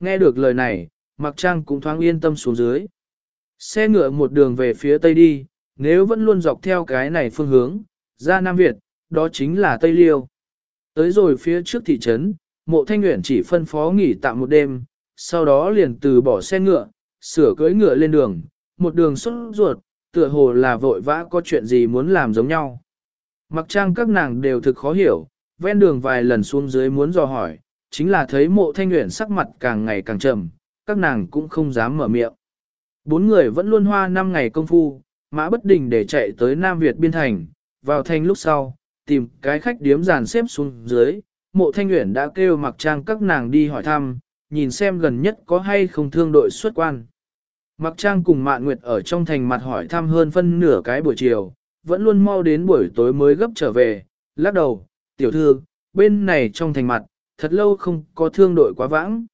Nghe được lời này, Mặc Trang cũng thoáng yên tâm xuống dưới. Xe ngựa một đường về phía tây đi, nếu vẫn luôn dọc theo cái này phương hướng, ra Nam Việt, đó chính là Tây Liêu. Tới rồi phía trước thị trấn, mộ thanh nguyện chỉ phân phó nghỉ tạm một đêm, sau đó liền từ bỏ xe ngựa, sửa cưỡi ngựa lên đường, một đường xuất ruột, tựa hồ là vội vã có chuyện gì muốn làm giống nhau. Mặc trang các nàng đều thực khó hiểu, ven đường vài lần xuống dưới muốn dò hỏi, chính là thấy mộ thanh nguyện sắc mặt càng ngày càng trầm, các nàng cũng không dám mở miệng. Bốn người vẫn luôn hoa năm ngày công phu, mã bất đình để chạy tới Nam Việt biên thành, vào thành lúc sau, tìm cái khách điếm dàn xếp xuống dưới, mộ thanh nguyện đã kêu mặc trang các nàng đi hỏi thăm, nhìn xem gần nhất có hay không thương đội xuất quan. Mặc trang cùng mạn nguyệt ở trong thành mặt hỏi thăm hơn phân nửa cái buổi chiều, vẫn luôn mau đến buổi tối mới gấp trở về, lắc đầu, tiểu thư, bên này trong thành mặt, thật lâu không có thương đội quá vãng.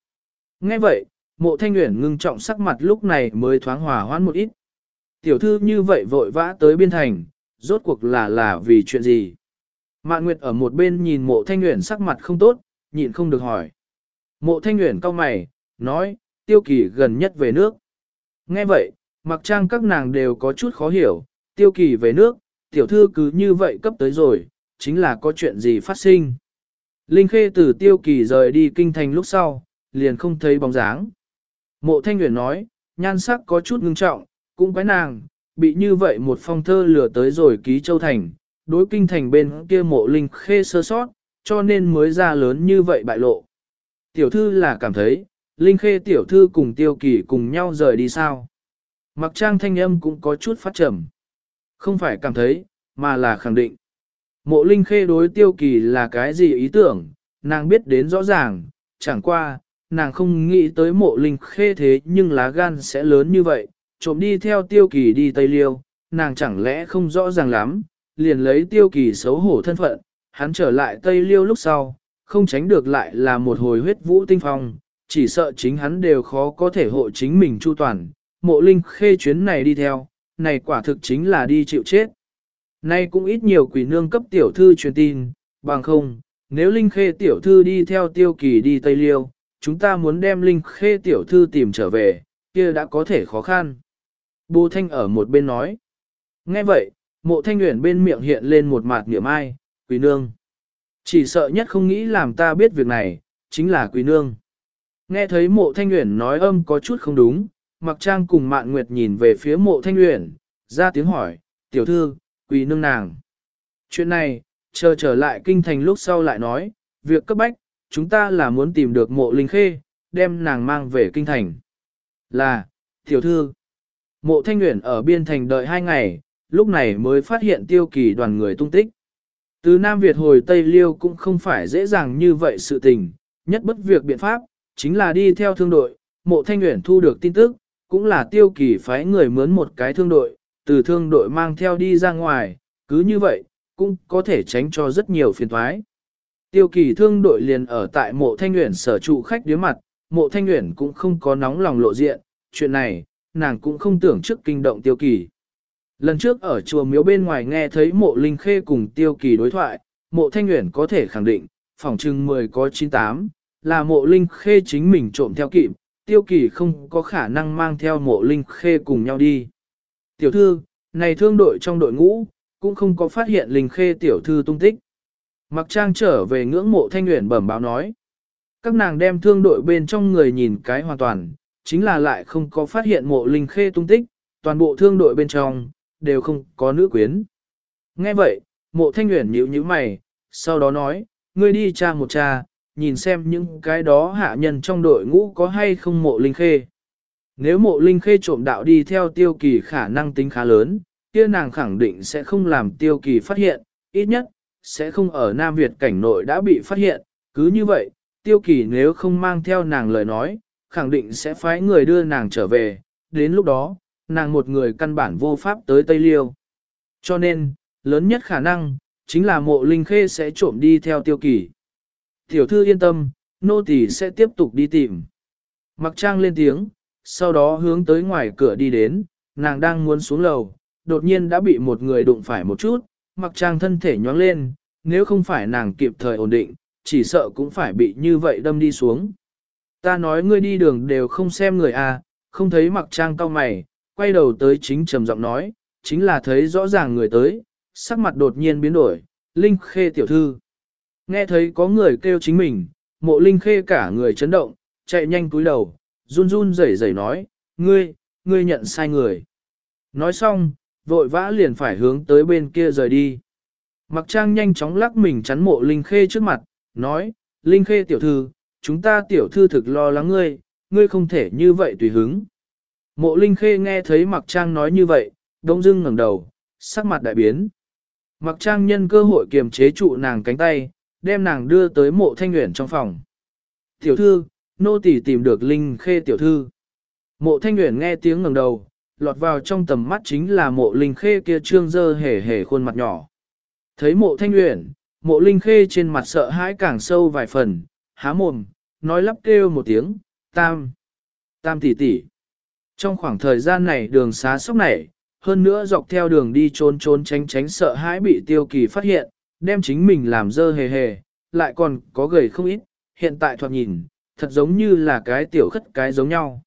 Nghe vậy, mộ thanh nguyện ngưng trọng sắc mặt lúc này mới thoáng hòa hoãn một ít. Tiểu thư như vậy vội vã tới biên thành, rốt cuộc là là vì chuyện gì? Mạn Nguyệt ở một bên nhìn mộ thanh nguyện sắc mặt không tốt, nhịn không được hỏi. Mộ thanh nguyện cau mày, nói, tiêu kỳ gần nhất về nước. Nghe vậy, mặc trang các nàng đều có chút khó hiểu, tiêu kỳ về nước, tiểu thư cứ như vậy cấp tới rồi, chính là có chuyện gì phát sinh. Linh Khê từ tiêu kỳ rời đi kinh thành lúc sau, liền không thấy bóng dáng. Mộ thanh nguyện nói, nhan sắc có chút ngưng trọng, cũng quái nàng, bị như vậy một phong thơ lừa tới rồi ký châu thành, đối kinh thành bên kia mộ Linh Khê sơ sót, cho nên mới ra lớn như vậy bại lộ. Tiểu thư là cảm thấy, Linh Khê tiểu thư cùng tiêu kỳ cùng nhau rời đi sao. Mặc trang thanh âm cũng có chút phát trầm. Không phải cảm thấy, mà là khẳng định. Mộ Linh Khê đối tiêu kỳ là cái gì ý tưởng, nàng biết đến rõ ràng, chẳng qua, nàng không nghĩ tới mộ Linh Khê thế nhưng lá gan sẽ lớn như vậy, trộm đi theo tiêu kỳ đi Tây Liêu, nàng chẳng lẽ không rõ ràng lắm, liền lấy tiêu kỳ xấu hổ thân phận, hắn trở lại Tây Liêu lúc sau, không tránh được lại là một hồi huyết vũ tinh phong, chỉ sợ chính hắn đều khó có thể hộ chính mình chu toàn, mộ linh khê chuyến này đi theo, này quả thực chính là đi chịu chết. Nay cũng ít nhiều quỷ nương cấp tiểu thư truyền tin, bằng không, nếu linh khê tiểu thư đi theo tiêu kỳ đi Tây Liêu, chúng ta muốn đem linh khê tiểu thư tìm trở về, kia đã có thể khó khăn. Bồ Thanh ở một bên nói. Nghe vậy, mộ thanh nguyện bên miệng hiện lên một mặt niệm ai, quỷ nương. Chỉ sợ nhất không nghĩ làm ta biết việc này, chính là quỷ nương. Nghe thấy mộ thanh nguyện nói âm có chút không đúng, mặc trang cùng mạn nguyệt nhìn về phía mộ thanh nguyện, ra tiếng hỏi, tiểu thư, quỳ nương nàng. Chuyện này, chờ trở lại kinh thành lúc sau lại nói, việc cấp bách, chúng ta là muốn tìm được mộ linh khê, đem nàng mang về kinh thành. Là, tiểu thư, mộ thanh nguyện ở biên thành đợi hai ngày, lúc này mới phát hiện tiêu kỳ đoàn người tung tích. Từ Nam Việt hồi Tây Liêu cũng không phải dễ dàng như vậy sự tình, nhất bất việc biện pháp, chính là đi theo thương đội, mộ thanh nguyện thu được tin tức, cũng là tiêu kỳ phái người mướn một cái thương đội, từ thương đội mang theo đi ra ngoài, cứ như vậy, cũng có thể tránh cho rất nhiều phiền thoái. Tiêu kỳ thương đội liền ở tại mộ thanh nguyện sở trụ khách đứa mặt, mộ thanh nguyện cũng không có nóng lòng lộ diện, chuyện này, nàng cũng không tưởng trước kinh động tiêu kỳ. Lần trước ở chùa miếu bên ngoài nghe thấy mộ linh khê cùng tiêu kỳ đối thoại, mộ thanh nguyện có thể khẳng định, phòng trưng 10 có 98, là mộ linh khê chính mình trộm theo kịp, tiêu kỳ không có khả năng mang theo mộ linh khê cùng nhau đi. Tiểu thư, này thương đội trong đội ngũ, cũng không có phát hiện linh khê tiểu thư tung tích. Mặc trang trở về ngưỡng mộ thanh nguyện bẩm báo nói. Các nàng đem thương đội bên trong người nhìn cái hoàn toàn, chính là lại không có phát hiện mộ linh khê tung tích, toàn bộ thương đội bên trong, đều không có nữ quyến. Nghe vậy, mộ thanh nguyện nhíu nhíu mày, sau đó nói, ngươi đi tra một tra, nhìn xem những cái đó hạ nhân trong đội ngũ có hay không mộ linh khê. Nếu mộ linh khê trộm đạo đi theo tiêu kỳ khả năng tính khá lớn, kia nàng khẳng định sẽ không làm tiêu kỳ phát hiện, ít nhất, sẽ không ở Nam Việt cảnh nội đã bị phát hiện, cứ như vậy, tiêu kỳ nếu không mang theo nàng lời nói, khẳng định sẽ phái người đưa nàng trở về, đến lúc đó, nàng một người căn bản vô pháp tới Tây Liêu. Cho nên, lớn nhất khả năng, chính là mộ linh khê sẽ trộm đi theo tiêu kỳ. Tiểu thư yên tâm, nô tỳ sẽ tiếp tục đi tìm. Mặc trang lên tiếng, sau đó hướng tới ngoài cửa đi đến, nàng đang muốn xuống lầu, đột nhiên đã bị một người đụng phải một chút, mặc trang thân thể nhoáng lên, nếu không phải nàng kịp thời ổn định, chỉ sợ cũng phải bị như vậy đâm đi xuống. Ta nói ngươi đi đường đều không xem người à, không thấy mặc trang cao mày, quay đầu tới chính trầm giọng nói, chính là thấy rõ ràng người tới, sắc mặt đột nhiên biến đổi, Linh Khê tiểu thư. Nghe thấy có người kêu chính mình, mộ Linh Khê cả người chấn động, chạy nhanh cúi đầu, run run rẩy rẩy nói, ngươi, ngươi nhận sai người. Nói xong, vội vã liền phải hướng tới bên kia rời đi. Mặc trang nhanh chóng lắc mình chắn mộ Linh Khê trước mặt, nói, Linh Khê tiểu thư, chúng ta tiểu thư thực lo lắng ngươi, ngươi không thể như vậy tùy hứng. Mộ Linh Khê nghe thấy Mặc Trang nói như vậy, đông dưng ngẩng đầu, sắc mặt đại biến. Mặc Trang nhân cơ hội kiềm chế trụ nàng cánh tay, đem nàng đưa tới mộ thanh nguyện trong phòng. Tiểu thư, nô tỳ tìm được Linh Khê tiểu thư. Mộ thanh nguyện nghe tiếng ngẩng đầu, lọt vào trong tầm mắt chính là mộ Linh Khê kia trương dơ hề hề khuôn mặt nhỏ. Thấy mộ thanh nguyện, mộ Linh Khê trên mặt sợ hãi càng sâu vài phần, há mồm, nói lắp kêu một tiếng, tam, tam tỷ tỷ. Trong khoảng thời gian này đường xá sốc này, hơn nữa dọc theo đường đi trốn trốn tránh tránh sợ hãi bị tiêu kỳ phát hiện, đem chính mình làm dơ hề hề, lại còn có gầy không ít, hiện tại thoạt nhìn, thật giống như là cái tiểu khất cái giống nhau.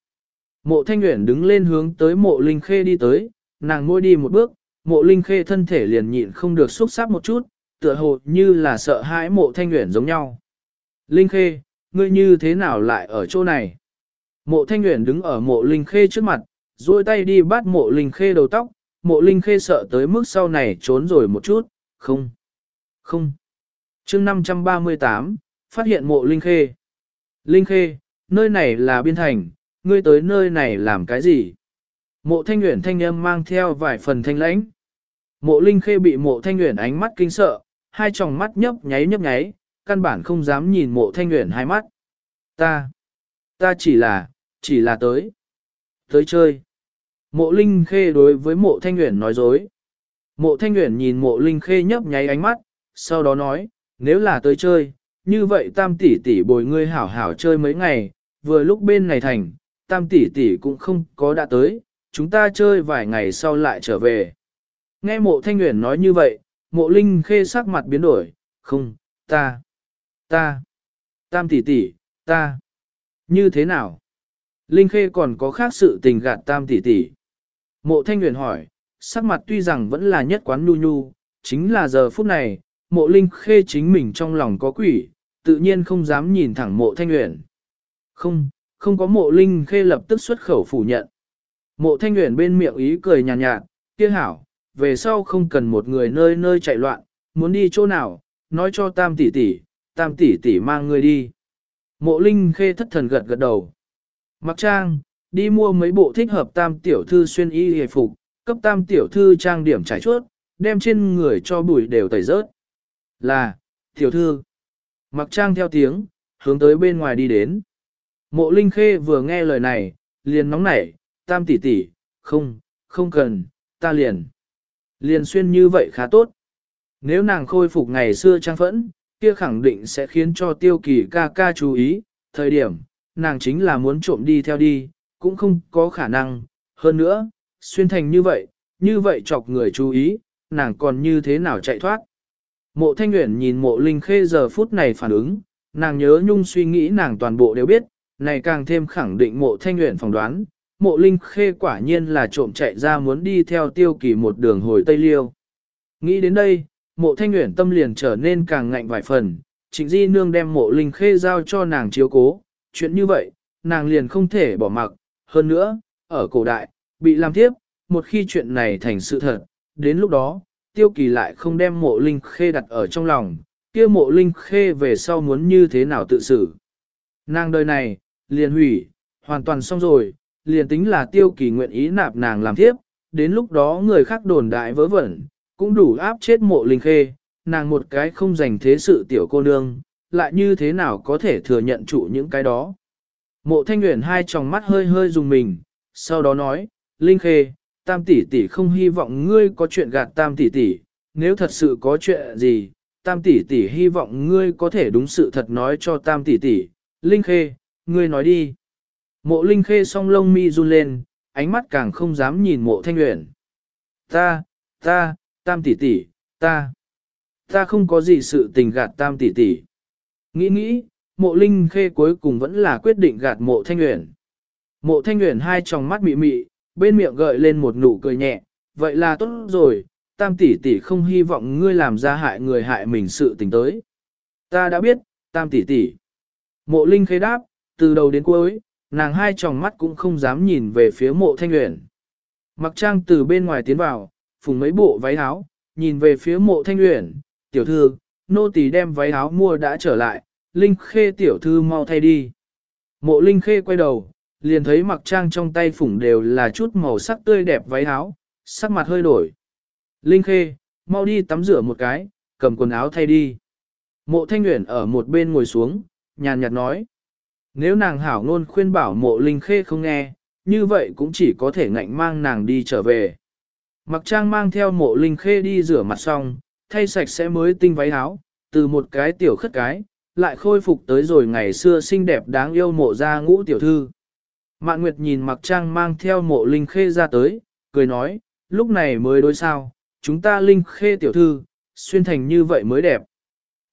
Mộ thanh Uyển đứng lên hướng tới mộ linh khê đi tới, nàng ngôi đi một bước, mộ linh khê thân thể liền nhịn không được xúc sáp một chút, tựa hồ như là sợ hãi mộ thanh Uyển giống nhau. Linh khê, ngươi như thế nào lại ở chỗ này? Mộ thanh Uyển đứng ở mộ linh khê trước mặt, duỗi tay đi bắt mộ linh khê đầu tóc, mộ linh khê sợ tới mức sau này trốn rồi một chút, không, không. chương 538, phát hiện mộ linh khê. Linh khê, nơi này là biên thành, ngươi tới nơi này làm cái gì? Mộ thanh nguyện thanh âm mang theo vài phần thanh lãnh. Mộ linh khê bị mộ thanh nguyện ánh mắt kinh sợ, hai tròng mắt nhấp nháy nhấp nháy, căn bản không dám nhìn mộ thanh nguyện hai mắt. Ta, ta chỉ là, chỉ là tới. Tới chơi. Mộ Linh Khê đối với mộ Thanh Nguyễn nói dối. Mộ Thanh Nguyễn nhìn mộ Linh Khê nhấp nháy ánh mắt, sau đó nói, nếu là tới chơi, như vậy tam tỷ tỷ bồi ngươi hảo hảo chơi mấy ngày, vừa lúc bên này thành, tam tỷ tỷ cũng không có đã tới, chúng ta chơi vài ngày sau lại trở về. Nghe mộ Thanh Nguyễn nói như vậy, mộ Linh Khê sắc mặt biến đổi, không, ta, ta, tam tỷ tỷ, ta, như thế nào? Linh Khê còn có khác sự tình gạt tam tỷ tỷ. Mộ Thanh nguyện hỏi, sắc mặt tuy rằng vẫn là nhất quán nhu nhu, chính là giờ phút này, mộ Linh Khê chính mình trong lòng có quỷ, tự nhiên không dám nhìn thẳng mộ Thanh uyển, Không, không có mộ Linh Khê lập tức xuất khẩu phủ nhận. Mộ Thanh uyển bên miệng ý cười nhàn nhạt, nhạt, kia hảo, về sau không cần một người nơi nơi chạy loạn, muốn đi chỗ nào, nói cho tam tỷ tỷ, tam tỷ tỷ mang người đi. Mộ Linh Khê thất thần gật gật đầu. Mặc trang, đi mua mấy bộ thích hợp tam tiểu thư xuyên y hề phục, cấp tam tiểu thư trang điểm trải chuốt, đem trên người cho bụi đều tẩy rớt. Là, tiểu thư. Mặc trang theo tiếng, hướng tới bên ngoài đi đến. Mộ Linh Khê vừa nghe lời này, liền nóng nảy, tam tỷ tỷ, không, không cần, ta liền. Liền xuyên như vậy khá tốt. Nếu nàng khôi phục ngày xưa trang phẫn, kia khẳng định sẽ khiến cho tiêu kỳ ca ca chú ý, thời điểm, nàng chính là muốn trộm đi theo đi, cũng không có khả năng, hơn nữa, xuyên thành như vậy, như vậy chọc người chú ý, nàng còn như thế nào chạy thoát. Mộ thanh Uyển nhìn mộ linh khê giờ phút này phản ứng, nàng nhớ nhung suy nghĩ nàng toàn bộ đều biết, này càng thêm khẳng định mộ thanh Uyển phỏng đoán, mộ linh khê quả nhiên là trộm chạy ra muốn đi theo tiêu kỳ một đường hồi Tây Liêu. Nghĩ đến đây, mộ thanh Uyển tâm liền trở nên càng ngạnh vài phần, trịnh di nương đem mộ linh khê giao cho nàng chiếu cố, chuyện như vậy, nàng liền không thể bỏ mặc, hơn nữa, ở cổ đại, bị làm tiếp, một khi chuyện này thành sự thật, đến lúc đó, tiêu kỳ lại không đem mộ linh khê đặt ở trong lòng, kia mộ linh khê về sau muốn như thế nào tự xử. Nàng đời này, liền hủy, hoàn toàn xong rồi, liền tính là tiêu kỳ nguyện ý nạp nàng làm thiếp. đến lúc đó người khác đồn đại vớ vẩn, cũng đủ áp chết mộ linh khê, nàng một cái không dành thế sự tiểu cô nương, lại như thế nào có thể thừa nhận chủ những cái đó. Mộ thanh nguyện hai tròng mắt hơi hơi dùng mình, sau đó nói, Linh Khê, tam tỷ tỷ không hy vọng ngươi có chuyện gạt tam tỷ tỷ, nếu thật sự có chuyện gì, tam tỷ tỷ hy vọng ngươi có thể đúng sự thật nói cho tam tỷ tỷ, Linh Khê, ngươi nói đi. Mộ Linh Khê song lông mi run lên, ánh mắt càng không dám nhìn mộ thanh nguyện. Ta, ta, tam tỷ tỷ, ta, ta không có gì sự tình gạt tam tỷ tỷ. Nghĩ nghĩ, mộ linh khê cuối cùng vẫn là quyết định gạt mộ thanh nguyện. Mộ thanh nguyện hai tròng mắt mị mị, bên miệng gợi lên một nụ cười nhẹ, vậy là tốt rồi, tam tỷ tỷ không hy vọng ngươi làm ra hại người hại mình sự tình tới. Ta đã biết, tam tỷ tỷ. Mộ linh khê đáp, từ đầu đến cuối, nàng hai tròng mắt cũng không dám nhìn về phía mộ thanh nguyện. Mặc trang từ bên ngoài tiến vào, phùng mấy bộ váy áo, nhìn về phía mộ thanh nguyện, tiểu thư, nô tỳ đem váy áo mua đã trở lại, linh khê tiểu thư mau thay đi. Mộ linh khê quay đầu, liền thấy mặc trang trong tay phủng đều là chút màu sắc tươi đẹp váy áo, sắc mặt hơi đổi. Linh khê, mau đi tắm rửa một cái, cầm quần áo thay đi. Mộ thanh Nguyễn ở một bên ngồi xuống, nhàn nhạt nói. Nếu nàng hảo ngôn khuyên bảo mộ linh khê không nghe, như vậy cũng chỉ có thể ngạnh mang nàng đi trở về. Mặc trang mang theo mộ linh khê đi rửa mặt xong, thay sạch sẽ mới tinh váy áo, từ một cái tiểu khất cái, lại khôi phục tới rồi ngày xưa xinh đẹp đáng yêu mộ ra ngũ tiểu thư. Mạn Nguyệt nhìn mặc trang mang theo mộ linh khê ra tới, cười nói, lúc này mới đối sao, chúng ta linh khê tiểu thư, xuyên thành như vậy mới đẹp.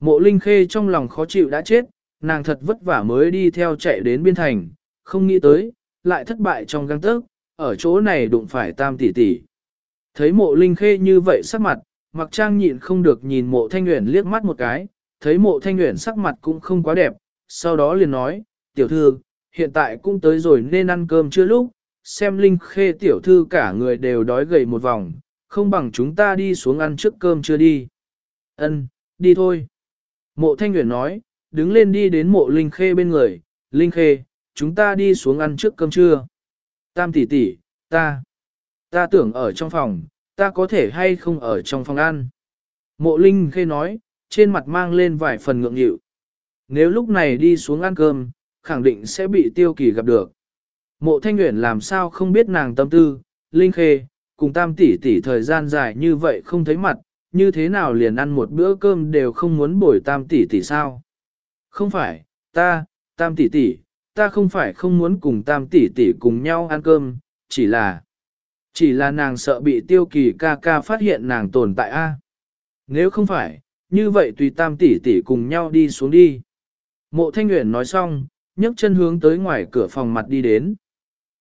Mộ linh khê trong lòng khó chịu đã chết, nàng thật vất vả mới đi theo chạy đến biên thành, không nghĩ tới, lại thất bại trong găng tớc, ở chỗ này đụng phải tam tỷ tỷ. Thấy mộ linh khê như vậy sắc mặt, mặc trang nhịn không được nhìn mộ thanh nguyện liếc mắt một cái, thấy mộ thanh nguyện sắc mặt cũng không quá đẹp, sau đó liền nói, tiểu thư, hiện tại cũng tới rồi nên ăn cơm chưa lúc, xem linh khê tiểu thư cả người đều đói gầy một vòng, không bằng chúng ta đi xuống ăn trước cơm chưa đi. Ân, đi thôi. Mộ thanh Nguyễn nói, đứng lên đi đến mộ linh khê bên người, linh khê, chúng ta đi xuống ăn trước cơm trưa. Tam tỷ tỷ, ta, ta tưởng ở trong phòng, ta có thể hay không ở trong phòng ăn. Mộ linh khê nói, trên mặt mang lên vài phần ngượng nghịu. Nếu lúc này đi xuống ăn cơm, khẳng định sẽ bị tiêu kỳ gặp được. Mộ thanh nguyện làm sao không biết nàng tâm tư, linh khê, cùng tam tỷ tỷ thời gian dài như vậy không thấy mặt, như thế nào liền ăn một bữa cơm đều không muốn bồi tam tỷ tỷ sao. Không phải, ta, tam tỷ tỷ, ta không phải không muốn cùng tam tỷ tỷ cùng nhau ăn cơm, chỉ là, chỉ là nàng sợ bị tiêu kỳ ca ca phát hiện nàng tồn tại a. Nếu không phải, như vậy tùy tam tỷ tỷ cùng nhau đi xuống đi. Mộ thanh nguyện nói xong, nhấc chân hướng tới ngoài cửa phòng mặt đi đến.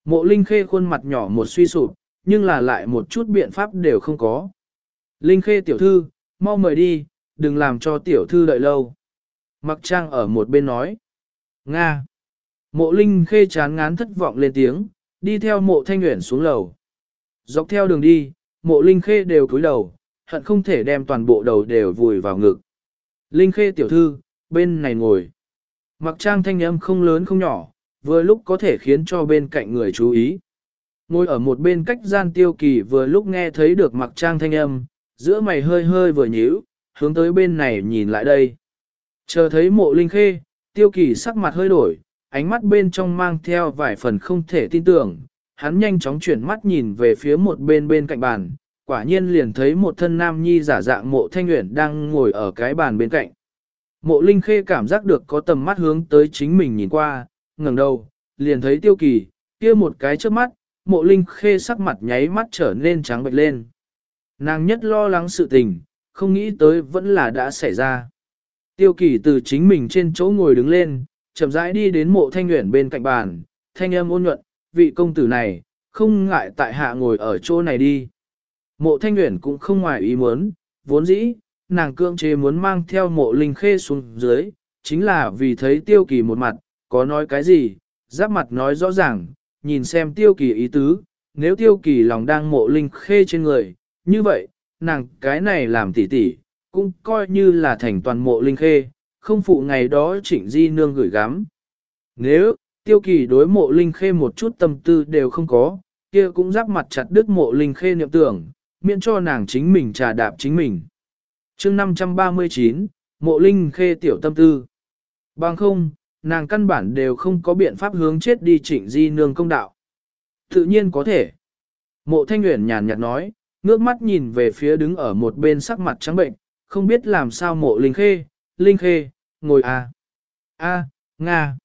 Mộ linh khê khuôn mặt nhỏ một suy sụp, nhưng là lại một chút biện pháp đều không có. Linh khê tiểu thư, mau mời đi, đừng làm cho tiểu thư đợi lâu. Mặc trang ở một bên nói. Nga. Mộ linh khê chán ngán thất vọng lên tiếng, đi theo mộ thanh nguyện xuống lầu. Dọc theo đường đi, mộ linh khê đều cúi đầu, hận không thể đem toàn bộ đầu đều vùi vào ngực. Linh khê tiểu thư, bên này ngồi. Mặc trang thanh âm không lớn không nhỏ, vừa lúc có thể khiến cho bên cạnh người chú ý. Ngồi ở một bên cách gian tiêu kỳ vừa lúc nghe thấy được mặc trang thanh âm, giữa mày hơi hơi vừa nhíu, hướng tới bên này nhìn lại đây. Chờ thấy mộ linh khê, tiêu kỳ sắc mặt hơi đổi, ánh mắt bên trong mang theo vài phần không thể tin tưởng, hắn nhanh chóng chuyển mắt nhìn về phía một bên bên cạnh bàn, quả nhiên liền thấy một thân nam nhi giả dạng mộ thanh nguyện đang ngồi ở cái bàn bên cạnh. Mộ linh khê cảm giác được có tầm mắt hướng tới chính mình nhìn qua, ngẩng đầu, liền thấy tiêu kỳ, kia một cái trước mắt, mộ linh khê sắc mặt nháy mắt trở nên trắng bệch lên. Nàng nhất lo lắng sự tình, không nghĩ tới vẫn là đã xảy ra. Tiêu kỳ từ chính mình trên chỗ ngồi đứng lên, chậm rãi đi đến mộ thanh nguyện bên cạnh bàn, thanh âm ôn nhuận, vị công tử này, không ngại tại hạ ngồi ở chỗ này đi. Mộ thanh nguyện cũng không ngoài ý muốn, vốn dĩ, nàng cưỡng chế muốn mang theo mộ linh khê xuống dưới, chính là vì thấy tiêu kỳ một mặt, có nói cái gì, giáp mặt nói rõ ràng, nhìn xem tiêu kỳ ý tứ, nếu tiêu kỳ lòng đang mộ linh khê trên người, như vậy, nàng cái này làm tỉ tỉ, cũng coi như là thành toàn mộ linh khê, không phụ ngày đó trịnh di nương gửi gắm. Nếu, tiêu kỳ đối mộ linh khê một chút tâm tư đều không có, kia cũng giáp mặt chặt đứt mộ linh khê niệm tưởng, miễn cho nàng chính mình trà đạp chính mình chương 539, mộ linh khê tiểu tâm tư. Bằng không, nàng căn bản đều không có biện pháp hướng chết đi trịnh di nương công đạo. Tự nhiên có thể. Mộ thanh nguyện nhàn nhạt nói, ngước mắt nhìn về phía đứng ở một bên sắc mặt trắng bệnh, không biết làm sao mộ linh khê, linh khê, ngồi à. a Nga.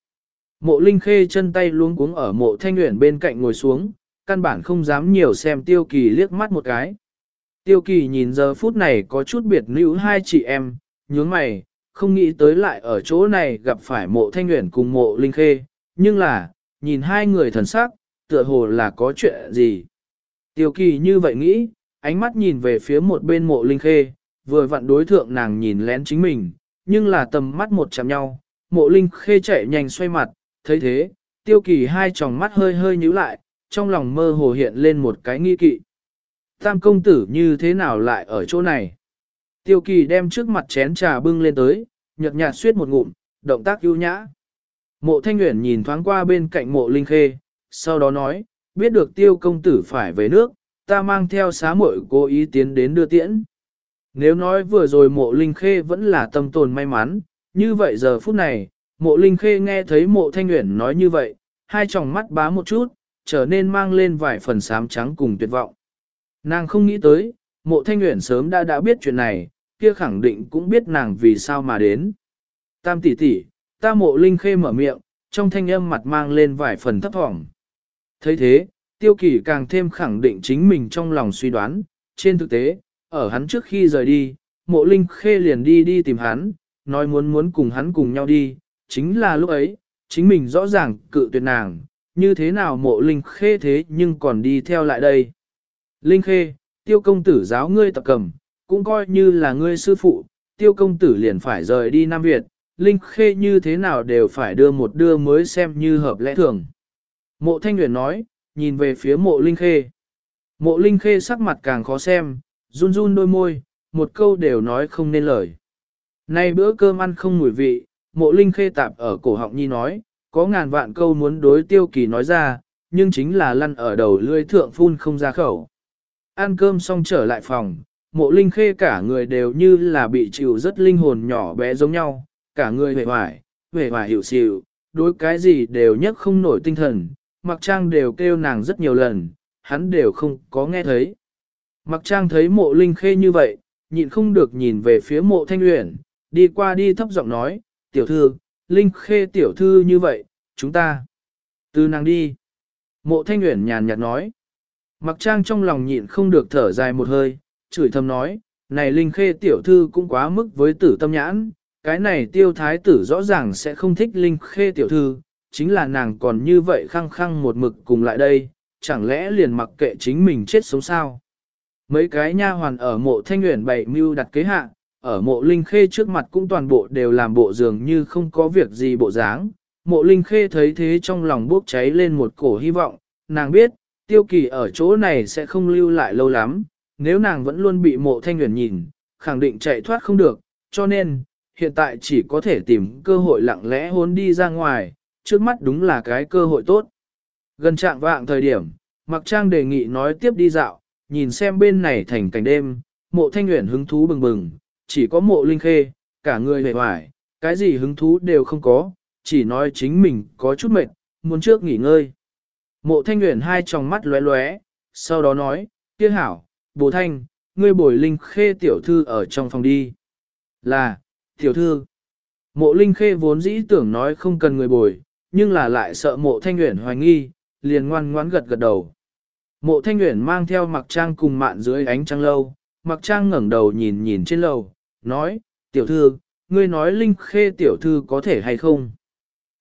Mộ linh khê chân tay luống cuống ở mộ thanh nguyện bên cạnh ngồi xuống, căn bản không dám nhiều xem tiêu kỳ liếc mắt một cái. Tiêu kỳ nhìn giờ phút này có chút biệt nữ hai chị em, nhướng mày, không nghĩ tới lại ở chỗ này gặp phải mộ thanh nguyện cùng mộ linh khê, nhưng là, nhìn hai người thần sắc, tựa hồ là có chuyện gì. Tiêu kỳ như vậy nghĩ, ánh mắt nhìn về phía một bên mộ linh khê, vừa vặn đối thượng nàng nhìn lén chính mình, nhưng là tầm mắt một chạm nhau, mộ linh khê chạy nhanh xoay mặt, thấy thế, tiêu kỳ hai tròng mắt hơi hơi nhíu lại, trong lòng mơ hồ hiện lên một cái nghi kỵ. Tam công tử như thế nào lại ở chỗ này? Tiêu kỳ đem trước mặt chén trà bưng lên tới, nhợt nhạt suyết một ngụm, động tác ưu nhã. Mộ thanh nguyện nhìn thoáng qua bên cạnh mộ linh khê, sau đó nói, biết được tiêu công tử phải về nước, ta mang theo xá muội cố ý tiến đến đưa tiễn. Nếu nói vừa rồi mộ linh khê vẫn là tâm tồn may mắn, như vậy giờ phút này, mộ linh khê nghe thấy mộ thanh nguyện nói như vậy, hai tròng mắt bá một chút, trở nên mang lên vài phần xám trắng cùng tuyệt vọng. Nàng không nghĩ tới, mộ thanh nguyện sớm đã đã biết chuyện này, kia khẳng định cũng biết nàng vì sao mà đến. Tam tỷ tỷ, ta mộ linh khê mở miệng, trong thanh âm mặt mang lên vài phần thấp thỏm. thấy thế, tiêu kỳ càng thêm khẳng định chính mình trong lòng suy đoán, trên thực tế, ở hắn trước khi rời đi, mộ linh khê liền đi đi tìm hắn, nói muốn muốn cùng hắn cùng nhau đi, chính là lúc ấy, chính mình rõ ràng cự tuyệt nàng, như thế nào mộ linh khê thế nhưng còn đi theo lại đây. Linh khê, tiêu công tử giáo ngươi tập cầm, cũng coi như là ngươi sư phụ, tiêu công tử liền phải rời đi Nam Việt, Linh khê như thế nào đều phải đưa một đưa mới xem như hợp lẽ thường. Mộ thanh Nguyễn nói, nhìn về phía mộ Linh khê. Mộ Linh khê sắc mặt càng khó xem, run run đôi môi, một câu đều nói không nên lời. Nay bữa cơm ăn không mùi vị, mộ Linh khê tạp ở cổ họng nhi nói, có ngàn vạn câu muốn đối tiêu kỳ nói ra, nhưng chính là lăn ở đầu lưỡi thượng phun không ra khẩu. Ăn cơm xong trở lại phòng, mộ linh khê cả người đều như là bị chịu rất linh hồn nhỏ bé giống nhau, cả người hề hoài, hề hoài hiểu xịu, đối cái gì đều nhất không nổi tinh thần, mặc trang đều kêu nàng rất nhiều lần, hắn đều không có nghe thấy. Mặc trang thấy mộ linh khê như vậy, nhịn không được nhìn về phía mộ thanh luyện, đi qua đi thấp giọng nói, tiểu thư, linh khê tiểu thư như vậy, chúng ta. Từ nàng đi. Mộ thanh luyện nhàn nhạt nói. Mặc trang trong lòng nhịn không được thở dài một hơi, chửi thầm nói, này linh khê tiểu thư cũng quá mức với tử tâm nhãn, cái này tiêu thái tử rõ ràng sẽ không thích linh khê tiểu thư, chính là nàng còn như vậy khăng khăng một mực cùng lại đây, chẳng lẽ liền mặc kệ chính mình chết sống sao. Mấy cái nha hoàn ở mộ thanh nguyện bày mưu đặt kế hạ, ở mộ linh khê trước mặt cũng toàn bộ đều làm bộ dường như không có việc gì bộ dáng. Mộ linh khê thấy thế trong lòng bốc cháy lên một cổ hy vọng, nàng biết, tiêu kỳ ở chỗ này sẽ không lưu lại lâu lắm, nếu nàng vẫn luôn bị mộ thanh nguyện nhìn, khẳng định chạy thoát không được, cho nên, hiện tại chỉ có thể tìm cơ hội lặng lẽ hôn đi ra ngoài, trước mắt đúng là cái cơ hội tốt. Gần trạng vạng thời điểm, Mặc Trang đề nghị nói tiếp đi dạo, nhìn xem bên này thành cảnh đêm, mộ thanh nguyện hứng thú bừng bừng, chỉ có mộ linh khê, cả người hề hoài, cái gì hứng thú đều không có, chỉ nói chính mình có chút mệt, muốn trước nghỉ ngơi. Mộ thanh nguyện hai tròng mắt lóe lóe, sau đó nói, kia hảo, bồ thanh, ngươi bồi linh khê tiểu thư ở trong phòng đi. Là, tiểu thư. Mộ linh khê vốn dĩ tưởng nói không cần người bồi, nhưng là lại sợ mộ thanh nguyện hoài nghi, liền ngoan ngoãn gật gật đầu. Mộ thanh nguyện mang theo mặc trang cùng mạn dưới ánh trăng lâu, mặc trang ngẩng đầu nhìn nhìn trên lầu, nói, tiểu thư, ngươi nói Linh Khê tiểu thư có thể hay không?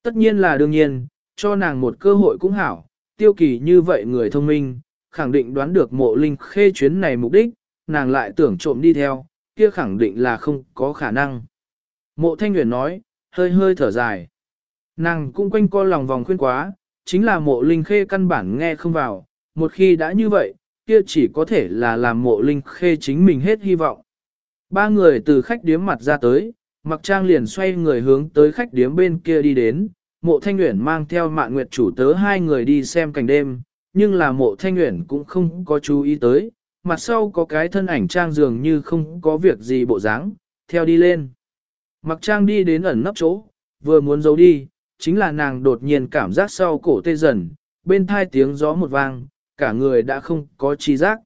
Tất nhiên là đương nhiên, cho nàng một cơ hội cũng hảo, tiêu kỳ như vậy người thông minh, khẳng định đoán được mộ Linh Khê chuyến này mục đích, nàng lại tưởng trộm đi theo, kia khẳng định là không có khả năng. Mộ Thanh nguyện nói, hơi hơi thở dài. Nàng cũng quanh co lòng vòng khuyên quá, chính là mộ Linh Khê căn bản nghe không vào, một khi đã như vậy, kia chỉ có thể là làm mộ Linh Khê chính mình hết hy vọng. Ba người từ khách điếm mặt ra tới, mặc trang liền xoay người hướng tới khách điếm bên kia đi đến, mộ thanh uyển mang theo mạng nguyệt chủ tớ hai người đi xem cảnh đêm, nhưng là mộ thanh uyển cũng không có chú ý tới, mặt sau có cái thân ảnh trang dường như không có việc gì bộ dáng, theo đi lên. Mặc trang đi đến ẩn nấp chỗ, vừa muốn giấu đi, chính là nàng đột nhiên cảm giác sau cổ tê dần, bên thai tiếng gió một vang, cả người đã không có chi giác.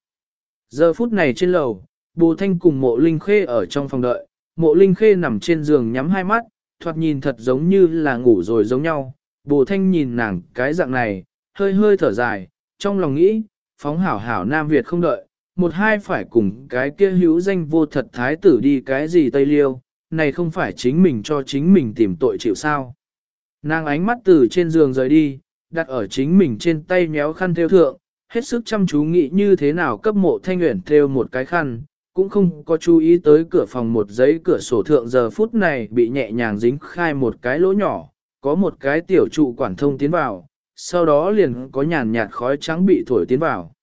Giờ phút này trên lầu, Bồ Thanh cùng mộ Linh Khê ở trong phòng đợi, mộ Linh Khê nằm trên giường nhắm hai mắt, thoạt nhìn thật giống như là ngủ rồi giống nhau. Bồ Thanh nhìn nàng cái dạng này, hơi hơi thở dài, trong lòng nghĩ, phóng hảo hảo Nam Việt không đợi, một hai phải cùng cái kia hữu danh vô thật thái tử đi cái gì Tây Liêu, này không phải chính mình cho chính mình tìm tội chịu sao. Nàng ánh mắt từ trên giường rời đi, đặt ở chính mình trên tay méo khăn theo thượng, hết sức chăm chú nghĩ như thế nào cấp mộ thanh nguyện theo một cái khăn, cũng không có chú ý tới cửa phòng một giấy cửa sổ thượng giờ phút này bị nhẹ nhàng dính khai một cái lỗ nhỏ, có một cái tiểu trụ quản thông tiến vào, sau đó liền có nhàn nhạt khói trắng bị thổi tiến vào.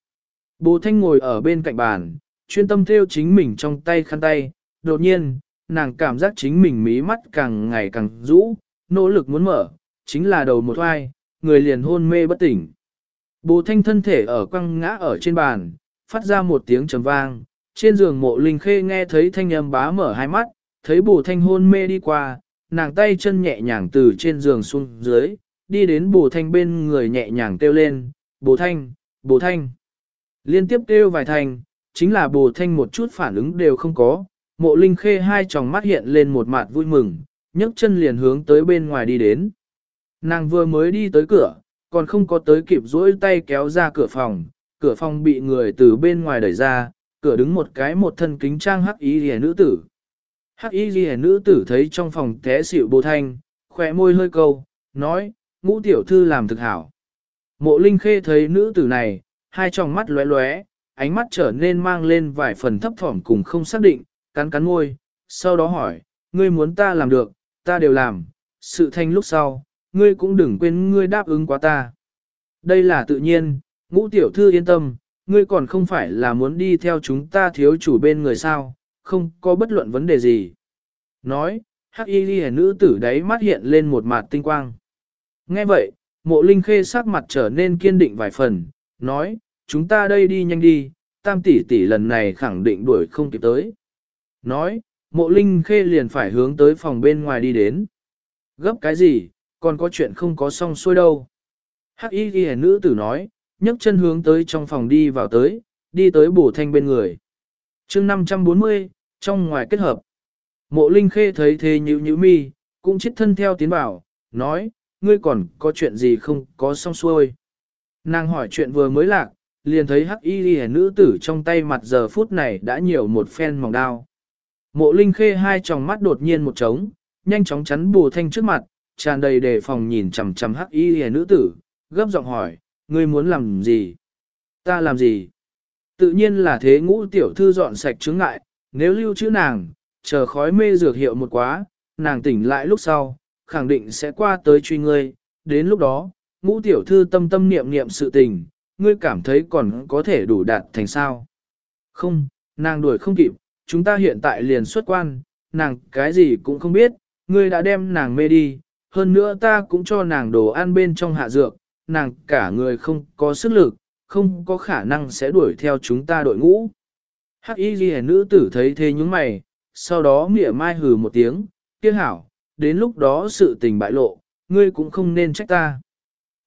Bố Thanh ngồi ở bên cạnh bàn, chuyên tâm theo chính mình trong tay khăn tay, đột nhiên, nàng cảm giác chính mình mí mắt càng ngày càng rũ, nỗ lực muốn mở, chính là đầu một oai, người liền hôn mê bất tỉnh. Bố Thanh thân thể ở quăng ngã ở trên bàn, phát ra một tiếng trầm vang, trên giường mộ linh khê nghe thấy thanh âm bá mở hai mắt, thấy bù Thanh hôn mê đi qua, nàng tay chân nhẹ nhàng từ trên giường xuống dưới, đi đến bù Thanh bên người nhẹ nhàng kêu lên, bù Thanh, bù Thanh. Liên tiếp kêu vài thành, chính là bù thanh một chút phản ứng đều không có, mộ linh khê hai tròng mắt hiện lên một mặt vui mừng, nhấc chân liền hướng tới bên ngoài đi đến. Nàng vừa mới đi tới cửa, còn không có tới kịp duỗi tay kéo ra cửa phòng, cửa phòng bị người từ bên ngoài đẩy ra, cửa đứng một cái một thân kính trang hắc y rìa nữ tử. Hắc y rìa nữ tử thấy trong phòng té xịu bồ thanh, khỏe môi hơi câu, nói, ngũ tiểu thư làm thực hảo. Mộ linh khê thấy nữ tử này, hai tròng mắt lóe lóe, ánh mắt trở nên mang lên vài phần thấp thỏm cùng không xác định, cắn cắn môi, sau đó hỏi, ngươi muốn ta làm được, ta đều làm, sự thanh lúc sau, ngươi cũng đừng quên ngươi đáp ứng quá ta. Đây là tự nhiên, ngũ tiểu thư yên tâm, ngươi còn không phải là muốn đi theo chúng ta thiếu chủ bên người sao, không có bất luận vấn đề gì. Nói, hắc y ghi nữ tử đấy mắt hiện lên một mặt tinh quang. Nghe vậy, mộ linh khê sắc mặt trở nên kiên định vài phần, nói, chúng ta đây đi nhanh đi, tam tỷ tỷ lần này khẳng định đuổi không kịp tới. Nói, mộ linh khê liền phải hướng tới phòng bên ngoài đi đến. Gấp cái gì, còn có chuyện không có xong xuôi đâu. Hắc y ghi nữ tử nói, nhấc chân hướng tới trong phòng đi vào tới, đi tới bổ thanh bên người. chương 540, trong ngoài kết hợp. Mộ linh khê thấy thế nhữ nhữ mi, cũng chết thân theo tiến bảo, nói, ngươi còn có chuyện gì không có xong xuôi. Nàng hỏi chuyện vừa mới lạc, liền thấy hắc y ghi nữ tử trong tay mặt giờ phút này đã nhiều một phen mỏng đao. Mộ linh khê hai tròng mắt đột nhiên một trống, nhanh chóng chắn bù thanh trước mặt, tràn đầy đề phòng nhìn chằm chằm hắc y ghi nữ tử, gấp giọng hỏi, ngươi muốn làm gì? Ta làm gì? Tự nhiên là thế ngũ tiểu thư dọn sạch chứng ngại, nếu lưu chữ nàng, chờ khói mê dược hiệu một quá, nàng tỉnh lại lúc sau, khẳng định sẽ qua tới truy ngươi, đến lúc đó, ngũ tiểu thư tâm tâm niệm niệm sự tình, ngươi cảm thấy còn có thể đủ đạt thành sao. Không, nàng đuổi không kịp, chúng ta hiện tại liền xuất quan, nàng cái gì cũng không biết, ngươi đã đem nàng mê đi, hơn nữa ta cũng cho nàng đồ ăn bên trong hạ dược, nàng cả người không có sức lực, không có khả năng sẽ đuổi theo chúng ta đội ngũ. Hắc y ghi nữ tử thấy thế những mày, sau đó mỉa mai hừ một tiếng, kia hảo, đến lúc đó sự tình bại lộ, ngươi cũng không nên trách ta.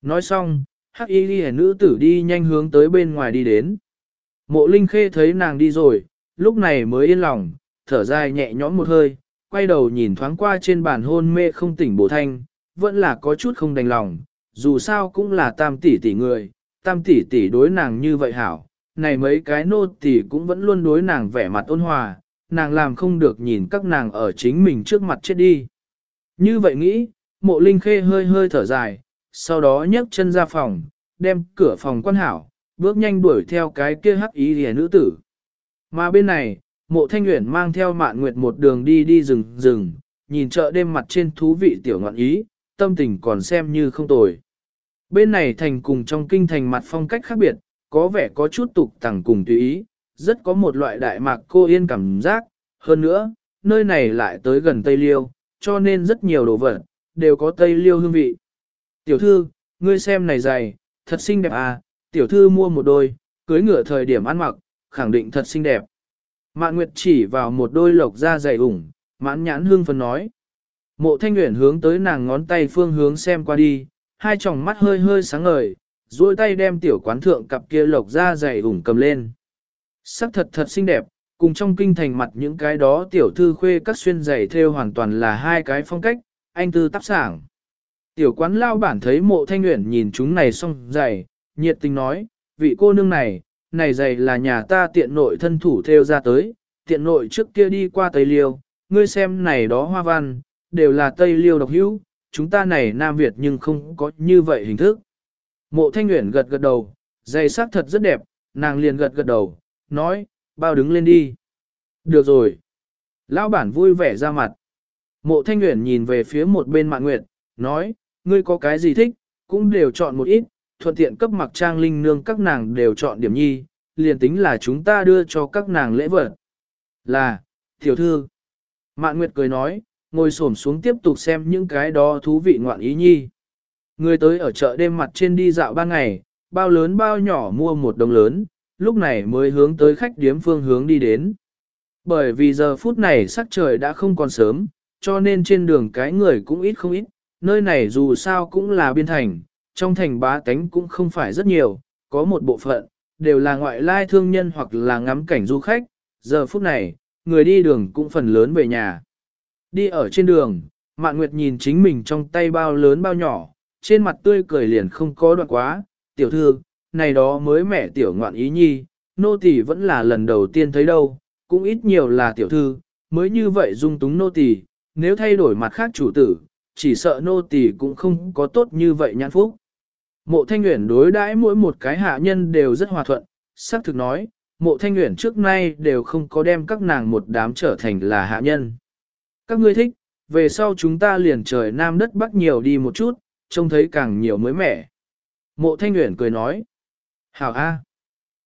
Nói xong, hắc y ghi nữ tử đi nhanh hướng tới bên ngoài đi đến. Mộ linh khê thấy nàng đi rồi, lúc này mới yên lòng, thở dài nhẹ nhõm một hơi, quay đầu nhìn thoáng qua trên bàn hôn mê không tỉnh bổ thanh, vẫn là có chút không đành lòng, dù sao cũng là tam tỷ tỷ người, tam tỷ tỷ đối nàng như vậy hảo, này mấy cái nô tỷ cũng vẫn luôn đối nàng vẻ mặt ôn hòa, nàng làm không được nhìn các nàng ở chính mình trước mặt chết đi. Như vậy nghĩ, mộ linh khê hơi hơi thở dài, sau đó nhấc chân ra phòng, đem cửa phòng quan hảo, bước nhanh đuổi theo cái kia hắc ý rìa nữ tử. Mà bên này, mộ thanh nguyện mang theo mạn nguyệt một đường đi đi rừng rừng, nhìn chợ đêm mặt trên thú vị tiểu ngọn ý, tâm tình còn xem như không tồi. Bên này thành cùng trong kinh thành mặt phong cách khác biệt, có vẻ có chút tục tẳng cùng tùy ý, rất có một loại đại mạc cô yên cảm giác, hơn nữa, nơi này lại tới gần Tây Liêu, cho nên rất nhiều đồ vật, đều có Tây Liêu hương vị. Tiểu thư, ngươi xem này dày, thật xinh đẹp à, tiểu thư mua một đôi, cưới ngựa thời điểm ăn mặc, khẳng định thật xinh đẹp. Mạn Nguyệt chỉ vào một đôi lộc da dày ủng, mãn nhãn hương phân nói. Mộ thanh nguyện hướng tới nàng ngón tay phương hướng xem qua đi, hai tròng mắt hơi hơi sáng ngời, duỗi tay đem tiểu quán thượng cặp kia lộc da dày ủng cầm lên. Sắc thật thật xinh đẹp, cùng trong kinh thành mặt những cái đó tiểu thư khuê các xuyên giày theo hoàn toàn là hai cái phong cách, anh tư tác sảng. Tiểu quán lao bản thấy mộ thanh nguyện nhìn chúng này xong giày, nhiệt tình nói, vị cô nương này, này giày là nhà ta tiện nội thân thủ theo ra tới, tiện nội trước kia đi qua Tây Liêu, ngươi xem này đó hoa văn, đều là Tây Liêu độc hữu, chúng ta này Nam Việt nhưng không có như vậy hình thức. Mộ Thanh Nguyễn gật gật đầu, giày sắc thật rất đẹp, nàng liền gật gật đầu, nói, bao đứng lên đi. Được rồi. Lão bản vui vẻ ra mặt. Mộ Thanh Nguyễn nhìn về phía một bên mạng nguyệt, nói, ngươi có cái gì thích, cũng đều chọn một ít, thuận tiện cấp mặc trang linh nương các nàng đều chọn điểm nhi, liền tính là chúng ta đưa cho các nàng lễ vật. Là, tiểu thư. Mạn Nguyệt cười nói, ngồi xổm xuống tiếp tục xem những cái đó thú vị ngoạn ý nhi. Người tới ở chợ đêm mặt trên đi dạo ba ngày, bao lớn bao nhỏ mua một đồng lớn, lúc này mới hướng tới khách điếm phương hướng đi đến. Bởi vì giờ phút này sắc trời đã không còn sớm, cho nên trên đường cái người cũng ít không ít, nơi này dù sao cũng là biên thành, trong thành bá tánh cũng không phải rất nhiều, có một bộ phận, đều là ngoại lai thương nhân hoặc là ngắm cảnh du khách, giờ phút này, người đi đường cũng phần lớn về nhà. Đi ở trên đường, Mạn Nguyệt nhìn chính mình trong tay bao lớn bao nhỏ, trên mặt tươi cười liền không có đoạn quá, tiểu thư, này đó mới mẹ tiểu ngoạn ý nhi, nô tỳ vẫn là lần đầu tiên thấy đâu, cũng ít nhiều là tiểu thư, mới như vậy dung túng nô tỳ, nếu thay đổi mặt khác chủ tử, chỉ sợ nô tỳ cũng không có tốt như vậy nhãn phúc. Mộ thanh Uyển đối đãi mỗi một cái hạ nhân đều rất hòa thuận, xác thực nói, mộ thanh Uyển trước nay đều không có đem các nàng một đám trở thành là hạ nhân. Các ngươi thích, về sau chúng ta liền trời nam đất bắc nhiều đi một chút, trông thấy càng nhiều mới mẻ. Mộ thanh nguyễn cười nói. Hảo A.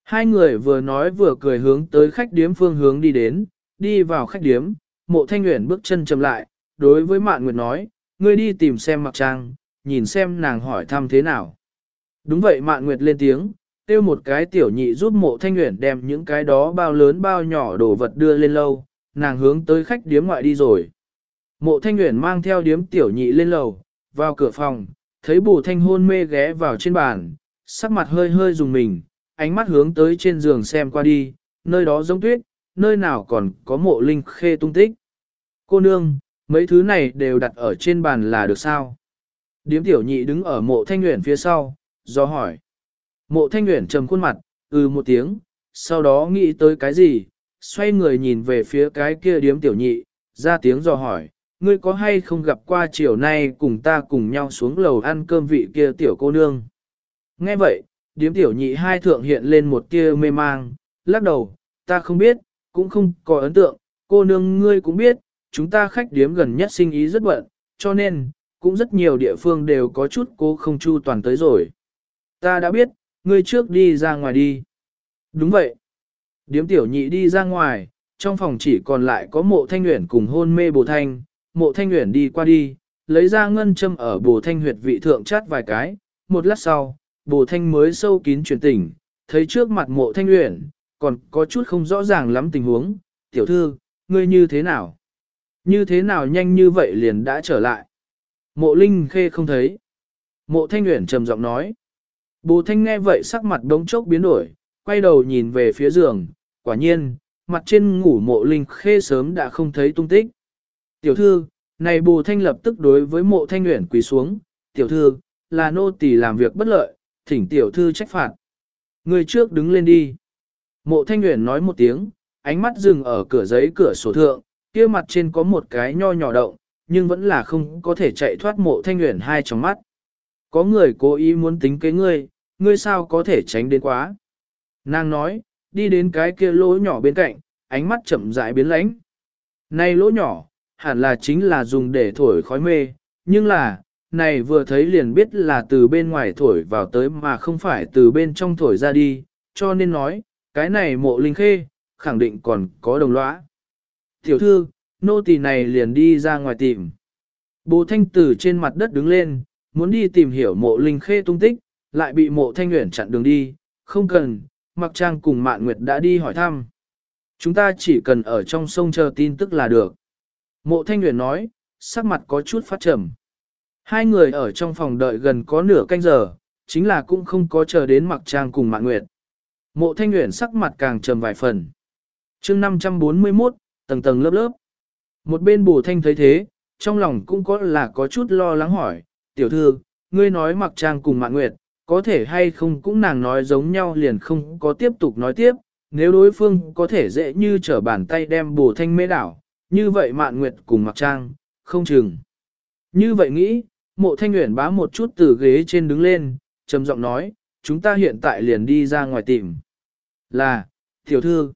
Hai người vừa nói vừa cười hướng tới khách điếm phương hướng đi đến, đi vào khách điếm, mộ thanh nguyễn bước chân chậm lại, đối với mạn nguyệt nói, ngươi đi tìm xem mặc trang, nhìn xem nàng hỏi thăm thế nào. Đúng vậy mạn nguyệt lên tiếng, tiêu một cái tiểu nhị giúp mộ thanh nguyễn đem những cái đó bao lớn bao nhỏ đồ vật đưa lên lâu, nàng hướng tới khách điếm ngoại đi rồi. Mộ thanh Uyển mang theo điếm tiểu nhị lên lầu, vào cửa phòng, thấy bù thanh hôn mê ghé vào trên bàn, sắc mặt hơi hơi dùng mình, ánh mắt hướng tới trên giường xem qua đi, nơi đó giống tuyết, nơi nào còn có mộ linh khê tung tích. Cô nương, mấy thứ này đều đặt ở trên bàn là được sao? Điếm tiểu nhị đứng ở mộ thanh nguyện phía sau, do hỏi. Mộ thanh nguyện trầm khuôn mặt, ừ một tiếng, sau đó nghĩ tới cái gì, xoay người nhìn về phía cái kia điếm tiểu nhị, ra tiếng dò hỏi, ngươi có hay không gặp qua chiều nay cùng ta cùng nhau xuống lầu ăn cơm vị kia tiểu cô nương. Nghe vậy, điếm tiểu nhị hai thượng hiện lên một tia mê mang, lắc đầu, ta không biết, cũng không có ấn tượng, cô nương ngươi cũng biết, chúng ta khách điếm gần nhất sinh ý rất bận, cho nên, cũng rất nhiều địa phương đều có chút cố không chu toàn tới rồi. Ta đã biết, ngươi trước đi ra ngoài đi. Đúng vậy. Điếm tiểu nhị đi ra ngoài, trong phòng chỉ còn lại có mộ thanh nguyện cùng hôn mê bồ thanh, mộ thanh Huyền đi qua đi, lấy ra ngân châm ở bồ thanh huyệt vị thượng chát vài cái, một lát sau, bồ thanh mới sâu kín chuyển tỉnh, thấy trước mặt mộ thanh Huyền còn có chút không rõ ràng lắm tình huống, tiểu thư, ngươi như thế nào? Như thế nào nhanh như vậy liền đã trở lại? Mộ linh khê không thấy. Mộ thanh Huyền trầm giọng nói. Bồ thanh nghe vậy sắc mặt đống chốc biến đổi, quay đầu nhìn về phía giường, quả nhiên, mặt trên ngủ mộ linh khê sớm đã không thấy tung tích. Tiểu thư, này bồ thanh lập tức đối với mộ thanh nguyện quỳ xuống, tiểu thư, là nô tỳ làm việc bất lợi, thỉnh tiểu thư trách phạt. Người trước đứng lên đi. Mộ thanh nguyện nói một tiếng, ánh mắt dừng ở cửa giấy cửa sổ thượng, kia mặt trên có một cái nho nhỏ động, nhưng vẫn là không có thể chạy thoát mộ thanh nguyện hai trong mắt. Có người cố ý muốn tính kế ngươi, ngươi sao có thể tránh đến quá. Nàng nói, đi đến cái kia lỗ nhỏ bên cạnh, ánh mắt chậm rãi biến lãnh. Này lỗ nhỏ, hẳn là chính là dùng để thổi khói mê, nhưng là, này vừa thấy liền biết là từ bên ngoài thổi vào tới mà không phải từ bên trong thổi ra đi, cho nên nói, cái này mộ linh khê, khẳng định còn có đồng lõa. Tiểu thư, nô tỳ này liền đi ra ngoài tìm. Bố thanh tử trên mặt đất đứng lên, muốn đi tìm hiểu mộ linh khê tung tích, lại bị mộ thanh nguyện chặn đường đi, không cần, mặc trang cùng mạn nguyệt đã đi hỏi thăm. Chúng ta chỉ cần ở trong sông chờ tin tức là được. Mộ thanh Uyển nói, sắc mặt có chút phát trầm. Hai người ở trong phòng đợi gần có nửa canh giờ, chính là cũng không có chờ đến mặc trang cùng mạn nguyệt. Mộ thanh Uyển sắc mặt càng trầm vài phần. chương 541, tầng tầng lớp lớp. Một bên bổ thanh thấy thế, trong lòng cũng có là có chút lo lắng hỏi, tiểu thư, ngươi nói mặc trang cùng mạn nguyệt, có thể hay không cũng nàng nói giống nhau liền không có tiếp tục nói tiếp, nếu đối phương có thể dễ như trở bàn tay đem bổ thanh mê đảo, như vậy mạn nguyệt cùng mặc trang, không chừng. Như vậy nghĩ, mộ thanh nguyện bá một chút từ ghế trên đứng lên, trầm giọng nói, chúng ta hiện tại liền đi ra ngoài tìm. Là, tiểu thư.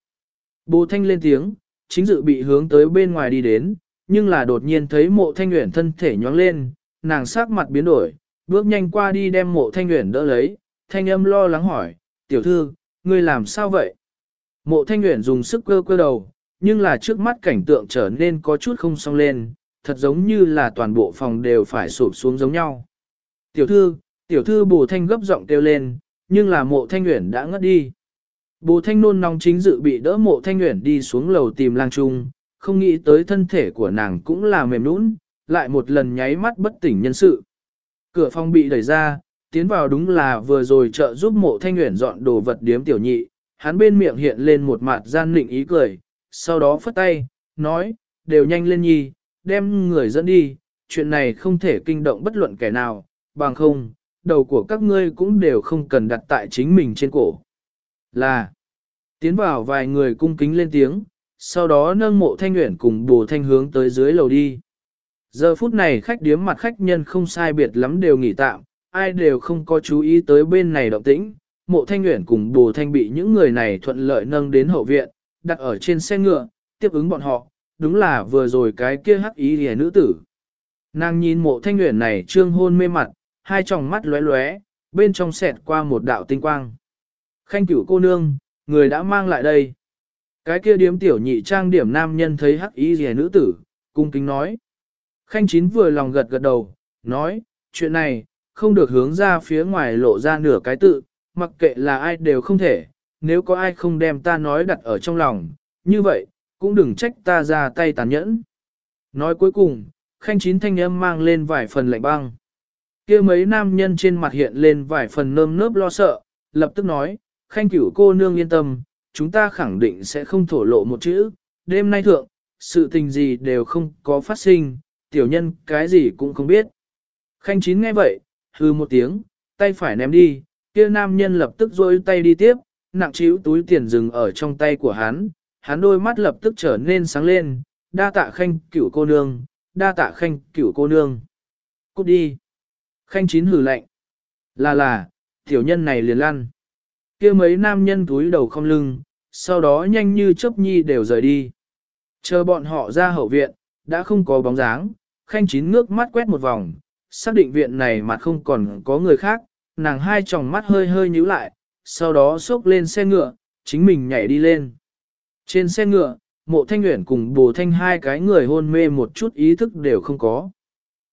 Bố thanh lên tiếng, chính dự bị hướng tới bên ngoài đi đến, nhưng là đột nhiên thấy mộ thanh nguyện thân thể nhoáng lên, nàng sắc mặt biến đổi, bước nhanh qua đi đem mộ thanh nguyện đỡ lấy, thanh âm lo lắng hỏi, tiểu thư, ngươi làm sao vậy? Mộ thanh nguyện dùng sức cơ cơ đầu, nhưng là trước mắt cảnh tượng trở nên có chút không song lên, thật giống như là toàn bộ phòng đều phải sụp xuống giống nhau. Tiểu thư, tiểu thư bồ thanh gấp giọng kêu lên, nhưng là mộ thanh nguyện đã ngất đi. Bồ thanh nôn nóng chính dự bị đỡ mộ thanh nguyện đi xuống lầu tìm lang trung, không nghĩ tới thân thể của nàng cũng là mềm nũng, lại một lần nháy mắt bất tỉnh nhân sự. Cửa phòng bị đẩy ra, tiến vào đúng là vừa rồi trợ giúp mộ thanh nguyện dọn đồ vật điếm tiểu nhị, hắn bên miệng hiện lên một mặt gian nịnh ý cười, sau đó phất tay, nói, đều nhanh lên nhi, đem người dẫn đi, chuyện này không thể kinh động bất luận kẻ nào, bằng không, đầu của các ngươi cũng đều không cần đặt tại chính mình trên cổ. Là, tiến vào vài người cung kính lên tiếng, sau đó nâng mộ thanh nguyện cùng bồ thanh hướng tới dưới lầu đi. Giờ phút này khách điếm mặt khách nhân không sai biệt lắm đều nghỉ tạm, ai đều không có chú ý tới bên này động tĩnh. Mộ thanh nguyện cùng bồ thanh bị những người này thuận lợi nâng đến hậu viện, đặt ở trên xe ngựa, tiếp ứng bọn họ, đúng là vừa rồi cái kia hắc ý hề nữ tử. Nàng nhìn mộ thanh nguyện này trương hôn mê mặt, hai tròng mắt lóe lóe, bên trong xẹt qua một đạo tinh quang. Khanh cửu cô nương, người đã mang lại đây. Cái kia điếm tiểu nhị trang điểm nam nhân thấy hắc ý rẻ nữ tử, cung kính nói. Khanh chín vừa lòng gật gật đầu, nói, chuyện này, không được hướng ra phía ngoài lộ ra nửa cái tự, mặc kệ là ai đều không thể, nếu có ai không đem ta nói đặt ở trong lòng, như vậy, cũng đừng trách ta ra tay tàn nhẫn. Nói cuối cùng, khanh chín thanh âm mang lên vài phần lạnh băng. kia mấy nam nhân trên mặt hiện lên vài phần nơm nớp lo sợ, lập tức nói, khanh cửu cô nương yên tâm, chúng ta khẳng định sẽ không thổ lộ một chữ, đêm nay thượng, sự tình gì đều không có phát sinh, tiểu nhân cái gì cũng không biết. Khanh chín nghe vậy, hư một tiếng, tay phải ném đi, kia nam nhân lập tức rôi tay đi tiếp, nặng chiếu túi tiền dừng ở trong tay của hắn, hắn đôi mắt lập tức trở nên sáng lên, đa tạ khanh cửu cô nương, đa tạ khanh cửu cô nương. Cút đi. Khanh chín hử lạnh. Là là, tiểu nhân này liền lăn. kia mấy nam nhân túi đầu không lưng, sau đó nhanh như chớp nhi đều rời đi. Chờ bọn họ ra hậu viện, đã không có bóng dáng, khanh chín ngước mắt quét một vòng, xác định viện này mà không còn có người khác, nàng hai tròng mắt hơi hơi nhíu lại, sau đó xốc lên xe ngựa, chính mình nhảy đi lên. Trên xe ngựa, mộ thanh nguyện cùng bồ thanh hai cái người hôn mê một chút ý thức đều không có.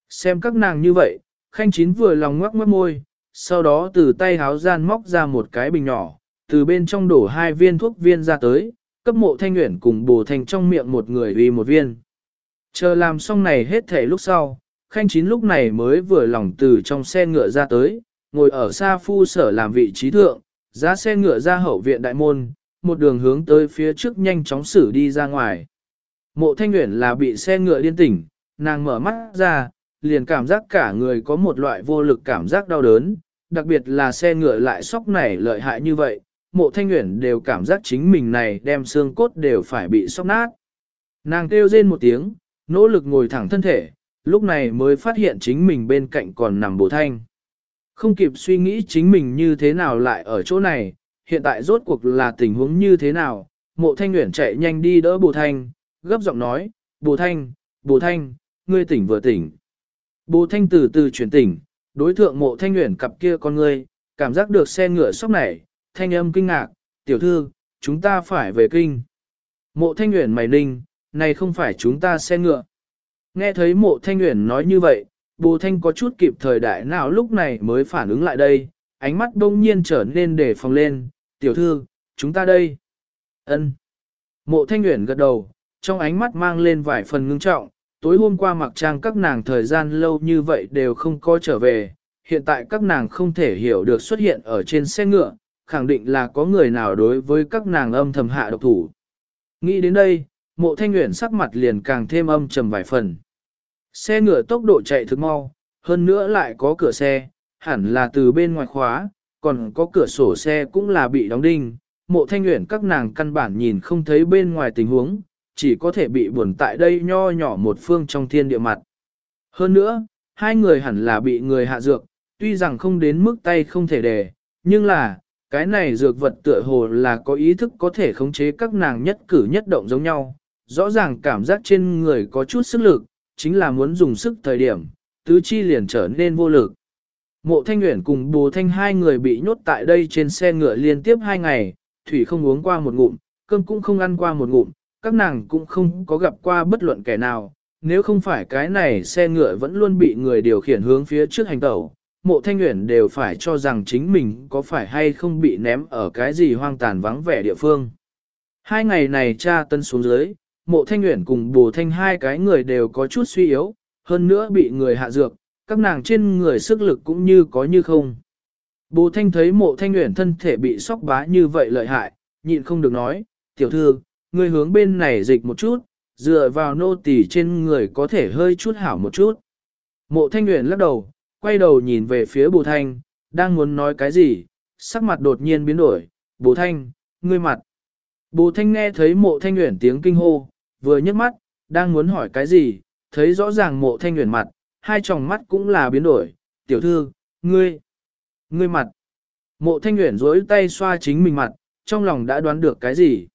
Xem các nàng như vậy, khanh chín vừa lòng ngoắc mất môi, sau đó từ tay háo gian móc ra một cái bình nhỏ, từ bên trong đổ hai viên thuốc viên ra tới, cấp mộ thanh nguyện cùng bồ thanh trong miệng một người uy một viên. Chờ làm xong này hết thể lúc sau, khanh chín lúc này mới vừa lòng từ trong xe ngựa ra tới, ngồi ở xa phu sở làm vị trí thượng, giá xe ngựa ra hậu viện đại môn, một đường hướng tới phía trước nhanh chóng xử đi ra ngoài. Mộ thanh nguyện là bị xe ngựa điên tỉnh, nàng mở mắt ra, liền cảm giác cả người có một loại vô lực cảm giác đau đớn, đặc biệt là xe ngựa lại sóc này lợi hại như vậy, mộ thanh nguyện đều cảm giác chính mình này đem xương cốt đều phải bị sóc nát. Nàng kêu rên một tiếng, nỗ lực ngồi thẳng thân thể, lúc này mới phát hiện chính mình bên cạnh còn nằm bồ thanh. Không kịp suy nghĩ chính mình như thế nào lại ở chỗ này, hiện tại rốt cuộc là tình huống như thế nào, mộ thanh nguyện chạy nhanh đi đỡ bồ thanh, gấp giọng nói, bồ thanh, bồ thanh, ngươi tỉnh vừa tỉnh. Bồ thanh từ từ chuyển tỉnh, đối thượng mộ thanh nguyện cặp kia con ngươi, cảm giác được xe ngựa sóc nảy, thanh âm kinh ngạc, tiểu thư, chúng ta phải về kinh. Mộ thanh nguyện mày ninh, này không phải chúng ta xe ngựa. Nghe thấy mộ thanh nguyện nói như vậy, bồ thanh có chút kịp thời đại nào lúc này mới phản ứng lại đây, ánh mắt đông nhiên trở nên để phòng lên, tiểu thư, chúng ta đây. ân Mộ thanh Nguyễn gật đầu, trong ánh mắt mang lên vài phần ngưng trọng, tối hôm qua mặc trang các nàng thời gian lâu như vậy đều không có trở về, hiện tại các nàng không thể hiểu được xuất hiện ở trên xe ngựa, khẳng định là có người nào đối với các nàng âm thầm hạ độc thủ. Nghĩ đến đây, mộ thanh nguyện sắc mặt liền càng thêm âm trầm vài phần. Xe ngựa tốc độ chạy thực mau, hơn nữa lại có cửa xe, hẳn là từ bên ngoài khóa, còn có cửa sổ xe cũng là bị đóng đinh. Mộ thanh nguyện các nàng căn bản nhìn không thấy bên ngoài tình huống, chỉ có thể bị buồn tại đây nho nhỏ một phương trong thiên địa mặt. Hơn nữa, hai người hẳn là bị người hạ dược, tuy rằng không đến mức tay không thể đề, nhưng là, cái này dược vật tựa hồ là có ý thức có thể khống chế các nàng nhất cử nhất động giống nhau, rõ ràng cảm giác trên người có chút sức lực, chính là muốn dùng sức thời điểm, tứ chi liền trở nên vô lực. Mộ Thanh Nguyễn cùng Bồ Thanh hai người bị nhốt tại đây trên xe ngựa liên tiếp hai ngày, thủy không uống qua một ngụm, cơm cũng không ăn qua một ngụm, các nàng cũng không có gặp qua bất luận kẻ nào, nếu không phải cái này xe ngựa vẫn luôn bị người điều khiển hướng phía trước hành tẩu, mộ thanh nguyện đều phải cho rằng chính mình có phải hay không bị ném ở cái gì hoang tàn vắng vẻ địa phương. Hai ngày này cha tân xuống dưới, mộ thanh Uyển cùng bồ thanh hai cái người đều có chút suy yếu, hơn nữa bị người hạ dược, các nàng trên người sức lực cũng như có như không. Bồ thanh thấy mộ thanh Uyển thân thể bị sóc bá như vậy lợi hại, nhịn không được nói, tiểu thư, người hướng bên này dịch một chút, dựa vào nô tỳ trên người có thể hơi chút hảo một chút. Mộ thanh Uyển lắc đầu, quay đầu nhìn về phía bồ thanh, đang muốn nói cái gì, sắc mặt đột nhiên biến đổi, bồ thanh, ngươi mặt. Bồ thanh nghe thấy mộ thanh Uyển tiếng kinh hô, vừa nhấc mắt, đang muốn hỏi cái gì, thấy rõ ràng mộ thanh nguyện mặt, hai tròng mắt cũng là biến đổi, tiểu thư, ngươi, ngươi mặt. Mộ thanh nguyện rối tay xoa chính mình mặt, trong lòng đã đoán được cái gì.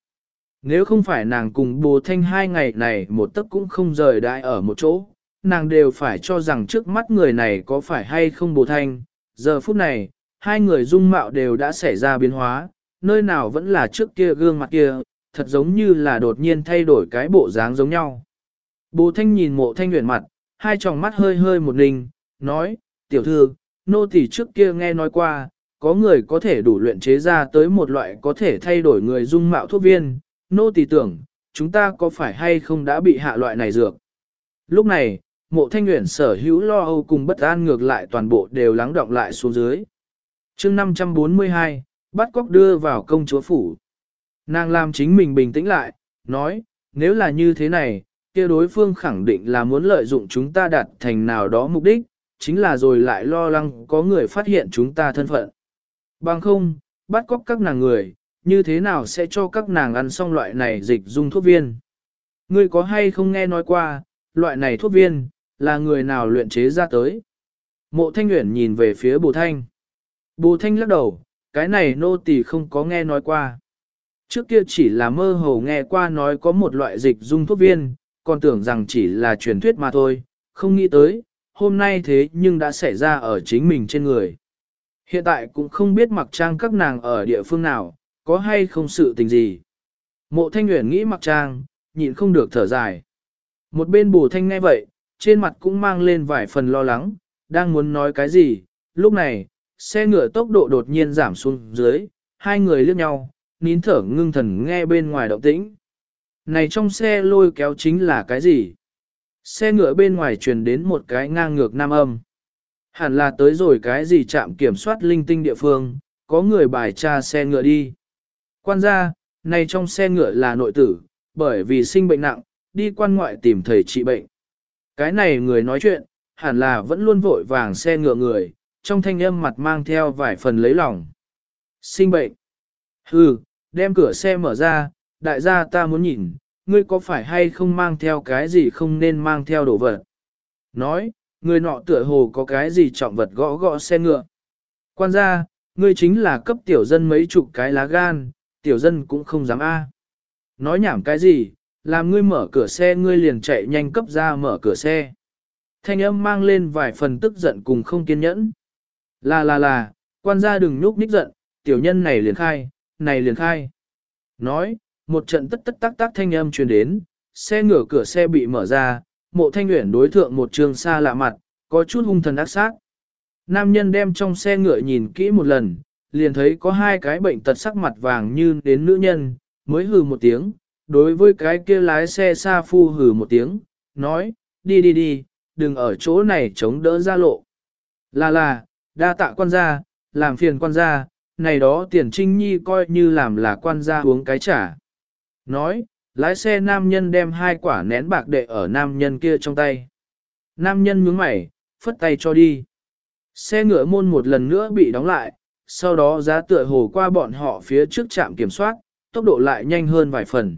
Nếu không phải nàng cùng bồ thanh hai ngày này một tấc cũng không rời đại ở một chỗ, nàng đều phải cho rằng trước mắt người này có phải hay không bồ thanh. Giờ phút này, hai người dung mạo đều đã xảy ra biến hóa, nơi nào vẫn là trước kia gương mặt kia, thật giống như là đột nhiên thay đổi cái bộ dáng giống nhau. Bố thanh nhìn mộ thanh nguyện mặt, hai tròng mắt hơi hơi một ninh, nói, tiểu thư, nô tỳ trước kia nghe nói qua, có người có thể đủ luyện chế ra tới một loại có thể thay đổi người dung mạo thuốc viên, nô tỳ tưởng, chúng ta có phải hay không đã bị hạ loại này dược. Lúc này, mộ thanh nguyện sở hữu lo âu cùng bất an ngược lại toàn bộ đều lắng động lại xuống dưới. chương 542, bắt cóc đưa vào công chúa phủ. Nàng làm chính mình bình tĩnh lại, nói, nếu là như thế này, kia đối phương khẳng định là muốn lợi dụng chúng ta đạt thành nào đó mục đích, chính là rồi lại lo lắng có người phát hiện chúng ta thân phận. Bằng không, bắt cóc các nàng người, như thế nào sẽ cho các nàng ăn xong loại này dịch dung thuốc viên. Ngươi có hay không nghe nói qua, loại này thuốc viên, là người nào luyện chế ra tới. Mộ thanh Nguyễn nhìn về phía bồ thanh. Bồ thanh lắc đầu, cái này nô tỳ không có nghe nói qua. Trước kia chỉ là mơ hồ nghe qua nói có một loại dịch dung thuốc viên, còn tưởng rằng chỉ là truyền thuyết mà thôi, không nghĩ tới, hôm nay thế nhưng đã xảy ra ở chính mình trên người. Hiện tại cũng không biết mặc trang các nàng ở địa phương nào, có hay không sự tình gì. Mộ thanh nguyện nghĩ mặc trang, nhịn không được thở dài. Một bên bù thanh nghe vậy, trên mặt cũng mang lên vài phần lo lắng, đang muốn nói cái gì. Lúc này, xe ngựa tốc độ đột nhiên giảm xuống dưới, hai người liếc nhau, nín thở ngưng thần nghe bên ngoài động tĩnh. Này trong xe lôi kéo chính là cái gì? Xe ngựa bên ngoài truyền đến một cái ngang ngược nam âm. Hẳn là tới rồi cái gì chạm kiểm soát linh tinh địa phương, có người bài tra xe ngựa đi. Quan gia, này trong xe ngựa là nội tử, bởi vì sinh bệnh nặng, đi quan ngoại tìm thầy trị bệnh. Cái này người nói chuyện, hẳn là vẫn luôn vội vàng xe ngựa người, trong thanh âm mặt mang theo vài phần lấy lòng. Sinh bệnh. Hừ, đem cửa xe mở ra, đại gia ta muốn nhìn, ngươi có phải hay không mang theo cái gì không nên mang theo đồ vật. Nói, người nọ tựa hồ có cái gì trọng vật gõ gõ xe ngựa. Quan gia, ngươi chính là cấp tiểu dân mấy chục cái lá gan, tiểu dân cũng không dám a. Nói nhảm cái gì, làm ngươi mở cửa xe ngươi liền chạy nhanh cấp ra mở cửa xe. Thanh âm mang lên vài phần tức giận cùng không kiên nhẫn. Là là là, quan gia đừng nhúc ních giận, tiểu nhân này liền khai, này liền khai. Nói, một trận tất tất tác tác thanh âm truyền đến, xe ngửa cửa xe bị mở ra, mộ thanh nguyện đối thượng một trường xa lạ mặt, có chút hung thần ác sát. Nam nhân đem trong xe ngựa nhìn kỹ một lần, liền thấy có hai cái bệnh tật sắc mặt vàng như đến nữ nhân, mới hừ một tiếng, đối với cái kia lái xe xa phu hừ một tiếng, nói, đi đi đi, đừng ở chỗ này chống đỡ ra lộ. Là là, đa tạ quan gia, làm phiền quan gia, này đó tiền trinh nhi coi như làm là quan gia uống cái trả. Nói, lái xe nam nhân đem hai quả nén bạc đệ ở nam nhân kia trong tay. Nam nhân nhướng mày, phất tay cho đi. Xe ngựa môn một lần nữa bị đóng lại, sau đó giá tựa hồ qua bọn họ phía trước trạm kiểm soát, tốc độ lại nhanh hơn vài phần.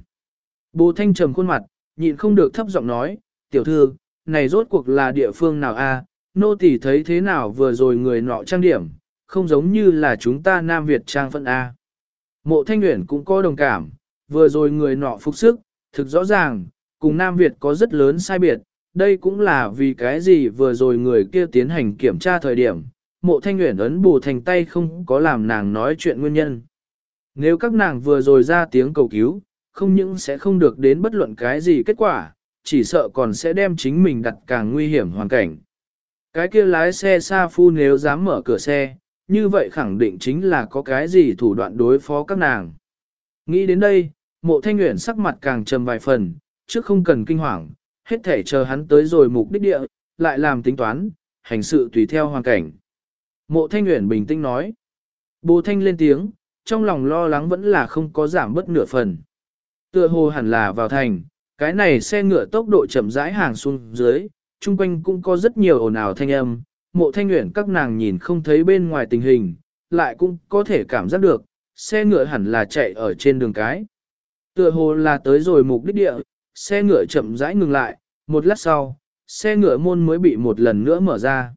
Bố Thanh trầm khuôn mặt, nhịn không được thấp giọng nói, tiểu thư, này rốt cuộc là địa phương nào a? nô tỳ thấy thế nào vừa rồi người nọ trang điểm, không giống như là chúng ta Nam Việt trang phận a. Mộ Thanh Nguyễn cũng có đồng cảm, vừa rồi người nọ phục sức, thực rõ ràng, cùng Nam Việt có rất lớn sai biệt, đây cũng là vì cái gì vừa rồi người kia tiến hành kiểm tra thời điểm, mộ Thanh Nguyễn ấn bù thành tay không có làm nàng nói chuyện nguyên nhân. Nếu các nàng vừa rồi ra tiếng cầu cứu, không những sẽ không được đến bất luận cái gì kết quả, chỉ sợ còn sẽ đem chính mình đặt càng nguy hiểm hoàn cảnh. Cái kia lái xe xa phu nếu dám mở cửa xe, như vậy khẳng định chính là có cái gì thủ đoạn đối phó các nàng. Nghĩ đến đây, mộ thanh nguyện sắc mặt càng trầm vài phần, trước không cần kinh hoàng, hết thể chờ hắn tới rồi mục đích địa, lại làm tính toán, hành sự tùy theo hoàn cảnh. Mộ thanh nguyện bình tĩnh nói. Bồ thanh lên tiếng, trong lòng lo lắng vẫn là không có giảm bất nửa phần. Tựa hồ hẳn là vào thành, cái này xe ngựa tốc độ chậm rãi hàng xuống dưới, chung quanh cũng có rất nhiều ồn ào thanh âm, mộ thanh nguyện các nàng nhìn không thấy bên ngoài tình hình, lại cũng có thể cảm giác được, xe ngựa hẳn là chạy ở trên đường cái. Tựa hồ là tới rồi mục đích địa, xe ngựa chậm rãi ngừng lại, một lát sau, xe ngựa môn mới bị một lần nữa mở ra.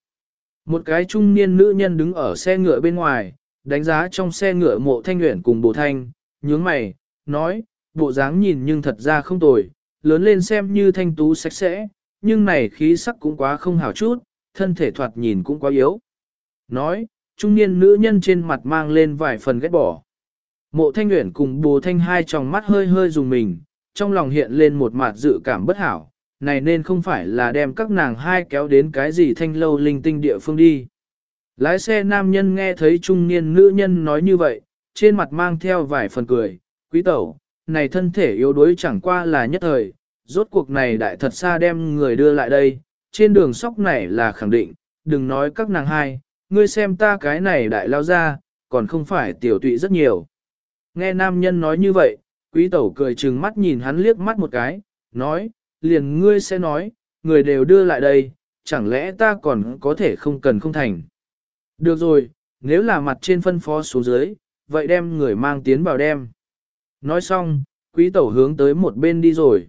Một cái trung niên nữ nhân đứng ở xe ngựa bên ngoài, đánh giá trong xe ngựa mộ thanh nguyện cùng bồ thanh, nhướng mày, nói, bộ dáng nhìn nhưng thật ra không tồi, lớn lên xem như thanh tú sạch sẽ, nhưng này khí sắc cũng quá không hảo chút, thân thể thoạt nhìn cũng quá yếu. Nói, trung niên nữ nhân trên mặt mang lên vài phần ghét bỏ. Mộ thanh nguyện cùng bồ thanh hai tròng mắt hơi hơi dùng mình, trong lòng hiện lên một mặt dự cảm bất hảo, này nên không phải là đem các nàng hai kéo đến cái gì thanh lâu linh tinh địa phương đi. Lái xe nam nhân nghe thấy trung niên nữ nhân nói như vậy, trên mặt mang theo vài phần cười, quý tẩu, này thân thể yếu đuối chẳng qua là nhất thời, rốt cuộc này đại thật xa đem người đưa lại đây, trên đường sóc này là khẳng định, đừng nói các nàng hai, ngươi xem ta cái này đại lao ra, còn không phải tiểu tụy rất nhiều. Nghe nam nhân nói như vậy, quý tẩu cười trừng mắt nhìn hắn liếc mắt một cái, nói, liền ngươi sẽ nói, người đều đưa lại đây, chẳng lẽ ta còn có thể không cần không thành. Được rồi, nếu là mặt trên phân phó xuống dưới, vậy đem người mang tiến vào đem. Nói xong, quý tẩu hướng tới một bên đi rồi.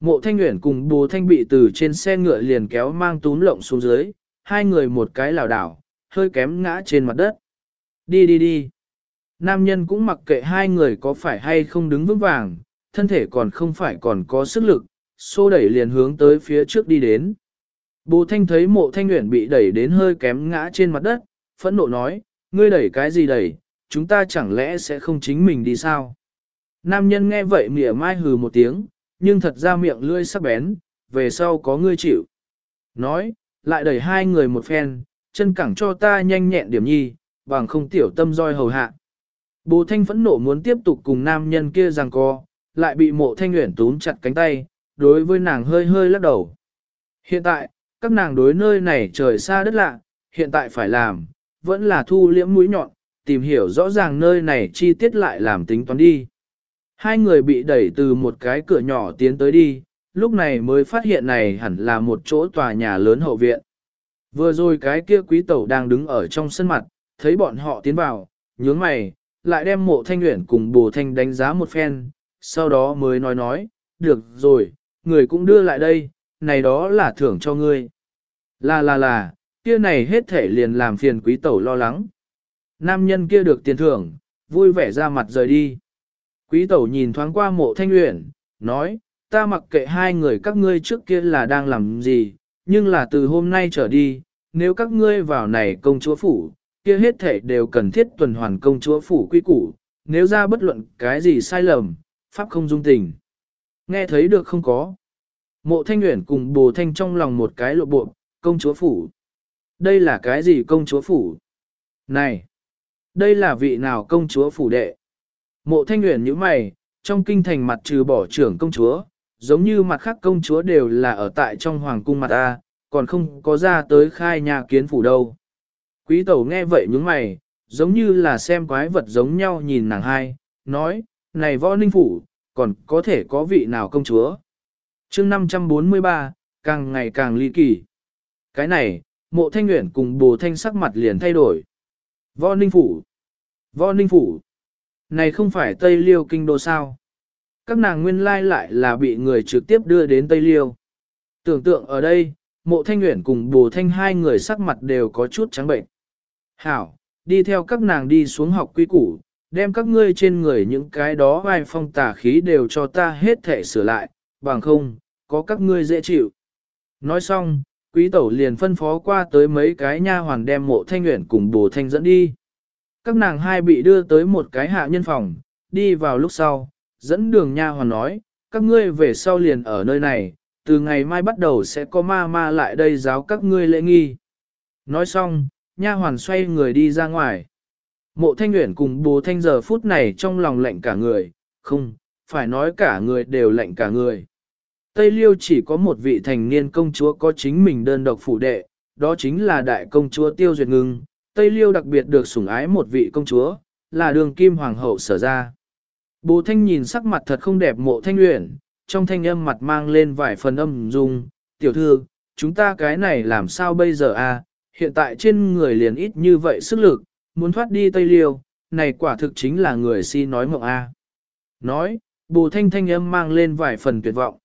Mộ thanh Uyển cùng Bồ thanh bị từ trên xe ngựa liền kéo mang túm lộng xuống dưới, hai người một cái lảo đảo, hơi kém ngã trên mặt đất. Đi đi đi. Nam nhân cũng mặc kệ hai người có phải hay không đứng vững vàng, thân thể còn không phải còn có sức lực, xô đẩy liền hướng tới phía trước đi đến. Bồ thanh thấy mộ thanh Uyển bị đẩy đến hơi kém ngã trên mặt đất, phẫn nộ nói, ngươi đẩy cái gì đẩy, chúng ta chẳng lẽ sẽ không chính mình đi sao? Nam nhân nghe vậy mỉa mai hừ một tiếng, nhưng thật ra miệng lưỡi sắc bén, về sau có ngươi chịu. Nói, lại đẩy hai người một phen, chân cẳng cho ta nhanh nhẹn điểm nhi, bằng không tiểu tâm roi hầu hạ. Bố thanh phẫn nộ muốn tiếp tục cùng nam nhân kia giằng co, lại bị mộ thanh nguyện túm chặt cánh tay, đối với nàng hơi hơi lắc đầu. Hiện tại, các nàng đối nơi này trời xa đất lạ, hiện tại phải làm, vẫn là thu liễm mũi nhọn, tìm hiểu rõ ràng nơi này chi tiết lại làm tính toán đi. Hai người bị đẩy từ một cái cửa nhỏ tiến tới đi, lúc này mới phát hiện này hẳn là một chỗ tòa nhà lớn hậu viện. Vừa rồi cái kia quý tẩu đang đứng ở trong sân mặt, thấy bọn họ tiến vào, nhướng mày, lại đem mộ thanh nguyện cùng bồ thanh đánh giá một phen, sau đó mới nói nói, được rồi, người cũng đưa lại đây, này đó là thưởng cho ngươi. Là là là, kia này hết thể liền làm phiền quý tẩu lo lắng. Nam nhân kia được tiền thưởng, vui vẻ ra mặt rời đi. Quý tẩu nhìn thoáng qua mộ thanh luyện, nói, ta mặc kệ hai người các ngươi trước kia là đang làm gì, nhưng là từ hôm nay trở đi, nếu các ngươi vào này công chúa phủ, kia hết thể đều cần thiết tuần hoàn công chúa phủ quy củ, nếu ra bất luận cái gì sai lầm, pháp không dung tình. Nghe thấy được không có. Mộ thanh nguyện cùng bồ thanh trong lòng một cái lộ bộ, công chúa phủ. Đây là cái gì công chúa phủ? Này! Đây là vị nào công chúa phủ đệ? Mộ thanh nguyện như mày, trong kinh thành mặt trừ bỏ trưởng công chúa, giống như mặt khác công chúa đều là ở tại trong hoàng cung mặt A, còn không có ra tới khai nhà kiến phủ đâu. Quý tẩu nghe vậy nhướng mày, giống như là xem quái vật giống nhau nhìn nàng hai, nói, này võ ninh phủ, còn có thể có vị nào công chúa. chương 543, càng ngày càng ly kỳ. Cái này, mộ thanh nguyện cùng bồ thanh sắc mặt liền thay đổi. Võ ninh phủ. Võ ninh phủ. Này không phải Tây Liêu kinh đô sao? các nàng nguyên lai lại là bị người trực tiếp đưa đến Tây Liêu. Tưởng tượng ở đây, mộ thanh nguyện cùng bồ thanh hai người sắc mặt đều có chút trắng bệnh. Hảo, đi theo các nàng đi xuống học quy củ, đem các ngươi trên người những cái đó vai phong tà khí đều cho ta hết thể sửa lại, bằng không, có các ngươi dễ chịu. Nói xong, quý tẩu liền phân phó qua tới mấy cái nha hoàn đem mộ thanh nguyện cùng bồ thanh dẫn đi. Các nàng hai bị đưa tới một cái hạ nhân phòng, đi vào lúc sau, dẫn đường nha hoàn nói, các ngươi về sau liền ở nơi này, từ ngày mai bắt đầu sẽ có ma ma lại đây giáo các ngươi lễ nghi. Nói xong, nha hoàn xoay người đi ra ngoài. Mộ thanh nguyện cùng bố thanh giờ phút này trong lòng lạnh cả người, không, phải nói cả người đều lạnh cả người. Tây Liêu chỉ có một vị thành niên công chúa có chính mình đơn độc phủ đệ, đó chính là đại công chúa Tiêu Duyệt Ngưng. Tây Liêu đặc biệt được sủng ái một vị công chúa, là đường kim hoàng hậu sở ra. Bố thanh nhìn sắc mặt thật không đẹp mộ thanh luyện, trong thanh âm mặt mang lên vài phần âm dung, tiểu thư, chúng ta cái này làm sao bây giờ à, hiện tại trên người liền ít như vậy sức lực, muốn thoát đi Tây Liêu, này quả thực chính là người si nói mộng a. À. Nói, bù thanh thanh âm mang lên vài phần tuyệt vọng.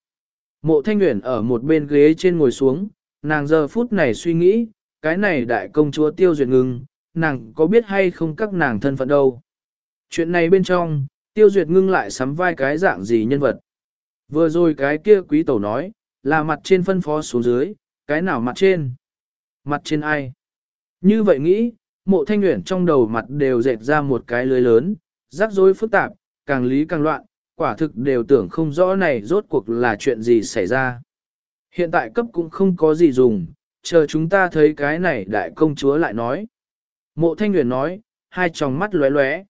Mộ thanh nguyện ở một bên ghế trên ngồi xuống, nàng giờ phút này suy nghĩ, cái này đại công chúa tiêu duyệt ngưng, nàng có biết hay không các nàng thân phận đâu. Chuyện này bên trong, tiêu duyệt ngưng lại sắm vai cái dạng gì nhân vật. Vừa rồi cái kia quý tẩu nói, là mặt trên phân phó xuống dưới, cái nào mặt trên? Mặt trên ai? Như vậy nghĩ, mộ thanh nguyện trong đầu mặt đều dệt ra một cái lưới lớn, rắc rối phức tạp, càng lý càng loạn, quả thực đều tưởng không rõ này rốt cuộc là chuyện gì xảy ra. Hiện tại cấp cũng không có gì dùng, chờ chúng ta thấy cái này đại công chúa lại nói. Mộ thanh nguyện nói, hai tròng mắt lóe lóe.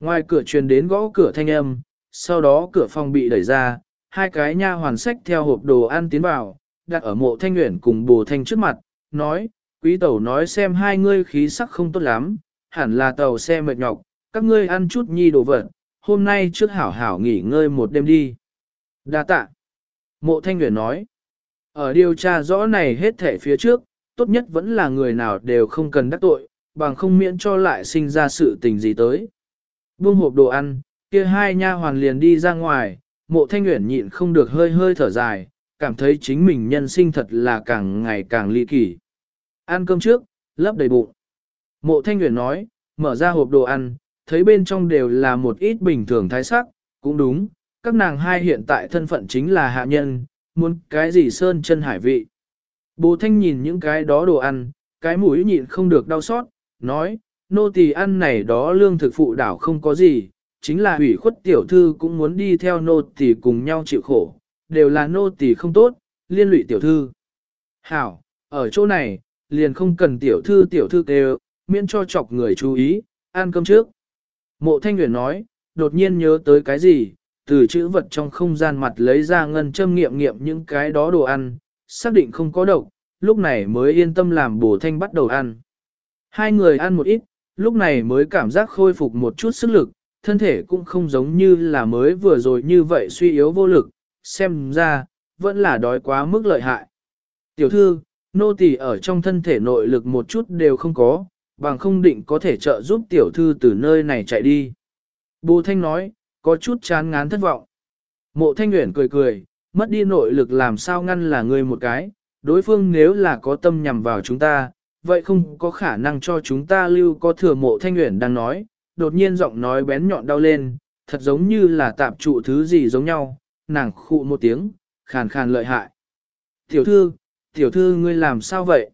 Ngoài cửa truyền đến gõ cửa thanh âm, sau đó cửa phòng bị đẩy ra, hai cái nha hoàn sách theo hộp đồ ăn tiến vào, đặt ở mộ thanh nguyện cùng bồ thanh trước mặt, nói, quý tẩu nói xem hai ngươi khí sắc không tốt lắm, hẳn là tàu xe mệt nhọc, các ngươi ăn chút nhi đồ vật, hôm nay trước hảo hảo nghỉ ngơi một đêm đi. Đa tạ. Mộ thanh nguyện nói, ở điều tra rõ này hết thể phía trước, tốt nhất vẫn là người nào đều không cần đắc tội, bằng không miễn cho lại sinh ra sự tình gì tới. Buông hộp đồ ăn, kia hai nha hoàn liền đi ra ngoài, mộ thanh nguyện nhịn không được hơi hơi thở dài, cảm thấy chính mình nhân sinh thật là càng ngày càng ly kỳ. Ăn cơm trước, lấp đầy bụng. Mộ thanh nguyện nói, mở ra hộp đồ ăn, thấy bên trong đều là một ít bình thường thái sắc, cũng đúng, các nàng hai hiện tại thân phận chính là hạ nhân, muốn cái gì sơn chân hải vị. Bố thanh nhìn những cái đó đồ ăn, cái mũi nhịn không được đau xót, nói, nô tỳ ăn này đó lương thực phụ đảo không có gì, chính là ủy khuất tiểu thư cũng muốn đi theo nô tỳ cùng nhau chịu khổ, đều là nô tỳ không tốt, liên lụy tiểu thư. Hảo, ở chỗ này, liền không cần tiểu thư tiểu thư kêu, miễn cho chọc người chú ý, ăn cơm trước. Mộ thanh nguyện nói, đột nhiên nhớ tới cái gì, từ chữ vật trong không gian mặt lấy ra ngân châm nghiệm nghiệm những cái đó đồ ăn, xác định không có độc, lúc này mới yên tâm làm bổ thanh bắt đầu ăn. Hai người ăn một ít, lúc này mới cảm giác khôi phục một chút sức lực, thân thể cũng không giống như là mới vừa rồi như vậy suy yếu vô lực, xem ra, vẫn là đói quá mức lợi hại. Tiểu thư, nô tỳ ở trong thân thể nội lực một chút đều không có, bằng không định có thể trợ giúp tiểu thư từ nơi này chạy đi. Bù Thanh nói, có chút chán ngán thất vọng. Mộ Thanh Nguyễn cười cười, mất đi nội lực làm sao ngăn là người một cái, đối phương nếu là có tâm nhằm vào chúng ta, vậy không có khả năng cho chúng ta lưu có thừa mộ Thanh Nguyễn đang nói, đột nhiên giọng nói bén nhọn đau lên, thật giống như là tạm trụ thứ gì giống nhau, nàng khụ một tiếng, khàn khàn lợi hại. Tiểu thư, tiểu thư ngươi làm sao vậy?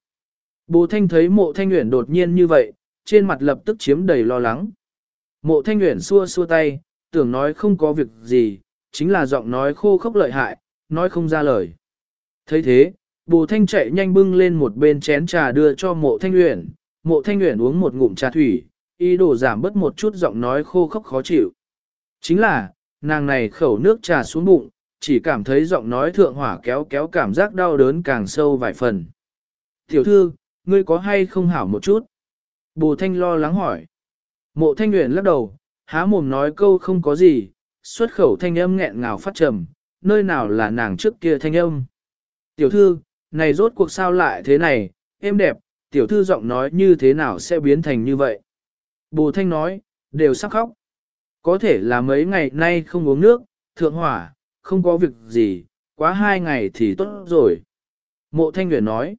Bồ Thanh thấy mộ Thanh Nguyễn đột nhiên như vậy, trên mặt lập tức chiếm đầy lo lắng. Mộ Thanh Nguyễn xua xua tay, tưởng nói không có việc gì, chính là giọng nói khô khốc lợi hại, nói không ra lời. thấy thế, Bồ Thanh chạy nhanh bưng lên một bên chén trà đưa cho mộ Thanh uyển, mộ Thanh uyển uống một ngụm trà thủy, ý đồ giảm bớt một chút giọng nói khô khốc khó chịu. Chính là, nàng này khẩu nước trà xuống bụng, chỉ cảm thấy giọng nói thượng hỏa kéo kéo cảm giác đau đớn càng sâu vài phần. Tiểu thư, ngươi có hay không hảo một chút? Bồ Thanh lo lắng hỏi. Mộ Thanh Nguyễn lắc đầu, há mồm nói câu không có gì, xuất khẩu thanh âm nghẹn ngào phát trầm, nơi nào là nàng trước kia thanh âm. Tiểu thư, này rốt cuộc sao lại thế này, em đẹp, tiểu thư giọng nói như thế nào sẽ biến thành như vậy? Bồ Thanh nói, đều sắc khóc. Có thể là mấy ngày nay không uống nước, Thượng hỏa, không có việc gì, quá hai ngày thì tốt rồi. Mộ thanh nguyện nói.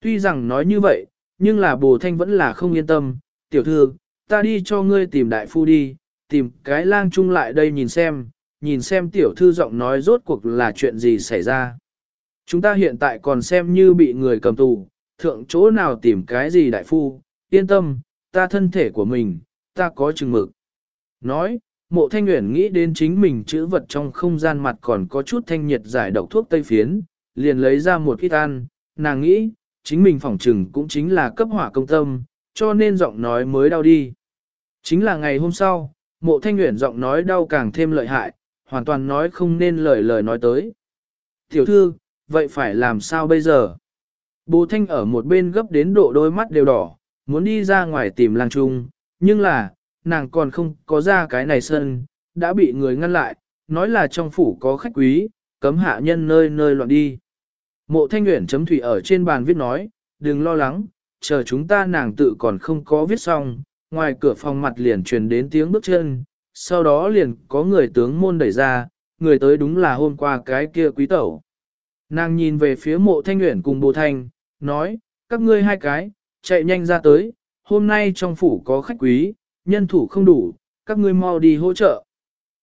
Tuy rằng nói như vậy, nhưng là bồ thanh vẫn là không yên tâm. Tiểu thư, ta đi cho ngươi tìm đại phu đi, tìm cái lang chung lại đây nhìn xem, nhìn xem tiểu thư giọng nói rốt cuộc là chuyện gì xảy ra. Chúng ta hiện tại còn xem như bị người cầm tù, thượng chỗ nào tìm cái gì đại phu, yên tâm, ta thân thể của mình, ta có chừng mực. Nói, mộ thanh nguyện nghĩ đến chính mình chữ vật trong không gian mặt còn có chút thanh nhiệt giải độc thuốc tây phiến, liền lấy ra một ít ăn, nàng nghĩ, chính mình phỏng trừng cũng chính là cấp hỏa công tâm, cho nên giọng nói mới đau đi. Chính là ngày hôm sau, mộ thanh nguyện giọng nói đau càng thêm lợi hại, hoàn toàn nói không nên lời lời nói tới. Tiểu thư, vậy phải làm sao bây giờ? Bố thanh ở một bên gấp đến độ đôi mắt đều đỏ, muốn đi ra ngoài tìm lang trung, nhưng là, nàng còn không có ra cái này sân, đã bị người ngăn lại, nói là trong phủ có khách quý, cấm hạ nhân nơi nơi loạn đi. Mộ thanh nguyện chấm thủy ở trên bàn viết nói, đừng lo lắng, chờ chúng ta nàng tự còn không có viết xong, ngoài cửa phòng mặt liền truyền đến tiếng bước chân, sau đó liền có người tướng môn đẩy ra, người tới đúng là hôm qua cái kia quý tẩu. Nàng nhìn về phía mộ thanh nguyện cùng bồ thanh, nói, các ngươi hai cái, chạy nhanh ra tới, hôm nay trong phủ có khách quý, nhân thủ không đủ, các ngươi mau đi hỗ trợ.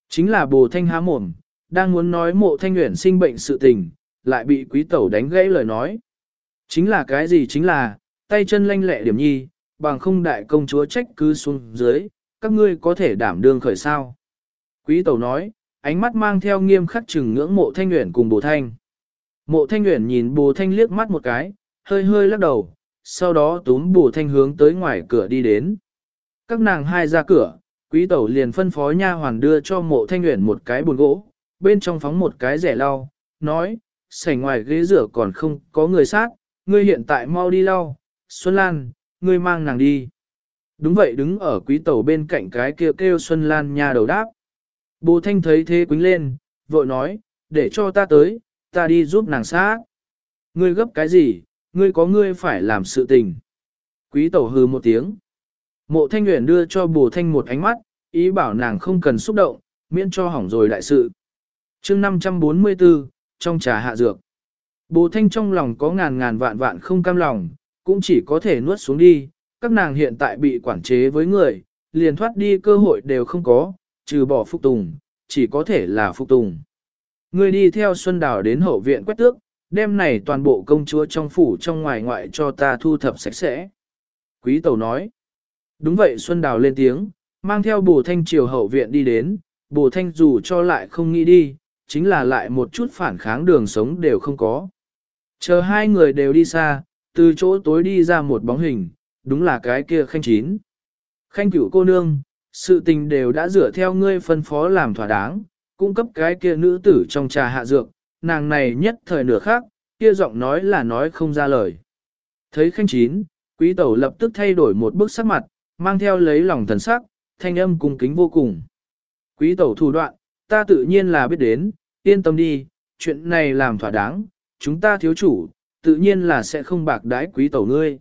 Chính là bồ thanh há mồm, đang muốn nói mộ thanh nguyện sinh bệnh sự tình, lại bị quý tẩu đánh gãy lời nói. Chính là cái gì chính là, tay chân lanh lẹ điểm nhi, bằng không đại công chúa trách cứ xuống dưới, các ngươi có thể đảm đương khởi sao. Quý tẩu nói, ánh mắt mang theo nghiêm khắc chừng ngưỡng mộ thanh nguyện cùng bồ thanh. Mộ thanh nguyện nhìn bồ thanh liếc mắt một cái, hơi hơi lắc đầu, sau đó túm bồ thanh hướng tới ngoài cửa đi đến. Các nàng hai ra cửa, quý tẩu liền phân phó nha hoàn đưa cho mộ thanh nguyện một cái bồn gỗ, bên trong phóng một cái rẻ lau, nói, sảnh ngoài ghế rửa còn không có người sát, ngươi hiện tại mau đi lau, Xuân Lan, ngươi mang nàng đi. Đúng vậy đứng ở quý tẩu bên cạnh cái kia kêu, kêu Xuân Lan nha đầu đáp. Bồ Thanh thấy thế quính lên, vội nói, để cho ta tới, ta đi giúp nàng sát. Ngươi gấp cái gì, ngươi có ngươi phải làm sự tình. Quý tẩu hừ một tiếng. Mộ Thanh Nguyễn đưa cho Bồ Thanh một ánh mắt, ý bảo nàng không cần xúc động, miễn cho hỏng rồi đại sự. chương 544, trong trà hạ dược. Bồ Thanh trong lòng có ngàn ngàn vạn vạn không cam lòng, cũng chỉ có thể nuốt xuống đi, các nàng hiện tại bị quản chế với người, liền thoát đi cơ hội đều không có, trừ bỏ phục tùng, chỉ có thể là phục tùng. Người đi theo Xuân Đào đến hậu viện quét tước, đêm này toàn bộ công chúa trong phủ trong ngoài ngoại cho ta thu thập sạch sẽ. Quý tẩu nói. Đúng vậy Xuân Đào lên tiếng, mang theo bồ thanh triều hậu viện đi đến, bồ thanh dù cho lại không nghĩ đi, chính là lại một chút phản kháng đường sống đều không có. Chờ hai người đều đi xa, từ chỗ tối đi ra một bóng hình, đúng là cái kia khanh chín. Khanh cửu cô nương, sự tình đều đã dựa theo ngươi phân phó làm thỏa đáng, cung cấp cái kia nữ tử trong trà hạ dược, nàng này nhất thời nửa khác, kia giọng nói là nói không ra lời. Thấy khanh chín, quý tẩu lập tức thay đổi một bức sắc mặt, mang theo lấy lòng thần sắc, thanh âm cung kính vô cùng. Quý tẩu thủ đoạn, ta tự nhiên là biết đến, yên tâm đi, chuyện này làm thỏa đáng, chúng ta thiếu chủ, tự nhiên là sẽ không bạc đái quý tẩu ngươi.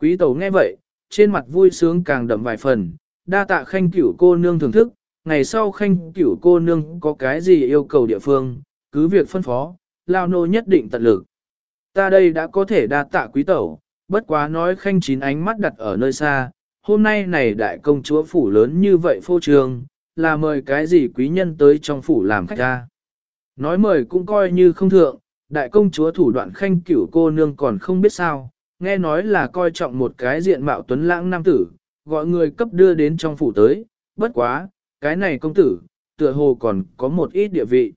Quý tẩu nghe vậy, trên mặt vui sướng càng đậm vài phần, đa tạ khanh cửu cô nương thưởng thức, ngày sau khanh cửu cô nương có cái gì yêu cầu địa phương, cứ việc phân phó, lao nô nhất định tận lực. Ta đây đã có thể đa tạ quý tẩu, bất quá nói khanh chín ánh mắt đặt ở nơi xa, hôm nay này đại công chúa phủ lớn như vậy phô trường, là mời cái gì quý nhân tới trong phủ làm khách ta. Nói mời cũng coi như không thượng, đại công chúa thủ đoạn khanh cửu cô nương còn không biết sao, nghe nói là coi trọng một cái diện mạo tuấn lãng nam tử, gọi người cấp đưa đến trong phủ tới, bất quá, cái này công tử, tựa hồ còn có một ít địa vị.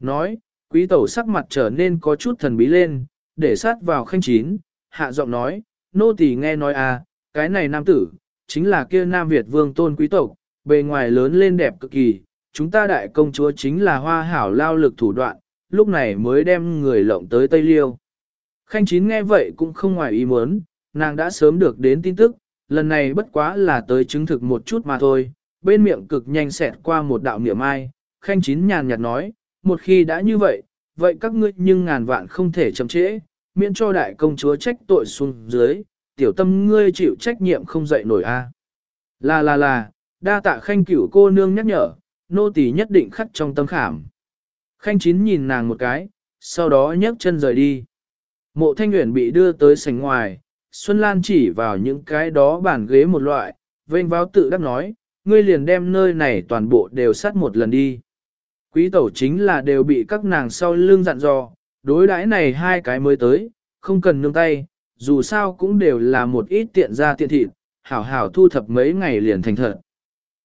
Nói, quý tẩu sắc mặt trở nên có chút thần bí lên, để sát vào khanh chín, hạ giọng nói, nô tỳ nghe nói à, cái này nam tử, chính là kia nam Việt vương tôn quý tộc, bề ngoài lớn lên đẹp cực kỳ, chúng ta đại công chúa chính là hoa hảo lao lực thủ đoạn, lúc này mới đem người lộng tới Tây Liêu. Khanh chín nghe vậy cũng không ngoài ý muốn, nàng đã sớm được đến tin tức, lần này bất quá là tới chứng thực một chút mà thôi, bên miệng cực nhanh xẹt qua một đạo niệm ai, khanh chín nhàn nhạt nói, một khi đã như vậy, vậy các ngươi nhưng ngàn vạn không thể chậm trễ, miễn cho đại công chúa trách tội xuống dưới, tiểu tâm ngươi chịu trách nhiệm không dậy nổi a. Là là là, đa tạ khanh cửu cô nương nhắc nhở, nô tỳ nhất định khắc trong tâm khảm. Khanh chín nhìn nàng một cái, sau đó nhấc chân rời đi. Mộ thanh nguyện bị đưa tới sảnh ngoài, Xuân Lan chỉ vào những cái đó bàn ghế một loại, vênh Váo tự đắc nói, ngươi liền đem nơi này toàn bộ đều sát một lần đi. Quý tẩu chính là đều bị các nàng sau lưng dặn dò, đối đãi này hai cái mới tới, không cần nương tay, dù sao cũng đều là một ít tiện ra tiện thịt, hảo hảo thu thập mấy ngày liền thành thật.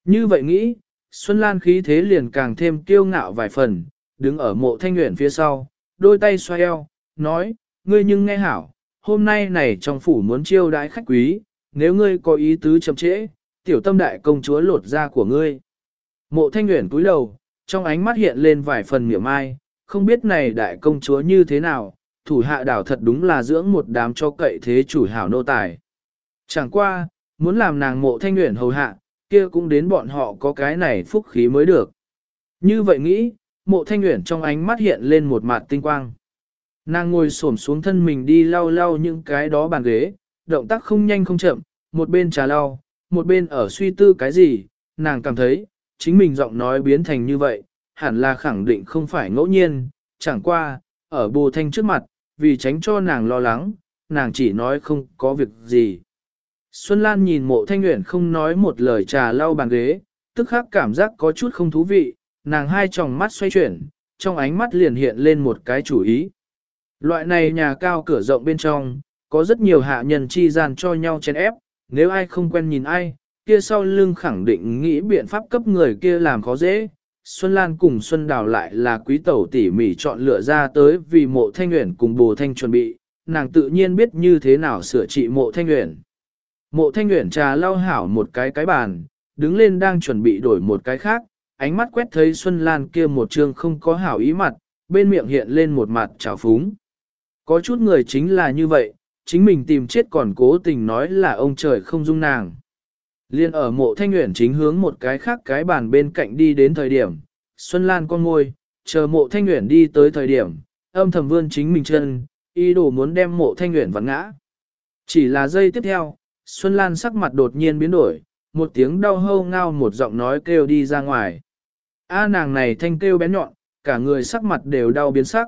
Như vậy nghĩ, Xuân Lan khí thế liền càng thêm kiêu ngạo vài phần, đứng ở mộ thanh nguyện phía sau, đôi tay xoay eo, nói, ngươi nhưng nghe hảo, hôm nay này trong phủ muốn chiêu đãi khách quý, nếu ngươi có ý tứ chậm trễ, tiểu tâm đại công chúa lột da của ngươi. Mộ thanh nguyện cúi đầu, trong ánh mắt hiện lên vài phần miệng mai, không biết này đại công chúa như thế nào, thủ hạ đảo thật đúng là dưỡng một đám cho cậy thế chủ hảo nô tài. Chẳng qua, muốn làm nàng mộ thanh nguyện hầu hạ, kia cũng đến bọn họ có cái này phúc khí mới được. Như vậy nghĩ, mộ thanh nguyện trong ánh mắt hiện lên một mặt tinh quang. Nàng ngồi xổm xuống thân mình đi lau lau những cái đó bàn ghế, động tác không nhanh không chậm, một bên trà lau, một bên ở suy tư cái gì, nàng cảm thấy, chính mình giọng nói biến thành như vậy, hẳn là khẳng định không phải ngẫu nhiên, chẳng qua, ở bồ thanh trước mặt, vì tránh cho nàng lo lắng, nàng chỉ nói không có việc gì. Xuân Lan nhìn mộ thanh nguyện không nói một lời trà lau bàn ghế, tức khắc cảm giác có chút không thú vị, nàng hai tròng mắt xoay chuyển, trong ánh mắt liền hiện lên một cái chủ ý. Loại này nhà cao cửa rộng bên trong, có rất nhiều hạ nhân chi gian cho nhau chen ép, nếu ai không quen nhìn ai, kia sau lưng khẳng định nghĩ biện pháp cấp người kia làm khó dễ. Xuân Lan cùng Xuân Đào lại là quý tẩu tỉ mỉ chọn lựa ra tới vì mộ thanh nguyện cùng bồ thanh chuẩn bị, nàng tự nhiên biết như thế nào sửa trị mộ thanh nguyện. Mộ thanh nguyện trà lau hảo một cái cái bàn, đứng lên đang chuẩn bị đổi một cái khác, ánh mắt quét thấy Xuân Lan kia một trương không có hảo ý mặt, bên miệng hiện lên một mặt trào phúng. Có chút người chính là như vậy, chính mình tìm chết còn cố tình nói là ông trời không dung nàng. Liên ở mộ thanh nguyện chính hướng một cái khác cái bàn bên cạnh đi đến thời điểm, Xuân Lan con ngôi, chờ mộ thanh nguyện đi tới thời điểm, âm thầm vươn chính mình chân, ý đồ muốn đem mộ thanh nguyện vặn ngã. Chỉ là giây tiếp theo, Xuân Lan sắc mặt đột nhiên biến đổi, một tiếng đau hâu ngao một giọng nói kêu đi ra ngoài. A nàng này thanh kêu bén nhọn, cả người sắc mặt đều đau biến sắc.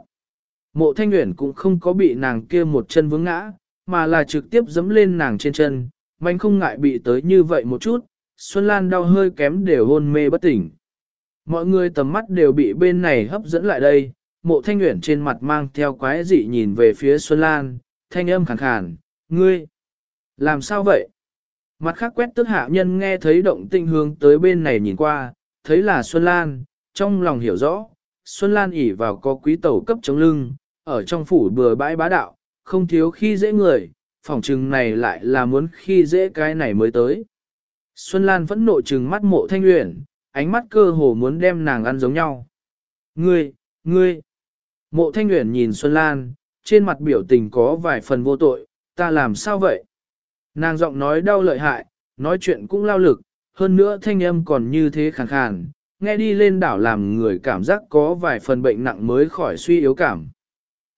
Mộ thanh nguyện cũng không có bị nàng kia một chân vướng ngã, mà là trực tiếp dẫm lên nàng trên chân, mạnh không ngại bị tới như vậy một chút, Xuân Lan đau hơi kém đều hôn mê bất tỉnh. Mọi người tầm mắt đều bị bên này hấp dẫn lại đây, mộ thanh nguyện trên mặt mang theo quái dị nhìn về phía Xuân Lan, thanh âm khàn khàn, ngươi, làm sao vậy? Mặt khác quét tức hạ nhân nghe thấy động tinh hướng tới bên này nhìn qua, thấy là Xuân Lan, trong lòng hiểu rõ, Xuân Lan ỉ vào có quý tẩu cấp chống lưng, ở trong phủ bừa bãi bá đạo, không thiếu khi dễ người, phỏng trừng này lại là muốn khi dễ cái này mới tới. Xuân Lan vẫn nộ trừng mắt mộ thanh luyện, ánh mắt cơ hồ muốn đem nàng ăn giống nhau. Ngươi, ngươi, mộ thanh luyện nhìn Xuân Lan, trên mặt biểu tình có vài phần vô tội, ta làm sao vậy? Nàng giọng nói đau lợi hại, nói chuyện cũng lao lực, hơn nữa thanh âm còn như thế khàn khàn, nghe đi lên đảo làm người cảm giác có vài phần bệnh nặng mới khỏi suy yếu cảm.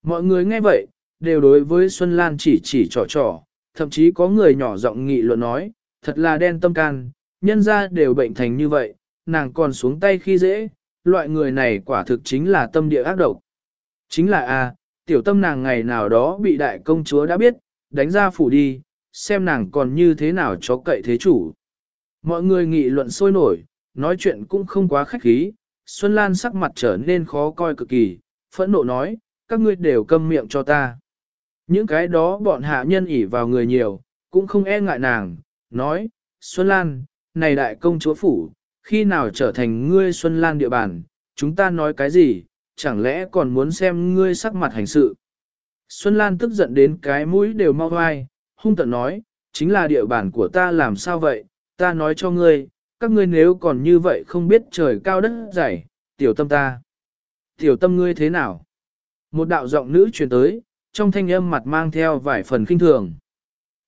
Mọi người nghe vậy, đều đối với Xuân Lan chỉ chỉ trò trò, thậm chí có người nhỏ giọng nghị luận nói, thật là đen tâm can, nhân ra đều bệnh thành như vậy, nàng còn xuống tay khi dễ, loại người này quả thực chính là tâm địa ác độc. Chính là a, tiểu tâm nàng ngày nào đó bị đại công chúa đã biết, đánh ra phủ đi, xem nàng còn như thế nào cho cậy thế chủ. Mọi người nghị luận sôi nổi, nói chuyện cũng không quá khách khí, Xuân Lan sắc mặt trở nên khó coi cực kỳ, phẫn nộ nói, các ngươi đều câm miệng cho ta. Những cái đó bọn hạ nhân ỉ vào người nhiều, cũng không e ngại nàng, nói, Xuân Lan, này đại công chúa phủ, khi nào trở thành ngươi Xuân Lan địa bàn, chúng ta nói cái gì, chẳng lẽ còn muốn xem ngươi sắc mặt hành sự. Xuân Lan tức giận đến cái mũi đều mau hoai, hung tận nói, chính là địa bàn của ta làm sao vậy, ta nói cho ngươi, các ngươi nếu còn như vậy không biết trời cao đất dày, tiểu tâm ta. Tiểu tâm ngươi thế nào? Một đạo giọng nữ truyền tới, trong thanh âm mặt mang theo vài phần kinh thường.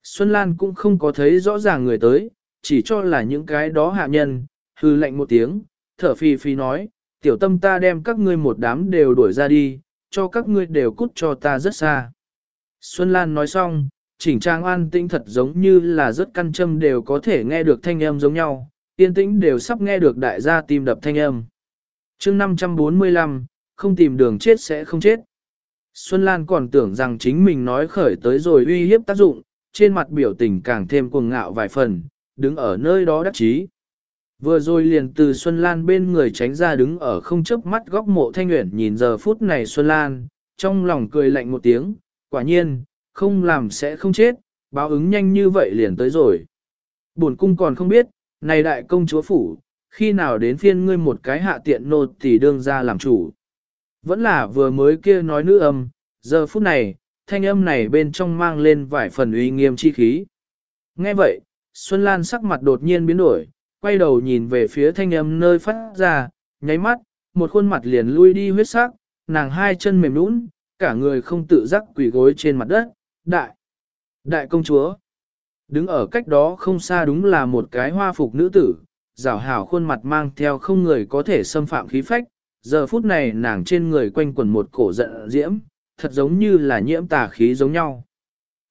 Xuân Lan cũng không có thấy rõ ràng người tới, chỉ cho là những cái đó hạ nhân, hư lệnh một tiếng, thở phì phì nói, tiểu tâm ta đem các ngươi một đám đều đuổi ra đi, cho các ngươi đều cút cho ta rất xa. Xuân Lan nói xong, chỉnh trang an tinh thật giống như là rất căn châm đều có thể nghe được thanh âm giống nhau, yên tĩnh đều sắp nghe được đại gia tim đập thanh âm. chương 545, không tìm đường chết sẽ không chết. Xuân Lan còn tưởng rằng chính mình nói khởi tới rồi uy hiếp tác dụng, trên mặt biểu tình càng thêm cuồng ngạo vài phần, đứng ở nơi đó đắc chí. Vừa rồi liền từ Xuân Lan bên người tránh ra đứng ở không chớp mắt góc mộ thanh nguyện nhìn giờ phút này Xuân Lan, trong lòng cười lạnh một tiếng, quả nhiên, không làm sẽ không chết, báo ứng nhanh như vậy liền tới rồi. Bổn cung còn không biết, này đại công chúa phủ, khi nào đến phiên ngươi một cái hạ tiện nô thì đương ra làm chủ. Vẫn là vừa mới kia nói nữ âm, giờ phút này, thanh âm này bên trong mang lên vài phần uy nghiêm chi khí. Nghe vậy, Xuân Lan sắc mặt đột nhiên biến đổi, quay đầu nhìn về phía thanh âm nơi phát ra, nháy mắt, một khuôn mặt liền lui đi huyết sắc, nàng hai chân mềm nũng, cả người không tự giác quỳ gối trên mặt đất, đại, đại công chúa. Đứng ở cách đó không xa đúng là một cái hoa phục nữ tử, rào hảo khuôn mặt mang theo không người có thể xâm phạm khí phách, giờ phút này nàng trên người quanh quần một cổ giận diễm, thật giống như là nhiễm tà khí giống nhau.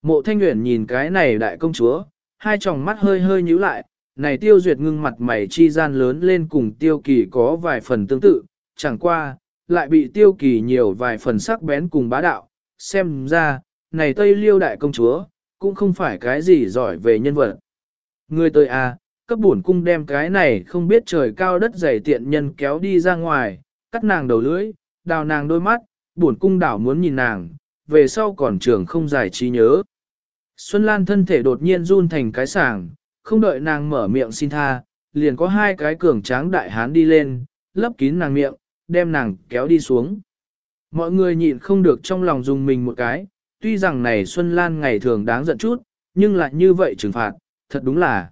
Mộ thanh nguyện nhìn cái này đại công chúa, hai tròng mắt hơi hơi nhíu lại, này tiêu duyệt ngưng mặt mày chi gian lớn lên cùng tiêu kỳ có vài phần tương tự, chẳng qua, lại bị tiêu kỳ nhiều vài phần sắc bén cùng bá đạo, xem ra, này tây liêu đại công chúa, cũng không phải cái gì giỏi về nhân vật. Người tới à, cấp bổn cung đem cái này không biết trời cao đất dày tiện nhân kéo đi ra ngoài, cắt nàng đầu lưỡi, đào nàng đôi mắt, bổn cung đảo muốn nhìn nàng, về sau còn trường không giải trí nhớ. Xuân Lan thân thể đột nhiên run thành cái sàng, không đợi nàng mở miệng xin tha, liền có hai cái cường tráng đại hán đi lên, lấp kín nàng miệng, đem nàng kéo đi xuống. Mọi người nhịn không được trong lòng dùng mình một cái, tuy rằng này Xuân Lan ngày thường đáng giận chút, nhưng lại như vậy trừng phạt, thật đúng là.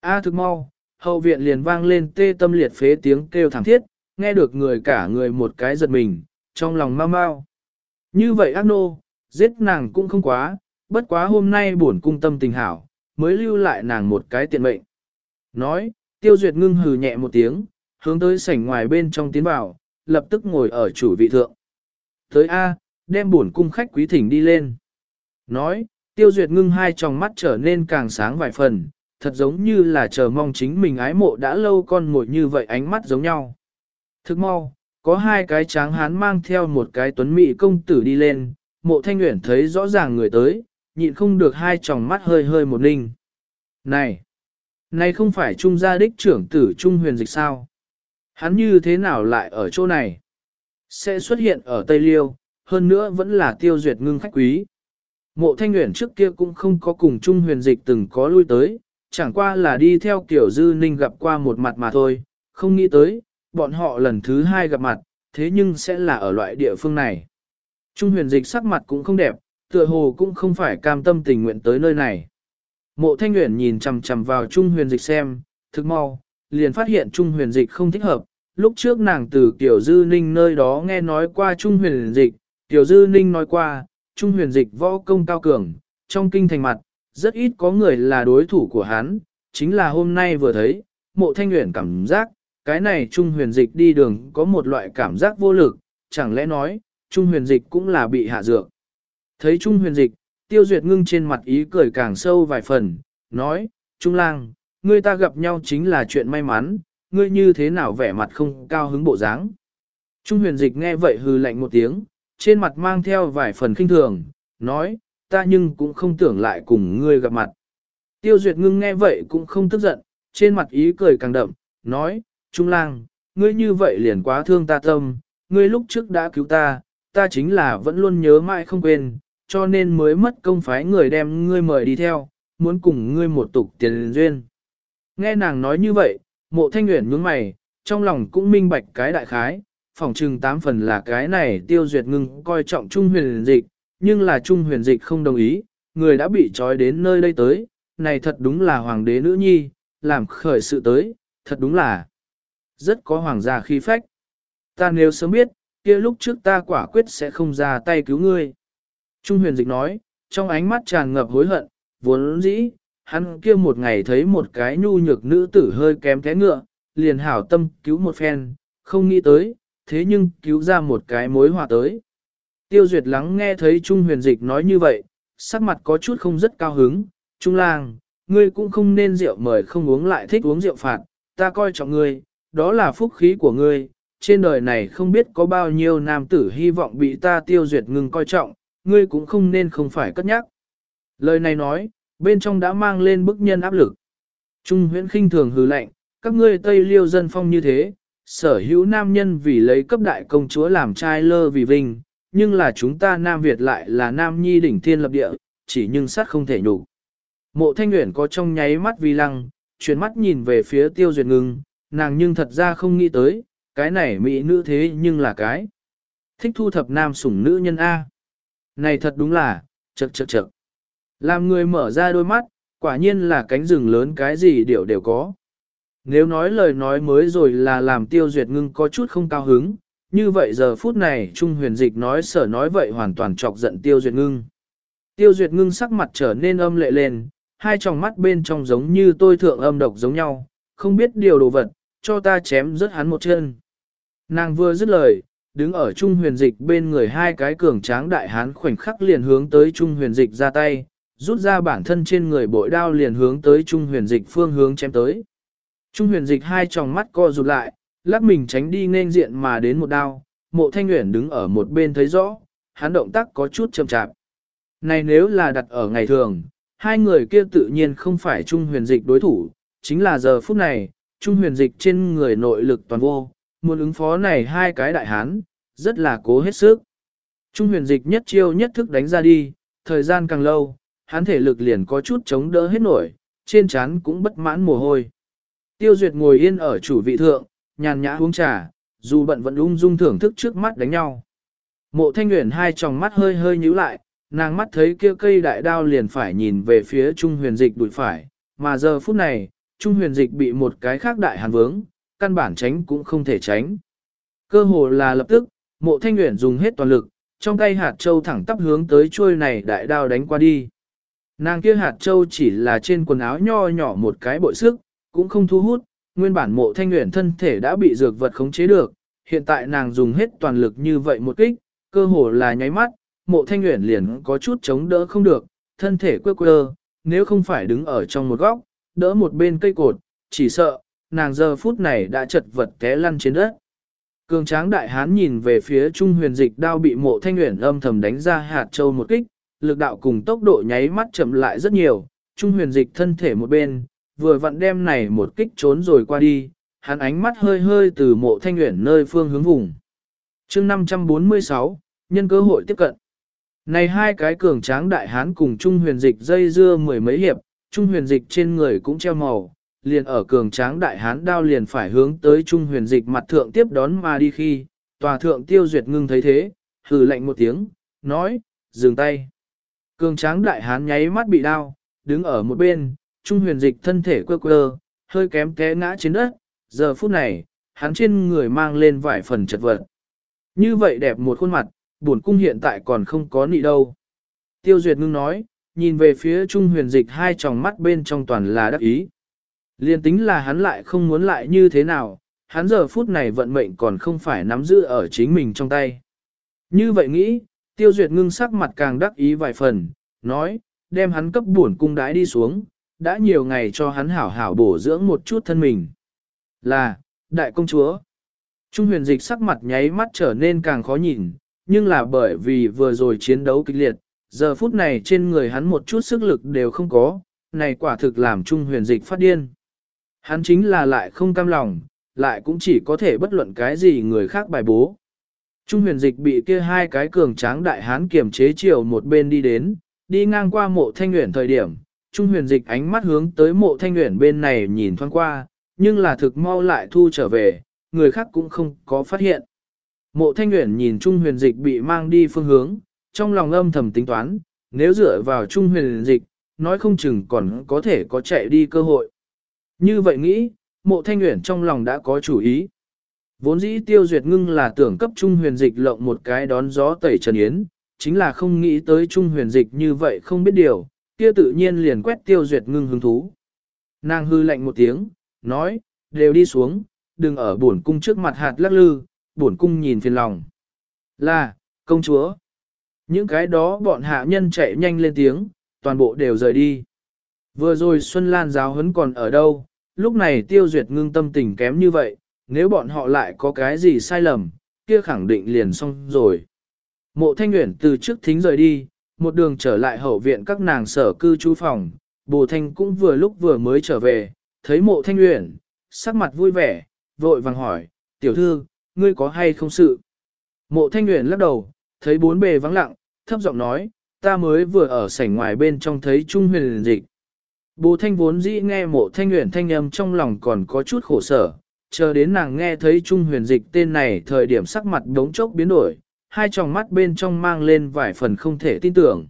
A thực mau, hậu viện liền vang lên tê tâm liệt phế tiếng kêu thảm thiết, nghe được người cả người một cái giật mình, trong lòng mau mau. Như vậy ác nô, giết nàng cũng không quá, bất quá hôm nay buồn cung tâm tình hảo, mới lưu lại nàng một cái tiện mệnh. Nói, tiêu duyệt ngưng hừ nhẹ một tiếng, hướng tới sảnh ngoài bên trong tiến vào, lập tức ngồi ở chủ vị thượng. Tới A, đem buồn cung khách quý thỉnh đi lên. Nói, tiêu duyệt ngưng hai tròng mắt trở nên càng sáng vài phần, thật giống như là chờ mong chính mình ái mộ đã lâu con ngồi như vậy ánh mắt giống nhau. Thức mau, có hai cái tráng hán mang theo một cái tuấn mỹ công tử đi lên, mộ thanh nguyện thấy rõ ràng người tới, nhịn không được hai tròng mắt hơi hơi một ninh. Này! Này không phải trung gia đích trưởng tử trung huyền dịch sao? Hắn như thế nào lại ở chỗ này? Sẽ xuất hiện ở Tây Liêu, hơn nữa vẫn là tiêu duyệt ngưng khách quý. Mộ thanh nguyện trước kia cũng không có cùng trung huyền dịch từng có lui tới, chẳng qua là đi theo kiểu dư ninh gặp qua một mặt mà thôi, không nghĩ tới, bọn họ lần thứ hai gặp mặt, thế nhưng sẽ là ở loại địa phương này. Trung huyền dịch sắc mặt cũng không đẹp, tựa hồ cũng không phải cam tâm tình nguyện tới nơi này. Mộ thanh nguyện nhìn chằm chằm vào Trung huyền dịch xem, thực mau, liền phát hiện Trung huyền dịch không thích hợp. Lúc trước nàng từ Tiểu Dư Ninh nơi đó nghe nói qua Trung huyền dịch, Tiểu Dư Ninh nói qua, Trung huyền dịch võ công cao cường, trong kinh thành mặt, rất ít có người là đối thủ của hắn, chính là hôm nay vừa thấy, mộ thanh nguyện cảm giác, cái này Trung huyền dịch đi đường có một loại cảm giác vô lực, chẳng lẽ nói, Trung huyền dịch cũng là bị hạ dược. Thấy Trung huyền dịch, tiêu duyệt ngưng trên mặt ý cười càng sâu vài phần, nói, Trung lang, ngươi ta gặp nhau chính là chuyện may mắn, ngươi như thế nào vẻ mặt không cao hứng bộ dáng. Trung huyền dịch nghe vậy hừ lạnh một tiếng, trên mặt mang theo vài phần kinh thường, nói, ta nhưng cũng không tưởng lại cùng ngươi gặp mặt. Tiêu duyệt ngưng nghe vậy cũng không tức giận, trên mặt ý cười càng đậm, nói, Trung lang, ngươi như vậy liền quá thương ta tâm, ngươi lúc trước đã cứu ta, ta chính là vẫn luôn nhớ mãi không quên, cho nên mới mất công phái người đem ngươi mời đi theo, muốn cùng ngươi một tục tiền duyên. Nghe nàng nói như vậy, mộ thanh nguyện nhướng mày, trong lòng cũng minh bạch cái đại khái, phỏng chừng tám phần là cái này tiêu duyệt ngưng coi trọng trung huyền dịch, nhưng là trung huyền dịch không đồng ý, người đã bị trói đến nơi đây tới, này thật đúng là hoàng đế nữ nhi, làm khởi sự tới, thật đúng là rất có hoàng gia khí phách. Ta nếu sớm biết, kia lúc trước ta quả quyết sẽ không ra tay cứu ngươi. Trung huyền dịch nói, trong ánh mắt tràn ngập hối hận, vốn dĩ, hắn kia một ngày thấy một cái nhu nhược nữ tử hơi kém té ngựa, liền hảo tâm cứu một phen, không nghĩ tới, thế nhưng cứu ra một cái mối họa tới. Tiêu Duyệt lắng nghe thấy Trung huyền dịch nói như vậy, sắc mặt có chút không rất cao hứng, Trung lang, ngươi cũng không nên rượu mời không uống lại thích uống rượu phạt, ta coi trọng ngươi, đó là phúc khí của ngươi, trên đời này không biết có bao nhiêu nam tử hy vọng bị ta tiêu duyệt ngừng coi trọng, ngươi cũng không nên không phải cất nhắc. Lời này nói, bên trong đã mang lên bức nhân áp lực. Trung huyễn khinh thường hừ lạnh, các ngươi Tây Liêu dân phong như thế, sở hữu nam nhân vì lấy cấp đại công chúa làm trai lơ vì vinh, nhưng là chúng ta Nam Việt lại là Nam Nhi đỉnh thiên lập địa, chỉ nhưng sát không thể nhục. Mộ Thanh Uyển có trong nháy mắt vi lăng, chuyển mắt nhìn về phía Tiêu Duyệt Ngưng, nàng nhưng thật ra không nghĩ tới, cái này mỹ nữ thế nhưng là cái. Thích thu thập nam sủng nữ nhân A. Này thật đúng là, chật chật chật. Làm người mở ra đôi mắt, quả nhiên là cánh rừng lớn cái gì đều đều có. Nếu nói lời nói mới rồi là làm tiêu duyệt ngưng có chút không cao hứng, như vậy giờ phút này Trung huyền dịch nói sở nói vậy hoàn toàn chọc giận tiêu duyệt ngưng. Tiêu duyệt ngưng sắc mặt trở nên âm lệ lên, hai tròng mắt bên trong giống như tôi thượng âm độc giống nhau, không biết điều đồ vật, cho ta chém rớt hắn một chân. Nàng vừa dứt lời, đứng ở Trung huyền dịch bên người hai cái cường tráng đại hán khoảnh khắc liền hướng tới Trung huyền dịch ra tay, rút ra bản thân trên người bội đao liền hướng tới Trung huyền dịch phương hướng chém tới. Trung huyền dịch hai tròng mắt co rụt lại, lắc mình tránh đi nên diện mà đến một đao, mộ thanh nguyện đứng ở một bên thấy rõ, hắn động tác có chút chậm chạp. Này nếu là đặt ở ngày thường, hai người kia tự nhiên không phải Trung huyền dịch đối thủ, chính là giờ phút này, Trung huyền dịch trên người nội lực toàn vô, muốn ứng phó này hai cái đại hán, rất là cố hết sức. Trung huyền dịch nhất chiêu nhất thức đánh ra đi, thời gian càng lâu, hắn thể lực liền có chút chống đỡ hết nổi, trên trán cũng bất mãn mồ hôi. Tiêu Duyệt ngồi yên ở chủ vị thượng, nhàn nhã uống trà, dù bận vẫn ung dung thưởng thức trước mắt đánh nhau. Mộ thanh nguyện hai tròng mắt hơi hơi nhíu lại, nàng mắt thấy kia cây đại đao liền phải nhìn về phía Trung huyền dịch đuổi phải, mà giờ phút này, Trung huyền dịch bị một cái khác đại hàn vướng, căn bản tránh cũng không thể tránh. Cơ hồ là lập tức, mộ thanh nguyện dùng hết toàn lực, trong tay hạt châu thẳng tắp hướng tới chuôi này đại đao đánh qua đi. Nàng kia hạt châu chỉ là trên quần áo nho nhỏ một cái bội sức, cũng không thu hút, nguyên bản mộ thanh nguyện thân thể đã bị dược vật khống chế được, hiện tại nàng dùng hết toàn lực như vậy một kích, cơ hồ là nháy mắt, mộ thanh nguyện liền có chút chống đỡ không được, thân thể quơ quơ, nếu không phải đứng ở trong một góc, đỡ một bên cây cột, chỉ sợ, nàng giờ phút này đã chật vật té lăn trên đất. Cường tráng đại hán nhìn về phía trung huyền dịch đao bị mộ thanh nguyện âm thầm đánh ra hạt châu một kích, lực đạo cùng tốc độ nháy mắt chậm lại rất nhiều, trung huyền dịch thân thể một bên, vừa vặn đem này một kích trốn rồi qua đi, hắn ánh mắt hơi hơi từ mộ thanh nguyện nơi phương hướng vùng. chương 546, nhân cơ hội tiếp cận. Này hai cái cường tráng đại hán cùng Trung huyền dịch dây dưa mười mấy hiệp, Trung huyền dịch trên người cũng treo màu, liền ở cường tráng đại hán đao liền phải hướng tới Trung huyền dịch mặt thượng tiếp đón mà đi khi, tòa thượng tiêu duyệt ngưng thấy thế, hừ lạnh một tiếng, nói, dừng tay. Cường tráng đại hán nháy mắt bị đao, đứng ở một bên, Trung huyền dịch thân thể quơ quơ, hơi kém té ngã trên đất, giờ phút này, hắn trên người mang lên vài phần chật vật. Như vậy đẹp một khuôn mặt, buồn cung hiện tại còn không có nị đâu. Tiêu Duyệt ngưng nói, nhìn về phía Trung huyền dịch hai tròng mắt bên trong toàn là đắc ý. Liên tính là hắn lại không muốn lại như thế nào, hắn giờ phút này vận mệnh còn không phải nắm giữ ở chính mình trong tay. Như vậy nghĩ, Tiêu Duyệt ngưng sắc mặt càng đắc ý vài phần, nói, đem hắn cấp buồn cung đái đi xuống, đã nhiều ngày cho hắn hảo hảo bổ dưỡng một chút thân mình. Là, đại công chúa. Trung huyền dịch sắc mặt nháy mắt trở nên càng khó nhìn, nhưng là bởi vì vừa rồi chiến đấu kịch liệt, giờ phút này trên người hắn một chút sức lực đều không có, này quả thực làm Trung huyền dịch phát điên. Hắn chính là lại không cam lòng, lại cũng chỉ có thể bất luận cái gì người khác bài bố. Trung huyền dịch bị kia hai cái cường tráng đại hán kiềm chế chiều một bên đi đến, đi ngang qua mộ thanh nguyện thời điểm, Trung huyền dịch ánh mắt hướng tới mộ thanh nguyện bên này nhìn thoáng qua, nhưng là thực mau lại thu trở về, người khác cũng không có phát hiện. Mộ thanh nguyện nhìn Trung huyền dịch bị mang đi phương hướng, trong lòng âm thầm tính toán, nếu dựa vào Trung huyền dịch, nói không chừng còn có thể có chạy đi cơ hội. Như vậy nghĩ, mộ thanh nguyện trong lòng đã có chủ ý. Vốn dĩ tiêu duyệt ngưng là tưởng cấp Trung huyền dịch lộng một cái đón gió tẩy trần yến, chính là không nghĩ tới Trung huyền dịch như vậy không biết điều, kia tự nhiên liền quét tiêu duyệt ngưng hứng thú. Nàng hư lạnh một tiếng, nói, đều đi xuống, đừng ở bổn cung trước mặt hạt lắc lư, bổn cung nhìn phiền lòng. Là, công chúa. Những cái đó bọn hạ nhân chạy nhanh lên tiếng, toàn bộ đều rời đi. Vừa rồi Xuân Lan giáo huấn còn ở đâu, lúc này tiêu duyệt ngưng tâm tình kém như vậy, nếu bọn họ lại có cái gì sai lầm, kia khẳng định liền xong rồi. Mộ thanh nguyện từ trước thính rời đi, một đường trở lại hậu viện các nàng sở cư trú phòng, bồ thanh cũng vừa lúc vừa mới trở về, thấy mộ thanh nguyện, sắc mặt vui vẻ, vội vàng hỏi, tiểu thư, ngươi có hay không sự? Mộ thanh nguyện lắc đầu, thấy bốn bề vắng lặng, thấp giọng nói, ta mới vừa ở sảnh ngoài bên trong thấy Trung huyền dịch. Bồ thanh vốn dĩ nghe mộ thanh nguyện thanh âm trong lòng còn có chút khổ sở, chờ đến nàng nghe thấy Trung huyền dịch tên này thời điểm sắc mặt đống chốc biến đổi, hai tròng mắt bên trong mang lên vài phần không thể tin tưởng.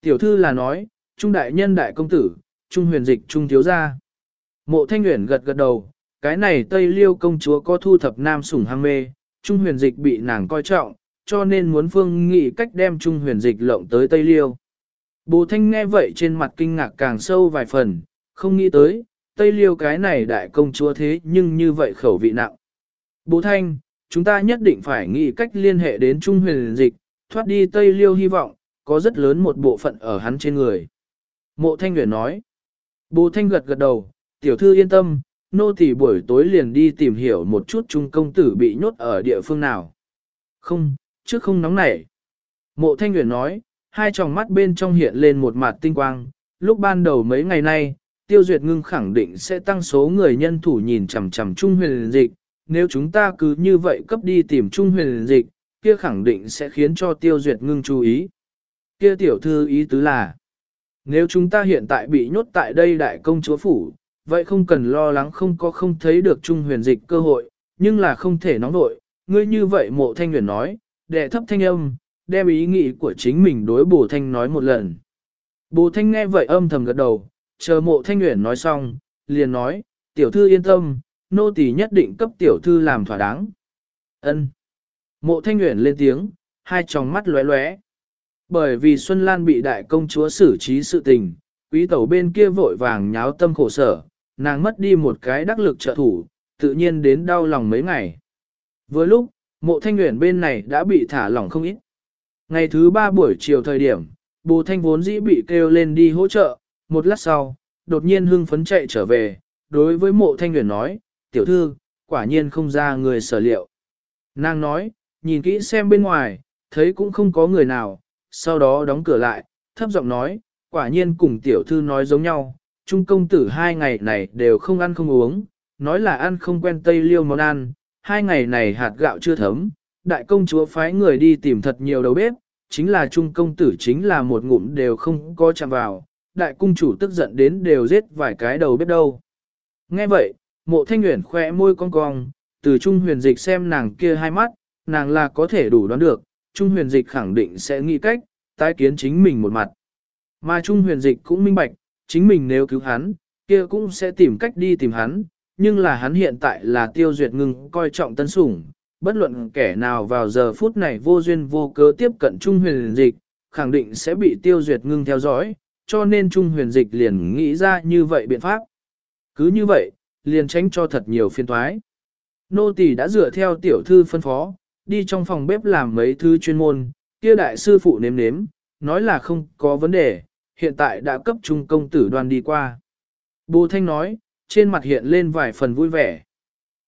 Tiểu thư là nói, Trung đại nhân đại công tử, Trung huyền dịch Trung thiếu gia. Mộ thanh huyền gật gật đầu, cái này Tây Liêu công chúa có thu thập nam sủng hăng mê, Trung huyền dịch bị nàng coi trọng, cho nên muốn phương nghị cách đem Trung huyền dịch lộng tới Tây Liêu. Bồ Thanh nghe vậy trên mặt kinh ngạc càng sâu vài phần, không nghĩ tới, Tây Liêu cái này đại công chúa thế nhưng như vậy khẩu vị nặng. Bố Thanh, chúng ta nhất định phải nghĩ cách liên hệ đến Trung huyền dịch, thoát đi Tây Liêu hy vọng, có rất lớn một bộ phận ở hắn trên người. Mộ Thanh Nguyễn nói, Bồ Thanh gật gật đầu, tiểu thư yên tâm, nô tỳ buổi tối liền đi tìm hiểu một chút Trung công tử bị nhốt ở địa phương nào. Không, trước không nóng nảy. Mộ Thanh Nguyễn nói, hai tròng mắt bên trong hiện lên một mặt tinh quang, lúc ban đầu mấy ngày nay, Tiêu Duyệt Ngưng khẳng định sẽ tăng số người nhân thủ nhìn chằm chằm Trung huyền dịch, nếu chúng ta cứ như vậy cấp đi tìm Trung huyền dịch, kia khẳng định sẽ khiến cho Tiêu Duyệt Ngưng chú ý. Kia tiểu thư ý tứ là, nếu chúng ta hiện tại bị nhốt tại đây đại công chúa phủ, vậy không cần lo lắng không có không thấy được Trung huyền dịch cơ hội, nhưng là không thể nóng nội, ngươi như vậy mộ thanh huyền nói, đệ thấp thanh âm, đem ý nghĩ của chính mình đối bổ thanh nói một lần. Bồ thanh nghe vậy âm thầm gật đầu, chờ mộ thanh nguyện nói xong, liền nói, tiểu thư yên tâm, nô tỳ nhất định cấp tiểu thư làm thỏa đáng. Ân. Mộ thanh Uyển lên tiếng, hai tròng mắt lóe lóe. Bởi vì Xuân Lan bị đại công chúa xử trí sự tình, quý tẩu bên kia vội vàng nháo tâm khổ sở, nàng mất đi một cái đắc lực trợ thủ, tự nhiên đến đau lòng mấy ngày. Vừa lúc, mộ thanh nguyện bên này đã bị thả lỏng không ít. Ngày thứ ba buổi chiều thời điểm, bồ thanh vốn dĩ bị kêu lên đi hỗ trợ, một lát sau, đột nhiên hưng phấn chạy trở về, đối với mộ thanh nguyện nói, tiểu thư, quả nhiên không ra người sở liệu. Nàng nói, nhìn kỹ xem bên ngoài, thấy cũng không có người nào, sau đó đóng cửa lại, thấp giọng nói, quả nhiên cùng tiểu thư nói giống nhau, trung công tử hai ngày này đều không ăn không uống, nói là ăn không quen tây liêu món ăn, hai ngày này hạt gạo chưa thấm, đại công chúa phái người đi tìm thật nhiều đầu bếp, chính là trung công tử chính là một ngụm đều không có chạm vào, đại cung chủ tức giận đến đều giết vài cái đầu bếp đâu. Nghe vậy, mộ thanh nguyện khỏe môi cong cong, từ trung huyền dịch xem nàng kia hai mắt, nàng là có thể đủ đoán được, trung huyền dịch khẳng định sẽ nghĩ cách, tái kiến chính mình một mặt. Mà trung huyền dịch cũng minh bạch, chính mình nếu cứu hắn, kia cũng sẽ tìm cách đi tìm hắn, nhưng là hắn hiện tại là tiêu duyệt ngưng coi trọng tân sủng, bất luận kẻ nào vào giờ phút này vô duyên vô cớ tiếp cận Trung huyền dịch, khẳng định sẽ bị tiêu duyệt ngưng theo dõi, cho nên Trung huyền dịch liền nghĩ ra như vậy biện pháp. Cứ như vậy, liền tránh cho thật nhiều phiên thoái. Nô tỳ đã dựa theo tiểu thư phân phó, đi trong phòng bếp làm mấy thứ chuyên môn, kia đại sư phụ nếm nếm, nói là không có vấn đề, hiện tại đã cấp trung công tử đoàn đi qua. Bồ Thanh nói, trên mặt hiện lên vài phần vui vẻ.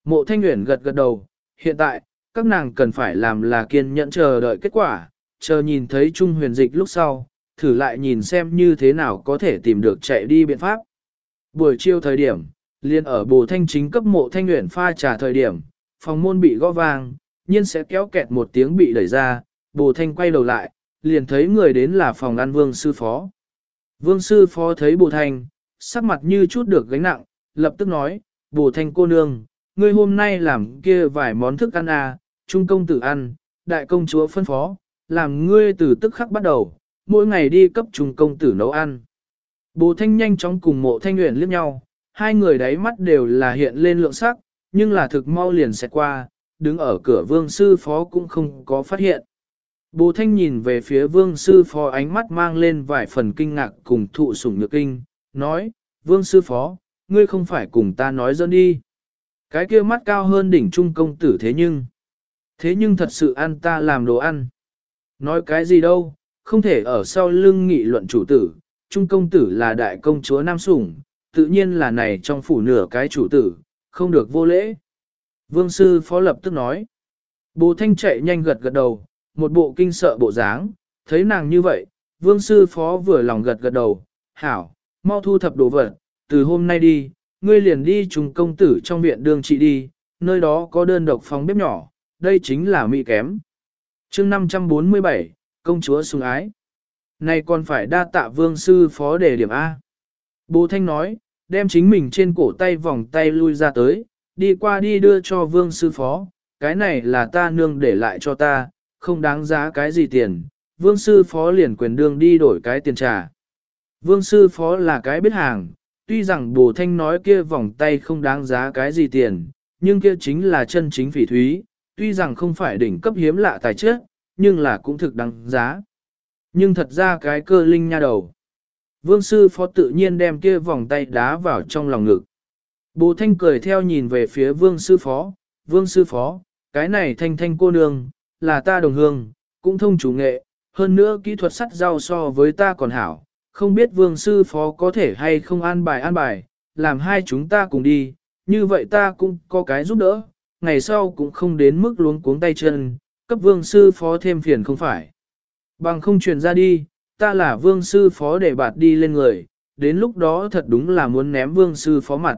Mộ Thanh Nguyễn gật gật đầu, hiện tại, các nàng cần phải làm là kiên nhẫn chờ đợi kết quả, chờ nhìn thấy Trung huyền dịch lúc sau, thử lại nhìn xem như thế nào có thể tìm được chạy đi biện pháp. Buổi chiều thời điểm, liền ở bồ thanh chính cấp mộ thanh nguyện pha trà thời điểm, phòng môn bị gõ vang, nhiên sẽ kéo kẹt một tiếng bị đẩy ra, bồ thanh quay đầu lại, liền thấy người đến là phòng ăn vương sư phó. Vương sư phó thấy bồ thanh, sắc mặt như chút được gánh nặng, lập tức nói, bồ thanh cô nương, ngươi hôm nay làm kia vài món thức ăn à, trung công tử ăn, đại công chúa phân phó, làm ngươi từ tức khắc bắt đầu, mỗi ngày đi cấp trung công tử nấu ăn. Bồ thanh nhanh chóng cùng mộ thanh nguyện liếc nhau, hai người đáy mắt đều là hiện lên lượng sắc, nhưng là thực mau liền sẽ qua, đứng ở cửa vương sư phó cũng không có phát hiện. Bồ thanh nhìn về phía vương sư phó ánh mắt mang lên vài phần kinh ngạc cùng thụ sủng nhược kinh, nói, vương sư phó, ngươi không phải cùng ta nói dẫn đi. Cái kia mắt cao hơn đỉnh trung công tử thế nhưng. Thế nhưng thật sự ăn ta làm đồ ăn. Nói cái gì đâu, không thể ở sau lưng nghị luận chủ tử. Trung công tử là đại công chúa Nam Sủng, tự nhiên là này trong phủ nửa cái chủ tử, không được vô lễ. Vương sư phó lập tức nói. Bồ thanh chạy nhanh gật gật đầu, một bộ kinh sợ bộ dáng, thấy nàng như vậy, vương sư phó vừa lòng gật gật đầu, hảo, mau thu thập đồ vật, từ hôm nay đi, ngươi liền đi trùng công tử trong viện đường trị đi, nơi đó có đơn độc phòng bếp nhỏ, đây chính là mỹ kém. chương 547, công chúa sùng ái. Này còn phải đa tạ vương sư phó để điểm A. Bồ Thanh nói, đem chính mình trên cổ tay vòng tay lui ra tới, đi qua đi đưa cho vương sư phó, cái này là ta nương để lại cho ta, không đáng giá cái gì tiền, vương sư phó liền quyền đương đi đổi cái tiền trả. Vương sư phó là cái biết hàng, tuy rằng bồ thanh nói kia vòng tay không đáng giá cái gì tiền, nhưng kia chính là chân chính phỉ thúy, tuy rằng không phải đỉnh cấp hiếm lạ tài chất, nhưng là cũng thực đáng giá. Nhưng thật ra cái cơ linh nha đầu. Vương sư phó tự nhiên đem kia vòng tay đá vào trong lòng ngực. Bố thanh cười theo nhìn về phía vương sư phó, vương sư phó, cái này thanh thanh cô nương, là ta đồng hương, cũng thông chủ nghệ, hơn nữa kỹ thuật sắt rau so với ta còn hảo, không biết vương sư phó có thể hay không an bài an bài, làm hai chúng ta cùng đi, như vậy ta cũng có cái giúp đỡ, ngày sau cũng không đến mức luống cuống tay chân, cấp vương sư phó thêm phiền không phải. Bằng không truyền ra đi, ta là vương sư phó để bạt đi lên người, đến lúc đó thật đúng là muốn ném vương sư phó mặt.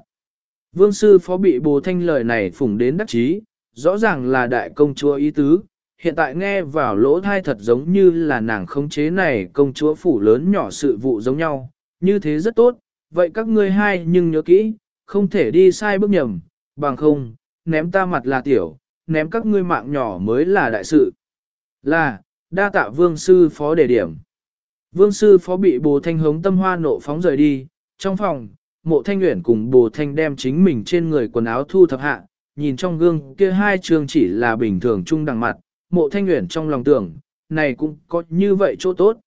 Vương sư phó bị bồ thanh lời này phủng đến đắc chí, rõ ràng là đại công chúa ý tứ, hiện tại nghe vào lỗ thai thật giống như là nàng khống chế này công chúa phủ lớn nhỏ sự vụ giống nhau, như thế rất tốt, vậy các ngươi hai nhưng nhớ kỹ, không thể đi sai bước nhầm, bằng không, ném ta mặt là tiểu, ném các ngươi mạng nhỏ mới là đại sự. Là, đa tạ vương sư phó đề điểm. Vương sư phó bị bồ thanh hống tâm hoa nộ phóng rời đi, trong phòng, mộ thanh nguyện cùng bồ thanh đem chính mình trên người quần áo thu thập hạ, nhìn trong gương kia hai trường chỉ là bình thường trung đằng mặt, mộ thanh nguyện trong lòng tưởng, này cũng có như vậy chỗ tốt.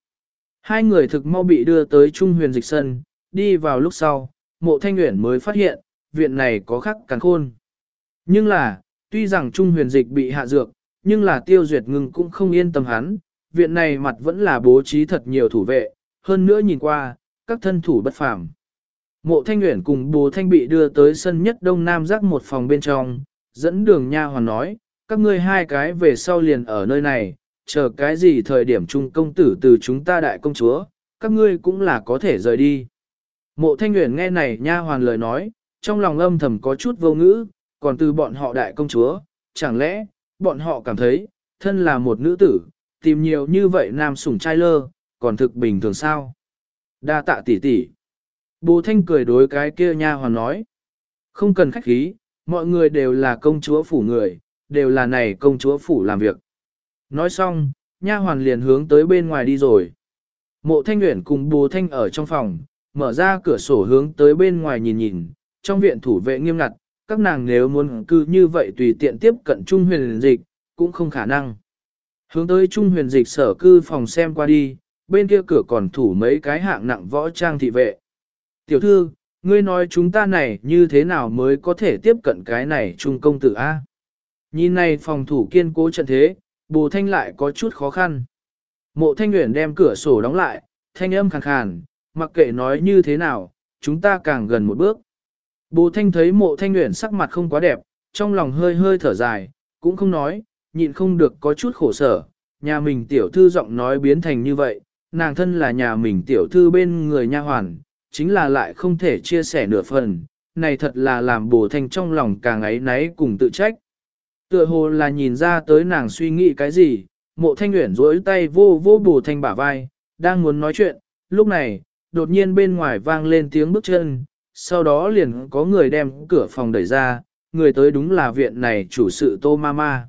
Hai người thực mau bị đưa tới trung huyền dịch sân, đi vào lúc sau, mộ thanh nguyện mới phát hiện, viện này có khắc cắn khôn. Nhưng là, tuy rằng trung huyền dịch bị hạ dược, nhưng là tiêu duyệt ngừng cũng không yên tâm hắn, viện này mặt vẫn là bố trí thật nhiều thủ vệ, hơn nữa nhìn qua, các thân thủ bất phàm. Mộ thanh Uyển cùng bố thanh bị đưa tới sân nhất đông nam giác một phòng bên trong, dẫn đường nha hoàn nói, các ngươi hai cái về sau liền ở nơi này, chờ cái gì thời điểm trung công tử từ chúng ta đại công chúa, các ngươi cũng là có thể rời đi. Mộ thanh Uyển nghe này nha hoàn lời nói, trong lòng âm thầm có chút vô ngữ, còn từ bọn họ đại công chúa, chẳng lẽ, bọn họ cảm thấy, thân là một nữ tử, tìm nhiều như vậy nam sủng trai lơ, còn thực bình thường sao? Đa tạ tỷ tỷ. Bồ Thanh cười đối cái kia nha hoàn nói. Không cần khách khí, mọi người đều là công chúa phủ người, đều là này công chúa phủ làm việc. Nói xong, nha hoàn liền hướng tới bên ngoài đi rồi. Mộ Thanh Nguyễn cùng Bồ Thanh ở trong phòng, mở ra cửa sổ hướng tới bên ngoài nhìn nhìn, trong viện thủ vệ nghiêm ngặt, các nàng nếu muốn cư như vậy tùy tiện tiếp cận Trung huyền dịch, cũng không khả năng. Hướng tới Trung huyền dịch sở cư phòng xem qua đi, bên kia cửa còn thủ mấy cái hạng nặng võ trang thị vệ. Tiểu thư, ngươi nói chúng ta này như thế nào mới có thể tiếp cận cái này trung công tử A. Nhìn này phòng thủ kiên cố trận thế, bồ thanh lại có chút khó khăn. Mộ thanh nguyện đem cửa sổ đóng lại, thanh âm khàn khàn, mặc kệ nói như thế nào, chúng ta càng gần một bước. Bồ thanh thấy mộ thanh nguyện sắc mặt không quá đẹp, trong lòng hơi hơi thở dài, cũng không nói, nhịn không được có chút khổ sở, nhà mình tiểu thư giọng nói biến thành như vậy, nàng thân là nhà mình tiểu thư bên người nha hoàn, chính là lại không thể chia sẻ nửa phần, này thật là làm bồ thanh trong lòng càng ấy náy cùng tự trách. Tựa hồ là nhìn ra tới nàng suy nghĩ cái gì, mộ thanh nguyện rỗi tay vô vô bồ thanh bả vai, đang muốn nói chuyện, lúc này, đột nhiên bên ngoài vang lên tiếng bước chân, sau đó liền có người đem cửa phòng đẩy ra, người tới đúng là viện này chủ sự Tô Mama.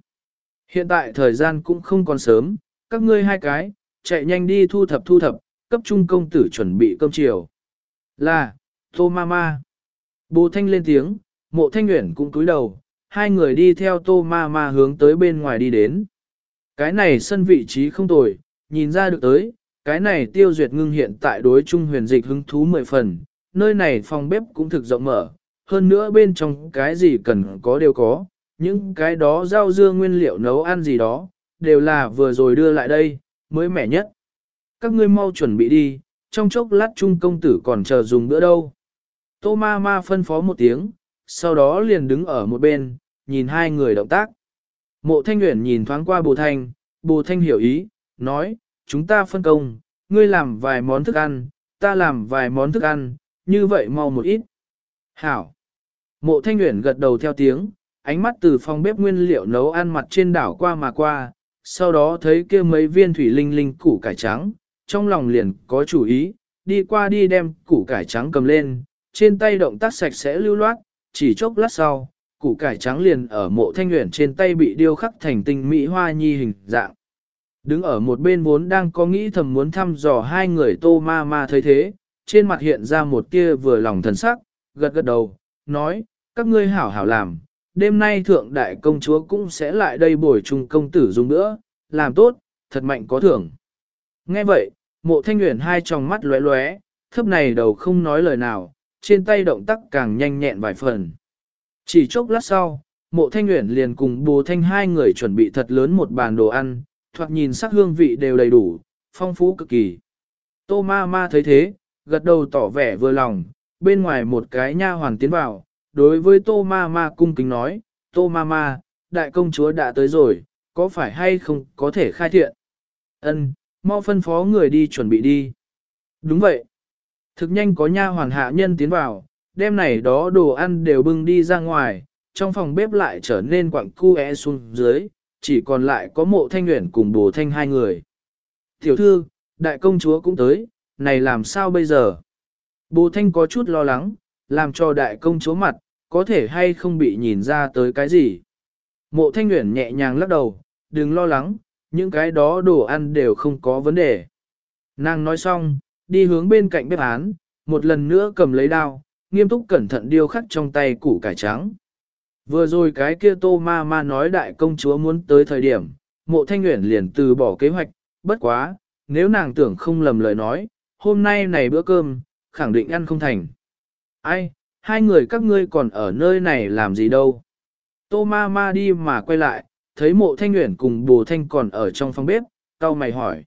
Hiện tại thời gian cũng không còn sớm, các ngươi hai cái, chạy nhanh đi thu thập thu thập, cấp trung công tử chuẩn bị cơm chiều. Là, Tô Mama. Bố Thanh lên tiếng, mộ Thanh Nguyễn cũng cúi đầu, hai người đi theo Tô Mama hướng tới bên ngoài đi đến. Cái này sân vị trí không tồi, nhìn ra được tới, cái này tiêu duyệt ngưng hiện tại đối trung huyền dịch hứng thú mười phần, nơi này phòng bếp cũng thực rộng mở, hơn nữa bên trong cái gì cần có đều có, những cái đó rau dưa nguyên liệu nấu ăn gì đó, đều là vừa rồi đưa lại đây, mới mẻ nhất. Các ngươi mau chuẩn bị đi, trong chốc lát trung công tử còn chờ dùng bữa đâu. Tô ma ma phân phó một tiếng, sau đó liền đứng ở một bên, nhìn hai người động tác. Mộ thanh nguyện nhìn thoáng qua bồ thanh, bồ thanh hiểu ý, nói, chúng ta phân công, ngươi làm vài món thức ăn, ta làm vài món thức ăn, như vậy mau một ít. Hảo. Mộ thanh nguyện gật đầu theo tiếng, ánh mắt từ phòng bếp nguyên liệu nấu ăn mặt trên đảo qua mà qua, sau đó thấy kia mấy viên thủy linh linh củ cải trắng, trong lòng liền có chủ ý, đi qua đi đem củ cải trắng cầm lên, trên tay động tác sạch sẽ lưu loát, chỉ chốc lát sau, củ cải trắng liền ở mộ thanh nguyện trên tay bị điêu khắc thành tinh mỹ hoa nhi hình dạng. Đứng ở một bên vốn đang có nghĩ thầm muốn thăm dò hai người tô ma ma thấy thế, trên mặt hiện ra một tia vừa lòng thần sắc, gật gật đầu, nói, các ngươi hảo hảo làm, đêm nay thượng đại công chúa cũng sẽ lại đây bồi chung công tử dùng nữa, làm tốt, thật mạnh có thưởng. Nghe vậy, mộ thanh nguyện hai tròng mắt lóe lóe, thấp này đầu không nói lời nào, trên tay động tác càng nhanh nhẹn vài phần. Chỉ chốc lát sau, mộ thanh nguyện liền cùng bồ thanh hai người chuẩn bị thật lớn một bàn đồ ăn, thoạt nhìn sắc hương vị đều đầy đủ, phong phú cực kỳ. Tô ma ma thấy thế, gật đầu tỏ vẻ vừa lòng, bên ngoài một cái nha hoàn tiến vào, đối với tô ma ma cung kính nói, tô ma ma, đại công chúa đã tới rồi, có phải hay không có thể khai thiện? Ân, mau phân phó người đi chuẩn bị đi. Đúng vậy. Thực nhanh có nha hoàn hạ nhân tiến vào, đêm này đó đồ ăn đều bưng đi ra ngoài, trong phòng bếp lại trở nên quặng cu e xuống dưới, chỉ còn lại có mộ thanh nguyện cùng bồ thanh hai người. Tiểu thư, đại công chúa cũng tới, này làm sao bây giờ? Bồ thanh có chút lo lắng, làm cho đại công chúa mặt, có thể hay không bị nhìn ra tới cái gì. Mộ thanh nguyện nhẹ nhàng lắc đầu, đừng lo lắng, những cái đó đồ ăn đều không có vấn đề. Nàng nói xong, đi hướng bên cạnh bếp án, một lần nữa cầm lấy đao, nghiêm túc cẩn thận điêu khắc trong tay củ cải trắng. Vừa rồi cái kia tô ma ma nói đại công chúa muốn tới thời điểm, mộ thanh nguyện liền từ bỏ kế hoạch, bất quá, nếu nàng tưởng không lầm lời nói, hôm nay này bữa cơm, khẳng định ăn không thành. Ai, hai người các ngươi còn ở nơi này làm gì đâu? Tô ma ma đi mà quay lại, thấy mộ thanh nguyện cùng bồ thanh còn ở trong phòng bếp, tao mày hỏi.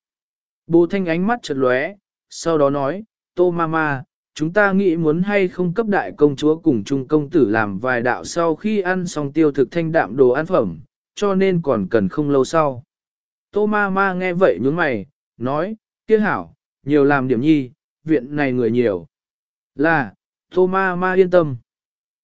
Bồ thanh ánh mắt chật lóe, sau đó nói, tô ma ma, chúng ta nghĩ muốn hay không cấp đại công chúa cùng chung công tử làm vài đạo sau khi ăn xong tiêu thực thanh đạm đồ ăn phẩm, cho nên còn cần không lâu sau. Tô ma ma nghe vậy nhướng mày, nói, kia hảo, nhiều làm điểm nhi, viện này người nhiều. Là, tô ma ma yên tâm.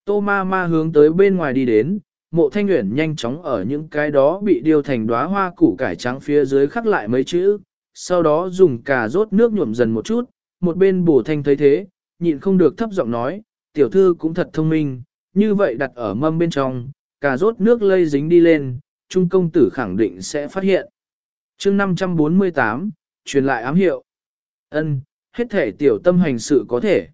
Tô ma ma hướng tới bên ngoài đi đến, mộ thanh nguyện nhanh chóng ở những cái đó bị điêu thành đóa hoa củ cải trắng phía dưới khắc lại mấy chữ, sau đó dùng cà rốt nước nhuộm dần một chút, một bên bổ thanh thấy thế, nhịn không được thấp giọng nói, tiểu thư cũng thật thông minh, như vậy đặt ở mâm bên trong, cà rốt nước lây dính đi lên, trung công tử khẳng định sẽ phát hiện. chương 548, truyền lại ám hiệu. ân hết thể tiểu tâm hành sự có thể.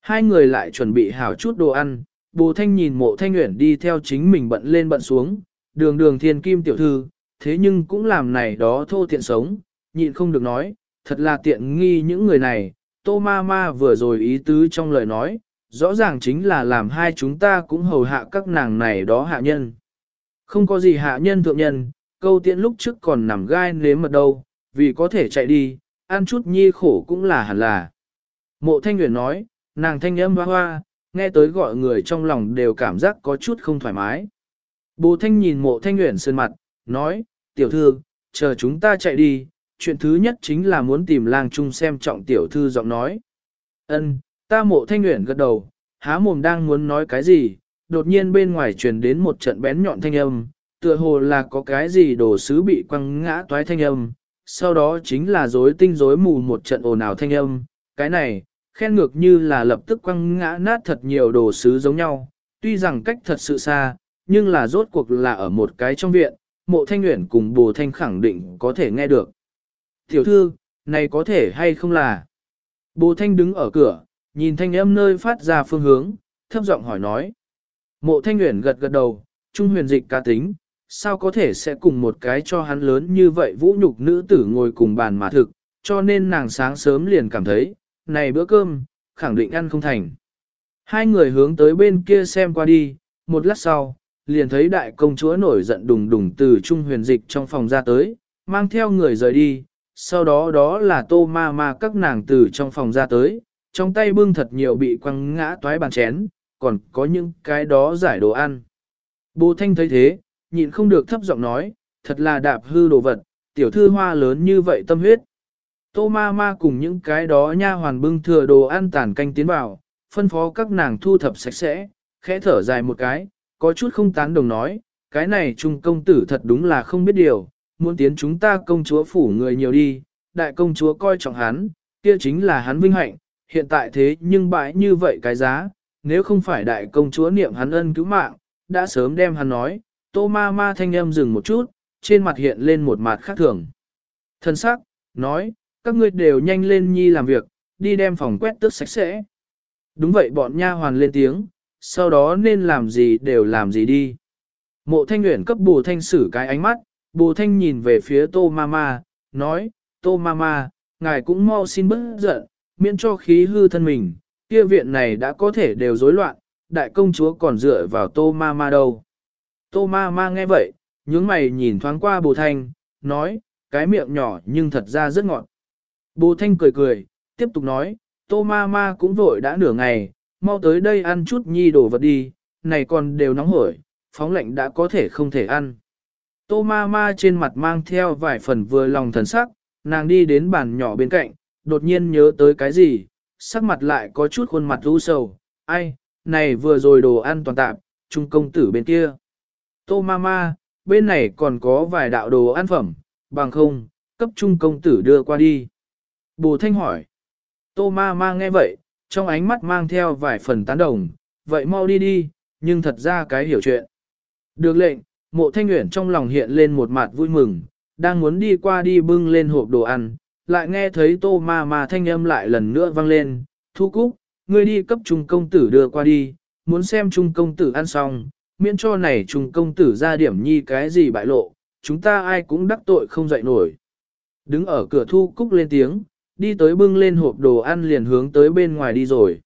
Hai người lại chuẩn bị hảo chút đồ ăn, bồ thanh nhìn mộ thanh nguyện đi theo chính mình bận lên bận xuống, đường đường thiên kim tiểu thư, thế nhưng cũng làm này đó thô tiện sống, nhịn không được nói, thật là tiện nghi những người này, tô ma ma vừa rồi ý tứ trong lời nói, rõ ràng chính là làm hai chúng ta cũng hầu hạ các nàng này đó hạ nhân. Không có gì hạ nhân thượng nhân, câu tiện lúc trước còn nằm gai nếm mật đâu, vì có thể chạy đi, ăn chút nhi khổ cũng là hẳn là. Mộ thanh nguyện nói, nàng thanh âm hoa hoa, nghe tới gọi người trong lòng đều cảm giác có chút không thoải mái. Bồ thanh nhìn mộ thanh nguyện sơn mặt, nói, tiểu thư, chờ chúng ta chạy đi, chuyện thứ nhất chính là muốn tìm lang trung xem trọng tiểu thư giọng nói. Ân, ta mộ thanh nguyện gật đầu, há mồm đang muốn nói cái gì, đột nhiên bên ngoài truyền đến một trận bén nhọn thanh âm, tựa hồ là có cái gì đồ sứ bị quăng ngã toái thanh âm, sau đó chính là rối tinh rối mù một trận ồn ào thanh âm, cái này, khen ngược như là lập tức quăng ngã nát thật nhiều đồ sứ giống nhau, tuy rằng cách thật sự xa, nhưng là rốt cuộc là ở một cái trong viện, mộ thanh nguyện cùng bồ thanh khẳng định có thể nghe được. Tiểu thư, này có thể hay không là? Bồ thanh đứng ở cửa, nhìn thanh âm nơi phát ra phương hướng, thấp giọng hỏi nói. Mộ thanh nguyện gật gật đầu, trung huyền dịch cá tính, sao có thể sẽ cùng một cái cho hắn lớn như vậy vũ nhục nữ tử ngồi cùng bàn mà thực, cho nên nàng sáng sớm liền cảm thấy, này bữa cơm, khẳng định ăn không thành. Hai người hướng tới bên kia xem qua đi, một lát sau, liền thấy đại công chúa nổi giận đùng đùng từ trung huyền dịch trong phòng ra tới, mang theo người rời đi, sau đó đó là tô ma ma các nàng từ trong phòng ra tới, trong tay bưng thật nhiều bị quăng ngã toái bàn chén, còn có những cái đó giải đồ ăn. Bồ Thanh thấy thế, nhịn không được thấp giọng nói, thật là đạp hư đồ vật, tiểu thư hoa lớn như vậy tâm huyết. Tô ma ma cùng những cái đó nha hoàn bưng thừa đồ ăn tàn canh tiến vào, phân phó các nàng thu thập sạch sẽ, khẽ thở dài một cái, có chút không tán đồng nói, cái này trung công tử thật đúng là không biết điều, muốn tiến chúng ta công chúa phủ người nhiều đi, đại công chúa coi trọng hắn, kia chính là hắn vinh hạnh, hiện tại thế nhưng bãi như vậy cái giá, nếu không phải đại công chúa niệm hắn ân cứu mạng, đã sớm đem hắn nói, tô ma ma thanh âm dừng một chút, trên mặt hiện lên một mặt khác thường. Thân sắc, nói, các ngươi đều nhanh lên nhi làm việc, đi đem phòng quét tước sạch sẽ. Đúng vậy bọn nha hoàn lên tiếng, sau đó nên làm gì đều làm gì đi. Mộ thanh nguyện cấp bù thanh sử cái ánh mắt, bù thanh nhìn về phía tô mama, nói, tô mama, ngài cũng mau xin bớt giận, miễn cho khí hư thân mình, kia viện này đã có thể đều rối loạn, đại công chúa còn dựa vào tô mama đâu. Tô mama nghe vậy, nhướng mày nhìn thoáng qua bù thanh, nói, cái miệng nhỏ nhưng thật ra rất ngọt. Bù thanh cười cười, tiếp tục nói, tô mama cũng vội đã nửa ngày, mau tới đây ăn chút nhi đồ vật đi, này còn đều nóng hổi, phóng lạnh đã có thể không thể ăn. Tô ma ma trên mặt mang theo vài phần vừa lòng thần sắc, nàng đi đến bàn nhỏ bên cạnh, đột nhiên nhớ tới cái gì, sắc mặt lại có chút khuôn mặt u sầu, ai, này vừa rồi đồ ăn toàn tạp, trung công tử bên kia. Tô ma ma, bên này còn có vài đạo đồ ăn phẩm, bằng không, cấp trung công tử đưa qua đi. Bồ Thanh hỏi. Tô ma ma nghe vậy, trong ánh mắt mang theo vài phần tán đồng, vậy mau đi đi, nhưng thật ra cái hiểu chuyện. Được lệnh, mộ thanh nguyện trong lòng hiện lên một mặt vui mừng, đang muốn đi qua đi bưng lên hộp đồ ăn, lại nghe thấy tô ma ma thanh âm lại lần nữa vang lên, thu cúc, ngươi đi cấp trung công tử đưa qua đi, muốn xem trung công tử ăn xong, miễn cho này trung công tử ra điểm nhi cái gì bại lộ, chúng ta ai cũng đắc tội không dậy nổi. Đứng ở cửa thu cúc lên tiếng, đi tới bưng lên hộp đồ ăn liền hướng tới bên ngoài đi rồi.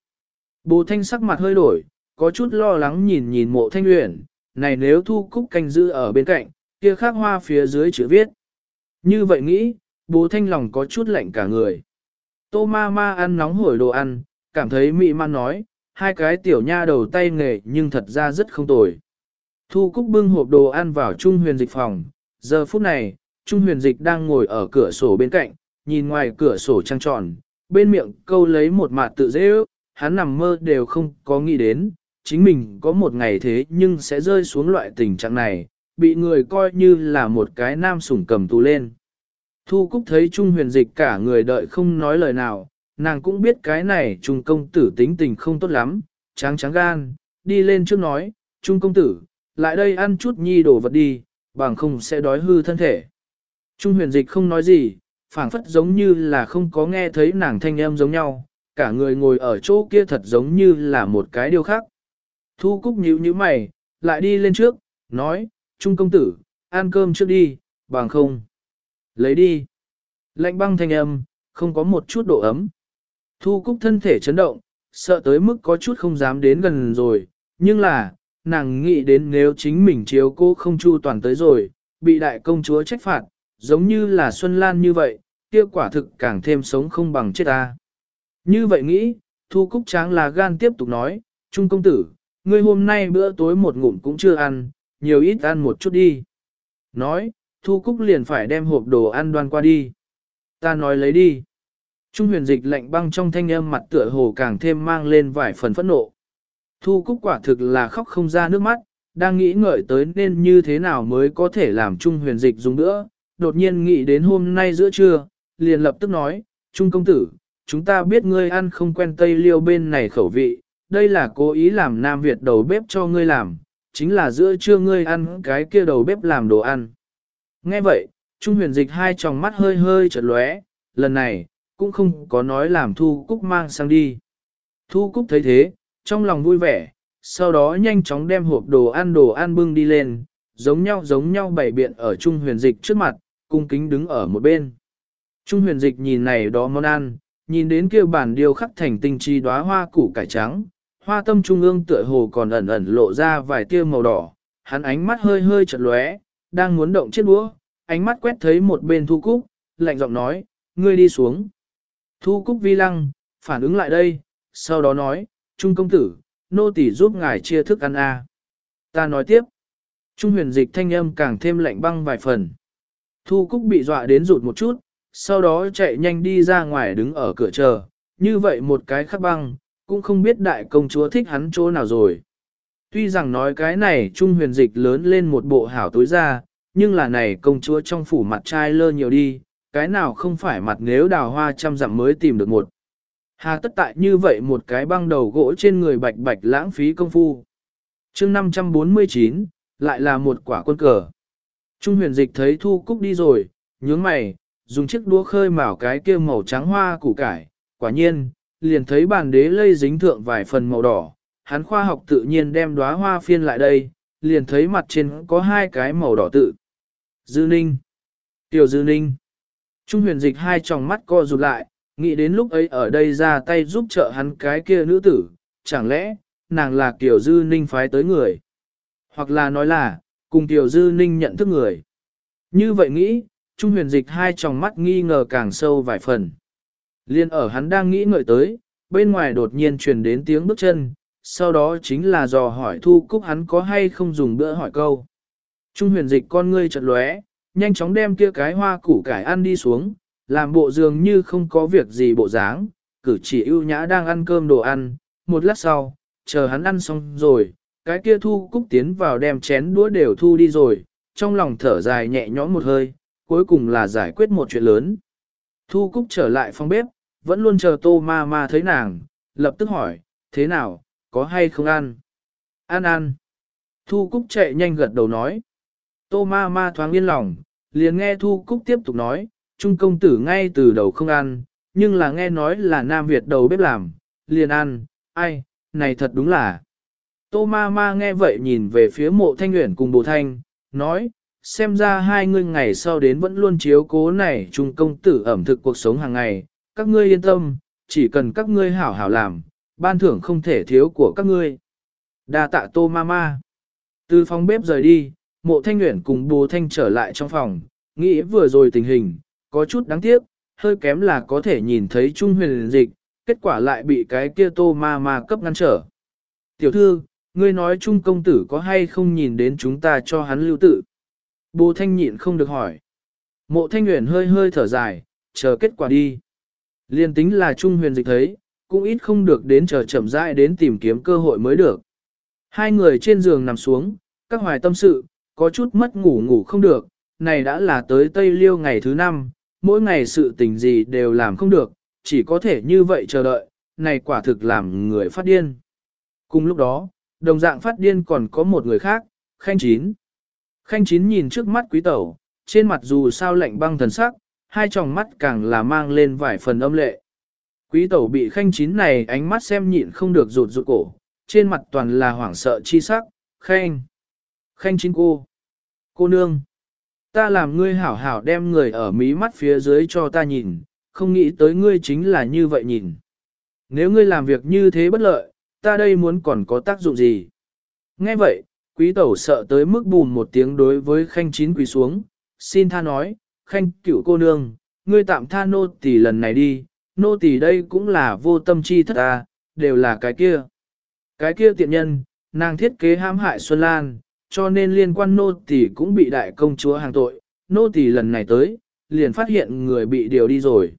Bồ thanh sắc mặt hơi đổi, có chút lo lắng nhìn nhìn mộ thanh uyển, này nếu thu cúc canh giữ ở bên cạnh, kia khác hoa phía dưới chữ viết. Như vậy nghĩ, bố thanh lòng có chút lạnh cả người. Tô ma ma ăn nóng hổi đồ ăn, cảm thấy mị man nói, hai cái tiểu nha đầu tay nghề nhưng thật ra rất không tồi. Thu Cúc bưng hộp đồ ăn vào Trung huyền dịch phòng, giờ phút này, Trung huyền dịch đang ngồi ở cửa sổ bên cạnh, nhìn ngoài cửa sổ trăng tròn, bên miệng câu lấy một mặt tự dễ ước, hắn nằm mơ đều không có nghĩ đến, chính mình có một ngày thế nhưng sẽ rơi xuống loại tình trạng này, bị người coi như là một cái nam sủng cầm tù lên. Thu Cúc thấy Trung huyền dịch cả người đợi không nói lời nào, nàng cũng biết cái này Trung công tử tính tình không tốt lắm, tráng tráng gan, đi lên trước nói, Trung công tử, lại đây ăn chút nhi đồ vật đi, bằng không sẽ đói hư thân thể. Trung huyền dịch không nói gì, phảng phất giống như là không có nghe thấy nàng thanh âm giống nhau, cả người ngồi ở chỗ kia thật giống như là một cái điều khác. Thu Cúc nhíu nhíu mày, lại đi lên trước, nói, Trung công tử, ăn cơm trước đi, bằng không. Lấy đi. Lạnh băng thanh âm, không có một chút độ ấm. Thu Cúc thân thể chấn động, sợ tới mức có chút không dám đến gần rồi, nhưng là, nàng nghĩ đến nếu chính mình chiếu cô không chu toàn tới rồi, bị đại công chúa trách phạt, giống như là Xuân Lan như vậy, kia quả thực càng thêm sống không bằng chết ta. Như vậy nghĩ, Thu Cúc Tráng là gan tiếp tục nói, Trung công tử, ngươi hôm nay bữa tối một ngụm cũng chưa ăn, nhiều ít ăn một chút đi. Nói, Thu Cúc liền phải đem hộp đồ ăn đoan qua đi. Ta nói lấy đi. Trung huyền dịch lạnh băng trong thanh âm mặt tựa hồ càng thêm mang lên vài phần phẫn nộ. Thu Cúc quả thực là khóc không ra nước mắt, đang nghĩ ngợi tới nên như thế nào mới có thể làm Trung huyền dịch dùng nữa. Đột nhiên nghĩ đến hôm nay giữa trưa, liền lập tức nói, Trung công tử, chúng ta biết ngươi ăn không quen Tây Liêu bên này khẩu vị, đây là cố ý làm Nam Việt đầu bếp cho ngươi làm, chính là giữa trưa ngươi ăn cái kia đầu bếp làm đồ ăn. Nghe vậy, Trung huyền dịch hai tròng mắt hơi hơi chợt lóe, lần này, cũng không có nói làm Thu Cúc mang sang đi. Thu Cúc thấy thế, trong lòng vui vẻ, sau đó nhanh chóng đem hộp đồ ăn đồ ăn bưng đi lên, giống nhau giống nhau bày biện ở Trung huyền dịch trước mặt, cung kính đứng ở một bên. Trung huyền dịch nhìn này đó món ăn, nhìn đến kia bản điêu khắc thành tinh chi đóa hoa củ cải trắng, hoa tâm trung ương tựa hồ còn ẩn ẩn lộ ra vài tia màu đỏ, hắn ánh mắt hơi hơi chật lóe, đang muốn động chiếc đũa, ánh mắt quét thấy một bên thu cúc, lạnh giọng nói, ngươi đi xuống. Thu cúc vi lăng, phản ứng lại đây, sau đó nói, Trung công tử, nô tỳ giúp ngài chia thức ăn a. Ta nói tiếp, Trung huyền dịch thanh âm càng thêm lạnh băng vài phần. Thu Cúc bị dọa đến rụt một chút, sau đó chạy nhanh đi ra ngoài đứng ở cửa chờ, như vậy một cái khắc băng, cũng không biết đại công chúa thích hắn chỗ nào rồi. Tuy rằng nói cái này Trung huyền dịch lớn lên một bộ hảo tối ra, nhưng là này công chúa trong phủ mặt trai lơ nhiều đi, cái nào không phải mặt nếu đào hoa trăm dặm mới tìm được một. Hà tất tại như vậy một cái băng đầu gỗ trên người bạch bạch lãng phí công phu. chương 549, lại là một quả quân cờ. Trung huyền dịch thấy thu cúc đi rồi, nhướng mày, dùng chiếc đũa khơi mào cái kia màu trắng hoa củ cải, quả nhiên, liền thấy bàn đế lây dính thượng vài phần màu đỏ, hắn khoa học tự nhiên đem đóa hoa phiên lại đây, liền thấy mặt trên có hai cái màu đỏ tự. Dư ninh. Tiểu dư ninh. Trung huyền dịch hai tròng mắt co rụt lại, nghĩ đến lúc ấy ở đây ra tay giúp trợ hắn cái kia nữ tử, chẳng lẽ, nàng là tiểu Dư Ninh phái tới người. Hoặc là nói là, cùng tiểu Dư Ninh nhận thức người. Như vậy nghĩ, Trung huyền dịch hai tròng mắt nghi ngờ càng sâu vài phần. Liên ở hắn đang nghĩ ngợi tới, bên ngoài đột nhiên truyền đến tiếng bước chân, sau đó chính là dò hỏi thu cúc hắn có hay không dùng bữa hỏi câu. Trung huyền dịch con ngươi chật lóe, nhanh chóng đem kia cái hoa củ cải ăn đi xuống, làm bộ dường như không có việc gì bộ dáng, cử chỉ ưu nhã đang ăn cơm đồ ăn, một lát sau, chờ hắn ăn xong rồi, cái kia thu cúc tiến vào đem chén đũa đều thu đi rồi, trong lòng thở dài nhẹ nhõm một hơi, cuối cùng là giải quyết một chuyện lớn. Thu cúc trở lại phòng bếp, vẫn luôn chờ tô ma ma thấy nàng, lập tức hỏi, thế nào, có hay không ăn? Ăn ăn. Thu cúc chạy nhanh gật đầu nói. Tô ma ma thoáng yên lòng, liền nghe Thu Cúc tiếp tục nói, Trung công tử ngay từ đầu không ăn, nhưng là nghe nói là Nam Việt đầu bếp làm, liền ăn, ai, này thật đúng là. Tô ma ma nghe vậy nhìn về phía mộ thanh nguyện cùng bồ thanh, nói, xem ra hai ngươi ngày sau đến vẫn luôn chiếu cố này Trung công tử ẩm thực cuộc sống hàng ngày, các ngươi yên tâm, chỉ cần các ngươi hảo hảo làm, ban thưởng không thể thiếu của các ngươi. Đa tạ tô ma ma. Từ phòng bếp rời đi, mộ thanh nguyện cùng bố thanh trở lại trong phòng, nghĩ vừa rồi tình hình, có chút đáng tiếc, hơi kém là có thể nhìn thấy Trung huyền dịch, kết quả lại bị cái kia tô ma ma cấp ngăn trở. Tiểu thư, ngươi nói Trung công tử có hay không nhìn đến chúng ta cho hắn lưu tự? Bồ thanh nhịn không được hỏi. Mộ thanh Nguyễn hơi hơi thở dài, chờ kết quả đi. Liên tính là Trung huyền dịch thấy, cũng ít không được đến chờ chậm rãi đến tìm kiếm cơ hội mới được. Hai người trên giường nằm xuống, các hoài tâm sự, có chút mất ngủ ngủ không được, này đã là tới Tây Liêu ngày thứ năm, mỗi ngày sự tình gì đều làm không được, chỉ có thể như vậy chờ đợi, này quả thực làm người phát điên. Cùng lúc đó, đồng dạng phát điên còn có một người khác, Khanh Chín. Khanh Chín nhìn trước mắt quý tẩu, trên mặt dù sao lạnh băng thần sắc, hai tròng mắt càng là mang lên vài phần âm lệ. Quý tẩu bị Khanh Chín này ánh mắt xem nhịn không được rụt rụt cổ, trên mặt toàn là hoảng sợ chi sắc, Khanh. Khanh chín cô. Cô nương. Ta làm ngươi hảo hảo đem người ở mí mắt phía dưới cho ta nhìn, không nghĩ tới ngươi chính là như vậy nhìn. Nếu ngươi làm việc như thế bất lợi, ta đây muốn còn có tác dụng gì? Nghe vậy, quý tẩu sợ tới mức bùn một tiếng đối với khanh chín quỳ xuống, xin tha nói, khanh cựu cô nương, ngươi tạm tha nô tỳ lần này đi, nô tỳ đây cũng là vô tâm chi thất ta, đều là cái kia. Cái kia tiện nhân, nàng thiết kế hãm hại Xuân Lan, cho nên liên quan nô tỳ cũng bị đại công chúa hàng tội, nô tỳ lần này tới, liền phát hiện người bị điều đi rồi.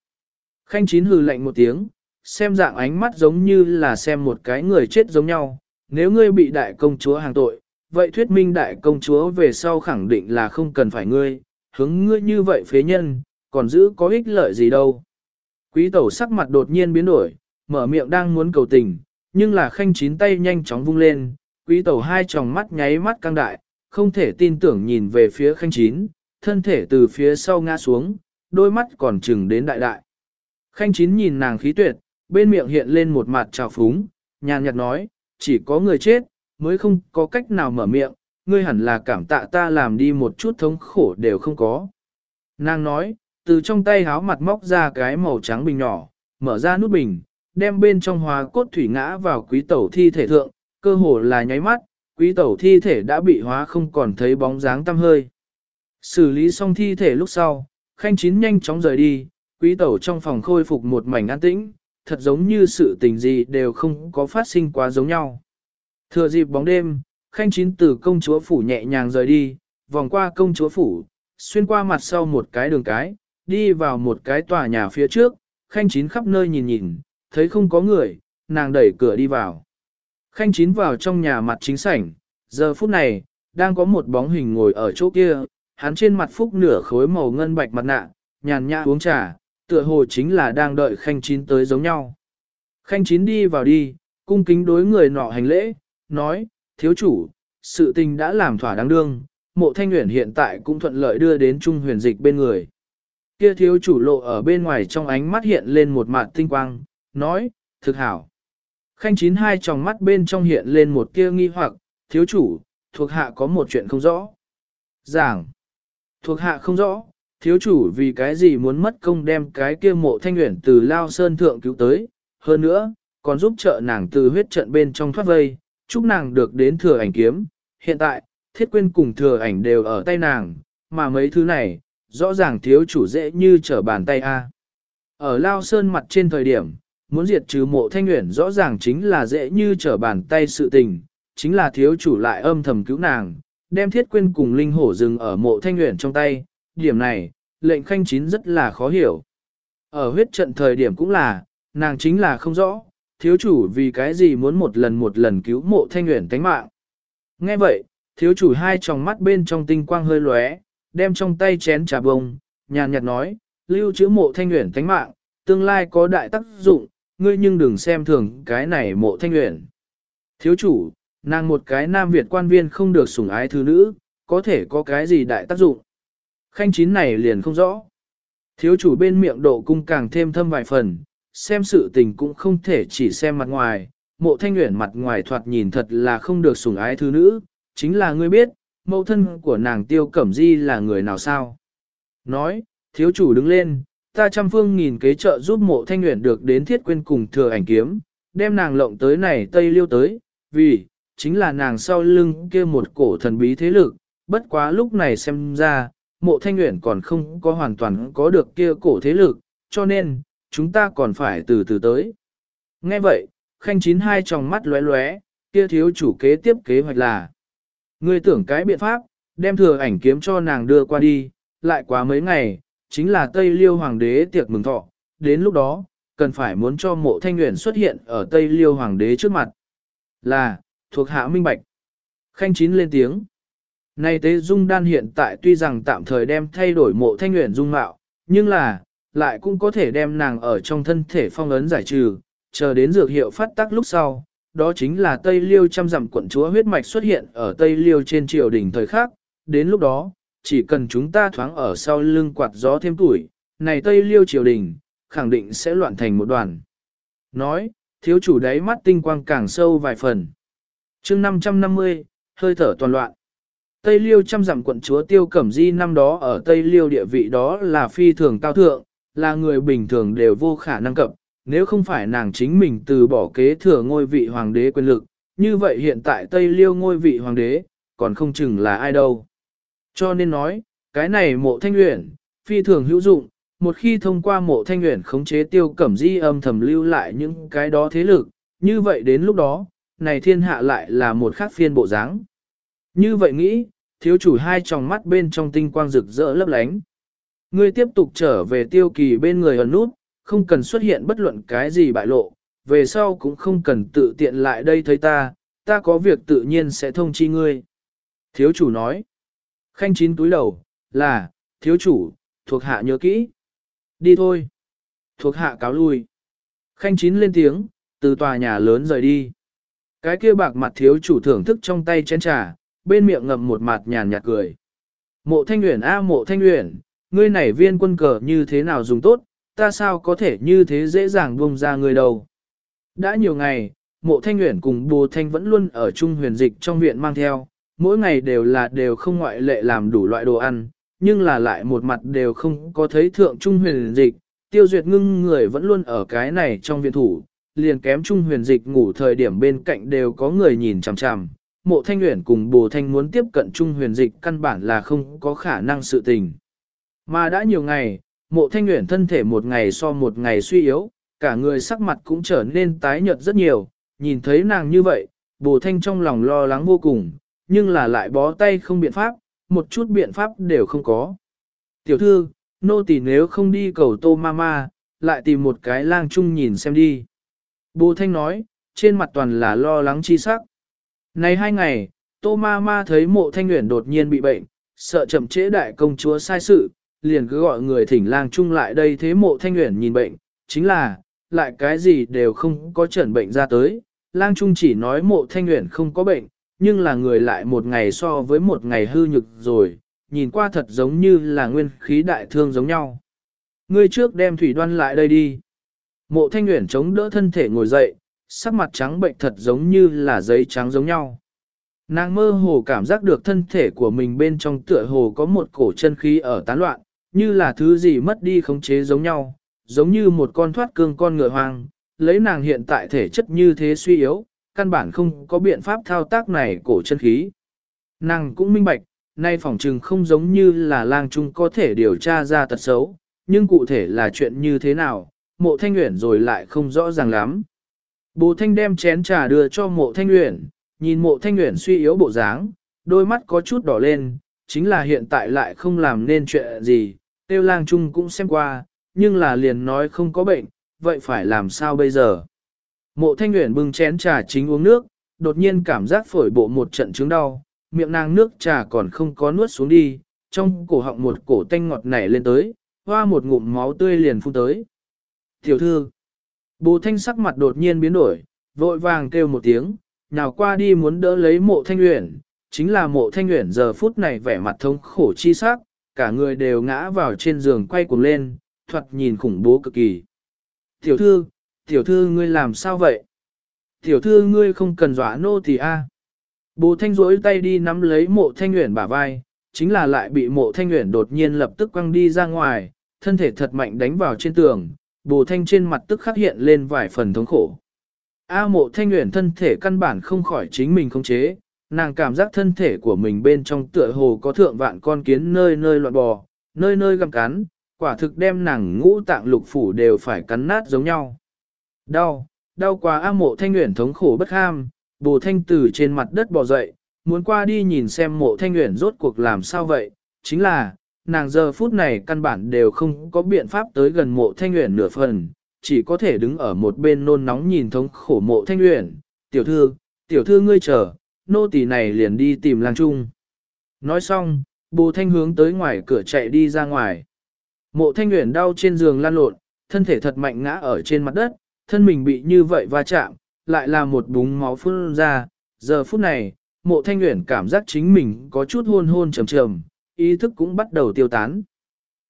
Khanh chín hừ lạnh một tiếng, xem dạng ánh mắt giống như là xem một cái người chết giống nhau, nếu ngươi bị đại công chúa hàng tội, vậy thuyết minh đại công chúa về sau khẳng định là không cần phải ngươi, hướng ngươi như vậy phế nhân, còn giữ có ích lợi gì đâu. Quý tẩu sắc mặt đột nhiên biến đổi, mở miệng đang muốn cầu tình, nhưng là khanh chín tay nhanh chóng vung lên, quý tẩu hai tròng mắt nháy mắt căng đại, không thể tin tưởng nhìn về phía khanh chín, thân thể từ phía sau ngã xuống, đôi mắt còn chừng đến đại đại. Khanh chín nhìn nàng khí tuyệt, bên miệng hiện lên một mặt trào phúng, nhàn nhạt nói, chỉ có người chết, mới không có cách nào mở miệng, ngươi hẳn là cảm tạ ta làm đi một chút thống khổ đều không có. Nàng nói, từ trong tay háo mặt móc ra cái màu trắng bình nhỏ, mở ra nút bình, đem bên trong hóa cốt thủy ngã vào quý tẩu thi thể thượng, cơ hồ là nháy mắt, quý tẩu thi thể đã bị hóa không còn thấy bóng dáng tăm hơi. Xử lý xong thi thể lúc sau, khanh chín nhanh chóng rời đi, quý tẩu trong phòng khôi phục một mảnh an tĩnh, thật giống như sự tình gì đều không có phát sinh quá giống nhau. Thừa dịp bóng đêm, khanh chín từ công chúa phủ nhẹ nhàng rời đi, vòng qua công chúa phủ, xuyên qua mặt sau một cái đường cái, đi vào một cái tòa nhà phía trước, khanh chín khắp nơi nhìn nhìn, thấy không có người, nàng đẩy cửa đi vào. Khanh chín vào trong nhà mặt chính sảnh, giờ phút này, đang có một bóng hình ngồi ở chỗ kia, hắn trên mặt phúc nửa khối màu ngân bạch mặt nạ, nhàn nhã uống trà, tựa hồ chính là đang đợi khanh chín tới giống nhau. Khanh chín đi vào đi, cung kính đối người nọ hành lễ, nói, thiếu chủ, sự tình đã làm thỏa đáng đương, mộ thanh nguyện hiện tại cũng thuận lợi đưa đến trung huyền dịch bên người. Kia thiếu chủ lộ ở bên ngoài trong ánh mắt hiện lên một mạt tinh quang, nói, thực hảo. Khanh chín hai tròng mắt bên trong hiện lên một kia nghi hoặc, thiếu chủ, thuộc hạ có một chuyện không rõ. Giảng, thuộc hạ không rõ, thiếu chủ vì cái gì muốn mất công đem cái kia mộ thanh nguyện từ Lao Sơn Thượng cứu tới, hơn nữa, còn giúp trợ nàng từ huyết trận bên trong thoát vây, chúc nàng được đến thừa ảnh kiếm. Hiện tại, thiết quyên cùng thừa ảnh đều ở tay nàng, mà mấy thứ này, rõ ràng thiếu chủ dễ như trở bàn tay a. Ở Lao Sơn mặt trên thời điểm, muốn diệt trừ mộ thanh nguyện rõ ràng chính là dễ như trở bàn tay sự tình, chính là thiếu chủ lại âm thầm cứu nàng, đem thiết quyên cùng linh hổ rừng ở mộ thanh nguyện trong tay, điểm này, lệnh khanh chín rất là khó hiểu. Ở huyết trận thời điểm cũng là, nàng chính là không rõ, thiếu chủ vì cái gì muốn một lần một lần cứu mộ thanh nguyện tánh mạng. Nghe vậy, thiếu chủ hai tròng mắt bên trong tinh quang hơi lóe, đem trong tay chén trà bông, nhàn nhạt nói, lưu trữ mộ thanh nguyện tánh mạng, tương lai có đại tác dụng, ngươi nhưng đừng xem thường cái này mộ thanh nguyện. Thiếu chủ, nàng một cái nam Việt quan viên không được sủng ái thứ nữ, có thể có cái gì đại tác dụng. Khanh chín này liền không rõ. Thiếu chủ bên miệng độ cung càng thêm thâm vài phần, xem sự tình cũng không thể chỉ xem mặt ngoài, mộ thanh nguyện mặt ngoài thoạt nhìn thật là không được sủng ái thứ nữ, chính là ngươi biết, mẫu thân của nàng tiêu cẩm di là người nào sao. Nói, thiếu chủ đứng lên, ta trăm phương nghìn kế trợ giúp mộ thanh nguyện được đến thiết quên cùng thừa ảnh kiếm, đem nàng lộng tới này tây liêu tới, vì, chính là nàng sau lưng kia một cổ thần bí thế lực, bất quá lúc này xem ra, mộ thanh nguyện còn không có hoàn toàn có được kia cổ thế lực, cho nên, chúng ta còn phải từ từ tới. Nghe vậy, khanh chín hai tròng mắt lóe lóe, kia thiếu chủ kế tiếp kế hoạch là. Ngươi tưởng cái biện pháp, đem thừa ảnh kiếm cho nàng đưa qua đi, lại quá mấy ngày, chính là Tây Liêu Hoàng đế tiệc mừng thọ, đến lúc đó, cần phải muốn cho mộ thanh nguyện xuất hiện ở Tây Liêu Hoàng đế trước mặt. Là, thuộc hạ minh bạch. Khanh chín lên tiếng. Này tế dung đan hiện tại tuy rằng tạm thời đem thay đổi mộ thanh nguyện dung mạo, nhưng là, lại cũng có thể đem nàng ở trong thân thể phong ấn giải trừ, chờ đến dược hiệu phát tác lúc sau. Đó chính là Tây Liêu trăm dặm quận chúa huyết mạch xuất hiện ở Tây Liêu trên triều đỉnh thời khắc, đến lúc đó, chỉ cần chúng ta thoáng ở sau lưng quạt gió thêm tuổi, này Tây Liêu triều đình, khẳng định sẽ loạn thành một đoàn. Nói, thiếu chủ đáy mắt tinh quang càng sâu vài phần. chương 550, hơi thở toàn loạn. Tây Liêu trăm dặm quận chúa Tiêu Cẩm Di năm đó ở Tây Liêu địa vị đó là phi thường cao thượng, là người bình thường đều vô khả năng cập, nếu không phải nàng chính mình từ bỏ kế thừa ngôi vị hoàng đế quyền lực, như vậy hiện tại Tây Liêu ngôi vị hoàng đế, còn không chừng là ai đâu. Cho nên nói, cái này mộ thanh nguyện phi thường hữu dụng, một khi thông qua mộ thanh nguyện khống chế tiêu cẩm di âm thầm lưu lại những cái đó thế lực, như vậy đến lúc đó, này thiên hạ lại là một khác phiên bộ dáng. Như vậy nghĩ, thiếu chủ hai tròng mắt bên trong tinh quang rực rỡ lấp lánh. Ngươi tiếp tục trở về tiêu kỳ bên người ẩn nút, không cần xuất hiện bất luận cái gì bại lộ, về sau cũng không cần tự tiện lại đây thấy ta, ta có việc tự nhiên sẽ thông chi ngươi. Thiếu chủ nói, khanh chín túi đầu, là, thiếu chủ, thuộc hạ nhớ kỹ. Đi thôi. Thuộc hạ cáo lui. Khanh chín lên tiếng, từ tòa nhà lớn rời đi. Cái kia bạc mặt thiếu chủ thưởng thức trong tay chén trà, bên miệng ngậm một mặt nhàn nhạt cười. Mộ thanh nguyện a mộ thanh nguyện, ngươi này viên quân cờ như thế nào dùng tốt, ta sao có thể như thế dễ dàng buông ra người đầu. Đã nhiều ngày, mộ thanh nguyện cùng bồ thanh vẫn luôn ở Chung huyền dịch trong viện mang theo, mỗi ngày đều là đều không ngoại lệ làm đủ loại đồ ăn, nhưng là lại một mặt đều không có thấy thượng trung huyền dịch, tiêu duyệt ngưng người vẫn luôn ở cái này trong viện thủ, liền kém trung huyền dịch ngủ thời điểm bên cạnh đều có người nhìn chằm chằm. Mộ thanh Uyển cùng bồ thanh muốn tiếp cận trung huyền dịch căn bản là không có khả năng sự tình. Mà đã nhiều ngày, mộ thanh nguyện thân thể một ngày so một ngày suy yếu, cả người sắc mặt cũng trở nên tái nhợt rất nhiều, nhìn thấy nàng như vậy, bồ thanh trong lòng lo lắng vô cùng, nhưng là lại bó tay không biện pháp, một chút biện pháp đều không có. Tiểu thư, nô tỳ nếu không đi cầu tô mama, lại tìm một cái lang chung nhìn xem đi. Bồ thanh nói, trên mặt toàn là lo lắng chi sắc. Này hai ngày, tô mama thấy mộ thanh nguyện đột nhiên bị bệnh, sợ chậm trễ đại công chúa sai sự, liền cứ gọi người thỉnh lang chung lại đây thế mộ thanh nguyện nhìn bệnh, chính là, lại cái gì đều không có chẩn bệnh ra tới. Lang Trung chỉ nói mộ thanh nguyện không có bệnh, nhưng là người lại một ngày so với một ngày hư nhực rồi, nhìn qua thật giống như là nguyên khí đại thương giống nhau. Ngươi trước đem thủy đoan lại đây đi. Mộ thanh nguyện chống đỡ thân thể ngồi dậy, sắc mặt trắng bệnh thật giống như là giấy trắng giống nhau. Nàng mơ hồ cảm giác được thân thể của mình bên trong tựa hồ có một cổ chân khí ở tán loạn, như là thứ gì mất đi khống chế giống nhau, giống như một con thoát cương con ngựa hoang, lấy nàng hiện tại thể chất như thế suy yếu, căn bản không có biện pháp thao tác này cổ chân khí. Nàng cũng minh bạch, nay phỏng trừng không giống như là lang trung có thể điều tra ra tật xấu, nhưng cụ thể là chuyện như thế nào, mộ thanh uyển rồi lại không rõ ràng lắm. Bố thanh đem chén trà đưa cho mộ thanh uyển, nhìn mộ thanh uyển suy yếu bộ dáng, đôi mắt có chút đỏ lên, chính là hiện tại lại không làm nên chuyện gì, tiêu lang trung cũng xem qua, nhưng là liền nói không có bệnh, vậy phải làm sao bây giờ? Mộ thanh nguyện bưng chén trà chính uống nước, đột nhiên cảm giác phổi bộ một trận chứng đau, miệng nàng nước trà còn không có nuốt xuống đi, trong cổ họng một cổ tanh ngọt nảy lên tới, hoa một ngụm máu tươi liền phun tới. Tiểu thư, Bù thanh sắc mặt đột nhiên biến đổi, vội vàng kêu một tiếng, nào qua đi muốn đỡ lấy mộ thanh nguyện, chính là mộ thanh nguyện giờ phút này vẻ mặt thống khổ chi sắc, cả người đều ngã vào trên giường quay cuồng lên, thoạt nhìn khủng bố cực kỳ. Tiểu thư, tiểu thư ngươi làm sao vậy? Tiểu thư ngươi không cần dọa nô thì a. Bố thanh rỗi tay đi nắm lấy mộ thanh nguyện bả vai, chính là lại bị mộ thanh nguyện đột nhiên lập tức quăng đi ra ngoài, thân thể thật mạnh đánh vào trên tường, bồ thanh trên mặt tức khắc hiện lên vài phần thống khổ. A mộ thanh nguyện thân thể căn bản không khỏi chính mình không chế, nàng cảm giác thân thể của mình bên trong tựa hồ có thượng vạn con kiến nơi nơi loạn bò, nơi nơi găm cắn, quả thực đem nàng ngũ tạng lục phủ đều phải cắn nát giống nhau. Đau, đau quá A mộ thanh nguyện thống khổ bất ham, bồ thanh từ trên mặt đất bò dậy, muốn qua đi nhìn xem mộ thanh nguyện rốt cuộc làm sao vậy, chính là, nàng giờ phút này căn bản đều không có biện pháp tới gần mộ thanh nguyện nửa phần, chỉ có thể đứng ở một bên nôn nóng nhìn thống khổ mộ thanh nguyện, tiểu thư, tiểu thư ngươi chờ, nô tỳ này liền đi tìm lang trung. Nói xong, bồ thanh hướng tới ngoài cửa chạy đi ra ngoài. Mộ thanh nguyện đau trên giường lan lộn, thân thể thật mạnh ngã ở trên mặt đất, thân mình bị như vậy va chạm, lại là một búng máu phun ra. Giờ phút này, mộ thanh nguyện cảm giác chính mình có chút hôn hôn trầm trầm, ý thức cũng bắt đầu tiêu tán.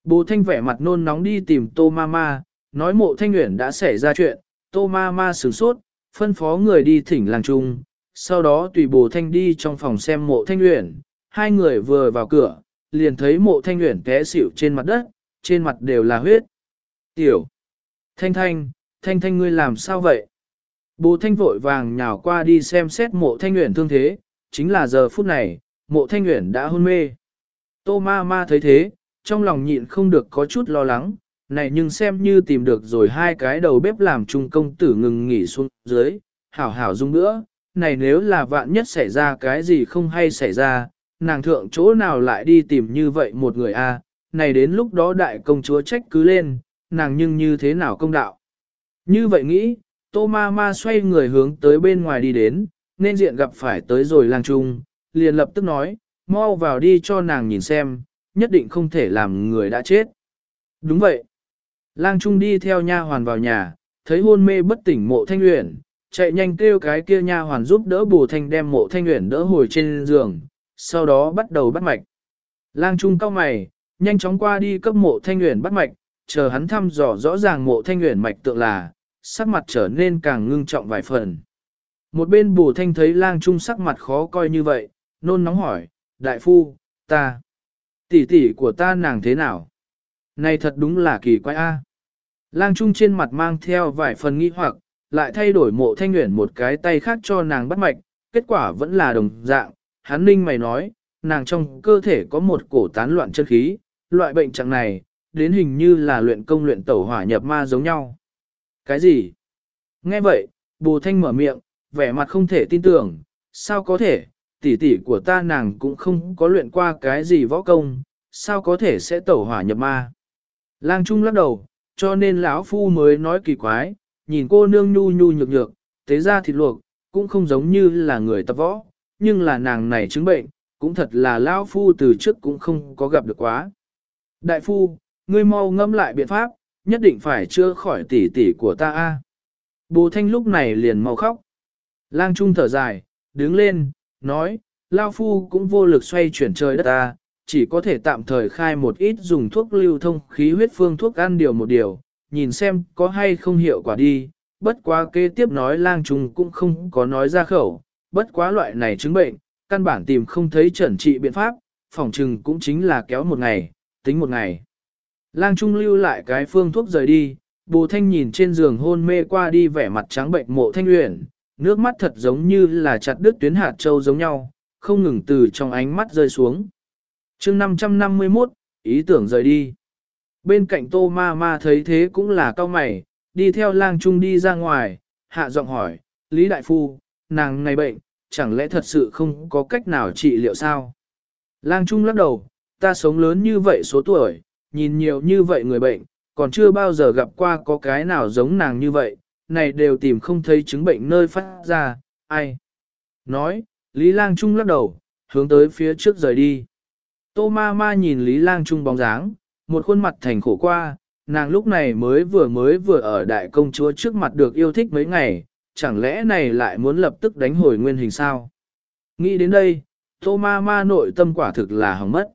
Bồ thanh vẻ mặt nôn nóng đi tìm tô Ma, nói mộ thanh nguyện đã xảy ra chuyện, tô Ma sửng sốt, phân phó người đi thỉnh làng trung, sau đó tùy bồ thanh đi trong phòng xem mộ thanh luyện, hai người vừa vào cửa, liền thấy mộ thanh luyện té xỉu trên mặt đất, trên mặt đều là huyết. Tiểu! Thanh thanh, thanh thanh ngươi làm sao vậy? Bồ thanh vội vàng nhào qua đi xem xét mộ thanh luyện thương thế, chính là giờ phút này, mộ thanh luyện đã hôn mê. Tô ma ma thấy thế, trong lòng nhịn không được có chút lo lắng, này nhưng xem như tìm được rồi hai cái đầu bếp làm trung công tử ngừng nghỉ xuống dưới, hảo hảo dung nữa, này nếu là vạn nhất xảy ra cái gì không hay xảy ra, nàng thượng chỗ nào lại đi tìm như vậy một người a này đến lúc đó đại công chúa trách cứ lên, nàng nhưng như thế nào công đạo. Như vậy nghĩ, tô ma ma xoay người hướng tới bên ngoài đi đến, nên diện gặp phải tới rồi lang trung, liền lập tức nói, mau vào đi cho nàng nhìn xem, nhất định không thể làm người đã chết. Đúng vậy. Lang trung đi theo nha hoàn vào nhà, thấy hôn mê bất tỉnh mộ thanh luyện, chạy nhanh kêu cái kia nha hoàn giúp đỡ bù thanh đem mộ thanh uyển đỡ hồi trên giường, sau đó bắt đầu bắt mạch. Lang trung cao mày, nhanh chóng qua đi cấp mộ thanh uyển bắt mạch, chờ hắn thăm dò rõ ràng mộ thanh uyển mạch tượng là, sắc mặt trở nên càng ngưng trọng vài phần. Một bên bù thanh thấy lang trung sắc mặt khó coi như vậy, nôn nóng hỏi, đại phu, ta, tỷ tỷ của ta nàng thế nào? Này thật đúng là kỳ quái a. Lang trung trên mặt mang theo vài phần nghi hoặc, lại thay đổi mộ thanh nguyện một cái tay khác cho nàng bắt mạch, kết quả vẫn là đồng dạng, hắn ninh mày nói, nàng trong cơ thể có một cổ tán loạn chân khí, loại bệnh trạng này, đến hình như là luyện công luyện tẩu hỏa nhập ma giống nhau. Cái gì? Nghe vậy, bồ thanh mở miệng, vẻ mặt không thể tin tưởng, sao có thể, tỷ tỷ của ta nàng cũng không có luyện qua cái gì võ công, sao có thể sẽ tẩu hỏa nhập ma. Lang Trung lắc đầu, cho nên lão phu mới nói kỳ quái, nhìn cô nương nhu nhu nhược nhược, thế ra thịt luộc, cũng không giống như là người tập võ, nhưng là nàng này chứng bệnh, cũng thật là lão phu từ trước cũng không có gặp được quá. Đại phu, ngươi mau ngâm lại biện pháp, nhất định phải chữa khỏi tỷ tỷ của ta a. Bồ Thanh lúc này liền mau khóc. Lang Trung thở dài, đứng lên, nói, lão Phu cũng vô lực xoay chuyển trời đất ta, chỉ có thể tạm thời khai một ít dùng thuốc lưu thông khí huyết phương thuốc ăn điều một điều, nhìn xem có hay không hiệu quả đi. Bất quá kế tiếp nói lang Trung cũng không có nói ra khẩu, bất quá loại này chứng bệnh, căn bản tìm không thấy chẩn trị biện pháp, phòng trừng cũng chính là kéo một ngày, tính một ngày. Lang Trung lưu lại cái phương thuốc rời đi, bồ thanh nhìn trên giường hôn mê qua đi vẻ mặt trắng bệnh mộ thanh luyện, nước mắt thật giống như là chặt đứt tuyến hạt châu giống nhau, không ngừng từ trong ánh mắt rơi xuống. chương 551, ý tưởng rời đi. Bên cạnh tô ma ma thấy thế cũng là cao mày, đi theo lang trung đi ra ngoài, hạ giọng hỏi, Lý Đại Phu, nàng này bệnh, chẳng lẽ thật sự không có cách nào trị liệu sao? Lang trung lắc đầu, ta sống lớn như vậy số tuổi, nhìn nhiều như vậy người bệnh, còn chưa bao giờ gặp qua có cái nào giống nàng như vậy, này đều tìm không thấy chứng bệnh nơi phát ra, ai? Nói, Lý Lang Trung lắc đầu, hướng tới phía trước rời đi. Tô ma ma nhìn Lý Lang Trung bóng dáng, một khuôn mặt thành khổ qua, nàng lúc này mới vừa mới vừa ở đại công chúa trước mặt được yêu thích mấy ngày, chẳng lẽ này lại muốn lập tức đánh hồi nguyên hình sao? Nghĩ đến đây, tô ma ma nội tâm quả thực là hỏng mất.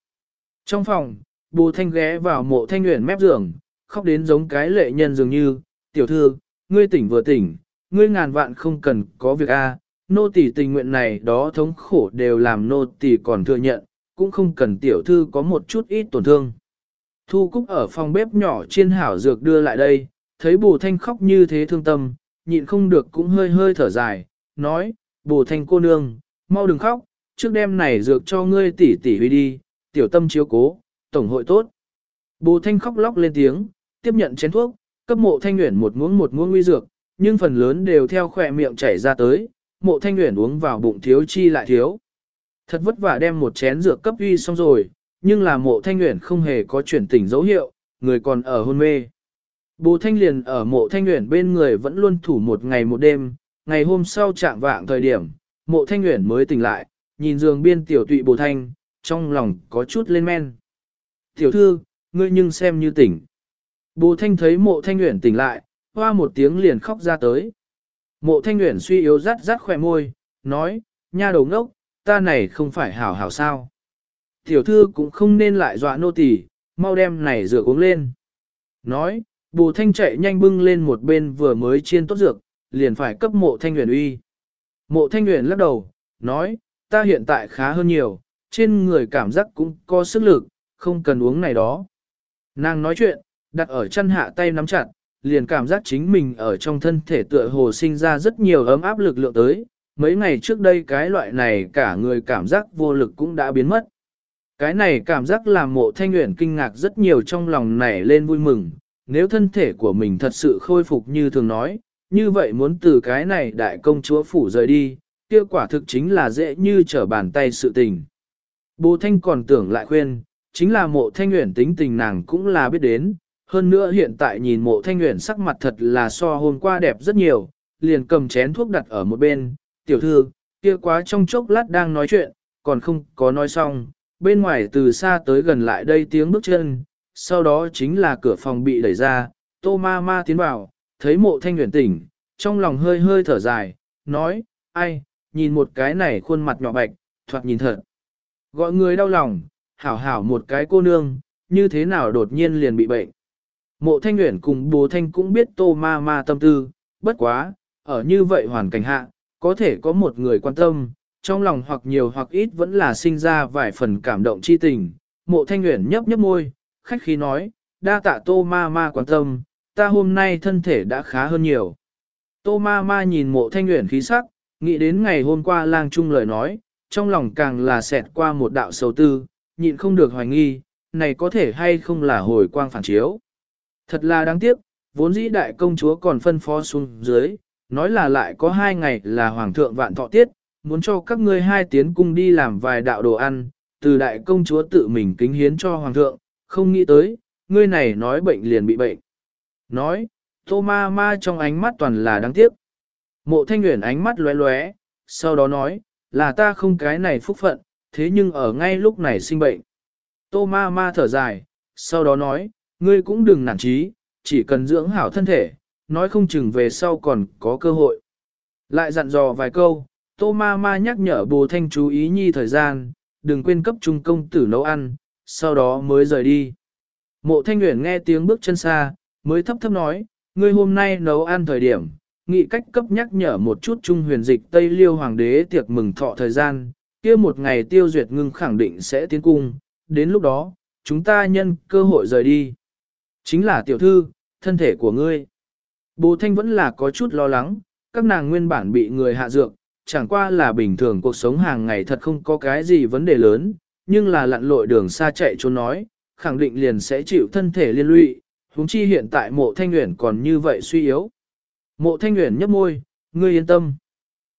Trong phòng, bù thanh ghé vào mộ thanh nguyện mép giường, khóc đến giống cái lệ nhân dường như, tiểu thư, ngươi tỉnh vừa tỉnh, ngươi ngàn vạn không cần có việc a, nô tỳ tình nguyện này đó thống khổ đều làm nô tỳ còn thừa nhận, cũng không cần tiểu thư có một chút ít tổn thương. Thu Cúc ở phòng bếp nhỏ chiên hảo dược đưa lại đây, thấy bù thanh khóc như thế thương tâm, nhịn không được cũng hơi hơi thở dài, nói, bù thanh cô nương, mau đừng khóc, trước đêm này dược cho ngươi tỉ tỉ huy đi, tiểu tâm chiếu cố, tổng hội tốt. Bù thanh khóc lóc lên tiếng, tiếp nhận chén thuốc, cấp mộ thanh Nguyễn một muỗng một muỗng nguy dược, nhưng phần lớn đều theo khỏe miệng chảy ra tới, mộ thanh Nguyễn uống vào bụng thiếu chi lại thiếu. Thật vất vả đem một chén dược cấp uy xong rồi, nhưng là mộ thanh nguyện không hề có chuyển tỉnh dấu hiệu, người còn ở hôn mê. Bố thanh liền ở mộ thanh nguyện bên người vẫn luôn thủ một ngày một đêm, ngày hôm sau chạm vạng thời điểm, mộ thanh nguyện mới tỉnh lại, nhìn giường biên tiểu tụy bồ thanh, trong lòng có chút lên men. Tiểu thư, ngươi nhưng xem như tỉnh. Bồ thanh thấy mộ thanh nguyện tỉnh lại, hoa một tiếng liền khóc ra tới. Mộ thanh nguyện suy yếu rát rát khỏe môi, nói, nha đầu ngốc, ta này không phải hảo hảo sao. Tiểu thư cũng không nên lại dọa nô tỳ, mau đem này rửa uống lên. Nói, bù thanh chạy nhanh bưng lên một bên vừa mới chiên tốt dược, liền phải cấp mộ thanh nguyện uy. Mộ thanh nguyện lắc đầu, nói, ta hiện tại khá hơn nhiều, trên người cảm giác cũng có sức lực, không cần uống này đó. Nàng nói chuyện, đặt ở chân hạ tay nắm chặt, liền cảm giác chính mình ở trong thân thể tựa hồ sinh ra rất nhiều ấm áp lực lượng tới. Mấy ngày trước đây cái loại này cả người cảm giác vô lực cũng đã biến mất. Cái này cảm giác làm mộ thanh nguyện kinh ngạc rất nhiều trong lòng nảy lên vui mừng. Nếu thân thể của mình thật sự khôi phục như thường nói, như vậy muốn từ cái này đại công chúa phủ rời đi, kia quả thực chính là dễ như trở bàn tay sự tình. Bố Thanh còn tưởng lại khuyên, chính là mộ thanh nguyện tính tình nàng cũng là biết đến, hơn nữa hiện tại nhìn mộ thanh nguyện sắc mặt thật là so hôm qua đẹp rất nhiều, liền cầm chén thuốc đặt ở một bên, tiểu thư, kia quá trong chốc lát đang nói chuyện, còn không có nói xong, bên ngoài từ xa tới gần lại đây tiếng bước chân, sau đó chính là cửa phòng bị đẩy ra, tô ma ma tiến vào, thấy mộ thanh nguyện tỉnh, trong lòng hơi hơi thở dài, nói, ai, nhìn một cái này khuôn mặt nhỏ bạch, thoạt nhìn thật. Gọi người đau lòng, hảo hảo một cái cô nương, như thế nào đột nhiên liền bị bệnh. Mộ thanh nguyện cùng bố thanh cũng biết tô ma ma tâm tư, bất quá, ở như vậy hoàn cảnh hạ, có thể có một người quan tâm, trong lòng hoặc nhiều hoặc ít vẫn là sinh ra vài phần cảm động chi tình. Mộ thanh nguyện nhấp nhấp môi, khách khí nói, đa tạ tô ma ma quan tâm, ta hôm nay thân thể đã khá hơn nhiều. Tô ma ma nhìn mộ thanh nguyện khí sắc, nghĩ đến ngày hôm qua lang trung lời nói, trong lòng càng là xẹt qua một đạo sầu tư, nhịn không được hoài nghi, này có thể hay không là hồi quang phản chiếu. Thật là đáng tiếc, vốn dĩ đại công chúa còn phân phó xuống dưới, nói là lại có hai ngày là hoàng thượng vạn thọ tiết, muốn cho các ngươi hai tiến cung đi làm vài đạo đồ ăn, từ đại công chúa tự mình kính hiến cho hoàng thượng, không nghĩ tới, ngươi này nói bệnh liền bị bệnh. Nói, tô ma ma trong ánh mắt toàn là đáng tiếc. Mộ thanh nguyện ánh mắt lóe lóe, sau đó nói, là ta không cái này phúc phận, thế nhưng ở ngay lúc này sinh bệnh. Tô ma ma thở dài, sau đó nói, ngươi cũng đừng nản trí, chỉ cần dưỡng hảo thân thể, nói không chừng về sau còn có cơ hội. Lại dặn dò vài câu, tô ma ma nhắc nhở bồ thanh chú ý nhi thời gian, đừng quên cấp trung công tử nấu ăn, sau đó mới rời đi. Mộ thanh nguyện nghe tiếng bước chân xa, mới thấp thấp nói, ngươi hôm nay nấu ăn thời điểm, nghị cách cấp nhắc nhở một chút trung huyền dịch Tây Liêu Hoàng đế tiệc mừng thọ thời gian, kia một ngày tiêu duyệt ngưng khẳng định sẽ tiến cung, đến lúc đó, chúng ta nhân cơ hội rời đi. Chính là tiểu thư, thân thể của ngươi. Bồ Thanh vẫn là có chút lo lắng, các nàng nguyên bản bị người hạ dược, chẳng qua là bình thường cuộc sống hàng ngày thật không có cái gì vấn đề lớn, nhưng là lặn lội đường xa chạy trốn nói, khẳng định liền sẽ chịu thân thể liên lụy, huống chi hiện tại mộ thanh nguyện còn như vậy suy yếu. Mộ thanh nguyện nhấp môi, ngươi yên tâm.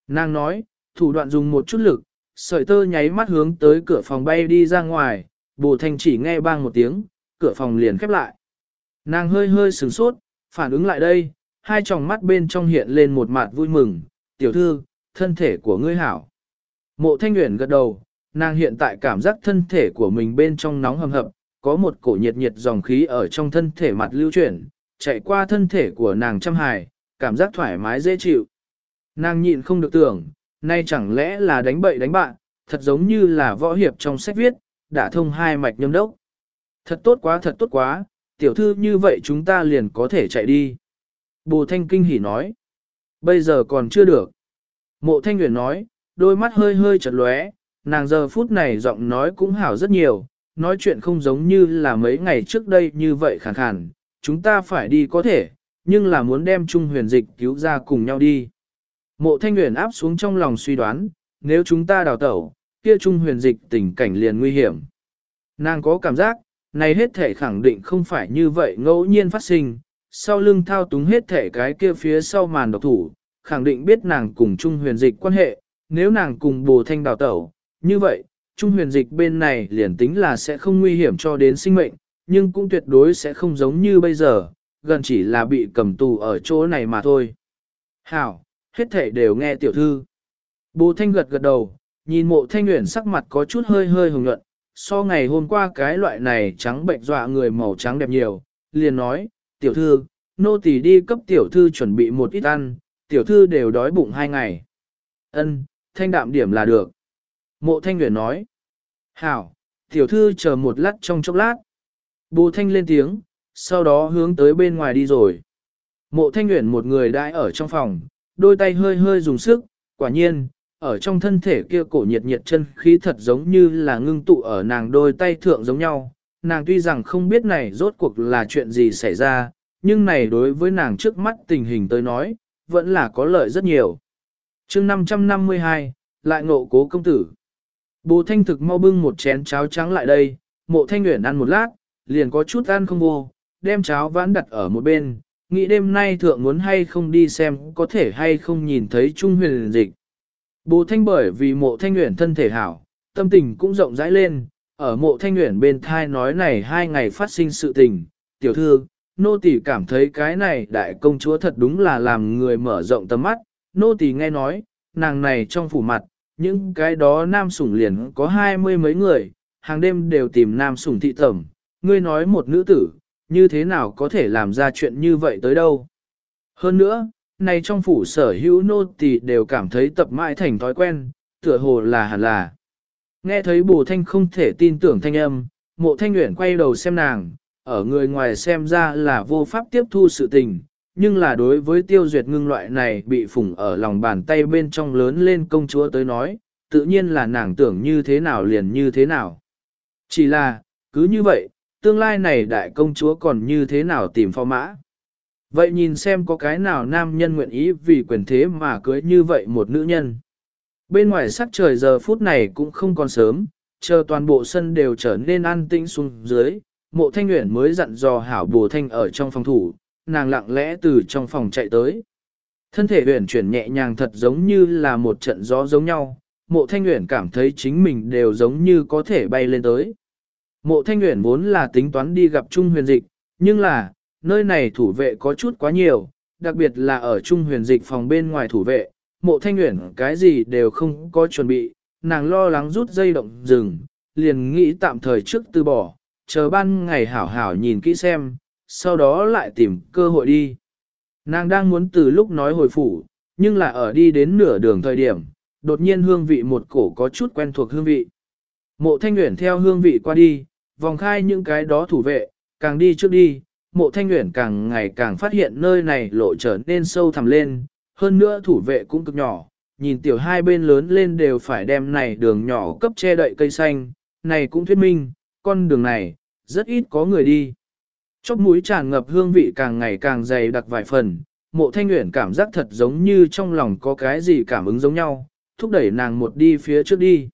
Nàng nói, thủ đoạn dùng một chút lực, sợi tơ nháy mắt hướng tới cửa phòng bay đi ra ngoài, bồ thanh chỉ nghe bang một tiếng, cửa phòng liền khép lại. Nàng hơi hơi sửng sốt, phản ứng lại đây, hai tròng mắt bên trong hiện lên một mặt vui mừng, tiểu thư, thân thể của ngươi hảo. Mộ thanh nguyện gật đầu, nàng hiện tại cảm giác thân thể của mình bên trong nóng hầm hập, có một cổ nhiệt nhiệt dòng khí ở trong thân thể mặt lưu chuyển, chạy qua thân thể của nàng trăm hài, cảm giác thoải mái dễ chịu. Nàng nhịn không được tưởng, nay chẳng lẽ là đánh bậy đánh bạn, thật giống như là võ hiệp trong sách viết, đã thông hai mạch nhâm đốc. Thật tốt quá thật tốt quá, tiểu thư như vậy chúng ta liền có thể chạy đi. Bồ Thanh kinh hỉ nói, bây giờ còn chưa được. Mộ Thanh Nguyễn nói, đôi mắt hơi hơi chật lóe, nàng giờ phút này giọng nói cũng hảo rất nhiều, nói chuyện không giống như là mấy ngày trước đây như vậy khàn khàn, chúng ta phải đi có thể, nhưng là muốn đem Trung huyền dịch cứu ra cùng nhau đi. Mộ Thanh Nguyễn áp xuống trong lòng suy đoán, nếu chúng ta đào tẩu, kia Trung huyền dịch tình cảnh liền nguy hiểm. Nàng có cảm giác, này hết thể khẳng định không phải như vậy ngẫu nhiên phát sinh, sau lưng thao túng hết thể cái kia phía sau màn độc thủ, khẳng định biết nàng cùng Trung huyền dịch quan hệ, nếu nàng cùng bồ thanh đào tẩu, như vậy, Trung huyền dịch bên này liền tính là sẽ không nguy hiểm cho đến sinh mệnh, nhưng cũng tuyệt đối sẽ không giống như bây giờ, gần chỉ là bị cầm tù ở chỗ này mà thôi. Hảo, hết thể đều nghe tiểu thư. Bồ thanh gật gật đầu, nhìn mộ thanh nguyện sắc mặt có chút hơi hơi hồng nhuận, so ngày hôm qua cái loại này trắng bệnh dọa người màu trắng đẹp nhiều, liền nói, tiểu thư, nô tỳ đi cấp tiểu thư chuẩn bị một ít ăn, tiểu thư đều đói bụng hai ngày. Ân, thanh đạm điểm là được. Mộ thanh nguyện nói, hảo, tiểu thư chờ một lát trong chốc lát. Bồ thanh lên tiếng, sau đó hướng tới bên ngoài đi rồi. Mộ thanh nguyện một người đãi ở trong phòng, đôi tay hơi hơi dùng sức, quả nhiên, ở trong thân thể kia cổ nhiệt nhiệt chân khí thật giống như là ngưng tụ ở nàng đôi tay thượng giống nhau. Nàng tuy rằng không biết này rốt cuộc là chuyện gì xảy ra, nhưng này đối với nàng trước mắt tình hình tới nói, vẫn là có lợi rất nhiều. chương 552, lại ngộ cố công tử. Bồ thanh thực mau bưng một chén cháo trắng lại đây, mộ thanh nguyện ăn một lát, liền có chút ăn không vô, đem cháo vãn đặt ở một bên, nghĩ đêm nay thượng muốn hay không đi xem có thể hay không nhìn thấy Trung huyền dịch. Bồ thanh bởi vì mộ thanh nguyện thân thể hảo, tâm tình cũng rộng rãi lên, ở mộ thanh nguyện bên thai nói này hai ngày phát sinh sự tình, tiểu thư, nô tỳ cảm thấy cái này đại công chúa thật đúng là làm người mở rộng tầm mắt, nô tỳ nghe nói, nàng này trong phủ mặt, những cái đó nam sủng liền có hai mươi mấy người, hàng đêm đều tìm nam sủng thị tẩm, ngươi nói một nữ tử, như thế nào có thể làm ra chuyện như vậy tới đâu. Hơn nữa, này trong phủ sở hữu nô tỳ đều cảm thấy tập mãi thành thói quen, tựa hồ là hẳn là. Nghe thấy bù thanh không thể tin tưởng thanh âm, mộ thanh nguyện quay đầu xem nàng, ở người ngoài xem ra là vô pháp tiếp thu sự tình, nhưng là đối với tiêu duyệt ngưng loại này bị phủng ở lòng bàn tay bên trong lớn lên công chúa tới nói, tự nhiên là nàng tưởng như thế nào liền như thế nào. Chỉ là, cứ như vậy, tương lai này đại công chúa còn như thế nào tìm phò mã. Vậy nhìn xem có cái nào nam nhân nguyện ý vì quyền thế mà cưới như vậy một nữ nhân. Bên ngoài sắc trời giờ phút này cũng không còn sớm, chờ toàn bộ sân đều trở nên an tĩnh xuống dưới, mộ thanh nguyện mới dặn dò hảo bồ thanh ở trong phòng thủ, nàng lặng lẽ từ trong phòng chạy tới. Thân thể uyển chuyển nhẹ nhàng thật giống như là một trận gió giống nhau, mộ thanh uyển cảm thấy chính mình đều giống như có thể bay lên tới. Mộ thanh uyển vốn là tính toán đi gặp Trung huyền dịch, nhưng là, nơi này thủ vệ có chút quá nhiều, đặc biệt là ở Trung huyền dịch phòng bên ngoài thủ vệ, mộ thanh uyển cái gì đều không có chuẩn bị, nàng lo lắng rút dây động rừng, liền nghĩ tạm thời trước từ bỏ, chờ ban ngày hảo hảo nhìn kỹ xem, sau đó lại tìm cơ hội đi. Nàng đang muốn từ lúc nói hồi phủ, nhưng là ở đi đến nửa đường thời điểm, đột nhiên hương vị một cổ có chút quen thuộc hương vị. Mộ thanh nguyện theo hương vị qua đi, vòng khai những cái đó thủ vệ, càng đi trước đi, mộ thanh nguyện càng ngày càng phát hiện nơi này lộ trở nên sâu thẳm lên, hơn nữa thủ vệ cũng cực nhỏ, nhìn tiểu hai bên lớn lên đều phải đem này đường nhỏ cấp che đậy cây xanh, này cũng thuyết minh, con đường này, rất ít có người đi. Chóp mũi tràn ngập hương vị càng ngày càng dày đặc vài phần, mộ thanh nguyện cảm giác thật giống như trong lòng có cái gì cảm ứng giống nhau, thúc đẩy nàng một đi phía trước đi.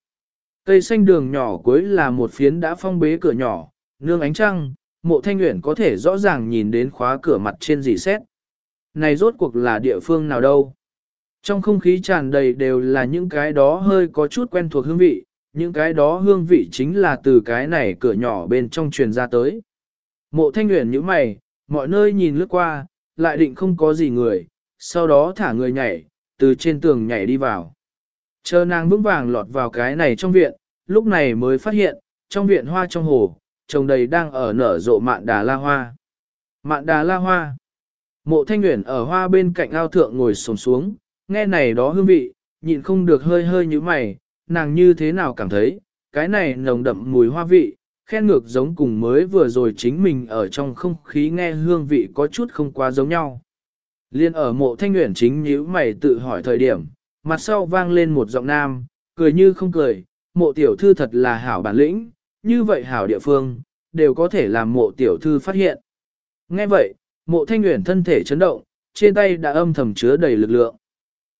Cây xanh đường nhỏ cuối là một phiến đã phong bế cửa nhỏ, nương ánh trăng, mộ thanh nguyện có thể rõ ràng nhìn đến khóa cửa mặt trên dì xét. Này rốt cuộc là địa phương nào đâu? Trong không khí tràn đầy đều là những cái đó hơi có chút quen thuộc hương vị, những cái đó hương vị chính là từ cái này cửa nhỏ bên trong truyền ra tới. Mộ thanh nguyện như mày, mọi nơi nhìn lướt qua, lại định không có gì người, sau đó thả người nhảy, từ trên tường nhảy đi vào. Chờ nàng vững vàng lọt vào cái này trong viện, lúc này mới phát hiện, trong viện hoa trong hồ, trồng đầy đang ở nở rộ mạn đà la hoa. Mạn đà la hoa. Mộ thanh nguyện ở hoa bên cạnh ao thượng ngồi sồn xuống, nghe này đó hương vị, nhịn không được hơi hơi như mày, nàng như thế nào cảm thấy, cái này nồng đậm mùi hoa vị, khen ngược giống cùng mới vừa rồi chính mình ở trong không khí nghe hương vị có chút không quá giống nhau. Liên ở mộ thanh nguyện chính nhíu mày tự hỏi thời điểm, mặt sau vang lên một giọng nam, cười như không cười, mộ tiểu thư thật là hảo bản lĩnh, như vậy hảo địa phương, đều có thể làm mộ tiểu thư phát hiện. Nghe vậy, mộ thanh nguyện thân thể chấn động, trên tay đã âm thầm chứa đầy lực lượng.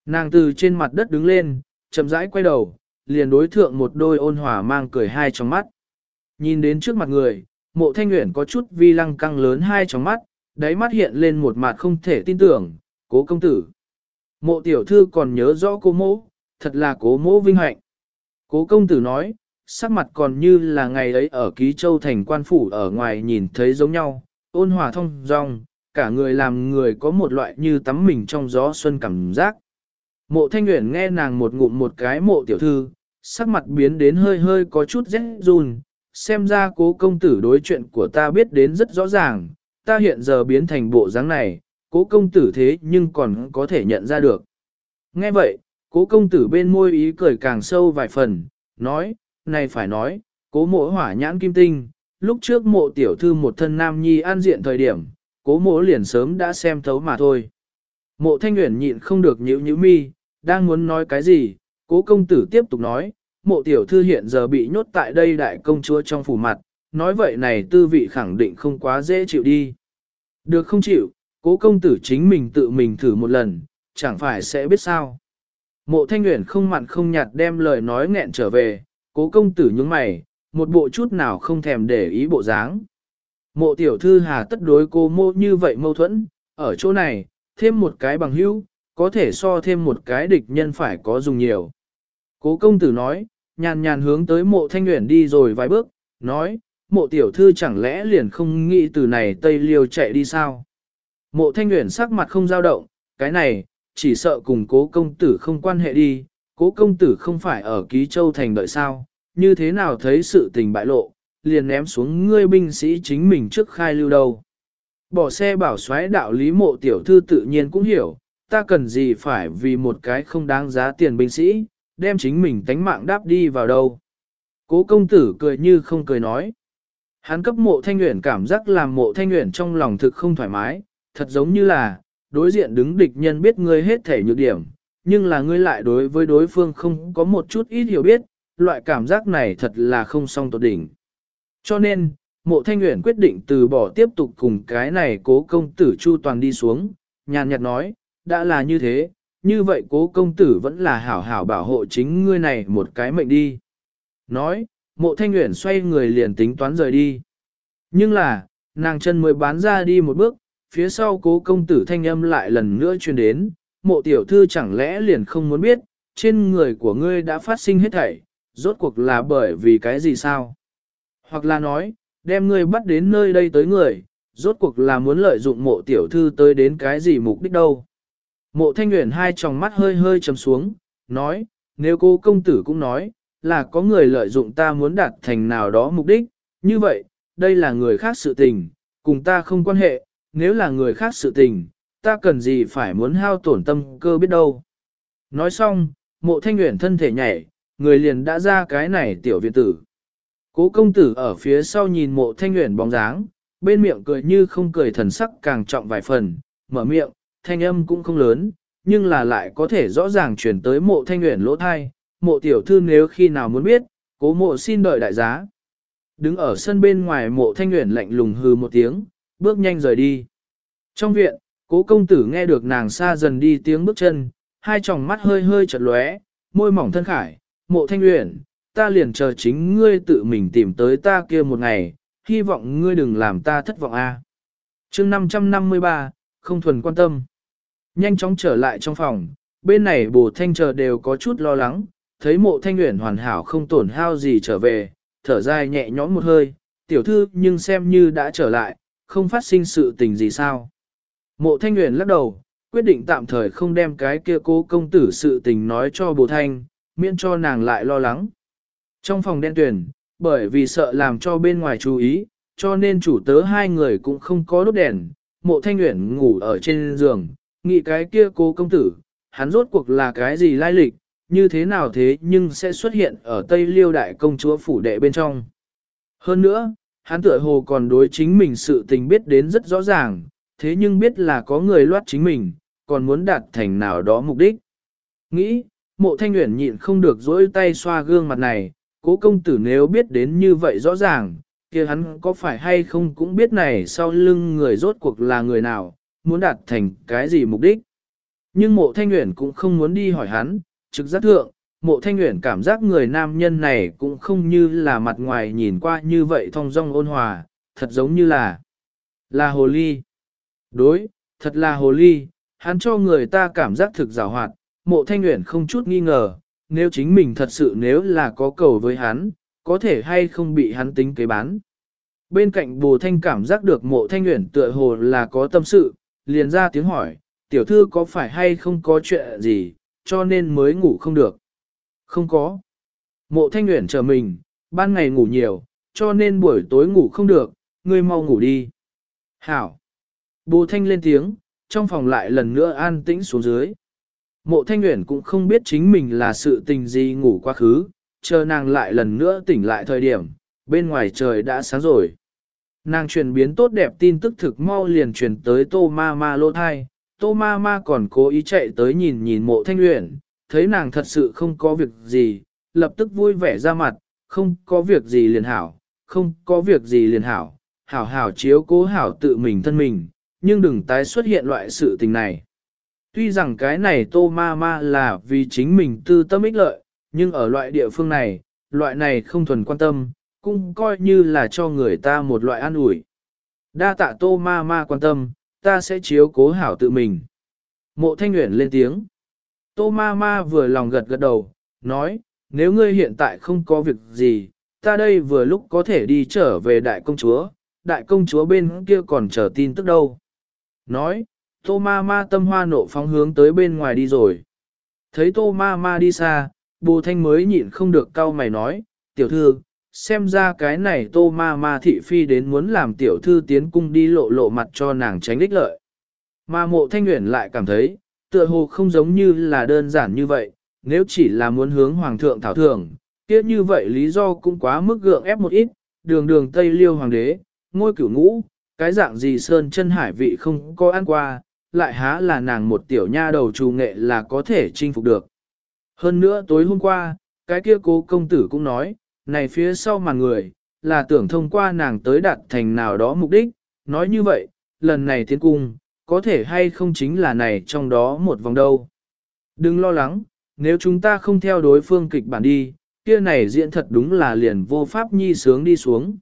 Nàng từ trên mặt đất đứng lên, chậm rãi quay đầu, liền đối thượng một đôi ôn hòa mang cười hai trong mắt. Nhìn đến trước mặt người, mộ thanh nguyện có chút vi lăng căng lớn hai trong mắt, đáy mắt hiện lên một mặt không thể tin tưởng, cố công tử. Mộ tiểu thư còn nhớ rõ cố mỗ, thật là cố mỗ vinh hạnh. Cố công tử nói, sắc mặt còn như là ngày ấy ở ký châu thành quan phủ ở ngoài nhìn thấy giống nhau, ôn hòa thông dong, cả người làm người có một loại như tắm mình trong gió xuân cảm giác. Mộ thanh nguyện nghe nàng một ngụm một cái mộ tiểu thư, sắc mặt biến đến hơi hơi có chút rét run, xem ra cố công tử đối chuyện của ta biết đến rất rõ ràng, ta hiện giờ biến thành bộ dáng này, cố công tử thế nhưng còn có thể nhận ra được. Nghe vậy, cố công tử bên môi ý cười càng sâu vài phần, nói, này phải nói, cố mộ hỏa nhãn kim tinh, lúc trước mộ tiểu thư một thân nam nhi an diện thời điểm, cố mộ liền sớm đã xem thấu mà thôi. Mộ thanh nguyện nhịn không được nhíu nhíu mi, đang muốn nói cái gì, cố công tử tiếp tục nói, mộ tiểu thư hiện giờ bị nhốt tại đây đại công chúa trong phủ mặt, nói vậy này tư vị khẳng định không quá dễ chịu đi. Được không chịu, cố công tử chính mình tự mình thử một lần, chẳng phải sẽ biết sao. Mộ thanh nguyện không mặn không nhạt đem lời nói nghẹn trở về, cố công tử nhướng mày, một bộ chút nào không thèm để ý bộ dáng. Mộ tiểu thư hà tất đối cô mô như vậy mâu thuẫn, ở chỗ này, thêm một cái bằng hữu, có thể so thêm một cái địch nhân phải có dùng nhiều. Cố công tử nói, nhàn nhàn hướng tới mộ thanh nguyện đi rồi vài bước, nói, mộ tiểu thư chẳng lẽ liền không nghĩ từ này Tây Liêu chạy đi sao? Mộ thanh nguyện sắc mặt không dao động, cái này, chỉ sợ cùng cố công tử không quan hệ đi, cố công tử không phải ở ký châu thành đợi sao, như thế nào thấy sự tình bại lộ, liền ném xuống ngươi binh sĩ chính mình trước khai lưu đâu. Bỏ xe bảo xoáy đạo lý mộ tiểu thư tự nhiên cũng hiểu, ta cần gì phải vì một cái không đáng giá tiền binh sĩ, đem chính mình tánh mạng đáp đi vào đâu. Cố công tử cười như không cười nói. Hắn cấp mộ thanh nguyện cảm giác làm mộ thanh nguyện trong lòng thực không thoải mái, thật giống như là, đối diện đứng địch nhân biết ngươi hết thể nhược điểm, nhưng là ngươi lại đối với đối phương không có một chút ít hiểu biết, loại cảm giác này thật là không song tột đỉnh. Cho nên, mộ thanh nguyện quyết định từ bỏ tiếp tục cùng cái này cố công tử chu toàn đi xuống, nhàn nhạt nói, đã là như thế, như vậy cố công tử vẫn là hảo hảo bảo hộ chính ngươi này một cái mệnh đi. Nói, mộ thanh nguyện xoay người liền tính toán rời đi. Nhưng là, nàng chân mới bán ra đi một bước, phía sau cố công tử thanh âm lại lần nữa truyền đến, mộ tiểu thư chẳng lẽ liền không muốn biết, trên người của ngươi đã phát sinh hết thảy, rốt cuộc là bởi vì cái gì sao? Hoặc là nói, đem ngươi bắt đến nơi đây tới người, rốt cuộc là muốn lợi dụng mộ tiểu thư tới đến cái gì mục đích đâu? Mộ thanh nguyện hai tròng mắt hơi hơi chấm xuống, nói, nếu cô công tử cũng nói, là có người lợi dụng ta muốn đạt thành nào đó mục đích, như vậy, đây là người khác sự tình, cùng ta không quan hệ, nếu là người khác sự tình, ta cần gì phải muốn hao tổn tâm cơ biết đâu. Nói xong, mộ thanh nguyện thân thể nhảy, người liền đã ra cái này tiểu viện tử. Cố công tử ở phía sau nhìn mộ thanh nguyện bóng dáng, bên miệng cười như không cười thần sắc càng trọng vài phần, mở miệng, thanh âm cũng không lớn, nhưng là lại có thể rõ ràng chuyển tới mộ thanh nguyện lỗ thai, mộ tiểu thư nếu khi nào muốn biết, cố mộ xin đợi đại giá. Đứng ở sân bên ngoài mộ thanh nguyện lạnh lùng hừ một tiếng, bước nhanh rời đi. Trong viện, cố công tử nghe được nàng xa dần đi tiếng bước chân, hai tròng mắt hơi hơi chật lóe, môi mỏng thân khải, mộ thanh nguyện, ta liền chờ chính ngươi tự mình tìm tới ta kia một ngày, hy vọng ngươi đừng làm ta thất vọng a. À. chương 553, không thuần quan tâm. Nhanh chóng trở lại trong phòng, bên này bồ thanh chờ đều có chút lo lắng, thấy mộ thanh nguyện hoàn hảo không tổn hao gì trở về, thở dài nhẹ nhõm một hơi, tiểu thư nhưng xem như đã trở lại, không phát sinh sự tình gì sao. Mộ thanh nguyện lắc đầu, quyết định tạm thời không đem cái kia cố công tử sự tình nói cho bồ thanh, miễn cho nàng lại lo lắng. Trong phòng đen tuyển, bởi vì sợ làm cho bên ngoài chú ý, cho nên chủ tớ hai người cũng không có đốt đèn, mộ thanh nguyện ngủ ở trên giường, nghĩ cái kia cố công tử, hắn rốt cuộc là cái gì lai lịch, như thế nào thế nhưng sẽ xuất hiện ở Tây Liêu Đại Công Chúa Phủ Đệ bên trong. Hơn nữa, hắn tựa hồ còn đối chính mình sự tình biết đến rất rõ ràng, thế nhưng biết là có người loát chính mình, còn muốn đạt thành nào đó mục đích. Nghĩ, mộ thanh nguyện nhịn không được dỗi tay xoa gương mặt này, cố công tử nếu biết đến như vậy rõ ràng, kia hắn có phải hay không cũng biết này sau lưng người rốt cuộc là người nào, muốn đạt thành cái gì mục đích. Nhưng mộ thanh nguyện cũng không muốn đi hỏi hắn, trực giác thượng, mộ thanh nguyện cảm giác người nam nhân này cũng không như là mặt ngoài nhìn qua như vậy thong dong ôn hòa, thật giống như là là hồ ly. Đối, thật là hồ ly, hắn cho người ta cảm giác thực rào hoạt, mộ thanh nguyện không chút nghi ngờ, nếu chính mình thật sự nếu là có cầu với hắn, có thể hay không bị hắn tính kế bán. Bên cạnh bồ thanh cảm giác được mộ thanh nguyện tựa hồ là có tâm sự, liền ra tiếng hỏi, tiểu thư có phải hay không có chuyện gì, cho nên mới ngủ không được. Không có. Mộ thanh nguyện chờ mình, ban ngày ngủ nhiều, cho nên buổi tối ngủ không được, ngươi mau ngủ đi. Hảo. Bồ thanh lên tiếng, trong phòng lại lần nữa an tĩnh xuống dưới. Mộ thanh nguyện cũng không biết chính mình là sự tình gì ngủ quá khứ, chờ nàng lại lần nữa tỉnh lại thời điểm, bên ngoài trời đã sáng rồi. Nàng chuyển biến tốt đẹp tin tức thực mau liền truyền tới tô ma ma lô thai, tô ma ma còn cố ý chạy tới nhìn nhìn mộ thanh luyện thấy nàng thật sự không có việc gì, lập tức vui vẻ ra mặt, không có việc gì liền hảo, không có việc gì liền hảo, hảo hảo chiếu cố hảo tự mình thân mình, nhưng đừng tái xuất hiện loại sự tình này. Tuy rằng cái này tô ma ma là vì chính mình tư tâm ích lợi, nhưng ở loại địa phương này, loại này không thuần quan tâm, cũng coi như là cho người ta một loại an ủi. Đa tạ tô ma ma quan tâm, ta sẽ chiếu cố hảo tự mình. Mộ thanh nguyện lên tiếng. Tô ma ma vừa lòng gật gật đầu, nói, nếu ngươi hiện tại không có việc gì, ta đây vừa lúc có thể đi trở về đại công chúa, đại công chúa bên kia còn chờ tin tức đâu. Nói, tô ma ma tâm hoa nộ phóng hướng tới bên ngoài đi rồi. Thấy tô ma ma đi xa, bồ thanh mới nhịn không được cau mày nói, tiểu thư, xem ra cái này tô ma ma thị phi đến muốn làm tiểu thư tiến cung đi lộ lộ mặt cho nàng tránh đích lợi. Mà mộ thanh nguyện lại cảm thấy, tựa hồ không giống như là đơn giản như vậy, nếu chỉ là muốn hướng hoàng thượng thảo thưởng, kia như vậy lý do cũng quá mức gượng ép một ít, đường đường Tây Liêu hoàng đế, ngôi cửu ngũ, cái dạng gì sơn chân hải vị không có ăn qua, lại há là nàng một tiểu nha đầu trù nghệ là có thể chinh phục được. Hơn nữa tối hôm qua, cái kia cố công tử cũng nói, này phía sau mà người, là tưởng thông qua nàng tới đạt thành nào đó mục đích, nói như vậy, lần này tiến cung, có thể hay không chính là này trong đó một vòng đâu. Đừng lo lắng, nếu chúng ta không theo đối phương kịch bản đi, kia này diễn thật đúng là liền vô pháp nhi sướng đi xuống.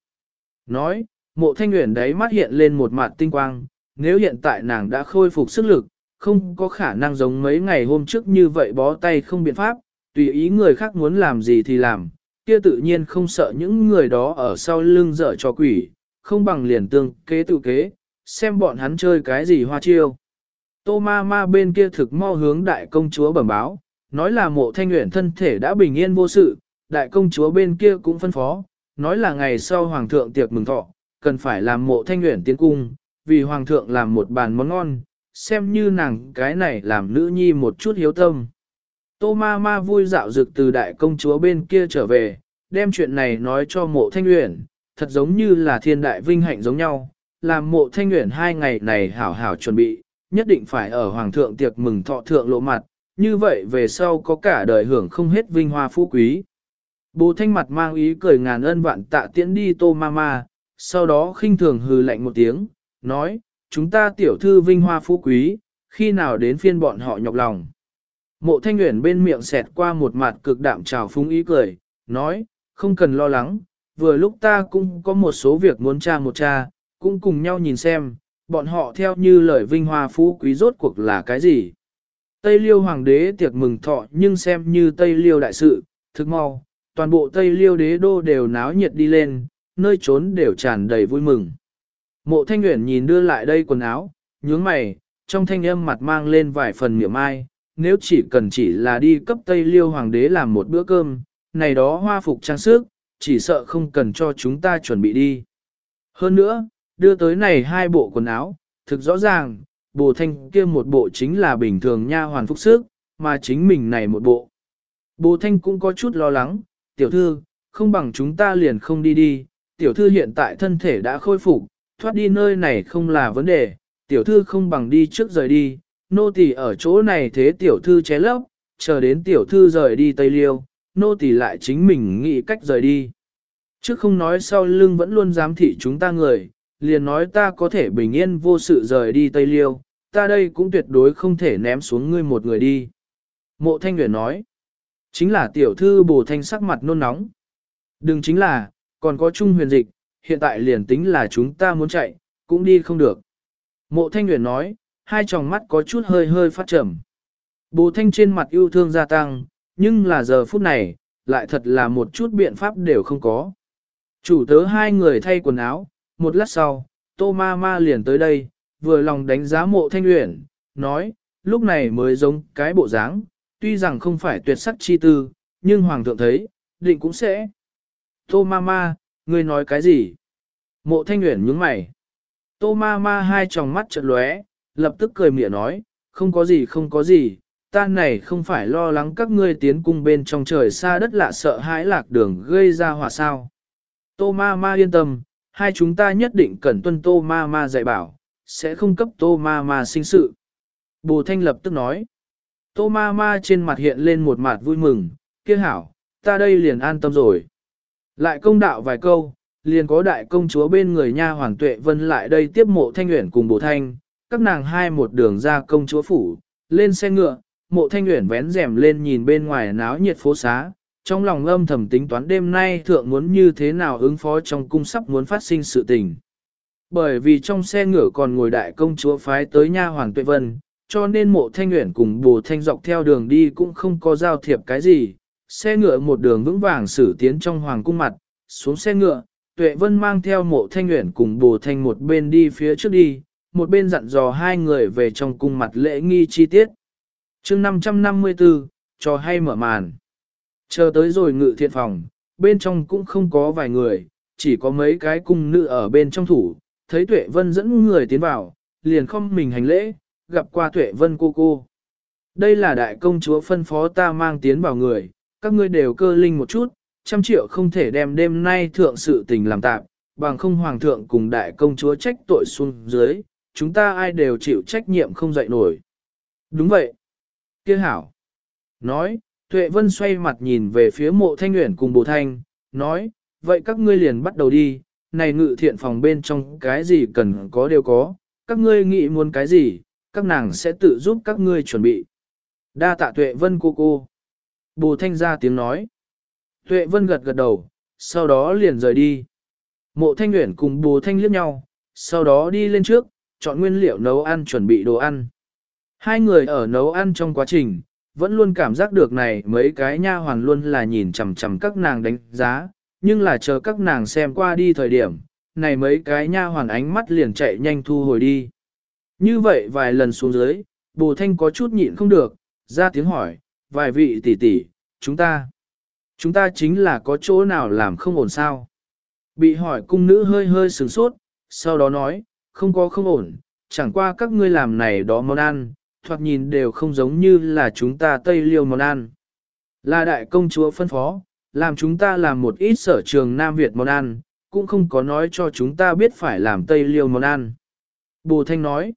Nói, mộ thanh nguyện đấy mắt hiện lên một mặt tinh quang, nếu hiện tại nàng đã khôi phục sức lực, không có khả năng giống mấy ngày hôm trước như vậy bó tay không biện pháp, tùy ý người khác muốn làm gì thì làm, kia tự nhiên không sợ những người đó ở sau lưng dở cho quỷ, không bằng liền tương kế tự kế, xem bọn hắn chơi cái gì hoa chiêu. Tô ma ma bên kia thực mau hướng đại công chúa bẩm báo, nói là mộ thanh nguyện thân thể đã bình yên vô sự, đại công chúa bên kia cũng phân phó, nói là ngày sau hoàng thượng tiệc mừng thọ, cần phải làm mộ thanh nguyện tiến cung, vì hoàng thượng làm một bàn món ngon, xem như nàng cái này làm nữ nhi một chút hiếu tâm. Tô ma ma vui dạo dực từ đại công chúa bên kia trở về, đem chuyện này nói cho mộ thanh nguyện, thật giống như là thiên đại vinh hạnh giống nhau, làm mộ thanh nguyện hai ngày này hảo hảo chuẩn bị, nhất định phải ở hoàng thượng tiệc mừng thọ thượng lộ mặt, như vậy về sau có cả đời hưởng không hết vinh hoa phú quý. Bố thanh mặt mang ý cười ngàn ân vạn tạ tiễn đi tô ma ma, sau đó khinh thường hừ lạnh một tiếng, nói, chúng ta tiểu thư vinh hoa phú quý, khi nào đến phiên bọn họ nhọc lòng. Mộ thanh nguyện bên miệng xẹt qua một mặt cực đạm trào phúng ý cười, nói, không cần lo lắng, vừa lúc ta cũng có một số việc muốn tra một cha, cũng cùng nhau nhìn xem, bọn họ theo như lời vinh hoa phú quý rốt cuộc là cái gì. Tây Liêu Hoàng đế tiệc mừng thọ nhưng xem như Tây Liêu đại sự, thực mau, toàn bộ Tây Liêu đế đô đều náo nhiệt đi lên, nơi trốn đều tràn đầy vui mừng. Mộ Thanh Uyển nhìn đưa lại đây quần áo, nhướng mày, trong thanh âm mặt mang lên vài phần miệng ai, nếu chỉ cần chỉ là đi cấp Tây Liêu Hoàng đế làm một bữa cơm, này đó hoa phục trang sức, chỉ sợ không cần cho chúng ta chuẩn bị đi. Hơn nữa, đưa tới này hai bộ quần áo, thực rõ ràng, bồ thanh kia một bộ chính là bình thường nha hoàn phúc sức, mà chính mình này một bộ. Bồ thanh cũng có chút lo lắng, tiểu thư, không bằng chúng ta liền không đi đi, tiểu thư hiện tại thân thể đã khôi phục, thoát đi nơi này không là vấn đề, tiểu thư không bằng đi trước rời đi, nô tỳ ở chỗ này thế tiểu thư ché lấp, chờ đến tiểu thư rời đi Tây Liêu, nô tỳ lại chính mình nghĩ cách rời đi. Trước không nói sau lưng vẫn luôn giám thị chúng ta người, liền nói ta có thể bình yên vô sự rời đi Tây Liêu, ta đây cũng tuyệt đối không thể ném xuống ngươi một người đi. Mộ Thanh Nguyễn nói, chính là tiểu thư bổ thanh sắc mặt nôn nóng. Đừng chính là, còn có chung huyền dịch, hiện tại liền tính là chúng ta muốn chạy, cũng đi không được. Mộ Thanh Nguyễn nói, hai tròng mắt có chút hơi hơi phát trầm. Bồ Thanh trên mặt yêu thương gia tăng, nhưng là giờ phút này, lại thật là một chút biện pháp đều không có. Chủ tớ hai người thay quần áo, một lát sau, Tô Ma Ma liền tới đây, vừa lòng đánh giá mộ thanh uyển, nói, lúc này mới giống cái bộ dáng, tuy rằng không phải tuyệt sắc chi tư, nhưng Hoàng thượng thấy, định cũng sẽ. Tô Ma Ma, ngươi nói cái gì? Mộ thanh uyển nhướng mày. Tô Ma Ma hai tròng mắt chợt lóe, lập tức cười mỉa nói, không có gì không có gì, ta này không phải lo lắng các ngươi tiến cung bên trong trời xa đất lạ sợ hãi lạc đường gây ra hỏa sao. Tô ma ma yên tâm, hai chúng ta nhất định cần tuân tô ma ma dạy bảo, sẽ không cấp tô ma ma sinh sự. Bồ Thanh lập tức nói, tô ma ma trên mặt hiện lên một mặt vui mừng, kia hảo, ta đây liền an tâm rồi. Lại công đạo vài câu, liền có đại công chúa bên người nha hoàng tuệ vân lại đây tiếp mộ thanh nguyện cùng bồ thanh, các nàng hai một đường ra công chúa phủ, lên xe ngựa, mộ thanh nguyện vén rèm lên nhìn bên ngoài náo nhiệt phố xá, trong lòng âm thầm tính toán đêm nay thượng muốn như thế nào ứng phó trong cung sắp muốn phát sinh sự tình. Bởi vì trong xe ngựa còn ngồi đại công chúa phái tới nha hoàng tuệ vân, cho nên mộ thanh nguyện cùng bồ thanh dọc theo đường đi cũng không có giao thiệp cái gì. Xe ngựa một đường vững vàng xử tiến trong hoàng cung mặt, xuống xe ngựa, tuệ vân mang theo mộ thanh nguyện cùng bồ thanh một bên đi phía trước đi, một bên dặn dò hai người về trong cung mặt lễ nghi chi tiết. chương 554, cho hay mở màn. Chờ tới rồi ngự thiện phòng, bên trong cũng không có vài người, chỉ có mấy cái cung nữ ở bên trong thủ, thấy Tuệ Vân dẫn người tiến vào, liền không mình hành lễ, gặp qua Tuệ Vân cô cô. Đây là đại công chúa phân phó ta mang tiến vào người, các ngươi đều cơ linh một chút, trăm triệu không thể đem đêm nay thượng sự tình làm tạm, bằng không hoàng thượng cùng đại công chúa trách tội xuống dưới, chúng ta ai đều chịu trách nhiệm không dậy nổi. Đúng vậy. Kia hảo. Nói, Tuệ Vân xoay mặt nhìn về phía mộ thanh nguyện cùng bồ thanh, nói, vậy các ngươi liền bắt đầu đi, này ngự thiện phòng bên trong cái gì cần có đều có, các ngươi nghĩ muốn cái gì, các nàng sẽ tự giúp các ngươi chuẩn bị. Đa tạ Tuệ Vân cô cô. Bồ thanh ra tiếng nói. Tuệ Vân gật gật đầu, sau đó liền rời đi. Mộ thanh nguyện cùng bồ thanh liếc nhau, sau đó đi lên trước, chọn nguyên liệu nấu ăn chuẩn bị đồ ăn. Hai người ở nấu ăn trong quá trình, vẫn luôn cảm giác được này mấy cái nha hoàn luôn là nhìn chằm chằm các nàng đánh giá, nhưng là chờ các nàng xem qua đi thời điểm, này mấy cái nha hoàn ánh mắt liền chạy nhanh thu hồi đi. Như vậy vài lần xuống dưới, bồ thanh có chút nhịn không được, ra tiếng hỏi, vài vị tỷ tỷ, chúng ta, chúng ta chính là có chỗ nào làm không ổn sao? Bị hỏi cung nữ hơi hơi sửng sốt, sau đó nói, không có không ổn, chẳng qua các ngươi làm này đó món ăn, thoạt nhìn đều không giống như là chúng ta Tây Liêu món ăn. Là đại công chúa phân phó, làm chúng ta làm một ít sở trường Nam Việt món ăn, cũng không có nói cho chúng ta biết phải làm Tây Liêu món ăn. Bồ Thanh nói,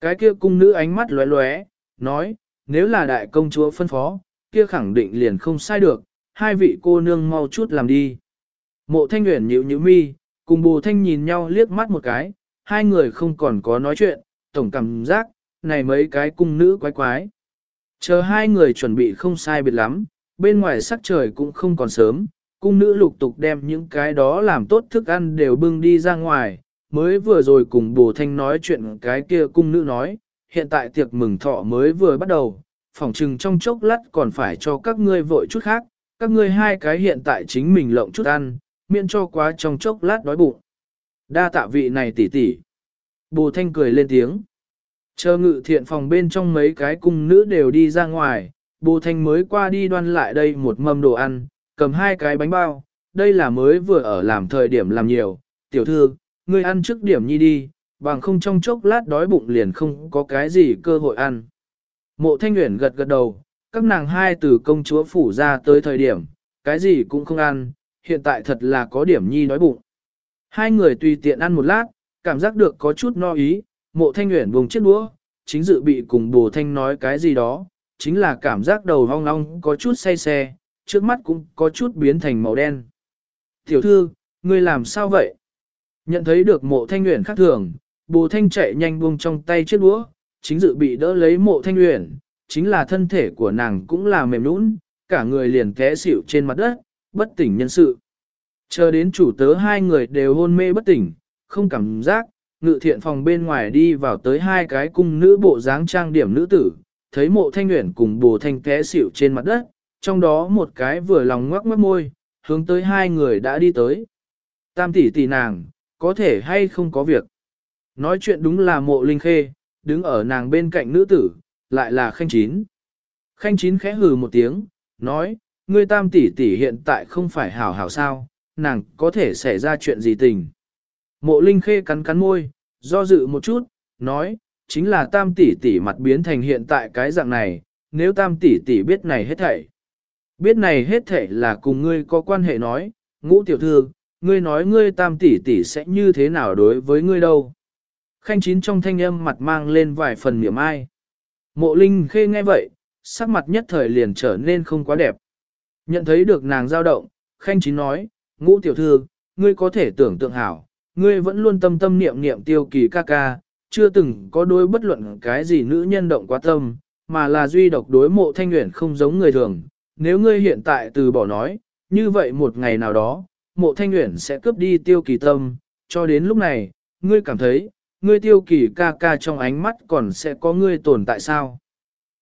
cái kia cung nữ ánh mắt lóe lóe, nói, nếu là đại công chúa phân phó, kia khẳng định liền không sai được, hai vị cô nương mau chút làm đi. Mộ Thanh Nguyễn nhíu nhíu mi, cùng Bồ Thanh nhìn nhau liếc mắt một cái, hai người không còn có nói chuyện, tổng cảm giác, này mấy cái cung nữ quái quái. Chờ hai người chuẩn bị không sai biệt lắm, bên ngoài sắc trời cũng không còn sớm, cung nữ lục tục đem những cái đó làm tốt thức ăn đều bưng đi ra ngoài, mới vừa rồi cùng bồ thanh nói chuyện cái kia cung nữ nói, hiện tại tiệc mừng thọ mới vừa bắt đầu, phỏng chừng trong chốc lát còn phải cho các ngươi vội chút khác, các ngươi hai cái hiện tại chính mình lộng chút ăn, miễn cho quá trong chốc lát đói bụng. Đa tạ vị này tỷ tỷ. Bồ thanh cười lên tiếng. Chờ ngự thiện phòng bên trong mấy cái cung nữ đều đi ra ngoài, bồ thanh mới qua đi đoan lại đây một mâm đồ ăn, cầm hai cái bánh bao, đây là mới vừa ở làm thời điểm làm nhiều, tiểu thư, ngươi ăn trước điểm nhi đi, bằng không trong chốc lát đói bụng liền không có cái gì cơ hội ăn. Mộ thanh Nguyễn gật gật đầu, các nàng hai từ công chúa phủ ra tới thời điểm, cái gì cũng không ăn, hiện tại thật là có điểm nhi đói bụng. Hai người tùy tiện ăn một lát, cảm giác được có chút no ý, mộ thanh nguyện vùng chiếc đũa, chính dự bị cùng bồ thanh nói cái gì đó, chính là cảm giác đầu hong long có chút say xe, trước mắt cũng có chút biến thành màu đen. Tiểu thư, ngươi làm sao vậy? Nhận thấy được mộ thanh nguyện khác thường, bồ thanh chạy nhanh buông trong tay chiếc đũa, chính dự bị đỡ lấy mộ thanh nguyện, chính là thân thể của nàng cũng là mềm nũng, cả người liền té xỉu trên mặt đất, bất tỉnh nhân sự. Chờ đến chủ tớ hai người đều hôn mê bất tỉnh, không cảm giác, ngự thiện phòng bên ngoài đi vào tới hai cái cung nữ bộ dáng trang điểm nữ tử, thấy mộ thanh nguyện cùng bồ thanh té xỉu trên mặt đất, trong đó một cái vừa lòng ngoắc mất môi, hướng tới hai người đã đi tới. Tam tỷ tỷ nàng, có thể hay không có việc. Nói chuyện đúng là mộ linh khê, đứng ở nàng bên cạnh nữ tử, lại là khanh chín. Khanh chín khẽ hừ một tiếng, nói, ngươi tam tỷ tỷ hiện tại không phải hảo hảo sao, nàng có thể xảy ra chuyện gì tình. Mộ linh khê cắn cắn môi, do dự một chút, nói, chính là tam tỷ tỷ mặt biến thành hiện tại cái dạng này, nếu tam tỷ tỷ biết này hết thảy. Biết này hết thảy là cùng ngươi có quan hệ nói, ngũ tiểu thư, ngươi nói ngươi tam tỷ tỷ sẽ như thế nào đối với ngươi đâu. Khanh chín trong thanh âm mặt mang lên vài phần niệm ai. Mộ linh khê nghe vậy, sắc mặt nhất thời liền trở nên không quá đẹp. Nhận thấy được nàng dao động, khanh chín nói, ngũ tiểu thư, ngươi có thể tưởng tượng hảo, ngươi vẫn luôn tâm tâm niệm niệm tiêu kỳ ca ca, chưa từng có đối bất luận cái gì nữ nhân động quá tâm, mà là duy độc đối mộ thanh nguyện không giống người thường. Nếu ngươi hiện tại từ bỏ nói, như vậy một ngày nào đó, mộ thanh nguyện sẽ cướp đi tiêu kỳ tâm, cho đến lúc này, ngươi cảm thấy, ngươi tiêu kỳ ca ca trong ánh mắt còn sẽ có ngươi tồn tại sao?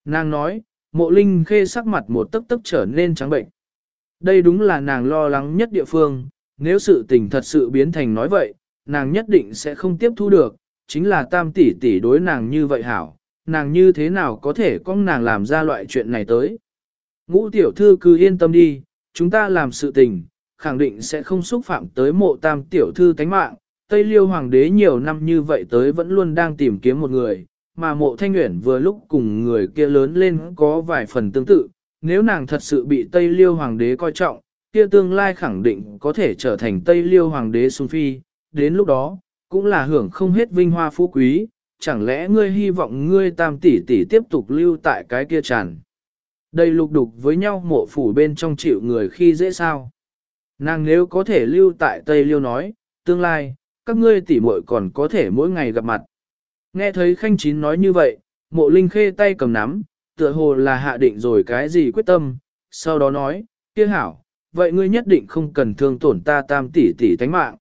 Nàng nói, mộ linh khê sắc mặt một tấc tấc trở nên trắng bệnh. Đây đúng là nàng lo lắng nhất địa phương, nếu sự tình thật sự biến thành nói vậy, nàng nhất định sẽ không tiếp thu được, chính là tam tỷ tỷ đối nàng như vậy hảo, nàng như thế nào có thể con nàng làm ra loại chuyện này tới. Ngũ tiểu thư cứ yên tâm đi, chúng ta làm sự tình, khẳng định sẽ không xúc phạm tới mộ tam tiểu thư tánh mạng, Tây Liêu Hoàng đế nhiều năm như vậy tới vẫn luôn đang tìm kiếm một người, mà mộ thanh nguyện vừa lúc cùng người kia lớn lên có vài phần tương tự, nếu nàng thật sự bị Tây Liêu Hoàng đế coi trọng, kia tương lai khẳng định có thể trở thành Tây Liêu Hoàng đế Xuân Phi, đến lúc đó, cũng là hưởng không hết vinh hoa phú quý, chẳng lẽ ngươi hy vọng ngươi tam tỷ tỷ tiếp tục lưu tại cái kia tràn. Đây lục đục với nhau mộ phủ bên trong chịu người khi dễ sao. Nàng nếu có thể lưu tại Tây Liêu nói, tương lai, các ngươi tỷ muội còn có thể mỗi ngày gặp mặt. Nghe thấy Khanh Chín nói như vậy, mộ linh khê tay cầm nắm, tựa hồ là hạ định rồi cái gì quyết tâm, sau đó nói, kia hảo, vậy ngươi nhất định không cần thương tổn ta tam tỷ tỷ tánh mạng.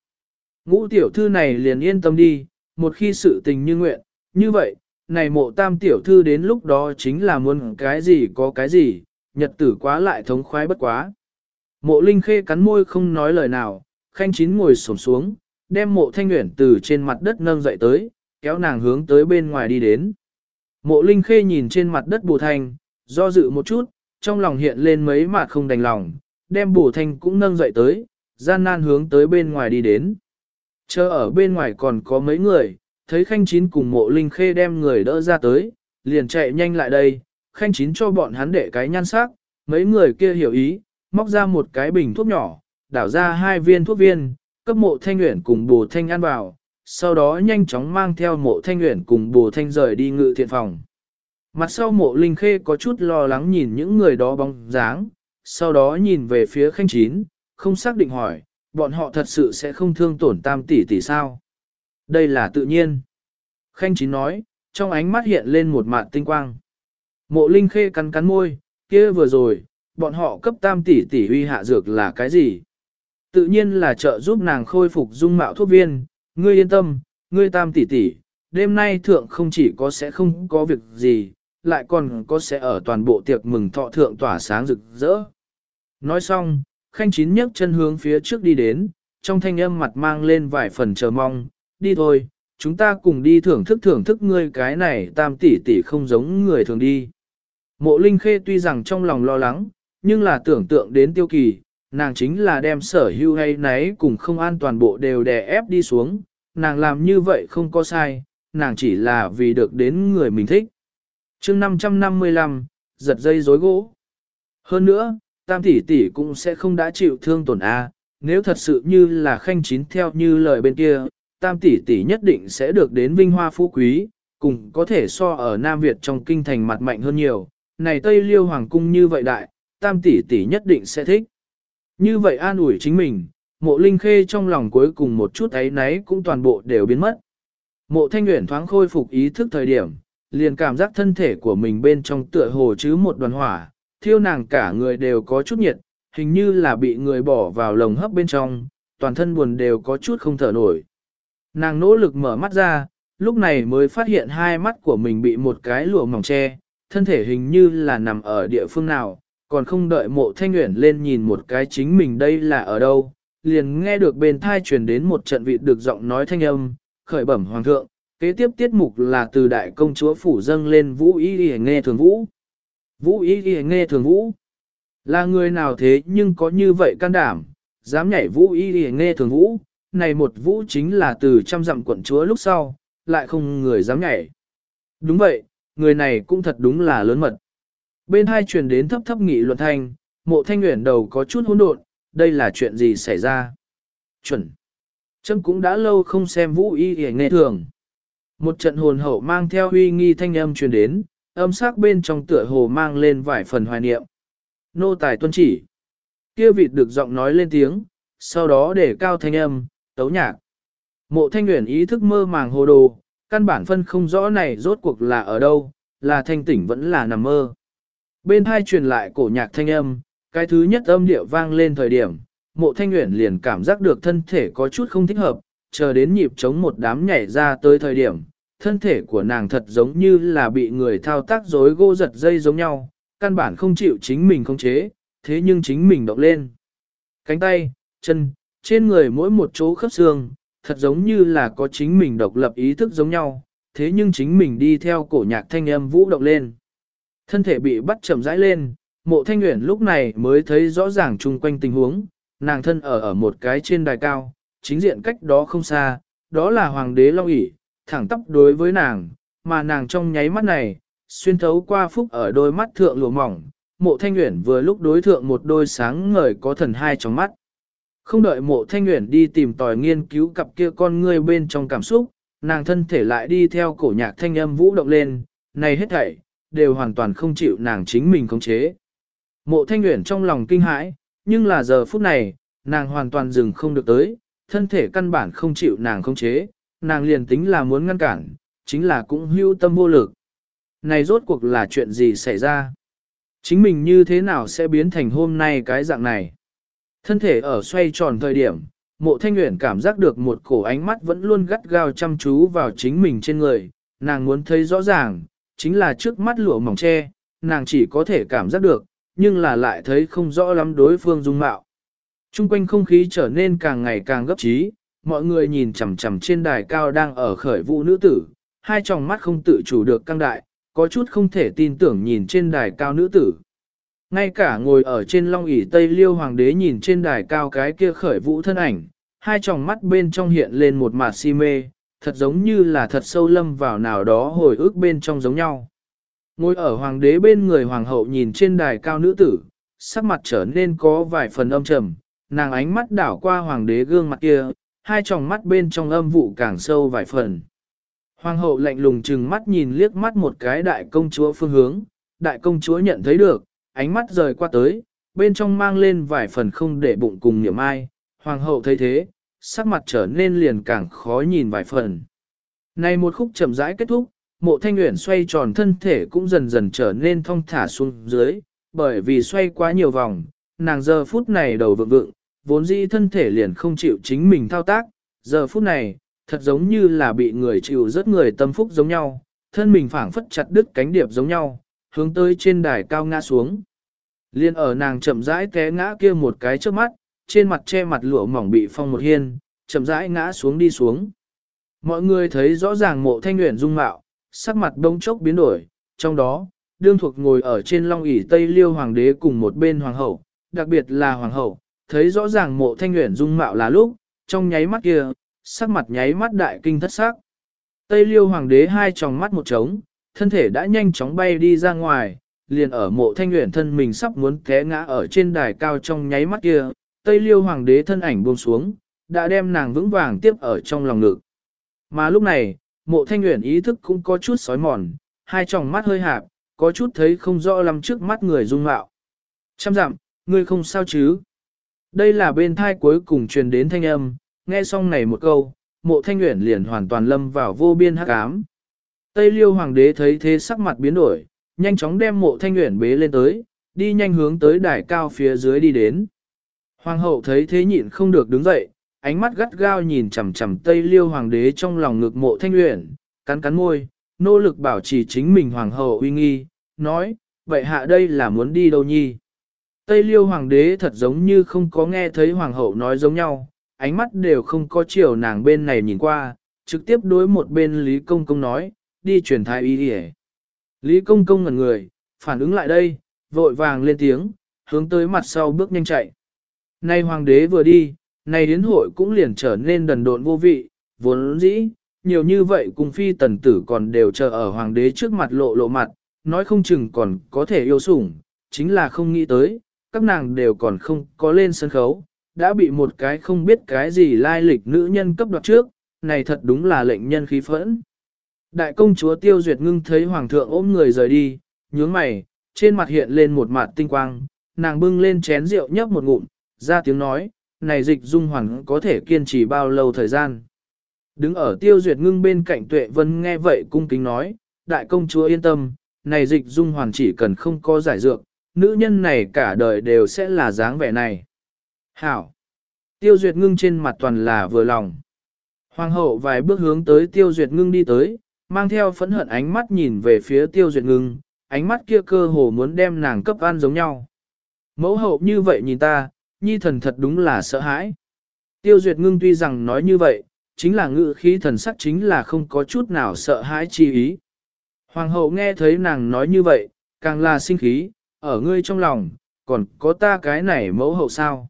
Ngũ tiểu thư này liền yên tâm đi, một khi sự tình như nguyện, như vậy, này mộ tam tiểu thư đến lúc đó chính là muốn cái gì có cái gì, nhật tử quá lại thống khoái bất quá. Mộ linh khê cắn môi không nói lời nào, khanh chín ngồi xổm xuống, đem mộ thanh nguyện từ trên mặt đất nâng dậy tới, kéo nàng hướng tới bên ngoài đi đến. Mộ linh khê nhìn trên mặt đất bù thanh, do dự một chút, trong lòng hiện lên mấy mặt không đành lòng, đem bù thanh cũng nâng dậy tới, gian nan hướng tới bên ngoài đi đến. Chờ ở bên ngoài còn có mấy người, thấy khanh chín cùng mộ linh khê đem người đỡ ra tới, liền chạy nhanh lại đây, khanh chín cho bọn hắn để cái nhan sắc, mấy người kia hiểu ý, móc ra một cái bình thuốc nhỏ, đảo ra hai viên thuốc viên, cấp mộ thanh nguyện cùng bồ thanh ăn vào, sau đó nhanh chóng mang theo mộ thanh nguyện cùng bồ thanh rời đi ngự thiện phòng. Mặt sau mộ linh khê có chút lo lắng nhìn những người đó bóng dáng, sau đó nhìn về phía khanh chín, không xác định hỏi, bọn họ thật sự sẽ không thương tổn tam tỷ tỷ sao? Đây là tự nhiên. Khanh chín nói, trong ánh mắt hiện lên một mạt tinh quang. Mộ linh khê cắn cắn môi, kia vừa rồi, bọn họ cấp tam tỷ tỷ huy hạ dược là cái gì? Tự nhiên là trợ giúp nàng khôi phục dung mạo thuốc viên, ngươi yên tâm, ngươi tam tỷ tỷ, đêm nay thượng không chỉ có sẽ không có việc gì, lại còn có sẽ ở toàn bộ tiệc mừng thọ thượng tỏa sáng rực rỡ. Nói xong, khanh chín nhấc chân hướng phía trước đi đến, trong thanh âm mặt mang lên vài phần chờ mong, đi thôi, chúng ta cùng đi thưởng thức thưởng thức ngươi cái này tam tỷ tỷ không giống người thường đi. Mộ Linh Khê tuy rằng trong lòng lo lắng, nhưng là tưởng tượng đến tiêu kỳ, nàng chính là đem sở hưu hay nấy cùng không an toàn bộ đều đè ép đi xuống, nàng làm như vậy không có sai, nàng chỉ là vì được đến người mình thích. chương 555, giật dây rối gỗ. Hơn nữa, tam tỷ tỷ cũng sẽ không đã chịu thương tổn A, nếu thật sự như là khanh chín theo như lời bên kia, tam tỷ tỷ nhất định sẽ được đến vinh hoa phú quý, cùng có thể so ở Nam Việt trong kinh thành mặt mạnh hơn nhiều, này Tây Liêu Hoàng cung như vậy đại, tam tỷ tỷ nhất định sẽ thích. Như vậy an ủi chính mình, mộ linh khê trong lòng cuối cùng một chút ấy náy cũng toàn bộ đều biến mất. Mộ thanh nguyện thoáng khôi phục ý thức thời điểm, liền cảm giác thân thể của mình bên trong tựa hồ chứ một đoàn hỏa, thiêu nàng cả người đều có chút nhiệt, hình như là bị người bỏ vào lồng hấp bên trong, toàn thân buồn đều có chút không thở nổi. Nàng nỗ lực mở mắt ra, lúc này mới phát hiện hai mắt của mình bị một cái lụa mỏng che, thân thể hình như là nằm ở địa phương nào, còn không đợi mộ thanh nguyện lên nhìn một cái chính mình đây là ở đâu, liền nghe được bên thai truyền đến một trận vị được giọng nói thanh âm, khởi bẩm hoàng thượng, kế tiếp tiết mục là từ đại công chúa phủ dâng lên vũ y y nghe thường vũ. Vũ y y nghe thường vũ, là người nào thế nhưng có như vậy can đảm, dám nhảy vũ y y nghe thường vũ, này một vũ chính là từ trăm dặm quận chúa lúc sau, lại không người dám nhảy. Đúng vậy, người này cũng thật đúng là lớn mật. Bên hai truyền đến thấp thấp nghị luận thanh, mộ thanh nguyện đầu có chút hỗn độn, đây là chuyện gì xảy ra? Chuẩn. Trâm cũng đã lâu không xem vũ y hề nghe thường. Một trận hồn hậu mang theo huy nghi thanh âm truyền đến, âm sắc bên trong tựa hồ mang lên vài phần hoài niệm. Nô tài tuân chỉ. Kia vịt được giọng nói lên tiếng, sau đó để cao thanh âm, tấu nhạc. Mộ thanh nguyện ý thức mơ màng hồ đồ, căn bản phân không rõ này rốt cuộc là ở đâu, là thanh tỉnh vẫn là nằm mơ. Bên hai truyền lại cổ nhạc thanh âm, cái thứ nhất âm điệu vang lên thời điểm, mộ thanh nguyện liền cảm giác được thân thể có chút không thích hợp, chờ đến nhịp chống một đám nhảy ra tới thời điểm, thân thể của nàng thật giống như là bị người thao tác rối gô giật dây giống nhau, căn bản không chịu chính mình không chế, thế nhưng chính mình động lên. Cánh tay, chân, trên người mỗi một chỗ khớp xương, thật giống như là có chính mình độc lập ý thức giống nhau, thế nhưng chính mình đi theo cổ nhạc thanh âm vũ động lên. Thân thể bị bắt chậm rãi lên, mộ thanh nguyện lúc này mới thấy rõ ràng chung quanh tình huống, nàng thân ở ở một cái trên đài cao, chính diện cách đó không xa, đó là hoàng đế long ỷ thẳng tắp đối với nàng, mà nàng trong nháy mắt này, xuyên thấu qua phúc ở đôi mắt thượng lụa mỏng, mộ thanh nguyện vừa lúc đối thượng một đôi sáng ngời có thần hai trong mắt. Không đợi mộ thanh nguyện đi tìm tòi nghiên cứu cặp kia con ngươi bên trong cảm xúc, nàng thân thể lại đi theo cổ nhạc thanh âm vũ động lên, này hết thảy, đều hoàn toàn không chịu nàng chính mình khống chế. Mộ thanh nguyện trong lòng kinh hãi, nhưng là giờ phút này, nàng hoàn toàn dừng không được tới, thân thể căn bản không chịu nàng khống chế, nàng liền tính là muốn ngăn cản, chính là cũng hưu tâm vô lực. Này rốt cuộc là chuyện gì xảy ra? Chính mình như thế nào sẽ biến thành hôm nay cái dạng này? Thân thể ở xoay tròn thời điểm, mộ thanh nguyện cảm giác được một cổ ánh mắt vẫn luôn gắt gao chăm chú vào chính mình trên người, nàng muốn thấy rõ ràng, chính là trước mắt lụa mỏng che, nàng chỉ có thể cảm giác được, nhưng là lại thấy không rõ lắm đối phương dung mạo. Trung quanh không khí trở nên càng ngày càng gấp trí, mọi người nhìn chằm chằm trên đài cao đang ở khởi vụ nữ tử, hai tròng mắt không tự chủ được căng đại, có chút không thể tin tưởng nhìn trên đài cao nữ tử. Ngay cả ngồi ở trên long ỷ Tây Liêu Hoàng đế nhìn trên đài cao cái kia khởi vũ thân ảnh, hai tròng mắt bên trong hiện lên một mạt si mê, thật giống như là thật sâu lâm vào nào đó hồi ức bên trong giống nhau. Ngồi ở hoàng đế bên người hoàng hậu nhìn trên đài cao nữ tử, sắc mặt trở nên có vài phần âm trầm, nàng ánh mắt đảo qua hoàng đế gương mặt kia, hai tròng mắt bên trong âm vụ càng sâu vài phần. Hoàng hậu lạnh lùng chừng mắt nhìn liếc mắt một cái đại công chúa phương hướng, đại công chúa nhận thấy được, ánh mắt rời qua tới, bên trong mang lên vài phần không để bụng cùng niệm ai, hoàng hậu thấy thế, sắc mặt trở nên liền càng khó nhìn vài phần. Này một khúc chậm rãi kết thúc, mộ thanh uyển xoay tròn thân thể cũng dần dần trở nên thong thả xuống dưới, bởi vì xoay quá nhiều vòng, nàng giờ phút này đầu vượng vượng, vốn dĩ thân thể liền không chịu chính mình thao tác, giờ phút này, thật giống như là bị người chịu rất người tâm phúc giống nhau, thân mình phảng phất chặt đứt cánh điệp giống nhau, hướng tới trên đài cao ngã xuống. Liên ở nàng chậm rãi té ngã kia một cái trước mắt, trên mặt che mặt lụa mỏng bị phong một hiên, chậm rãi ngã xuống đi xuống. Mọi người thấy rõ ràng mộ thanh nguyện dung mạo, sắc mặt đông chốc biến đổi, trong đó, đương thuộc ngồi ở trên long ỷ Tây Liêu Hoàng đế cùng một bên Hoàng hậu, đặc biệt là Hoàng hậu, thấy rõ ràng mộ thanh nguyện dung mạo là lúc, trong nháy mắt kia, sắc mặt nháy mắt đại kinh thất sắc. Tây Liêu Hoàng đế hai tròng mắt một trống, thân thể đã nhanh chóng bay đi ra ngoài, liền ở mộ thanh nguyện thân mình sắp muốn té ngã ở trên đài cao trong nháy mắt kia, Tây Liêu Hoàng đế thân ảnh buông xuống, đã đem nàng vững vàng tiếp ở trong lòng ngực. Mà lúc này, mộ thanh nguyện ý thức cũng có chút sói mòn, hai tròng mắt hơi hạp, có chút thấy không rõ lắm trước mắt người dung mạo. Chăm dặm, ngươi không sao chứ? Đây là bên thai cuối cùng truyền đến thanh âm, nghe xong này một câu, mộ thanh nguyện liền hoàn toàn lâm vào vô biên hắc ám. Tây liêu hoàng đế thấy thế sắc mặt biến đổi, nhanh chóng đem mộ thanh nguyện bế lên tới, đi nhanh hướng tới đài cao phía dưới đi đến. Hoàng hậu thấy thế nhịn không được đứng dậy, ánh mắt gắt gao nhìn chằm chằm Tây Liêu hoàng đế trong lòng ngực mộ thanh luyện, cắn cắn môi, nỗ lực bảo trì chính mình hoàng hậu uy nghi, nói, vậy hạ đây là muốn đi đâu nhi? Tây Liêu hoàng đế thật giống như không có nghe thấy hoàng hậu nói giống nhau, ánh mắt đều không có chiều nàng bên này nhìn qua, trực tiếp đối một bên Lý Công Công nói, đi truyền thái y đi Lý Công Công ngẩn người, phản ứng lại đây, vội vàng lên tiếng, hướng tới mặt sau bước nhanh chạy. Nay hoàng đế vừa đi, này đến hội cũng liền trở nên đần độn vô vị, vốn dĩ, nhiều như vậy cùng phi tần tử còn đều chờ ở hoàng đế trước mặt lộ lộ mặt, nói không chừng còn có thể yêu sủng, chính là không nghĩ tới, các nàng đều còn không có lên sân khấu, đã bị một cái không biết cái gì lai lịch nữ nhân cấp đoạt trước, này thật đúng là lệnh nhân khí phẫn. Đại công chúa tiêu duyệt ngưng thấy hoàng thượng ôm người rời đi, nhướng mày, trên mặt hiện lên một mặt tinh quang, nàng bưng lên chén rượu nhấp một ngụm, ra tiếng nói, này dịch dung hoàn có thể kiên trì bao lâu thời gian. Đứng ở tiêu duyệt ngưng bên cạnh tuệ vân nghe vậy cung kính nói, đại công chúa yên tâm, này dịch dung hoàn chỉ cần không có giải dược, nữ nhân này cả đời đều sẽ là dáng vẻ này. Hảo! Tiêu duyệt ngưng trên mặt toàn là vừa lòng. Hoàng hậu vài bước hướng tới tiêu duyệt ngưng đi tới, mang theo phẫn hận ánh mắt nhìn về phía tiêu duyệt ngưng, ánh mắt kia cơ hồ muốn đem nàng cấp ăn giống nhau. Mẫu hậu như vậy nhìn ta, nhi thần thật đúng là sợ hãi. Tiêu Duyệt Ngưng tuy rằng nói như vậy, chính là ngự khí thần sắc chính là không có chút nào sợ hãi chi ý. Hoàng hậu nghe thấy nàng nói như vậy, càng là sinh khí, ở ngươi trong lòng, còn có ta cái này mẫu hậu sao?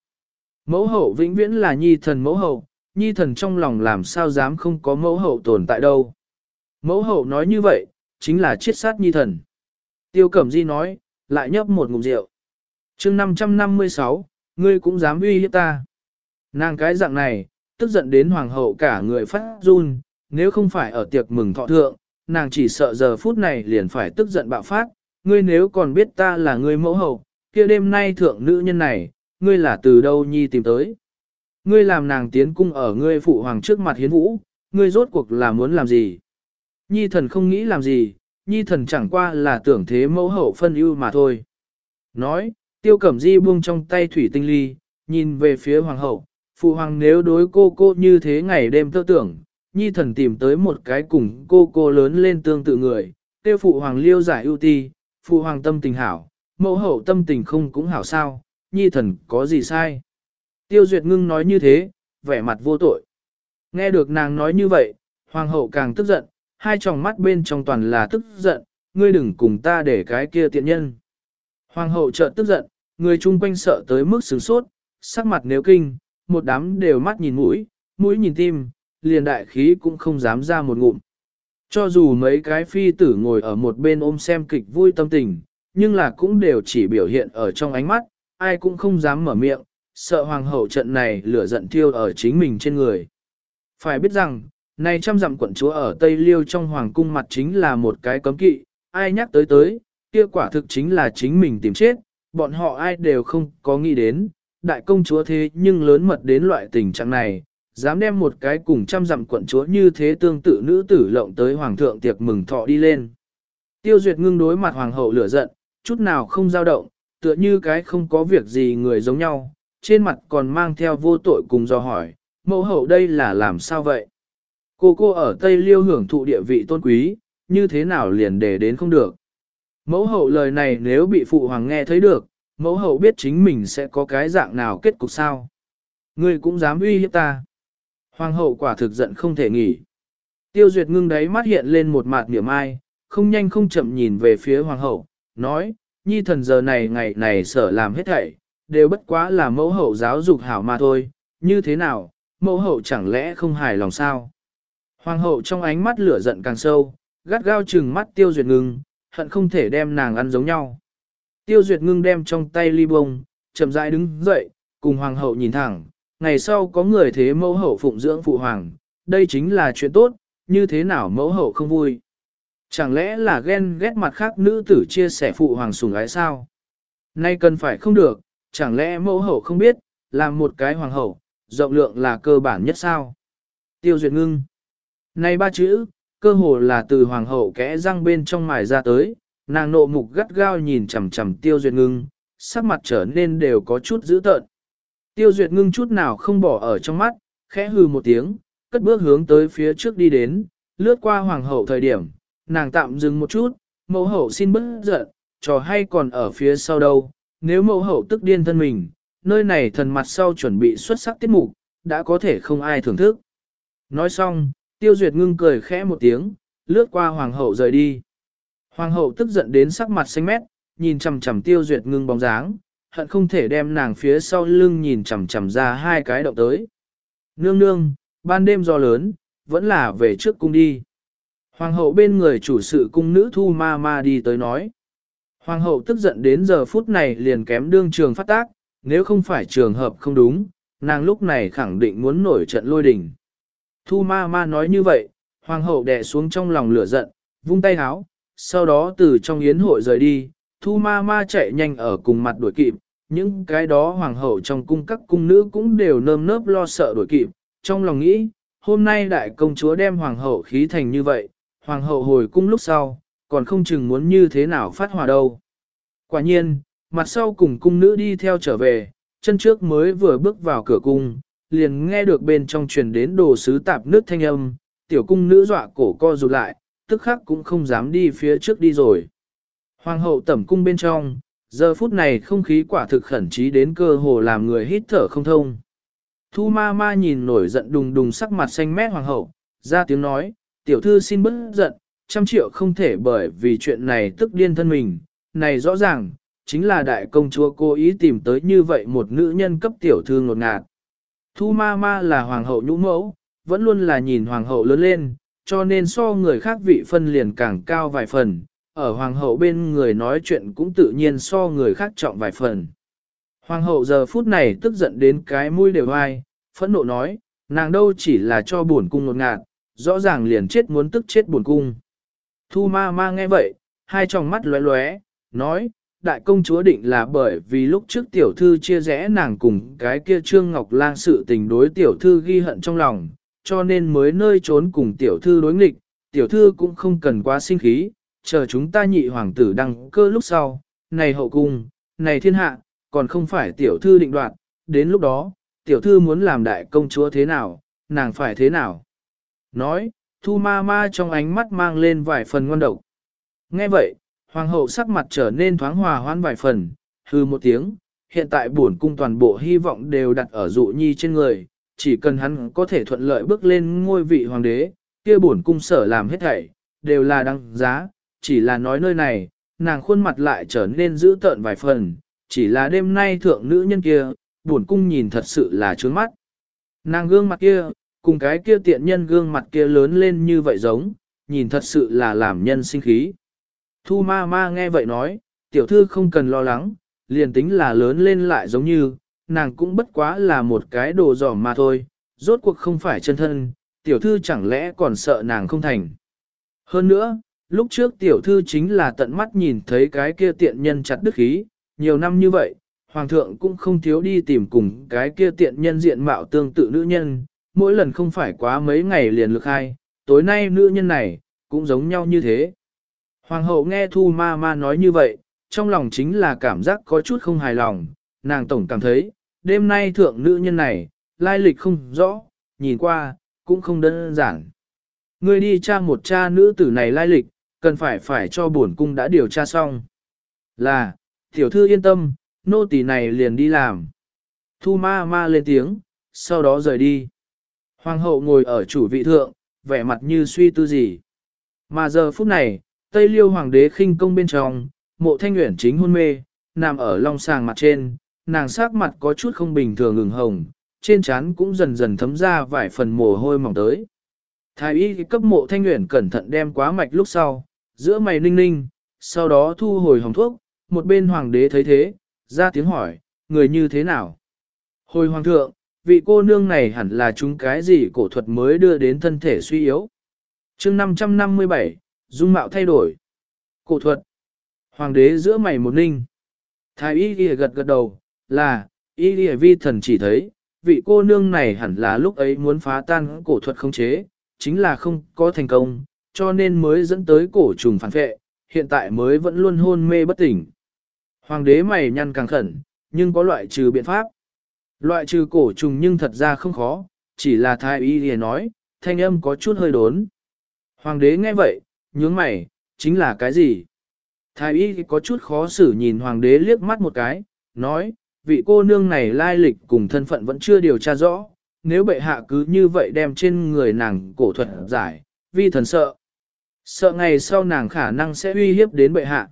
Mẫu hậu vĩnh viễn là nhi thần mẫu hậu, nhi thần trong lòng làm sao dám không có mẫu hậu tồn tại đâu. Mẫu hậu nói như vậy, chính là chiết sát nhi thần. Tiêu Cẩm Di nói, lại nhấp một ngụm rượu. chương 556, ngươi cũng dám uy hiếp ta. Nàng cái dạng này, tức giận đến hoàng hậu cả người phát run, nếu không phải ở tiệc mừng thọ thượng, nàng chỉ sợ giờ phút này liền phải tức giận bạo phát, ngươi nếu còn biết ta là ngươi mẫu hậu, kia đêm nay thượng nữ nhân này, ngươi là từ đâu nhi tìm tới. Ngươi làm nàng tiến cung ở ngươi phụ hoàng trước mặt hiến vũ, ngươi rốt cuộc là muốn làm gì? Nhi thần không nghĩ làm gì, nhi thần chẳng qua là tưởng thế mẫu hậu phân ưu mà thôi. Nói, Tiêu Cẩm Di buông trong tay thủy tinh ly, nhìn về phía hoàng hậu, Phụ hoàng nếu đối cô cô như thế ngày đêm tơ tưởng, nhi thần tìm tới một cái cùng cô cô lớn lên tương tự người, tiêu phụ hoàng liêu giải ưu ti, phụ hoàng tâm tình hảo, mẫu hậu tâm tình không cũng hảo sao, nhi thần có gì sai. Tiêu Duyệt ngưng nói như thế, vẻ mặt vô tội. Nghe được nàng nói như vậy, hoàng hậu càng tức giận, hai tròng mắt bên trong toàn là tức giận, ngươi đừng cùng ta để cái kia tiện nhân. Hoàng hậu chợt tức giận, người chung quanh sợ tới mức sửng sốt, sắc mặt nếu kinh, một đám đều mắt nhìn mũi, mũi nhìn tim, liền đại khí cũng không dám ra một ngụm. Cho dù mấy cái phi tử ngồi ở một bên ôm xem kịch vui tâm tình, nhưng là cũng đều chỉ biểu hiện ở trong ánh mắt, ai cũng không dám mở miệng, sợ hoàng hậu trận này lửa giận thiêu ở chính mình trên người. Phải biết rằng, này trăm dặm quận chúa ở Tây Liêu trong hoàng cung mặt chính là một cái cấm kỵ, ai nhắc tới tới, kia quả thực chính là chính mình tìm chết, bọn họ ai đều không có nghĩ đến, đại công chúa thế nhưng lớn mật đến loại tình trạng này, dám đem một cái cùng trăm dặm quận chúa như thế tương tự nữ tử lộng tới hoàng thượng tiệc mừng thọ đi lên. Tiêu duyệt ngưng đối mặt hoàng hậu lửa giận, chút nào không dao động, tựa như cái không có việc gì người giống nhau, trên mặt còn mang theo vô tội cùng do hỏi, mẫu hậu đây là làm sao vậy? Cô cô ở Tây Liêu hưởng thụ địa vị tôn quý, như thế nào liền để đến không được? Mẫu hậu lời này nếu bị phụ hoàng nghe thấy được, mẫu hậu biết chính mình sẽ có cái dạng nào kết cục sao? Ngươi cũng dám uy hiếp ta. Hoàng hậu quả thực giận không thể nghỉ. Tiêu duyệt ngưng đáy mắt hiện lên một mạt niệm ai, không nhanh không chậm nhìn về phía hoàng hậu, nói, nhi thần giờ này ngày này sở làm hết thảy, đều bất quá là mẫu hậu giáo dục hảo mà thôi, như thế nào, mẫu hậu chẳng lẽ không hài lòng sao? Hoàng hậu trong ánh mắt lửa giận càng sâu, gắt gao chừng mắt tiêu duyệt ngưng, hận không thể đem nàng ăn giống nhau. Tiêu duyệt ngưng đem trong tay ly bông, chậm rãi đứng dậy, cùng hoàng hậu nhìn thẳng, ngày sau có người thế mẫu hậu phụng dưỡng phụ hoàng, đây chính là chuyện tốt, như thế nào mẫu hậu không vui. Chẳng lẽ là ghen ghét mặt khác nữ tử chia sẻ phụ hoàng sủng ái sao? Nay cần phải không được, chẳng lẽ mẫu hậu không biết, làm một cái hoàng hậu, rộng lượng là cơ bản nhất sao? Tiêu duyệt ngưng. này ba chữ, cơ hồ là từ hoàng hậu kẽ răng bên trong mài ra tới, nàng nộ mục gắt gao nhìn chằm chằm tiêu duyệt ngưng, sắc mặt trở nên đều có chút dữ tợn. Tiêu duyệt ngưng chút nào không bỏ ở trong mắt, khẽ hừ một tiếng, cất bước hướng tới phía trước đi đến, lướt qua hoàng hậu thời điểm, nàng tạm dừng một chút, mẫu hậu xin bớt giận, trò hay còn ở phía sau đâu, nếu mẫu hậu tức điên thân mình, nơi này thần mặt sau chuẩn bị xuất sắc tiết mục, đã có thể không ai thưởng thức. Nói xong, tiêu duyệt ngưng cười khẽ một tiếng, lướt qua hoàng hậu rời đi. Hoàng hậu tức giận đến sắc mặt xanh mét, nhìn chằm chằm tiêu duyệt ngưng bóng dáng, hận không thể đem nàng phía sau lưng nhìn chằm chằm ra hai cái động tới. Nương nương, ban đêm do lớn, vẫn là về trước cung đi. Hoàng hậu bên người chủ sự cung nữ thu ma ma đi tới nói. Hoàng hậu tức giận đến giờ phút này liền kém đương trường phát tác, nếu không phải trường hợp không đúng, nàng lúc này khẳng định muốn nổi trận lôi đình. Thu ma ma nói như vậy, hoàng hậu đè xuống trong lòng lửa giận, vung tay háo, sau đó từ trong yến hội rời đi, thu ma ma chạy nhanh ở cùng mặt đuổi kịp, những cái đó hoàng hậu trong cung các cung nữ cũng đều nơm nớp lo sợ đuổi kịp, trong lòng nghĩ, hôm nay đại công chúa đem hoàng hậu khí thành như vậy, hoàng hậu hồi cung lúc sau, còn không chừng muốn như thế nào phát hòa đâu. Quả nhiên, mặt sau cùng cung nữ đi theo trở về, chân trước mới vừa bước vào cửa cung, liền nghe được bên trong truyền đến đồ sứ tạp nước thanh âm, tiểu cung nữ dọa cổ co rụt lại, tức khắc cũng không dám đi phía trước đi rồi. Hoàng hậu tẩm cung bên trong, giờ phút này không khí quả thực khẩn trí đến cơ hồ làm người hít thở không thông. Thu ma ma nhìn nổi giận đùng đùng sắc mặt xanh mét hoàng hậu, ra tiếng nói, tiểu thư xin bớt giận, trăm triệu không thể bởi vì chuyện này tức điên thân mình, này rõ ràng, chính là đại công chúa cố ý tìm tới như vậy một nữ nhân cấp tiểu thư ngột ngạt. Thu ma ma là hoàng hậu nhũ mẫu, vẫn luôn là nhìn hoàng hậu lớn lên, cho nên so người khác vị phân liền càng cao vài phần, ở hoàng hậu bên người nói chuyện cũng tự nhiên so người khác trọng vài phần. Hoàng hậu giờ phút này tức giận đến cái mũi đều ai, phẫn nộ nói, nàng đâu chỉ là cho buồn cung ngột ngạt, rõ ràng liền chết muốn tức chết buồn cung. Thu ma ma nghe vậy, hai tròng mắt lóe lóe, nói, đại công chúa định là bởi vì lúc trước tiểu thư chia rẽ nàng cùng cái kia Trương Ngọc Lang sự tình đối tiểu thư ghi hận trong lòng, cho nên mới nơi trốn cùng tiểu thư đối nghịch, tiểu thư cũng không cần quá sinh khí, chờ chúng ta nhị hoàng tử đăng cơ lúc sau, này hậu cung, này thiên hạ, còn không phải tiểu thư định đoạt, đến lúc đó, tiểu thư muốn làm đại công chúa thế nào, nàng phải thế nào. Nói, thu ma ma trong ánh mắt mang lên vài phần ngon độc. Nghe vậy, hoàng hậu sắc mặt trở nên thoáng hòa hoan vài phần, hư một tiếng, hiện tại bổn cung toàn bộ hy vọng đều đặt ở dụ nhi trên người, chỉ cần hắn có thể thuận lợi bước lên ngôi vị hoàng đế, kia bổn cung sở làm hết thảy, đều là đăng giá, chỉ là nói nơi này, nàng khuôn mặt lại trở nên dữ tợn vài phần, chỉ là đêm nay thượng nữ nhân kia, bổn cung nhìn thật sự là trướng mắt. Nàng gương mặt kia, cùng cái kia tiện nhân gương mặt kia lớn lên như vậy giống, nhìn thật sự là làm nhân sinh khí. Thu ma ma nghe vậy nói, tiểu thư không cần lo lắng, liền tính là lớn lên lại giống như, nàng cũng bất quá là một cái đồ giỏ mà thôi, rốt cuộc không phải chân thân, tiểu thư chẳng lẽ còn sợ nàng không thành. Hơn nữa, lúc trước tiểu thư chính là tận mắt nhìn thấy cái kia tiện nhân chặt đức khí, nhiều năm như vậy, hoàng thượng cũng không thiếu đi tìm cùng cái kia tiện nhân diện mạo tương tự nữ nhân, mỗi lần không phải quá mấy ngày liền lực hai, tối nay nữ nhân này, cũng giống nhau như thế. Hoàng hậu nghe thu ma ma nói như vậy, trong lòng chính là cảm giác có chút không hài lòng, nàng tổng cảm thấy, đêm nay thượng nữ nhân này, lai lịch không rõ, nhìn qua, cũng không đơn giản. Người đi tra một cha nữ tử này lai lịch, cần phải phải cho bổn cung đã điều tra xong. Là, tiểu thư yên tâm, nô tỳ này liền đi làm. Thu ma ma lên tiếng, sau đó rời đi. Hoàng hậu ngồi ở chủ vị thượng, vẻ mặt như suy tư gì. Mà giờ phút này, Tây Liêu Hoàng đế khinh công bên trong, mộ thanh nguyện chính hôn mê, nằm ở long sàng mặt trên, nàng sắc mặt có chút không bình thường ngừng hồng, trên trán cũng dần dần thấm ra vài phần mồ hôi mỏng tới. Thái y cấp mộ thanh nguyện cẩn thận đem quá mạch lúc sau, giữa mày ninh ninh, sau đó thu hồi hồng thuốc, một bên hoàng đế thấy thế, ra tiếng hỏi, người như thế nào? Hồi hoàng thượng, vị cô nương này hẳn là chúng cái gì cổ thuật mới đưa đến thân thể suy yếu. chương 557, dung mạo thay đổi. Cổ thuật. Hoàng đế giữa mày một ninh. Thái y ghi gật gật đầu, là, y ghi vi thần chỉ thấy, vị cô nương này hẳn là lúc ấy muốn phá tan cổ thuật không chế, chính là không có thành công, cho nên mới dẫn tới cổ trùng phản vệ, hiện tại mới vẫn luôn hôn mê bất tỉnh. Hoàng đế mày nhăn càng khẩn, nhưng có loại trừ biện pháp. Loại trừ cổ trùng nhưng thật ra không khó, chỉ là thái y ghi nói, thanh âm có chút hơi đốn. Hoàng đế nghe vậy, nhướng mày, chính là cái gì? Thái y có chút khó xử nhìn hoàng đế liếc mắt một cái, nói, vị cô nương này lai lịch cùng thân phận vẫn chưa điều tra rõ, nếu bệ hạ cứ như vậy đem trên người nàng cổ thuật giải, vi thần sợ. Sợ ngày sau nàng khả năng sẽ uy hiếp đến bệ hạ.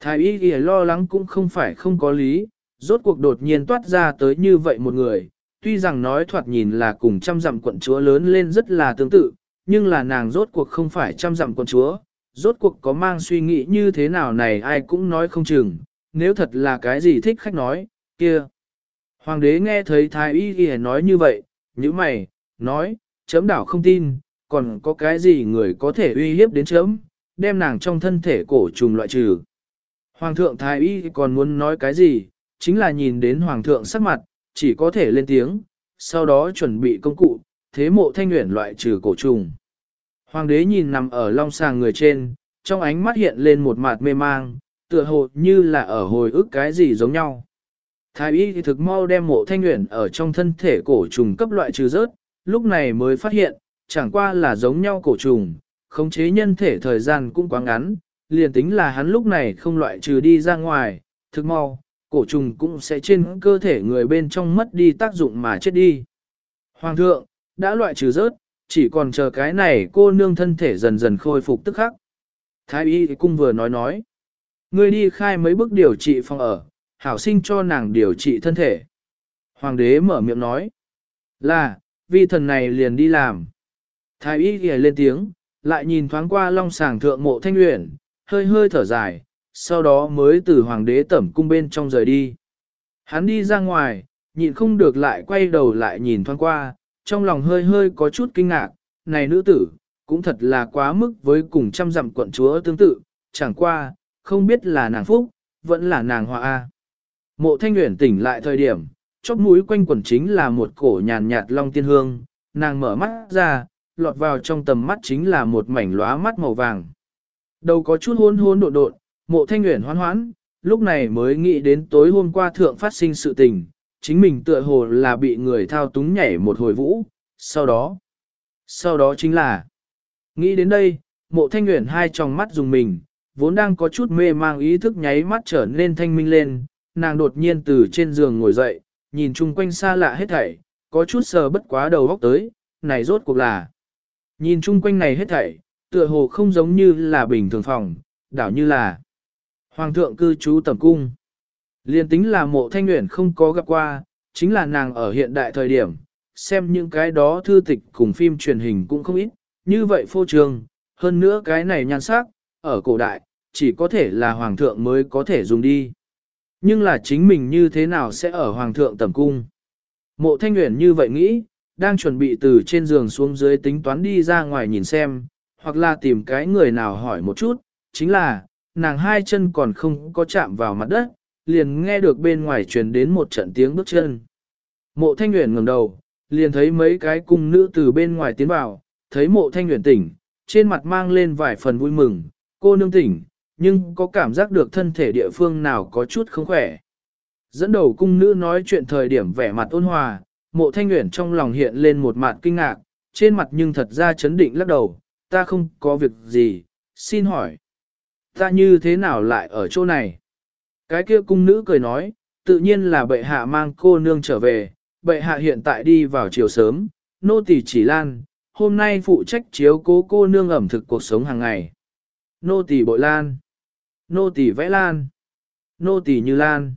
Thái y ghi lo lắng cũng không phải không có lý, rốt cuộc đột nhiên toát ra tới như vậy một người, tuy rằng nói thoạt nhìn là cùng trăm dặm quận chúa lớn lên rất là tương tự, nhưng là nàng rốt cuộc không phải trăm dặm con chúa, rốt cuộc có mang suy nghĩ như thế nào này ai cũng nói không chừng, nếu thật là cái gì thích khách nói, kia. Hoàng đế nghe thấy thái y ghi nói như vậy, như mày, nói, chấm đảo không tin, còn có cái gì người có thể uy hiếp đến chấm, đem nàng trong thân thể cổ trùng loại trừ. Hoàng thượng thái y còn muốn nói cái gì, chính là nhìn đến hoàng thượng sắc mặt, chỉ có thể lên tiếng, sau đó chuẩn bị công cụ, thế mộ thanh nguyện loại trừ cổ trùng. Hoàng đế nhìn nằm ở long sàng người trên, trong ánh mắt hiện lên một mặt mê mang, tựa hồ như là ở hồi ức cái gì giống nhau. Thái y thì thực mau đem mộ thanh nguyện ở trong thân thể cổ trùng cấp loại trừ rớt, lúc này mới phát hiện, chẳng qua là giống nhau cổ trùng, khống chế nhân thể thời gian cũng quá ngắn, liền tính là hắn lúc này không loại trừ đi ra ngoài, thực mau, cổ trùng cũng sẽ trên cơ thể người bên trong mất đi tác dụng mà chết đi. Hoàng thượng, đã loại trừ rớt, chỉ còn chờ cái này cô nương thân thể dần dần khôi phục tức khắc. Thái y cung vừa nói nói, ngươi đi khai mấy bước điều trị phòng ở, hảo sinh cho nàng điều trị thân thể. Hoàng đế mở miệng nói, là, vi thần này liền đi làm. Thái y ghề lên tiếng, lại nhìn thoáng qua long sàng thượng mộ thanh luyện, hơi hơi thở dài, sau đó mới từ hoàng đế tẩm cung bên trong rời đi. Hắn đi ra ngoài, nhịn không được lại quay đầu lại nhìn thoáng qua, trong lòng hơi hơi có chút kinh ngạc, này nữ tử, cũng thật là quá mức với cùng trăm dặm quận chúa tương tự, chẳng qua, không biết là nàng phúc, vẫn là nàng họa A. Mộ thanh nguyện tỉnh lại thời điểm, chóp mũi quanh quần chính là một cổ nhàn nhạt long tiên hương, nàng mở mắt ra, lọt vào trong tầm mắt chính là một mảnh lóa mắt màu vàng. Đầu có chút hôn hôn độn độn, mộ thanh nguyện hoán hoán, lúc này mới nghĩ đến tối hôm qua thượng phát sinh sự tình, chính mình tựa hồ là bị người thao túng nhảy một hồi vũ, sau đó, sau đó chính là, nghĩ đến đây, mộ thanh nguyện hai tròng mắt dùng mình, vốn đang có chút mê mang ý thức nháy mắt trở nên thanh minh lên, nàng đột nhiên từ trên giường ngồi dậy, nhìn chung quanh xa lạ hết thảy, có chút sờ bất quá đầu góc tới, này rốt cuộc là. Nhìn chung quanh này hết thảy, tựa hồ không giống như là bình thường phòng, đảo như là Hoàng thượng cư trú tầm cung. Liên tính là mộ thanh nguyện không có gặp qua, chính là nàng ở hiện đại thời điểm, xem những cái đó thư tịch cùng phim truyền hình cũng không ít, như vậy phô trương, hơn nữa cái này nhan sắc, ở cổ đại, chỉ có thể là hoàng thượng mới có thể dùng đi. Nhưng là chính mình như thế nào sẽ ở hoàng thượng tầm cung? Mộ thanh nguyện như vậy nghĩ, đang chuẩn bị từ trên giường xuống dưới tính toán đi ra ngoài nhìn xem, hoặc là tìm cái người nào hỏi một chút, chính là, nàng hai chân còn không có chạm vào mặt đất, liền nghe được bên ngoài truyền đến một trận tiếng bước chân. Mộ thanh nguyện ngẩng đầu, liền thấy mấy cái cung nữ từ bên ngoài tiến vào, thấy mộ thanh nguyện tỉnh, trên mặt mang lên vài phần vui mừng, cô nương tỉnh, nhưng có cảm giác được thân thể địa phương nào có chút không khỏe. Dẫn đầu cung nữ nói chuyện thời điểm vẻ mặt ôn hòa, mộ thanh nguyện trong lòng hiện lên một mặt kinh ngạc, trên mặt nhưng thật ra chấn định lắc đầu, ta không có việc gì, xin hỏi. Ta như thế nào lại ở chỗ này? Cái kia cung nữ cười nói, tự nhiên là bệ hạ mang cô nương trở về, bệ hạ hiện tại đi vào chiều sớm, nô tỳ chỉ lan, hôm nay phụ trách chiếu cố cô nương ẩm thực cuộc sống hàng ngày. Nô tỳ bội lan, nô tỳ vẽ lan, nô tỳ như lan.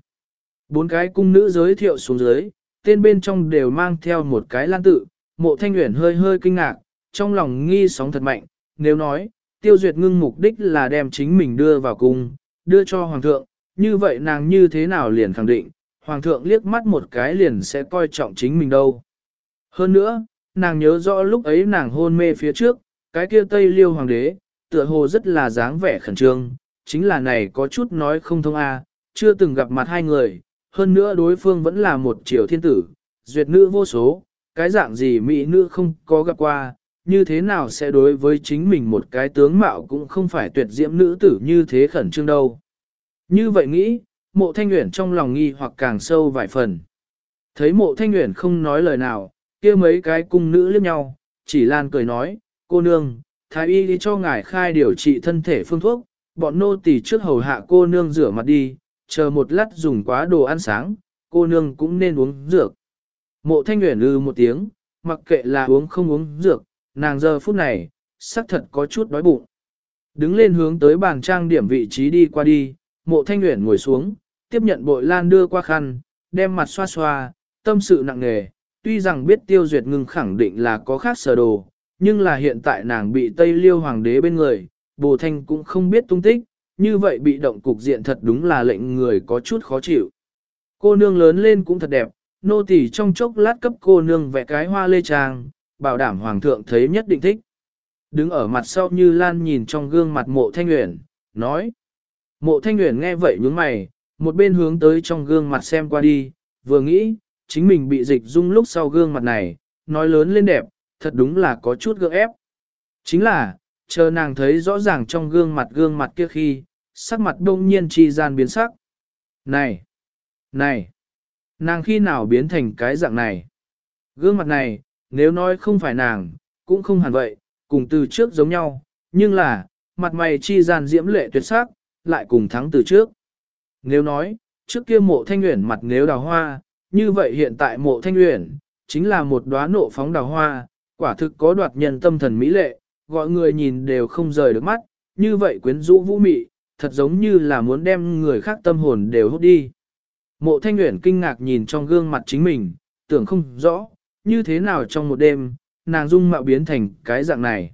Bốn cái cung nữ giới thiệu xuống dưới, tên bên trong đều mang theo một cái lan tự, mộ thanh nguyện hơi hơi kinh ngạc, trong lòng nghi sóng thật mạnh, nếu nói, tiêu duyệt ngưng mục đích là đem chính mình đưa vào cung, đưa cho hoàng thượng, như vậy nàng như thế nào liền khẳng định, hoàng thượng liếc mắt một cái liền sẽ coi trọng chính mình đâu. Hơn nữa, nàng nhớ rõ lúc ấy nàng hôn mê phía trước, cái kia tây liêu hoàng đế, tựa hồ rất là dáng vẻ khẩn trương, chính là này có chút nói không thông a, chưa từng gặp mặt hai người, hơn nữa đối phương vẫn là một triều thiên tử, duyệt nữ vô số, cái dạng gì mỹ nữ không có gặp qua, như thế nào sẽ đối với chính mình một cái tướng mạo cũng không phải tuyệt diễm nữ tử như thế khẩn trương đâu. Như vậy nghĩ, mộ thanh nguyện trong lòng nghi hoặc càng sâu vài phần. Thấy mộ thanh nguyện không nói lời nào, kia mấy cái cung nữ liếc nhau, chỉ lan cười nói, cô nương, thái y đi cho ngài khai điều trị thân thể phương thuốc, bọn nô tỳ trước hầu hạ cô nương rửa mặt đi, chờ một lát dùng quá đồ ăn sáng, cô nương cũng nên uống dược. Mộ thanh nguyện ư ừ một tiếng, mặc kệ là uống không uống dược, nàng giờ phút này, xác thật có chút đói bụng. Đứng lên hướng tới bàn trang điểm vị trí đi qua đi, mộ thanh nguyện ngồi xuống, tiếp nhận bội lan đưa qua khăn, đem mặt xoa xoa, tâm sự nặng nề, tuy rằng biết tiêu duyệt ngưng khẳng định là có khác sở đồ, nhưng là hiện tại nàng bị Tây Liêu Hoàng đế bên người, bồ thanh cũng không biết tung tích, như vậy bị động cục diện thật đúng là lệnh người có chút khó chịu. Cô nương lớn lên cũng thật đẹp, nô tỳ trong chốc lát cấp cô nương vẽ cái hoa lê trang, bảo đảm hoàng thượng thấy nhất định thích. Đứng ở mặt sau như Lan nhìn trong gương mặt mộ thanh nguyện, nói. Mộ thanh nguyện nghe vậy nhướng mày, một bên hướng tới trong gương mặt xem qua đi, vừa nghĩ, chính mình bị dịch dung lúc sau gương mặt này, nói lớn lên đẹp, thật đúng là có chút gượng ép. Chính là, chờ nàng thấy rõ ràng trong gương mặt gương mặt kia khi, sắc mặt đông nhiên chi gian biến sắc. Này! Này! Nàng khi nào biến thành cái dạng này? Gương mặt này, nếu nói không phải nàng, cũng không hẳn vậy, cùng từ trước giống nhau, nhưng là, mặt mày chi gian diễm lệ tuyệt sắc, lại cùng thắng từ trước. Nếu nói, trước kia mộ thanh nguyện mặt nếu đào hoa, như vậy hiện tại mộ thanh nguyện, chính là một đóa nộ phóng đào hoa, quả thực có đoạt nhân tâm thần mỹ lệ, gọi người nhìn đều không rời được mắt, như vậy quyến rũ vũ mị, thật giống như là muốn đem người khác tâm hồn đều hút đi. Mộ thanh nguyện kinh ngạc nhìn trong gương mặt chính mình, tưởng không rõ, như thế nào trong một đêm, nàng dung mạo biến thành cái dạng này.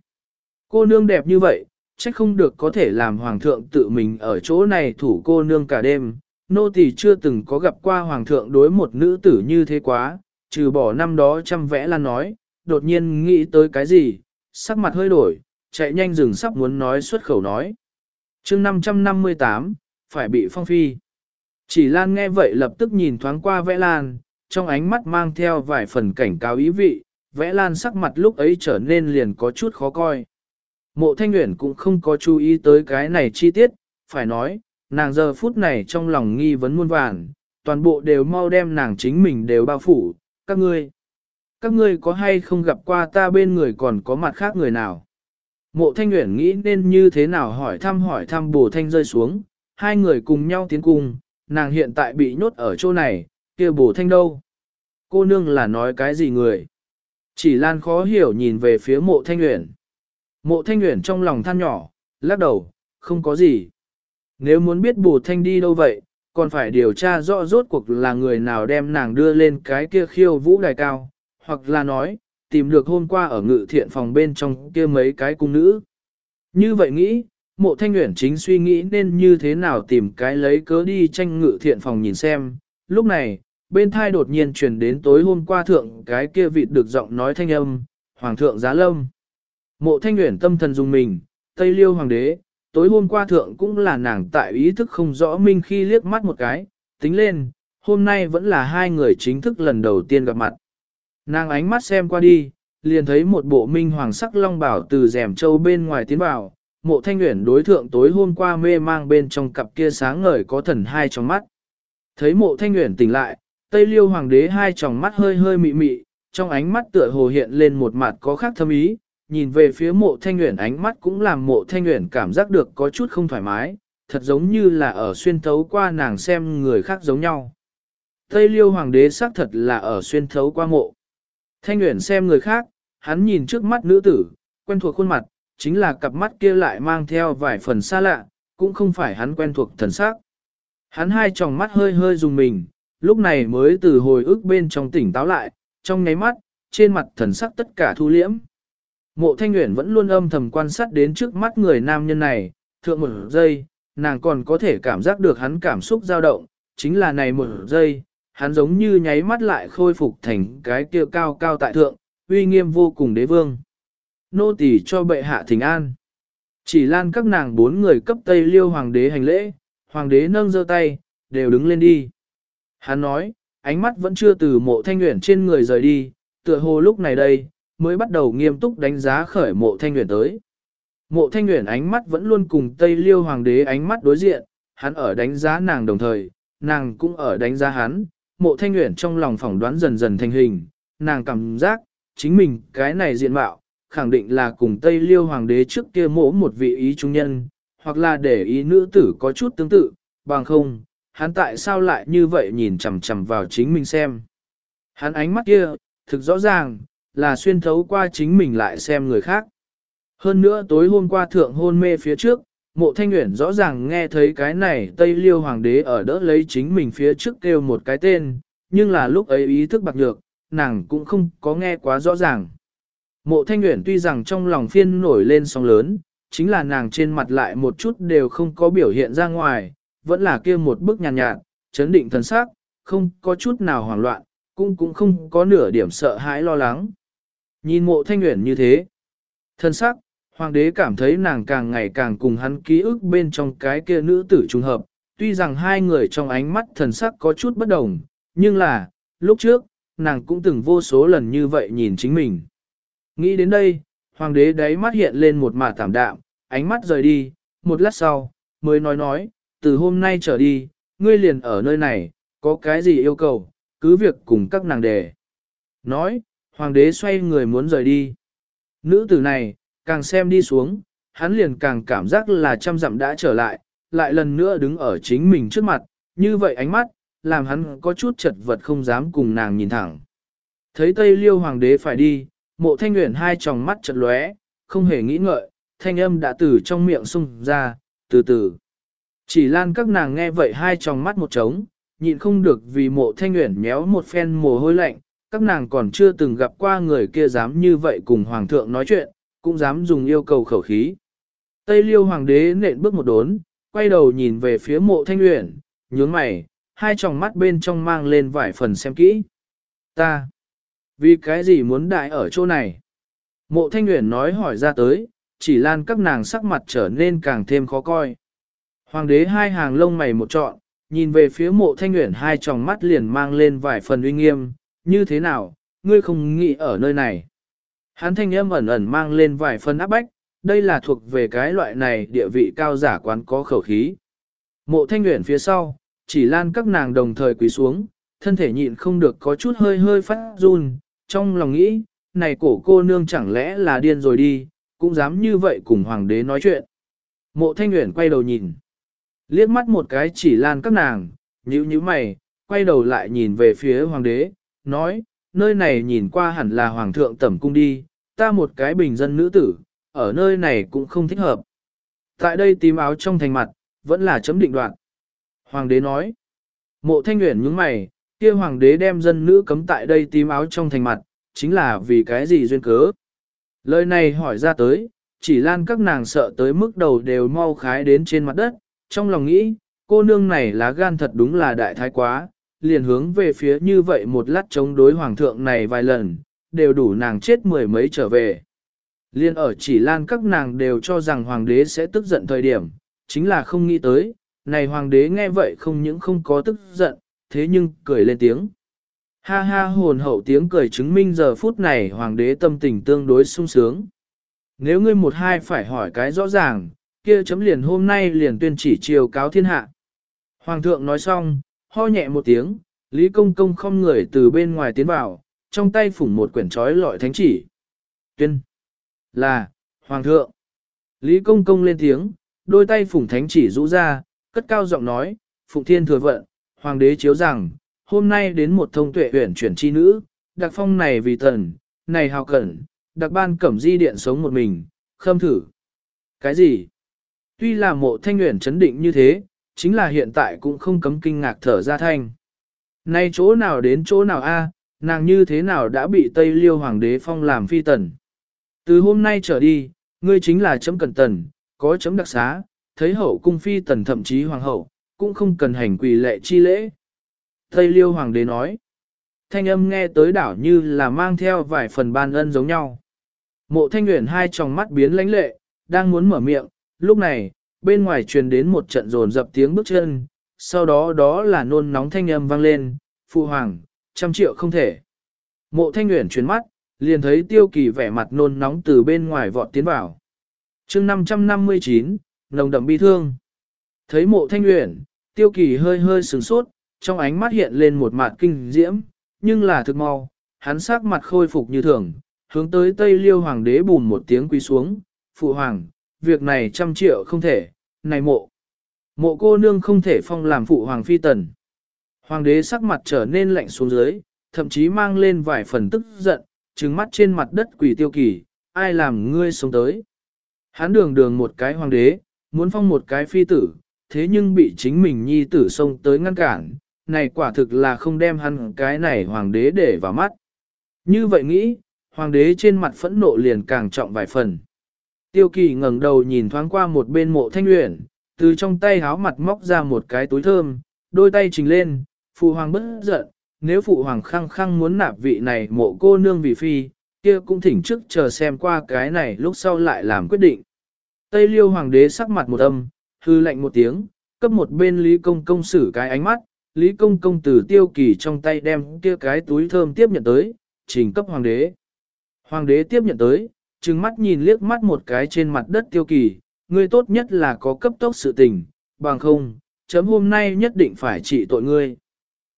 Cô nương đẹp như vậy, chắc không được có thể làm hoàng thượng tự mình ở chỗ này thủ cô nương cả đêm. Nô tỳ chưa từng có gặp qua hoàng thượng đối một nữ tử như thế quá, trừ bỏ năm đó chăm vẽ lan nói, đột nhiên nghĩ tới cái gì, sắc mặt hơi đổi, chạy nhanh dừng sắp muốn nói xuất khẩu nói. chương 558, phải bị phong phi. Chỉ Lan nghe vậy lập tức nhìn thoáng qua vẽ Lan, trong ánh mắt mang theo vài phần cảnh cáo ý vị, vẽ Lan sắc mặt lúc ấy trở nên liền có chút khó coi. Mộ Thanh Uyển cũng không có chú ý tới cái này chi tiết, phải nói, nàng giờ phút này trong lòng nghi vấn muôn vàn, toàn bộ đều mau đem nàng chính mình đều bao phủ, các ngươi. Các ngươi có hay không gặp qua ta bên người còn có mặt khác người nào? Mộ thanh Uyển nghĩ nên như thế nào hỏi thăm hỏi thăm bồ thanh rơi xuống, hai người cùng nhau tiến cùng, nàng hiện tại bị nhốt ở chỗ này, kia bồ thanh đâu? Cô nương là nói cái gì người? Chỉ lan khó hiểu nhìn về phía mộ thanh Uyển. Mộ thanh nguyện trong lòng than nhỏ, lắc đầu, không có gì. Nếu muốn biết Bù thanh đi đâu vậy, còn phải điều tra rõ rốt cuộc là người nào đem nàng đưa lên cái kia khiêu vũ đài cao, hoặc là nói, tìm được hôm qua ở ngự thiện phòng bên trong kia mấy cái cung nữ. Như vậy nghĩ, mộ thanh nguyện chính suy nghĩ nên như thế nào tìm cái lấy cớ đi tranh ngự thiện phòng nhìn xem. Lúc này, bên thai đột nhiên truyền đến tối hôm qua thượng cái kia vịt được giọng nói thanh âm, Hoàng thượng giá lâm. Mộ thanh nguyện tâm thần dùng mình, Tây Liêu Hoàng đế, tối hôm qua thượng cũng là nàng tại ý thức không rõ minh khi liếc mắt một cái, tính lên, hôm nay vẫn là hai người chính thức lần đầu tiên gặp mặt. Nàng ánh mắt xem qua đi, liền thấy một bộ minh hoàng sắc long bảo từ rèm châu bên ngoài tiến vào, mộ thanh nguyện đối thượng tối hôm qua mê mang bên trong cặp kia sáng ngời có thần hai trong mắt. Thấy mộ thanh nguyện tỉnh lại, Tây Liêu Hoàng đế hai tròng mắt hơi hơi mị mị, trong ánh mắt tựa hồ hiện lên một mặt có khác thâm ý, nhìn về phía mộ thanh nguyện ánh mắt cũng làm mộ thanh nguyện cảm giác được có chút không thoải mái, thật giống như là ở xuyên thấu qua nàng xem người khác giống nhau. Tây Liêu Hoàng đế xác thật là ở xuyên thấu qua mộ. Thanh nguyện xem người khác, hắn nhìn trước mắt nữ tử, quen thuộc khuôn mặt, chính là cặp mắt kia lại mang theo vài phần xa lạ, cũng không phải hắn quen thuộc thần sắc. Hắn hai tròng mắt hơi hơi dùng mình, lúc này mới từ hồi ức bên trong tỉnh táo lại, trong nháy mắt, trên mặt thần sắc tất cả thu liễm. Mộ Thanh Uyển vẫn luôn âm thầm quan sát đến trước mắt người nam nhân này, thượng một giây, nàng còn có thể cảm giác được hắn cảm xúc dao động, chính là này một giây, hắn giống như nháy mắt lại khôi phục thành cái kia cao cao tại thượng, uy nghiêm vô cùng đế vương. Nô tỳ cho bệ hạ thỉnh an. Chỉ lan các nàng bốn người cấp tây liêu hoàng đế hành lễ, hoàng đế nâng giơ tay, đều đứng lên đi. Hắn nói, ánh mắt vẫn chưa từ mộ thanh nguyện trên người rời đi, tựa hồ lúc này đây, mới bắt đầu nghiêm túc đánh giá khởi mộ thanh nguyện tới. Mộ thanh nguyện ánh mắt vẫn luôn cùng Tây Liêu Hoàng đế ánh mắt đối diện, hắn ở đánh giá nàng đồng thời, nàng cũng ở đánh giá hắn, mộ thanh nguyện trong lòng phỏng đoán dần dần thành hình, nàng cảm giác, chính mình cái này diện mạo, khẳng định là cùng Tây Liêu Hoàng đế trước kia mỗ một vị ý trung nhân, hoặc là để ý nữ tử có chút tương tự, bằng không, hắn tại sao lại như vậy nhìn chằm chằm vào chính mình xem. Hắn ánh mắt kia, thực rõ ràng, là xuyên thấu qua chính mình lại xem người khác. Hơn nữa tối hôm qua thượng hôn mê phía trước, mộ thanh nguyện rõ ràng nghe thấy cái này Tây Liêu Hoàng đế ở đỡ lấy chính mình phía trước kêu một cái tên, nhưng là lúc ấy ý thức bạc nhược, nàng cũng không có nghe quá rõ ràng. Mộ thanh nguyện tuy rằng trong lòng phiên nổi lên sóng lớn, chính là nàng trên mặt lại một chút đều không có biểu hiện ra ngoài, vẫn là kia một bức nhàn nhạt, nhạt, chấn định thần sắc, không có chút nào hoảng loạn, cũng cũng không có nửa điểm sợ hãi lo lắng. Nhìn mộ thanh nguyện như thế, thân sắc, hoàng đế cảm thấy nàng càng ngày càng cùng hắn ký ức bên trong cái kia nữ tử trùng hợp, tuy rằng hai người trong ánh mắt thần sắc có chút bất đồng, nhưng là, lúc trước, nàng cũng từng vô số lần như vậy nhìn chính mình. Nghĩ đến đây, hoàng đế đáy mắt hiện lên một mả thảm đạm, ánh mắt rời đi, một lát sau, mới nói nói, từ hôm nay trở đi, ngươi liền ở nơi này, có cái gì yêu cầu, cứ việc cùng các nàng đề. Nói, hoàng đế xoay người muốn rời đi. Nữ tử này, càng xem đi xuống, hắn liền càng cảm giác là trăm dặm đã trở lại, lại lần nữa đứng ở chính mình trước mặt, như vậy ánh mắt, làm hắn có chút chật vật không dám cùng nàng nhìn thẳng. Thấy Tây Liêu Hoàng đế phải đi, mộ thanh nguyện hai tròng mắt chật lóe, không hề nghĩ ngợi, thanh âm đã từ trong miệng sung ra, từ từ. Chỉ lan các nàng nghe vậy hai tròng mắt một trống, nhịn không được vì mộ thanh nguyện méo một phen mồ hôi lạnh, các nàng còn chưa từng gặp qua người kia dám như vậy cùng hoàng thượng nói chuyện, cũng dám dùng yêu cầu khẩu khí. Tây liêu hoàng đế nện bước một đốn, quay đầu nhìn về phía mộ thanh uyển, nhướng mày, hai tròng mắt bên trong mang lên vài phần xem kỹ. Ta, vì cái gì muốn đại ở chỗ này? Mộ thanh uyển nói hỏi ra tới, chỉ lan các nàng sắc mặt trở nên càng thêm khó coi. Hoàng đế hai hàng lông mày một trọn, nhìn về phía mộ thanh uyển hai tròng mắt liền mang lên vài phần uy nghiêm, như thế nào, ngươi không nghĩ ở nơi này. Hắn thanh âm ẩn ẩn mang lên vài phần áp bách, đây là thuộc về cái loại này địa vị cao giả quán có khẩu khí. Mộ thanh nguyện phía sau, chỉ lan các nàng đồng thời quỳ xuống, thân thể nhịn không được có chút hơi hơi phát run, trong lòng nghĩ, này cổ cô nương chẳng lẽ là điên rồi đi, cũng dám như vậy cùng hoàng đế nói chuyện. Mộ thanh nguyện quay đầu nhìn, liếc mắt một cái chỉ lan các nàng, nhíu nhíu mày, quay đầu lại nhìn về phía hoàng đế, nói, nơi này nhìn qua hẳn là hoàng thượng tẩm cung đi, ta một cái bình dân nữ tử, ở nơi này cũng không thích hợp. Tại đây tím áo trong thành mặt, vẫn là chấm định đoạn. Hoàng đế nói, mộ thanh nguyện nhướng mày, kia hoàng đế đem dân nữ cấm tại đây tím áo trong thành mặt, chính là vì cái gì duyên cớ. Lời này hỏi ra tới, chỉ lan các nàng sợ tới mức đầu đều mau khái đến trên mặt đất, trong lòng nghĩ, cô nương này lá gan thật đúng là đại thái quá, liền hướng về phía như vậy một lát chống đối hoàng thượng này vài lần, đều đủ nàng chết mười mấy trở về. Liên ở chỉ lan các nàng đều cho rằng hoàng đế sẽ tức giận thời điểm, chính là không nghĩ tới, này hoàng đế nghe vậy không những không có tức giận, thế nhưng cười lên tiếng. Ha ha hồn hậu tiếng cười chứng minh giờ phút này hoàng đế tâm tình tương đối sung sướng. Nếu ngươi một hai phải hỏi cái rõ ràng, kia chấm liền hôm nay liền tuyên chỉ chiều cáo thiên hạ. Hoàng thượng nói xong, ho nhẹ một tiếng, Lý Công Công không người từ bên ngoài tiến vào, trong tay phủng một quyển trói lọi thánh chỉ. Tuyên là, Hoàng thượng. Lý Công Công lên tiếng, đôi tay phủng thánh chỉ rũ ra, cất cao giọng nói, Phụng Thiên thừa vận, Hoàng đế chiếu rằng, hôm nay đến một thông tuệ huyển chuyển chi nữ, đặc phong này vì thần, này hào cẩn, đặc ban cẩm di điện sống một mình, khâm thử. Cái gì? Tuy là mộ thanh nguyện chấn định như thế, chính là hiện tại cũng không cấm kinh ngạc thở ra thanh. Nay chỗ nào đến chỗ nào a, nàng như thế nào đã bị Tây Liêu Hoàng đế phong làm phi tần. Từ hôm nay trở đi, ngươi chính là chấm cẩn tần, có chấm đặc xá, thấy hậu cung phi tần thậm chí hoàng hậu, cũng không cần hành quỳ lệ chi lễ. Tây Liêu Hoàng đế nói, thanh âm nghe tới đảo như là mang theo vài phần ban ân giống nhau. Mộ thanh nguyện hai tròng mắt biến lãnh lệ, đang muốn mở miệng, lúc này, bên ngoài truyền đến một trận rồn dập tiếng bước chân, sau đó đó là nôn nóng thanh âm vang lên, phụ hoàng, trăm triệu không thể. Mộ thanh nguyện chuyển mắt, liền thấy tiêu kỳ vẻ mặt nôn nóng từ bên ngoài vọt tiến vào. chương 559, nồng đậm bi thương. Thấy mộ thanh nguyện, tiêu kỳ hơi hơi sửng sốt, trong ánh mắt hiện lên một mặt kinh diễm, nhưng là thực mau, hắn sắc mặt khôi phục như thường, hướng tới Tây Liêu Hoàng đế bùn một tiếng quý xuống, phụ hoàng, việc này trăm triệu không thể, này mộ. Mộ cô nương không thể phong làm phụ hoàng phi tần. Hoàng đế sắc mặt trở nên lạnh xuống dưới, thậm chí mang lên vài phần tức giận, trừng mắt trên mặt đất quỷ tiêu kỳ, ai làm ngươi sống tới. Hắn đường đường một cái hoàng đế, muốn phong một cái phi tử, thế nhưng bị chính mình nhi tử xông tới ngăn cản, này quả thực là không đem hắn cái này hoàng đế để vào mắt. Như vậy nghĩ, hoàng đế trên mặt phẫn nộ liền càng trọng vài phần. Tiêu kỳ ngẩng đầu nhìn thoáng qua một bên mộ thanh luyện, từ trong tay háo mặt móc ra một cái túi thơm, đôi tay trình lên, phụ hoàng bất giận, nếu phụ hoàng khăng khăng muốn nạp vị này mộ cô nương vị phi, kia cũng thỉnh trước chờ xem qua cái này lúc sau lại làm quyết định. Tây liêu hoàng đế sắc mặt một âm, hư lạnh một tiếng, cấp một bên Lý Công Công xử cái ánh mắt, Lý Công Công từ tiêu kỳ trong tay đem kia cái túi thơm tiếp nhận tới, trình cấp hoàng đế. Hoàng đế tiếp nhận tới, trừng mắt nhìn liếc mắt một cái trên mặt đất tiêu kỳ, ngươi tốt nhất là có cấp tốc sự tình, bằng không, chấm hôm nay nhất định phải trị tội ngươi.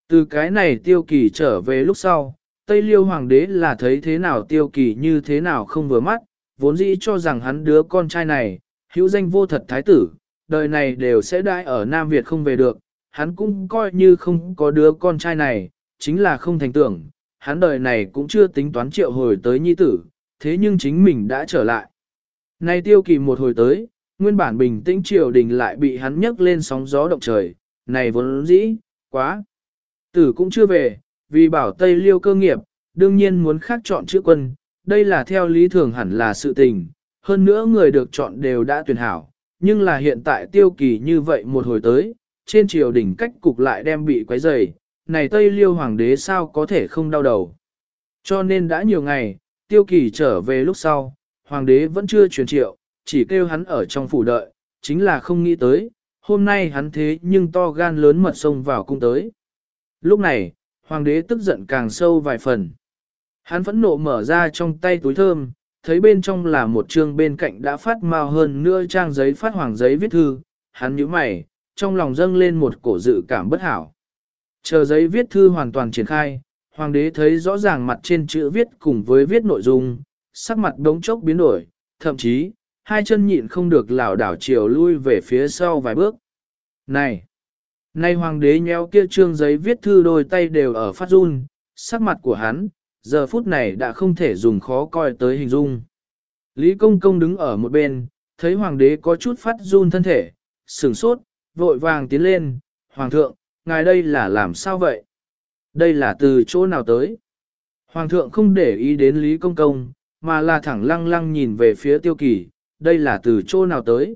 Từ cái này tiêu kỳ trở về lúc sau, Tây Liêu Hoàng đế là thấy thế nào tiêu kỳ như thế nào không vừa mắt, vốn dĩ cho rằng hắn đứa con trai này, hữu danh vô thật thái tử, đời này đều sẽ đãi ở Nam Việt không về được, hắn cũng coi như không có đứa con trai này, chính là không thành tưởng, hắn đời này cũng chưa tính toán triệu hồi tới nhi tử, thế nhưng chính mình đã trở lại. Nay tiêu kỳ một hồi tới, nguyên bản bình tĩnh triều đình lại bị hắn nhấc lên sóng gió động trời, này vốn dĩ, quá. Tử cũng chưa về, vì bảo Tây Liêu cơ nghiệp, đương nhiên muốn khác chọn chữ quân, đây là theo lý thường hẳn là sự tình, hơn nữa người được chọn đều đã tuyển hảo, nhưng là hiện tại tiêu kỳ như vậy một hồi tới, trên triều đình cách cục lại đem bị quấy rầy, này Tây Liêu Hoàng đế sao có thể không đau đầu. Cho nên đã nhiều ngày, tiêu kỳ trở về lúc sau, Hoàng đế vẫn chưa truyền triệu, chỉ kêu hắn ở trong phủ đợi, chính là không nghĩ tới, hôm nay hắn thế nhưng to gan lớn mật xông vào cung tới. Lúc này, Hoàng đế tức giận càng sâu vài phần. Hắn phẫn nộ mở ra trong tay túi thơm, thấy bên trong là một chương bên cạnh đã phát mau hơn nữa trang giấy phát hoàng giấy viết thư, hắn nhíu mày, trong lòng dâng lên một cổ dự cảm bất hảo. Chờ giấy viết thư hoàn toàn triển khai, hoàng đế thấy rõ ràng mặt trên chữ viết cùng với viết nội dung, sắc mặt đống chốc biến đổi, thậm chí, hai chân nhịn không được lảo đảo chiều lui về phía sau vài bước. Này! Nay hoàng đế nheo kia trương giấy viết thư đôi tay đều ở phát run, sắc mặt của hắn, giờ phút này đã không thể dùng khó coi tới hình dung. Lý công công đứng ở một bên, thấy hoàng đế có chút phát run thân thể, sửng sốt, vội vàng tiến lên, hoàng thượng, ngài đây là làm sao vậy? Đây là từ chỗ nào tới? Hoàng thượng không để ý đến Lý công công, mà là thẳng lăng lăng nhìn về phía tiêu kỳ, đây là từ chỗ nào tới?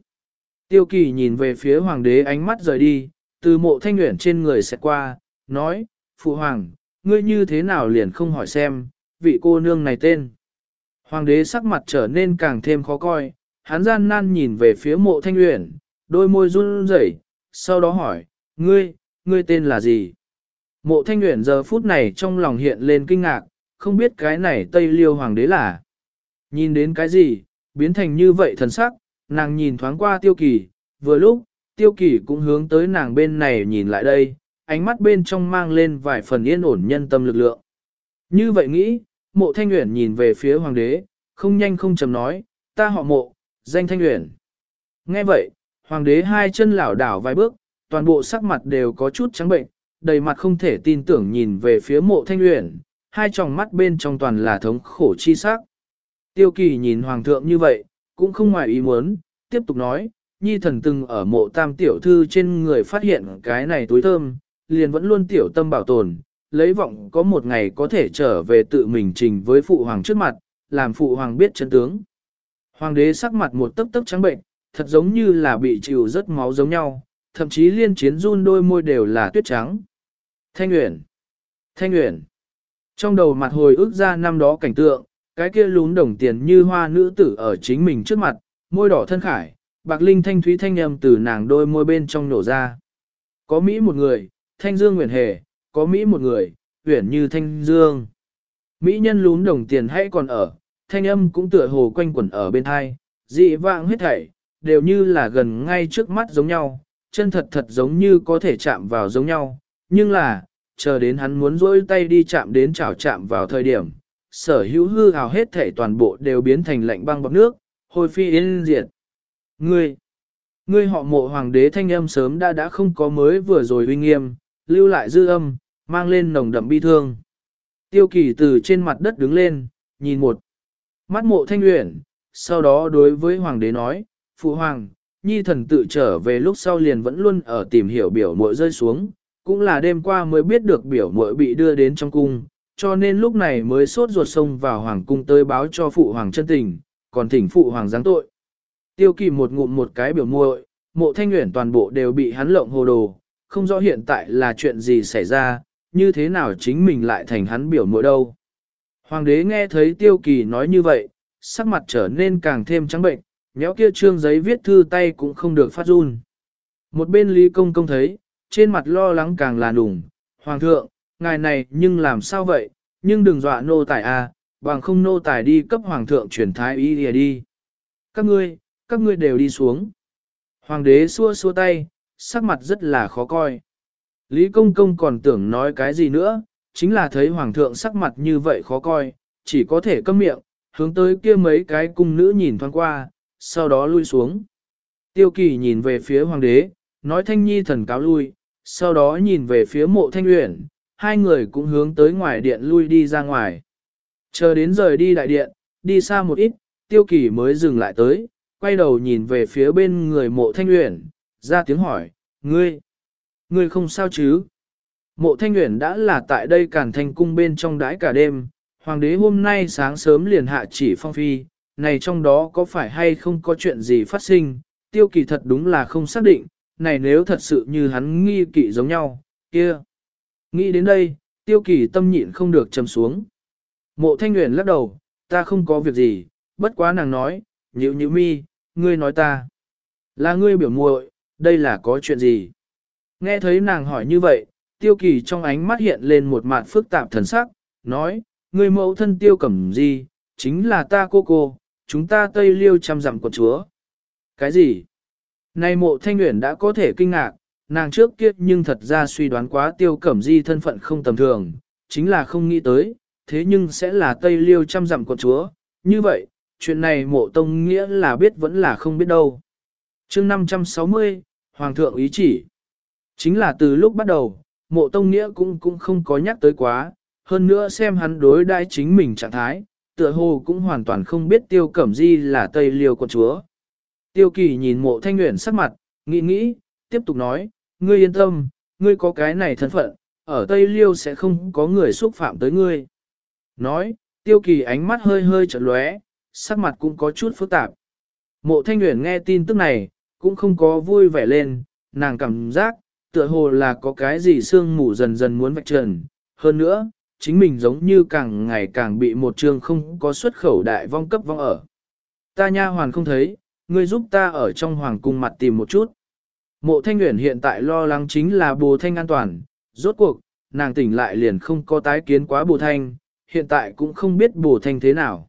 Tiêu kỳ nhìn về phía hoàng đế ánh mắt rời đi, từ mộ thanh nguyện trên người sẽ qua, nói, Phụ Hoàng, ngươi như thế nào liền không hỏi xem, vị cô nương này tên. Hoàng đế sắc mặt trở nên càng thêm khó coi, hắn gian nan nhìn về phía mộ thanh nguyện, đôi môi run rẩy, sau đó hỏi, ngươi, ngươi tên là gì? Mộ thanh nguyện giờ phút này trong lòng hiện lên kinh ngạc, không biết cái này Tây Liêu Hoàng đế là. Nhìn đến cái gì, biến thành như vậy thần sắc, nàng nhìn thoáng qua tiêu kỳ, vừa lúc, tiêu kỳ cũng hướng tới nàng bên này nhìn lại đây, ánh mắt bên trong mang lên vài phần yên ổn nhân tâm lực lượng. Như vậy nghĩ, mộ thanh nguyện nhìn về phía hoàng đế, không nhanh không chầm nói, ta họ mộ, danh thanh nguyện. Nghe vậy, hoàng đế hai chân lảo đảo vài bước, toàn bộ sắc mặt đều có chút trắng bệnh, đầy mặt không thể tin tưởng nhìn về phía mộ thanh luyện, hai tròng mắt bên trong toàn là thống khổ chi sắc. Tiêu kỳ nhìn hoàng thượng như vậy, cũng không ngoài ý muốn, tiếp tục nói, nhi thần từng ở mộ tam tiểu thư trên người phát hiện cái này túi thơm, liền vẫn luôn tiểu tâm bảo tồn, lấy vọng có một ngày có thể trở về tự mình trình với phụ hoàng trước mặt, làm phụ hoàng biết chân tướng. Hoàng đế sắc mặt một tấc tấc trắng bệnh, thật giống như là bị chịu rất máu giống nhau, thậm chí liên chiến run đôi môi đều là tuyết trắng. Thanh Uyển, Thanh Uyển. Trong đầu mặt hồi ức ra năm đó cảnh tượng, cái kia lún đồng tiền như hoa nữ tử ở chính mình trước mặt, môi đỏ thân khải, bạc linh thanh thúy thanh âm từ nàng đôi môi bên trong nổ ra. Có Mỹ một người, thanh dương nguyện hề, có Mỹ một người, huyển như thanh dương. Mỹ nhân lún đồng tiền hãy còn ở, thanh âm cũng tựa hồ quanh quẩn ở bên hai, dị vạng hết thảy, đều như là gần ngay trước mắt giống nhau, chân thật thật giống như có thể chạm vào giống nhau, nhưng là, chờ đến hắn muốn rỗi tay đi chạm đến chảo chạm vào thời điểm, sở hữu hư hào hết thể toàn bộ đều biến thành lạnh băng bọc nước, hồi phi yên diệt. Ngươi, ngươi họ mộ hoàng đế thanh âm sớm đã đã không có mới vừa rồi uy nghiêm, lưu lại dư âm, mang lên nồng đậm bi thương. Tiêu kỳ từ trên mặt đất đứng lên, nhìn một mắt mộ thanh uyển, sau đó đối với hoàng đế nói, phụ hoàng, nhi thần tự trở về lúc sau liền vẫn luôn ở tìm hiểu biểu muội rơi xuống, cũng là đêm qua mới biết được biểu muội bị đưa đến trong cung, cho nên lúc này mới sốt ruột sông vào hoàng cung tới báo cho phụ hoàng chân tình, còn thỉnh phụ hoàng giáng tội. Tiêu kỳ một ngụm một cái biểu muội, mộ thanh nguyện toàn bộ đều bị hắn lộng hồ đồ, không rõ hiện tại là chuyện gì xảy ra, như thế nào chính mình lại thành hắn biểu muội đâu. Hoàng đế nghe thấy tiêu kỳ nói như vậy, sắc mặt trở nên càng thêm trắng bệnh, nhéo kia trương giấy viết thư tay cũng không được phát run. Một bên Lý Công Công thấy, trên mặt lo lắng càng là đủng. Hoàng thượng, ngài này nhưng làm sao vậy, nhưng đừng dọa nô tài à, bằng không nô tài đi cấp Hoàng thượng truyền thái y đi, đi. Các ngươi, các ngươi đều đi xuống. Hoàng đế xua xua tay, sắc mặt rất là khó coi. Lý Công Công còn tưởng nói cái gì nữa, chính là thấy Hoàng thượng sắc mặt như vậy khó coi, chỉ có thể câm miệng, hướng tới kia mấy cái cung nữ nhìn thoáng qua, sau đó lui xuống. Tiêu kỳ nhìn về phía Hoàng đế, nói thanh nhi thần cáo lui, sau đó nhìn về phía mộ thanh luyện, hai người cũng hướng tới ngoài điện lui đi ra ngoài. Chờ đến rời đi đại điện, đi xa một ít, tiêu kỳ mới dừng lại tới, quay đầu nhìn về phía bên người mộ thanh luyện, ra tiếng hỏi, ngươi, ngươi không sao chứ? Mộ thanh luyện đã là tại đây cản thành cung bên trong đái cả đêm, hoàng đế hôm nay sáng sớm liền hạ chỉ phong phi, này trong đó có phải hay không có chuyện gì phát sinh, tiêu kỳ thật đúng là không xác định, này nếu thật sự như hắn nghi kỵ giống nhau, kia. Nghĩ đến đây, tiêu kỳ tâm nhịn không được trầm xuống. Mộ thanh nguyện lắc đầu, ta không có việc gì, bất quá nàng nói, nhịu nhịu mi, ngươi nói ta. Là ngươi biểu muội, đây là có chuyện gì? Nghe thấy nàng hỏi như vậy, tiêu kỳ trong ánh mắt hiện lên một mặt phức tạp thần sắc, nói, ngươi mẫu thân tiêu cẩm gì, chính là ta cô cô, chúng ta tây liêu chăm dặm của chúa. Cái gì? Nay mộ thanh nguyện đã có thể kinh ngạc, nàng trước kia nhưng thật ra suy đoán quá tiêu cẩm di thân phận không tầm thường, chính là không nghĩ tới, thế nhưng sẽ là Tây Liêu trăm dặm con chúa, như vậy, chuyện này mộ tông nghĩa là biết vẫn là không biết đâu. chương 560, Hoàng thượng ý chỉ. Chính là từ lúc bắt đầu, mộ tông nghĩa cũng cũng không có nhắc tới quá, hơn nữa xem hắn đối đãi chính mình trạng thái, tựa hồ cũng hoàn toàn không biết tiêu cẩm di là Tây Liêu con chúa. Tiêu kỳ nhìn mộ thanh nguyện sắc mặt, nghĩ nghĩ, tiếp tục nói, ngươi yên tâm, ngươi có cái này thân phận, ở Tây Liêu sẽ không có người xúc phạm tới ngươi. Nói, tiêu kỳ ánh mắt hơi hơi trợn lóe, sắc mặt cũng có chút phức tạp. Mộ thanh nguyện nghe tin tức này, cũng không có vui vẻ lên, nàng cảm giác, tựa hồ là có cái gì sương mù dần dần muốn vạch trần. Hơn nữa, chính mình giống như càng ngày càng bị một trường không có xuất khẩu đại vong cấp vong ở. Ta nha hoàn không thấy, ngươi giúp ta ở trong hoàng cung mặt tìm một chút. Mộ thanh nguyện hiện tại lo lắng chính là bồ thanh an toàn, rốt cuộc, nàng tỉnh lại liền không có tái kiến quá bồ thanh, hiện tại cũng không biết bồ thanh thế nào.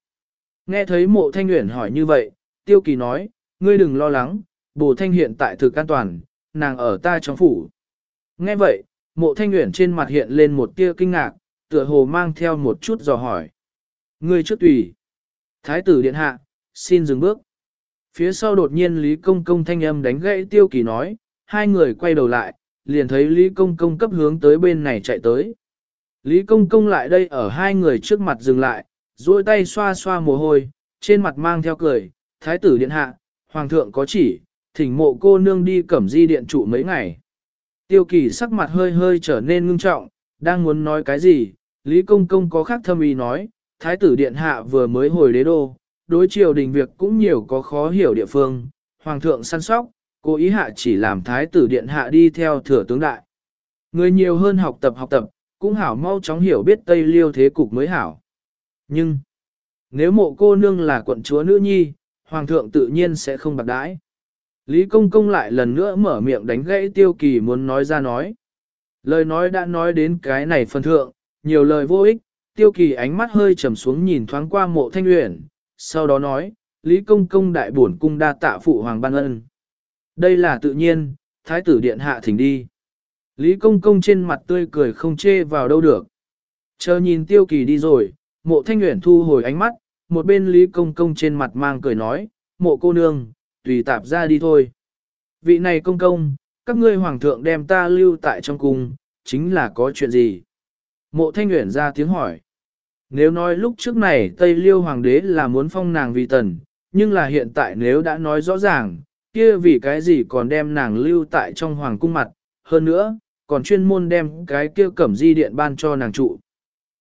Nghe thấy mộ thanh nguyện hỏi như vậy, tiêu kỳ nói, ngươi đừng lo lắng, bồ thanh hiện tại thực an toàn, nàng ở ta trong phủ. Nghe vậy, mộ thanh nguyện trên mặt hiện lên một tia kinh ngạc, tựa hồ mang theo một chút dò hỏi. Ngươi trước tùy. Thái tử điện hạ, xin dừng bước. Phía sau đột nhiên Lý Công Công thanh âm đánh gãy tiêu kỳ nói, hai người quay đầu lại, liền thấy Lý Công Công cấp hướng tới bên này chạy tới. Lý Công Công lại đây ở hai người trước mặt dừng lại, duỗi tay xoa xoa mồ hôi, trên mặt mang theo cười, Thái tử điện hạ, Hoàng thượng có chỉ, thỉnh mộ cô nương đi cẩm di điện trụ mấy ngày. Tiêu kỳ sắc mặt hơi hơi trở nên ngưng trọng, đang muốn nói cái gì, Lý Công Công có khác thâm ý nói, Thái tử điện hạ vừa mới hồi đế đô, đối triều đình việc cũng nhiều có khó hiểu địa phương, Hoàng thượng săn sóc, cố ý hạ chỉ làm Thái tử điện hạ đi theo thừa tướng đại. Người nhiều hơn học tập học tập, cũng hảo mau chóng hiểu biết Tây Liêu thế cục mới hảo. Nhưng, nếu mộ cô nương là quận chúa nữ nhi, Hoàng thượng tự nhiên sẽ không bạc đãi. Lý Công Công lại lần nữa mở miệng đánh gãy tiêu kỳ muốn nói ra nói. Lời nói đã nói đến cái này phần thượng, nhiều lời vô ích, tiêu kỳ ánh mắt hơi trầm xuống nhìn thoáng qua mộ thanh uyển, sau đó nói, Lý Công Công đại bổn cung đa tạ phụ hoàng ban ân. Đây là tự nhiên, thái tử điện hạ thỉnh đi. Lý Công Công trên mặt tươi cười không chê vào đâu được. Chờ nhìn tiêu kỳ đi rồi, mộ thanh uyển thu hồi ánh mắt, một bên Lý Công Công trên mặt mang cười nói, mộ cô nương, tùy tạp ra đi thôi. Vị này công công, các ngươi hoàng thượng đem ta lưu tại trong cung, chính là có chuyện gì? Mộ thanh nguyện ra tiếng hỏi. Nếu nói lúc trước này Tây Liêu Hoàng đế là muốn phong nàng vì tần, nhưng là hiện tại nếu đã nói rõ ràng, kia vì cái gì còn đem nàng lưu tại trong Hoàng cung mặt, hơn nữa, còn chuyên môn đem cái kia cẩm di điện ban cho nàng trụ.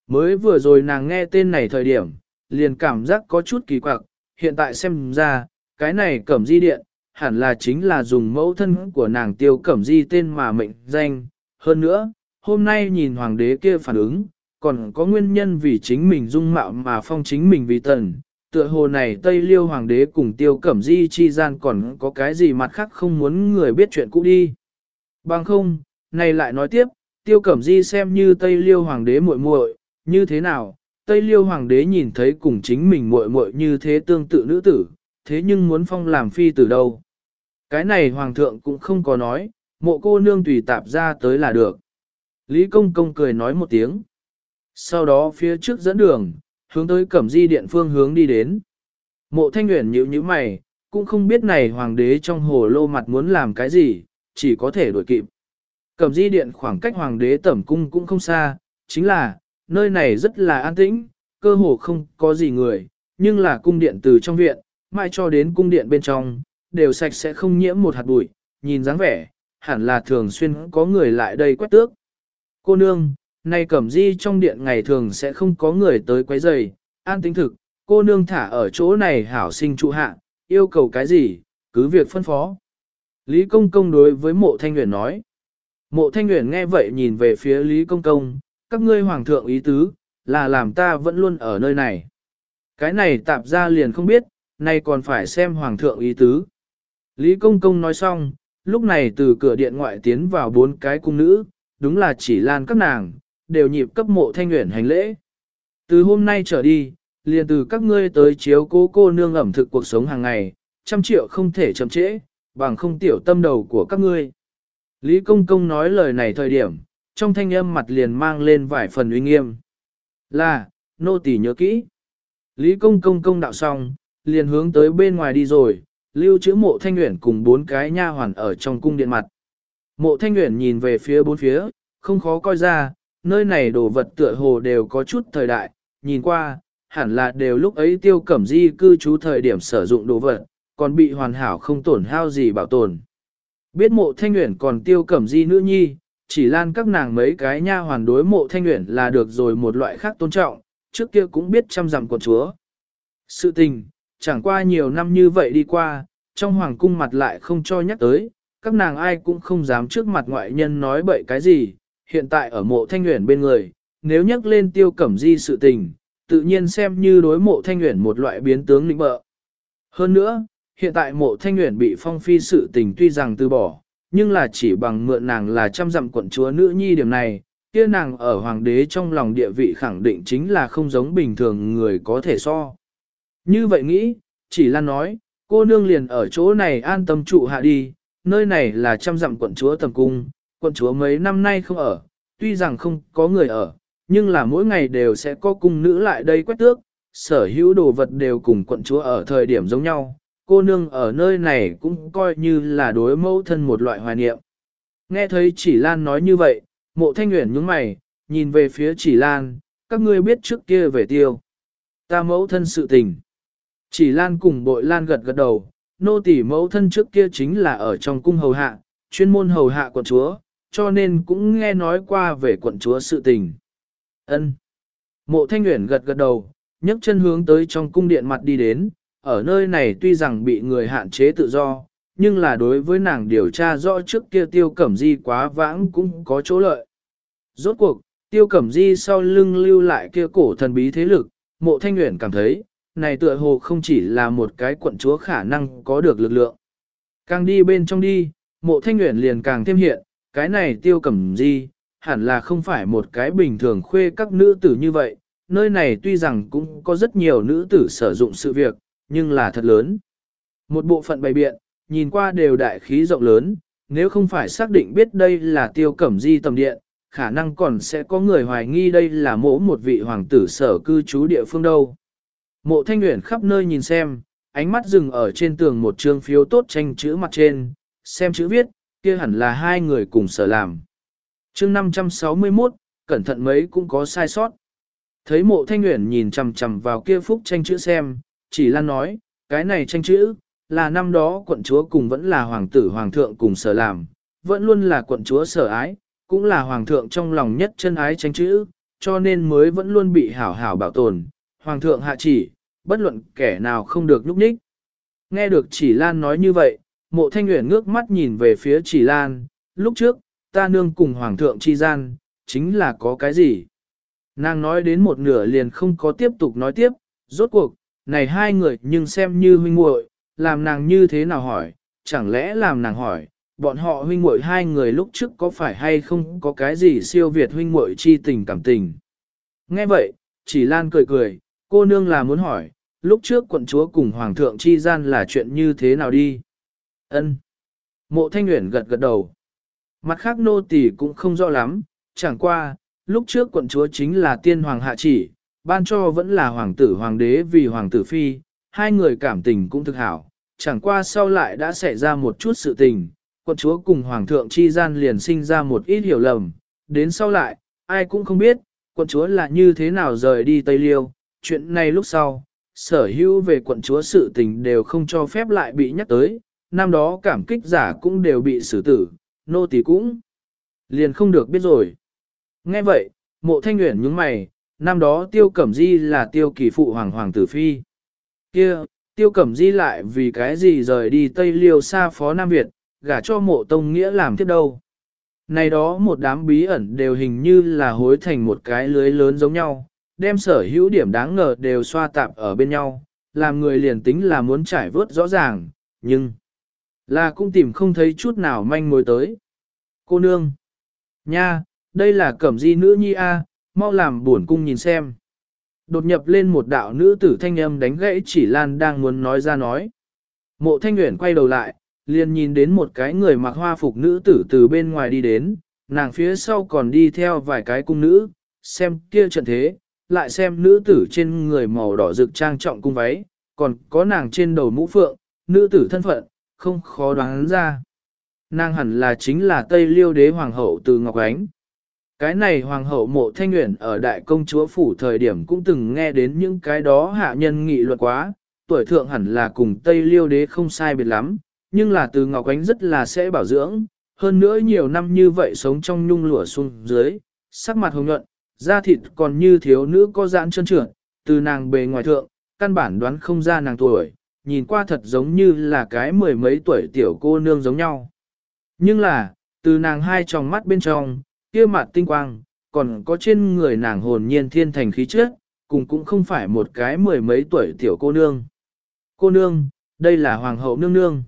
Mới vừa rồi nàng nghe tên này thời điểm, liền cảm giác có chút kỳ quặc, hiện tại xem ra, cái này cẩm di điện, hẳn là chính là dùng mẫu thân của nàng tiêu cẩm di tên mà mệnh danh. Hơn nữa, hôm nay nhìn hoàng đế kia phản ứng, còn có nguyên nhân vì chính mình dung mạo mà phong chính mình vì tần. Tựa hồ này Tây Liêu Hoàng đế cùng Tiêu Cẩm Di chi gian còn có cái gì mặt khác không muốn người biết chuyện cũ đi. Bằng không, này lại nói tiếp, Tiêu Cẩm Di xem như Tây Liêu Hoàng đế muội muội, như thế nào? Tây Liêu Hoàng đế nhìn thấy cùng chính mình muội muội như thế tương tự nữ tử, thế nhưng muốn phong làm phi từ đâu. Cái này Hoàng thượng cũng không có nói, mộ cô nương tùy tạp ra tới là được. Lý Công Công cười nói một tiếng. Sau đó phía trước dẫn đường, hướng tới cẩm di điện phương hướng đi đến. Mộ thanh nguyện nhíu nhíu mày, cũng không biết này hoàng đế trong hồ lô mặt muốn làm cái gì, chỉ có thể đuổi kịp. Cẩm di điện khoảng cách hoàng đế tẩm cung cũng không xa, chính là, nơi này rất là an tĩnh, cơ hồ không có gì người, nhưng là cung điện từ trong viện, mai cho đến cung điện bên trong, đều sạch sẽ không nhiễm một hạt bụi, nhìn dáng vẻ, hẳn là thường xuyên có người lại đây quét tước. Cô nương, nay cẩm di trong điện ngày thường sẽ không có người tới quấy rầy, an tính thực, cô nương thả ở chỗ này hảo sinh trụ hạ, yêu cầu cái gì, cứ việc phân phó. Lý Công Công đối với mộ thanh nguyện nói. Mộ thanh nguyện nghe vậy nhìn về phía Lý Công Công, các ngươi hoàng thượng ý tứ, là làm ta vẫn luôn ở nơi này. Cái này tạp ra liền không biết, nay còn phải xem hoàng thượng ý tứ. Lý Công Công nói xong, lúc này từ cửa điện ngoại tiến vào bốn cái cung nữ, đúng là chỉ lan các nàng, đều nhịp cấp mộ thanh nguyện hành lễ. Từ hôm nay trở đi, liền từ các ngươi tới chiếu cố cô nương ẩm thực cuộc sống hàng ngày, trăm triệu không thể chậm trễ, bằng không tiểu tâm đầu của các ngươi. Lý Công Công nói lời này thời điểm, trong thanh âm mặt liền mang lên vài phần uy nghiêm. Là, nô tỳ nhớ kỹ. Lý Công Công công đạo xong, liền hướng tới bên ngoài đi rồi, lưu trữ mộ thanh nguyện cùng bốn cái nha hoàn ở trong cung điện mặt. Mộ thanh nguyện nhìn về phía bốn phía, không khó coi ra, nơi này đồ vật tựa hồ đều có chút thời đại, nhìn qua, hẳn là đều lúc ấy tiêu cẩm di cư trú thời điểm sử dụng đồ vật, còn bị hoàn hảo không tổn hao gì bảo tồn. Biết mộ thanh nguyện còn tiêu cẩm di nữ nhi, chỉ lan các nàng mấy cái nha hoàn đối mộ thanh nguyện là được rồi một loại khác tôn trọng, trước kia cũng biết chăm dặm quận chúa. Sự tình, chẳng qua nhiều năm như vậy đi qua, trong hoàng cung mặt lại không cho nhắc tới, các nàng ai cũng không dám trước mặt ngoại nhân nói bậy cái gì, hiện tại ở mộ thanh nguyện bên người, nếu nhắc lên tiêu cẩm di sự tình, tự nhiên xem như đối mộ thanh nguyện một loại biến tướng lĩnh bợ. Hơn nữa, hiện tại mộ thanh nguyện bị phong phi sự tình tuy rằng từ bỏ, nhưng là chỉ bằng mượn nàng là trăm dặm quận chúa nữ nhi điểm này, kia nàng ở hoàng đế trong lòng địa vị khẳng định chính là không giống bình thường người có thể so. Như vậy nghĩ, chỉ là nói, cô nương liền ở chỗ này an tâm trụ hạ đi, nơi này là trăm dặm quận chúa tầm cung, quận chúa mấy năm nay không ở, tuy rằng không có người ở, nhưng là mỗi ngày đều sẽ có cung nữ lại đây quét tước, sở hữu đồ vật đều cùng quận chúa ở thời điểm giống nhau, cô nương ở nơi này cũng coi như là đối mẫu thân một loại hoài niệm. Nghe thấy chỉ Lan nói như vậy, mộ thanh nguyện nhướng mày, nhìn về phía chỉ Lan, các ngươi biết trước kia về tiêu. Ta mẫu thân sự tình. Chỉ Lan cùng bội Lan gật gật đầu, nô tỳ mẫu thân trước kia chính là ở trong cung hầu hạ, chuyên môn hầu hạ quận chúa, cho nên cũng nghe nói qua về quận chúa sự tình. Ân. Mộ Thanh Uyển gật gật đầu, nhấc chân hướng tới trong cung điện mặt đi đến, ở nơi này tuy rằng bị người hạn chế tự do, nhưng là đối với nàng điều tra rõ trước kia tiêu cẩm di quá vãng cũng có chỗ lợi. Rốt cuộc, tiêu cẩm di sau lưng lưu lại kia cổ thần bí thế lực, mộ thanh nguyện cảm thấy, này tựa hồ không chỉ là một cái quận chúa khả năng có được lực lượng. Càng đi bên trong đi, mộ thanh nguyện liền càng thêm hiện, cái này tiêu cẩm di, hẳn là không phải một cái bình thường khuê các nữ tử như vậy, nơi này tuy rằng cũng có rất nhiều nữ tử sử dụng sự việc, nhưng là thật lớn. Một bộ phận bày biện, nhìn qua đều đại khí rộng lớn, nếu không phải xác định biết đây là tiêu cẩm di tầm điện, khả năng còn sẽ có người hoài nghi đây là mỗ một vị hoàng tử sở cư trú địa phương đâu. Mộ thanh nguyện khắp nơi nhìn xem, ánh mắt dừng ở trên tường một trương phiếu tốt tranh chữ mặt trên, xem chữ viết, kia hẳn là hai người cùng sở làm. chương 561, cẩn thận mấy cũng có sai sót. Thấy mộ thanh nguyện nhìn chầm chầm vào kia phúc tranh chữ xem, chỉ lan nói, cái này tranh chữ, là năm đó quận chúa cùng vẫn là hoàng tử hoàng thượng cùng sở làm, vẫn luôn là quận chúa sở ái, cũng là hoàng thượng trong lòng nhất chân ái tranh chữ, cho nên mới vẫn luôn bị hảo hảo bảo tồn, hoàng thượng hạ chỉ, bất luận kẻ nào không được nhúc nhích. Nghe được chỉ lan nói như vậy, mộ thanh nguyện ngước mắt nhìn về phía chỉ lan, lúc trước, ta nương cùng hoàng thượng chi gian, chính là có cái gì? Nàng nói đến một nửa liền không có tiếp tục nói tiếp, rốt cuộc, này hai người nhưng xem như huynh muội, làm nàng như thế nào hỏi, chẳng lẽ làm nàng hỏi, bọn họ huynh muội hai người lúc trước có phải hay không có cái gì siêu việt huynh muội chi tình cảm tình. Nghe vậy, chỉ Lan cười cười, cô nương là muốn hỏi, lúc trước quận chúa cùng hoàng thượng chi gian là chuyện như thế nào đi. Ân. Mộ thanh Uyển gật gật đầu. Mặt khác nô tỳ cũng không rõ lắm, chẳng qua, lúc trước quận chúa chính là tiên hoàng hạ chỉ, ban cho vẫn là hoàng tử hoàng đế vì hoàng tử phi, hai người cảm tình cũng thực hảo, chẳng qua sau lại đã xảy ra một chút sự tình, quận chúa cùng hoàng thượng chi gian liền sinh ra một ít hiểu lầm, đến sau lại, ai cũng không biết, quận chúa là như thế nào rời đi Tây Liêu, chuyện này lúc sau, sở hữu về quận chúa sự tình đều không cho phép lại bị nhắc tới, năm đó cảm kích giả cũng đều bị xử tử, nô tỳ cũng liền không được biết rồi. Nghe vậy, mộ thanh nguyện nhướng mày, năm đó tiêu cẩm di là tiêu kỳ phụ hoàng hoàng tử phi. kia tiêu cẩm di lại vì cái gì rời đi Tây Liêu xa phó Nam Việt, gả cho mộ tông nghĩa làm tiếp đâu. Này đó một đám bí ẩn đều hình như là hối thành một cái lưới lớn giống nhau, đem sở hữu điểm đáng ngờ đều xoa tạp ở bên nhau, làm người liền tính là muốn trải vớt rõ ràng, nhưng là cũng tìm không thấy chút nào manh mối tới. Cô nương, nha, đây là cẩm di nữ nhi A, mau làm buồn cung nhìn xem. Đột nhập lên một đạo nữ tử thanh âm đánh gãy chỉ lan đang muốn nói ra nói. Mộ thanh nguyện quay đầu lại, liền nhìn đến một cái người mặc hoa phục nữ tử từ bên ngoài đi đến, nàng phía sau còn đi theo vài cái cung nữ, xem kia trận thế, lại xem nữ tử trên người màu đỏ rực trang trọng cung váy, còn có nàng trên đầu mũ phượng, nữ tử thân phận, không khó đoán ra. Nàng hẳn là chính là Tây Liêu đế hoàng hậu từ Ngọc Ánh. Cái này hoàng hậu mộ thanh nguyện ở đại công chúa phủ thời điểm cũng từng nghe đến những cái đó hạ nhân nghị luận quá, tuổi thượng hẳn là cùng Tây Liêu đế không sai biệt lắm, nhưng là từ Ngọc Ánh rất là sẽ bảo dưỡng, hơn nữa nhiều năm như vậy sống trong nhung lụa xuống dưới, sắc mặt hồng nhuận, da thịt còn như thiếu nữ có giãn chân trượt, từ nàng bề ngoài thượng, căn bản đoán không ra nàng tuổi, nhìn qua thật giống như là cái mười mấy tuổi tiểu cô nương giống nhau. Nhưng là, từ nàng hai tròng mắt bên trong, kia mặt tinh quang, còn có trên người nàng hồn nhiên thiên thành khí chất, cùng cũng không phải một cái mười mấy tuổi tiểu cô nương. Cô nương, đây là hoàng hậu nương nương.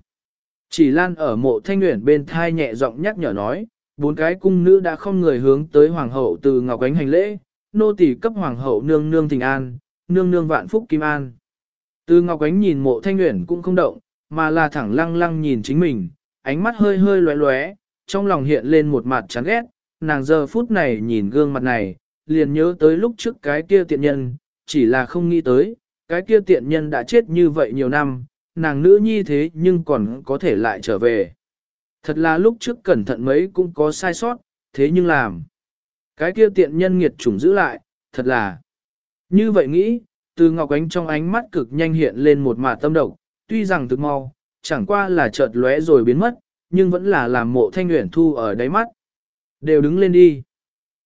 Chỉ lan ở mộ thanh nguyện bên thai nhẹ giọng nhắc nhở nói, bốn cái cung nữ đã không người hướng tới hoàng hậu từ ngọc ánh hành lễ, nô tỳ cấp hoàng hậu nương nương thịnh an, nương nương vạn phúc kim an. Từ ngọc ánh nhìn mộ thanh nguyện cũng không động, mà là thẳng lăng lăng nhìn chính mình, ánh mắt hơi hơi lóe lóe, trong lòng hiện lên một mặt chán ghét, nàng giờ phút này nhìn gương mặt này, liền nhớ tới lúc trước cái kia tiện nhân, chỉ là không nghĩ tới, cái kia tiện nhân đã chết như vậy nhiều năm, nàng nữ nhi thế nhưng còn có thể lại trở về. Thật là lúc trước cẩn thận mấy cũng có sai sót, thế nhưng làm. Cái kia tiện nhân nghiệt chủng giữ lại, thật là. Như vậy nghĩ, từ Ngọc Ánh trong ánh mắt cực nhanh hiện lên một mạt tâm độc, tuy rằng thực mau, chẳng qua là chợt lóe rồi biến mất, nhưng vẫn là làm mộ thanh nguyện thu ở đáy mắt. Đều đứng lên đi.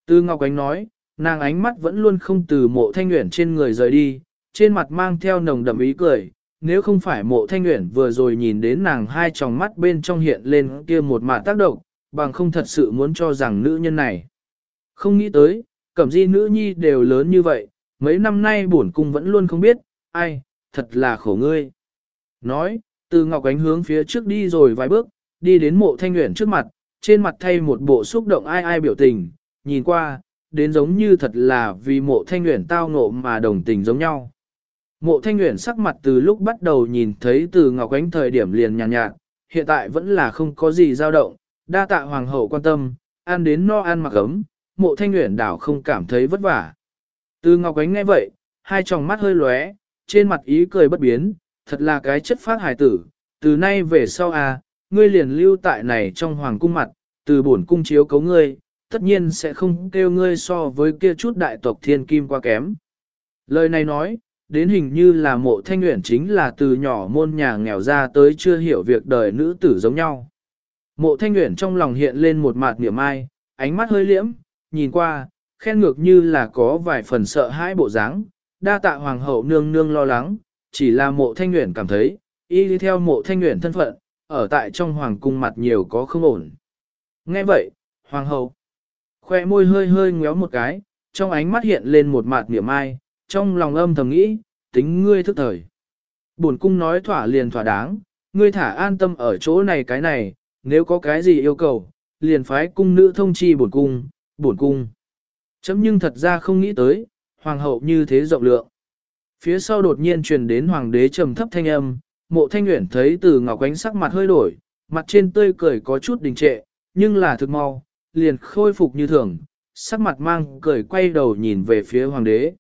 Từ Ngọc Ánh nói, nàng ánh mắt vẫn luôn không từ mộ thanh nguyện trên người rời đi, trên mặt mang theo nồng đậm ý cười, nếu không phải mộ thanh nguyện vừa rồi nhìn đến nàng hai tròng mắt bên trong hiện lên kia một mạt tác động, bằng không thật sự muốn cho rằng nữ nhân này. Không nghĩ tới, cẩm di nữ nhi đều lớn như vậy, mấy năm nay bổn cung vẫn luôn không biết, ai, thật là khổ ngươi. Nói, từ ngọc ánh hướng phía trước đi rồi vài bước, đi đến mộ thanh nguyện trước mặt, trên mặt thay một bộ xúc động ai ai biểu tình, nhìn qua, đến giống như thật là vì mộ thanh nguyện tao ngộ mà đồng tình giống nhau. Mộ thanh nguyện sắc mặt từ lúc bắt đầu nhìn thấy từ Ngọc Ánh thời điểm liền nhàn nhạt, nhạt, hiện tại vẫn là không có gì dao động, đa tạ hoàng hậu quan tâm, ăn đến no ăn mặc ấm, mộ thanh nguyện đảo không cảm thấy vất vả. Từ Ngọc Ánh nghe vậy, hai tròng mắt hơi lóe, trên mặt ý cười bất biến, thật là cái chất phát hài tử, từ nay về sau à, ngươi liền lưu tại này trong hoàng cung mặt, từ bổn cung chiếu cấu ngươi, tất nhiên sẽ không kêu ngươi so với kia chút đại tộc thiên kim qua kém. Lời này nói, đến hình như là mộ thanh nguyện chính là từ nhỏ môn nhà nghèo ra tới chưa hiểu việc đời nữ tử giống nhau. Mộ thanh nguyện trong lòng hiện lên một mạt niệm ai, ánh mắt hơi liễm, nhìn qua, khen ngược như là có vài phần sợ hãi bộ dáng, đa tạ hoàng hậu nương nương lo lắng, chỉ là mộ thanh nguyện cảm thấy, y đi theo mộ thanh nguyện thân phận, ở tại trong hoàng cung mặt nhiều có không ổn. Nghe vậy, hoàng hậu, khoe môi hơi hơi ngéo một cái, trong ánh mắt hiện lên một mạt niệm ai, trong lòng âm thầm nghĩ, tính ngươi thức thời. Bổn cung nói thỏa liền thỏa đáng, ngươi thả an tâm ở chỗ này cái này, nếu có cái gì yêu cầu, liền phái cung nữ thông chi bổn cung, bổn cung. Chấm nhưng thật ra không nghĩ tới, hoàng hậu như thế rộng lượng. Phía sau đột nhiên truyền đến hoàng đế trầm thấp thanh âm, mộ thanh nguyện thấy từ ngọc ánh sắc mặt hơi đổi, mặt trên tươi cười có chút đình trệ, nhưng là thực mau, liền khôi phục như thường, sắc mặt mang cười quay đầu nhìn về phía hoàng đế.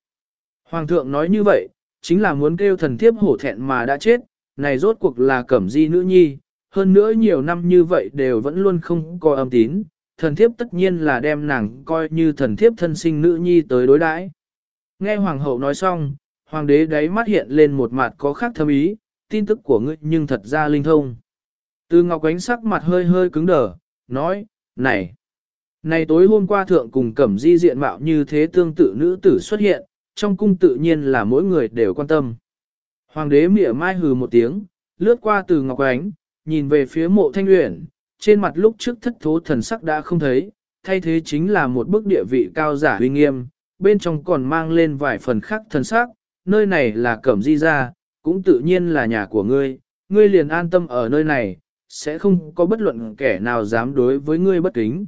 Hoàng thượng nói như vậy, chính là muốn kêu thần thiếp hổ thẹn mà đã chết, này rốt cuộc là cẩm di nữ nhi, hơn nữa nhiều năm như vậy đều vẫn luôn không có âm tín, thần thiếp tất nhiên là đem nàng coi như thần thiếp thân sinh nữ nhi tới đối đãi. Nghe hoàng hậu nói xong, hoàng đế đáy mắt hiện lên một mặt có khác thâm ý, tin tức của ngươi nhưng thật ra linh thông. Từ ngọc ánh sắc mặt hơi hơi cứng đờ, nói, này, này tối hôm qua thượng cùng cẩm di diện mạo như thế tương tự nữ tử xuất hiện, trong cung tự nhiên là mỗi người đều quan tâm. Hoàng đế mỉa mai hừ một tiếng, lướt qua từ Ngọc Ánh, nhìn về phía mộ thanh uyển, trên mặt lúc trước thất thố thần sắc đã không thấy, thay thế chính là một bức địa vị cao giả uy nghiêm, bên trong còn mang lên vài phần khác thần sắc, nơi này là cẩm di ra, cũng tự nhiên là nhà của ngươi, ngươi liền an tâm ở nơi này, sẽ không có bất luận kẻ nào dám đối với ngươi bất kính.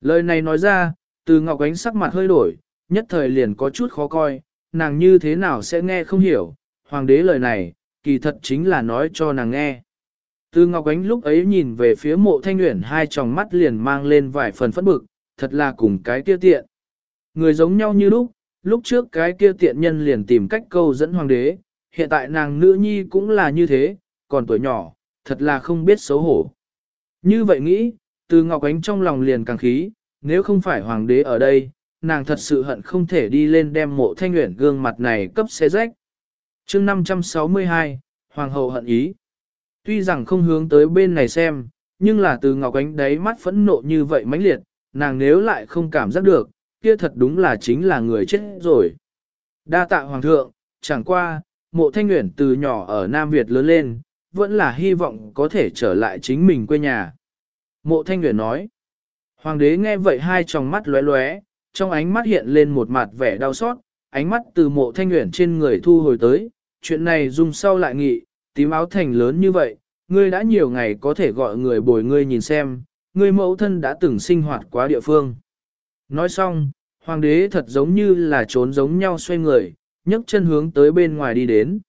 Lời này nói ra, từ Ngọc Ánh sắc mặt hơi đổi, nhất thời liền có chút khó coi, nàng như thế nào sẽ nghe không hiểu, hoàng đế lời này, kỳ thật chính là nói cho nàng nghe. Từ Ngọc Ánh lúc ấy nhìn về phía mộ thanh nguyện hai tròng mắt liền mang lên vài phần phẫn bực, thật là cùng cái kia tiện. Người giống nhau như lúc, lúc trước cái kia tiện nhân liền tìm cách câu dẫn hoàng đế, hiện tại nàng nữ nhi cũng là như thế, còn tuổi nhỏ, thật là không biết xấu hổ. Như vậy nghĩ, từ Ngọc Ánh trong lòng liền càng khí, nếu không phải hoàng đế ở đây, nàng thật sự hận không thể đi lên đem mộ thanh nguyện gương mặt này cấp xé rách. chương 562, Hoàng hậu hận ý. Tuy rằng không hướng tới bên này xem, nhưng là từ Ngọc Ánh đấy mắt phẫn nộ như vậy mãnh liệt, nàng nếu lại không cảm giác được, kia thật đúng là chính là người chết rồi. Đa tạ Hoàng thượng, chẳng qua, mộ thanh nguyện từ nhỏ ở Nam Việt lớn lên, vẫn là hy vọng có thể trở lại chính mình quê nhà. Mộ thanh nguyện nói, Hoàng đế nghe vậy hai tròng mắt lóe lóe, trong ánh mắt hiện lên một mặt vẻ đau xót, ánh mắt từ mộ thanh nguyện trên người thu hồi tới, chuyện này dùng sau lại nghị, tím áo thành lớn như vậy, ngươi đã nhiều ngày có thể gọi người bồi ngươi nhìn xem, ngươi mẫu thân đã từng sinh hoạt quá địa phương. Nói xong, hoàng đế thật giống như là trốn giống nhau xoay người, nhấc chân hướng tới bên ngoài đi đến.